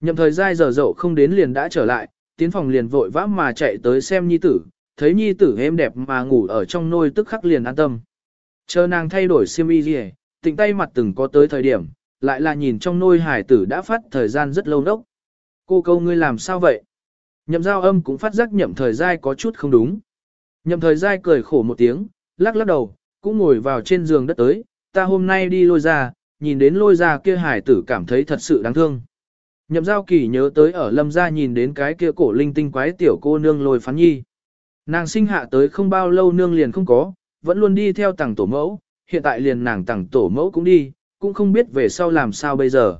Speaker 1: Nhậm thời gian giờ dậu không đến liền đã trở lại, tiến phòng liền vội vã mà chạy tới xem nhi tử, thấy nhi tử êm đẹp mà ngủ ở trong nôi tức khắc liền an tâm. Chờ nàng thay đổi xiêm y gì, tịnh tay mặt từng có tới thời điểm, lại là nhìn trong nôi hải tử đã phát thời gian rất lâu đốc. Cô câu ngươi làm sao vậy? Nhậm giao âm cũng phát giác nhậm thời gian có chút không đúng. Nhậm thời gian cười khổ một tiếng, lắc lắc đầu, cũng ngồi vào trên giường đất tới, ta hôm nay đi lôi ra, nhìn đến lôi ra kia hải tử cảm thấy thật sự đáng thương. Nhậm giao kỳ nhớ tới ở lâm gia nhìn đến cái kia cổ linh tinh quái tiểu cô nương lôi phán nhi. Nàng sinh hạ tới không bao lâu nương liền không có, vẫn luôn đi theo tàng tổ mẫu, hiện tại liền nàng tàng tổ mẫu cũng đi, cũng không biết về sau làm sao bây giờ.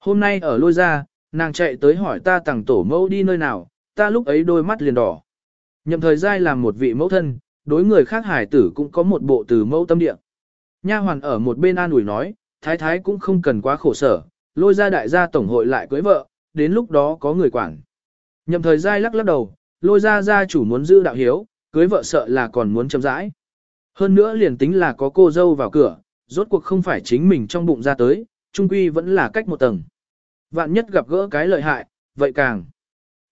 Speaker 1: Hôm nay ở lôi ra, nàng chạy tới hỏi ta tàng tổ mẫu đi nơi nào, ta lúc ấy đôi mắt liền đỏ. Nhậm thời gian làm một vị mẫu thân, đối người khác hải tử cũng có một bộ từ mẫu tâm địa. Nha hoàn ở một bên an ủi nói, thái thái cũng không cần quá khổ sở, lôi ra đại gia tổng hội lại cưới vợ, đến lúc đó có người quản. Nhậm thời gian lắc lắc đầu, lôi ra gia chủ muốn giữ đạo hiếu, cưới vợ sợ là còn muốn chấm rãi. Hơn nữa liền tính là có cô dâu vào cửa, rốt cuộc không phải chính mình trong bụng ra tới, trung quy vẫn là cách một tầng. Vạn nhất gặp gỡ cái lợi hại, vậy càng.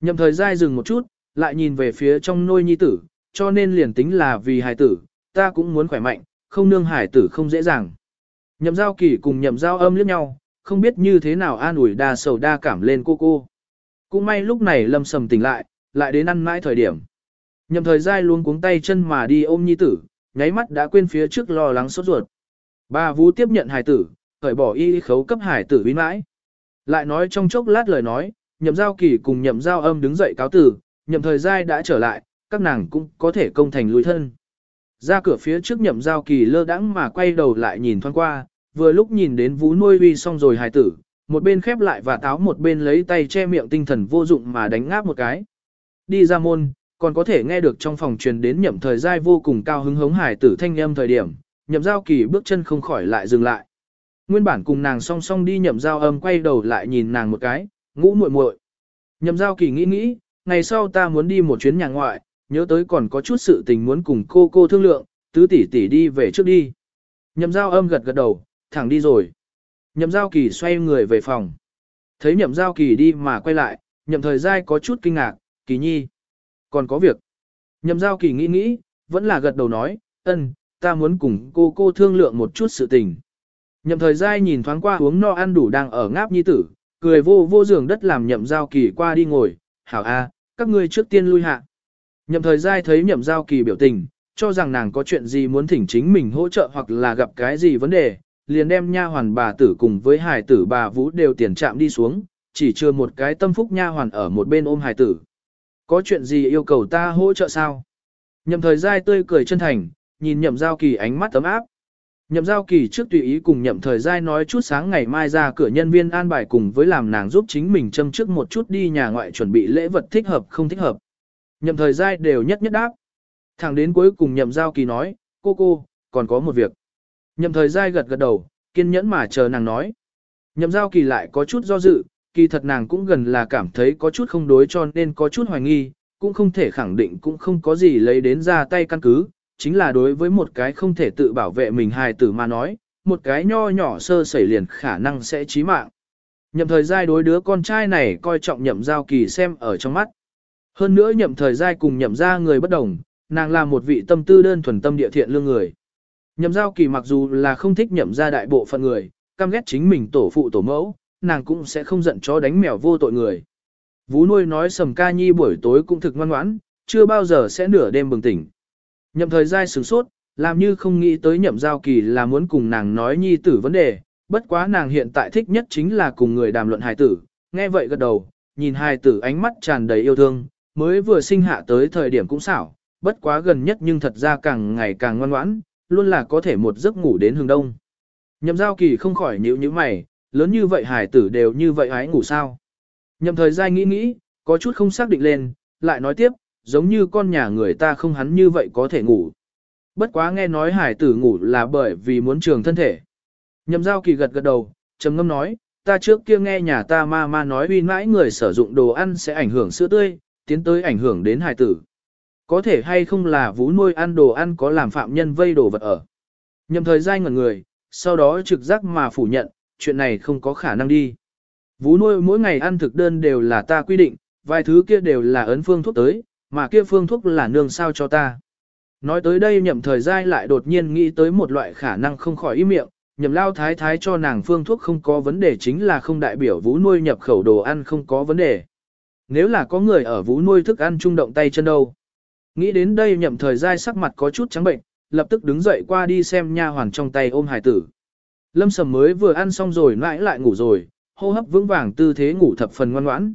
Speaker 1: Nhậm thời gian dừng một chút, lại nhìn về phía trong nôi nhi tử, cho nên liền tính là vì hài tử, ta cũng muốn khỏe mạnh, không nương hài tử không dễ dàng. Nhậm giao kỳ cùng nhậm giao âm liếc nhau, không biết như thế nào an ủi đa sầu đa cảm lên cô cô. Cũng may lúc này lâm sầm tỉnh lại, lại đến ăn mãi thời điểm. Nhậm thời gian luôn cuống tay chân mà đi ôm nhi tử, nháy mắt đã quên phía trước lo lắng sốt ruột. Bà Vũ tiếp nhận hài tử, cởi bỏ y khấu cấp hài tử bí mãi. Lại nói trong chốc lát lời nói, nhậm giao kỳ cùng nhậm giao âm đứng dậy cáo tử, nhậm thời gian đã trở lại, các nàng cũng có thể công thành lùi thân. Ra cửa phía trước nhậm giao kỳ lơ đãng mà quay đầu lại nhìn thoáng qua, vừa lúc nhìn đến vú nuôi uy xong rồi hài tử, một bên khép lại và táo một bên lấy tay che miệng tinh thần vô dụng mà đánh ngáp một cái. Đi ra môn, còn có thể nghe được trong phòng truyền đến nhậm thời gian vô cùng cao hứng hống hài tử thanh âm thời điểm, nhậm giao kỳ bước chân không khỏi lại dừng lại. Nguyên bản cùng nàng song song đi nhậm giao âm quay đầu lại nhìn nàng một cái, ngũ muội muội. Nhậm giao kỳ nghĩ nghĩ, ngày sau ta muốn đi một chuyến nhà ngoại, nhớ tới còn có chút sự tình muốn cùng cô cô thương lượng, tứ tỷ tỷ đi về trước đi. Nhậm giao âm gật gật đầu, thẳng đi rồi. Nhậm giao kỳ xoay người về phòng. Thấy nhậm giao kỳ đi mà quay lại, nhậm thời gian có chút kinh ngạc, kỳ nhi. Còn có việc. Nhậm giao kỳ nghĩ nghĩ, vẫn là gật đầu nói, ân, ta muốn cùng cô cô thương lượng một chút sự tình. Nhậm thời gian nhìn thoáng qua uống no ăn đủ đang ở ngáp nhi tử, cười vô vô giường đất làm nhậm giao kỳ qua đi ngồi, hảo a, các ngươi trước tiên lui hạ. Nhậm thời gian thấy nhậm giao kỳ biểu tình, cho rằng nàng có chuyện gì muốn thỉnh chính mình hỗ trợ hoặc là gặp cái gì vấn đề, liền đem nha hoàn bà tử cùng với hải tử bà vũ đều tiền chạm đi xuống, chỉ chưa một cái tâm phúc nha hoàn ở một bên ôm hải tử. Có chuyện gì yêu cầu ta hỗ trợ sao? Nhậm thời gian tươi cười chân thành, nhìn nhậm giao kỳ ánh mắt tấm áp. Nhậm giao kỳ trước tùy ý cùng nhậm thời gian nói chút sáng ngày mai ra cửa nhân viên an bài cùng với làm nàng giúp chính mình châm trước một chút đi nhà ngoại chuẩn bị lễ vật thích hợp không thích hợp. Nhậm thời gian đều nhất nhất đáp. Thẳng đến cuối cùng nhậm giao kỳ nói, cô cô, còn có một việc. Nhậm thời gian gật gật đầu, kiên nhẫn mà chờ nàng nói. Nhậm giao kỳ lại có chút do dự, kỳ thật nàng cũng gần là cảm thấy có chút không đối cho nên có chút hoài nghi, cũng không thể khẳng định cũng không có gì lấy đến ra tay căn cứ, chính là đối với một cái không thể tự bảo vệ mình hài tử mà nói, một cái nho nhỏ sơ sẩy liền khả năng sẽ chí mạng. Nhậm thời gian đối đứa con trai này coi trọng nhậm giao kỳ xem ở trong mắt. Hơn nữa nhậm thời gian cùng nhậm ra người bất đồng, nàng là một vị tâm tư đơn thuần tâm địa thiện lương người. Nhậm giao kỳ mặc dù là không thích nhậm ra đại bộ phận người, căm ghét chính mình tổ phụ tổ mẫu, nàng cũng sẽ không giận chó đánh mèo vô tội người. Vú nuôi nói sầm ca nhi buổi tối cũng thực ngoan ngoãn, chưa bao giờ sẽ nửa đêm bừng tỉnh. Nhậm thời gian sửng sốt, làm như không nghĩ tới nhậm giao kỳ là muốn cùng nàng nói nhi tử vấn đề, bất quá nàng hiện tại thích nhất chính là cùng người đàm luận hài tử, nghe vậy gật đầu, nhìn hài tử ánh mắt tràn đầy yêu thương, mới vừa sinh hạ tới thời điểm cũng xảo, bất quá gần nhất nhưng thật ra càng ngày càng ngoan ngoãn, luôn là có thể một giấc ngủ đến hướng đông. Nhậm giao kỳ không khỏi nhíu như mày, lớn như vậy hài tử đều như vậy hái ngủ sao. Nhậm thời gian nghĩ nghĩ, có chút không xác định lên, lại nói tiếp, giống như con nhà người ta không hắn như vậy có thể ngủ. Bất quá nghe nói hải tử ngủ là bởi vì muốn trường thân thể. Nhậm giao kỳ gật gật đầu, trầm ngâm nói, ta trước kia nghe nhà ta ma ma nói uy mãi người sử dụng đồ ăn sẽ ảnh hưởng sữa tươi, tiến tới ảnh hưởng đến hải tử. Có thể hay không là vú nuôi ăn đồ ăn có làm phạm nhân vây đồ vật ở. Nhậm thời gian ngẩn người, sau đó trực giác mà phủ nhận, chuyện này không có khả năng đi. Vú nuôi mỗi ngày ăn thực đơn đều là ta quy định, vài thứ kia đều là ấn phương thuốc tới, mà kia phương thuốc là nương sao cho ta. Nói tới đây nhậm thời gian lại đột nhiên nghĩ tới một loại khả năng không khỏi ý miệng, nhậm lao thái thái cho nàng phương thuốc không có vấn đề chính là không đại biểu vũ nuôi nhập khẩu đồ ăn không có vấn đề. Nếu là có người ở vũ nuôi thức ăn trung động tay chân đâu. Nghĩ đến đây nhậm thời gian sắc mặt có chút trắng bệnh, lập tức đứng dậy qua đi xem nha hoàn trong tay ôm hải tử. Lâm sầm mới vừa ăn xong rồi mãi lại ngủ rồi, hô hấp vững vàng tư thế ngủ thập phần ngoan ngoãn.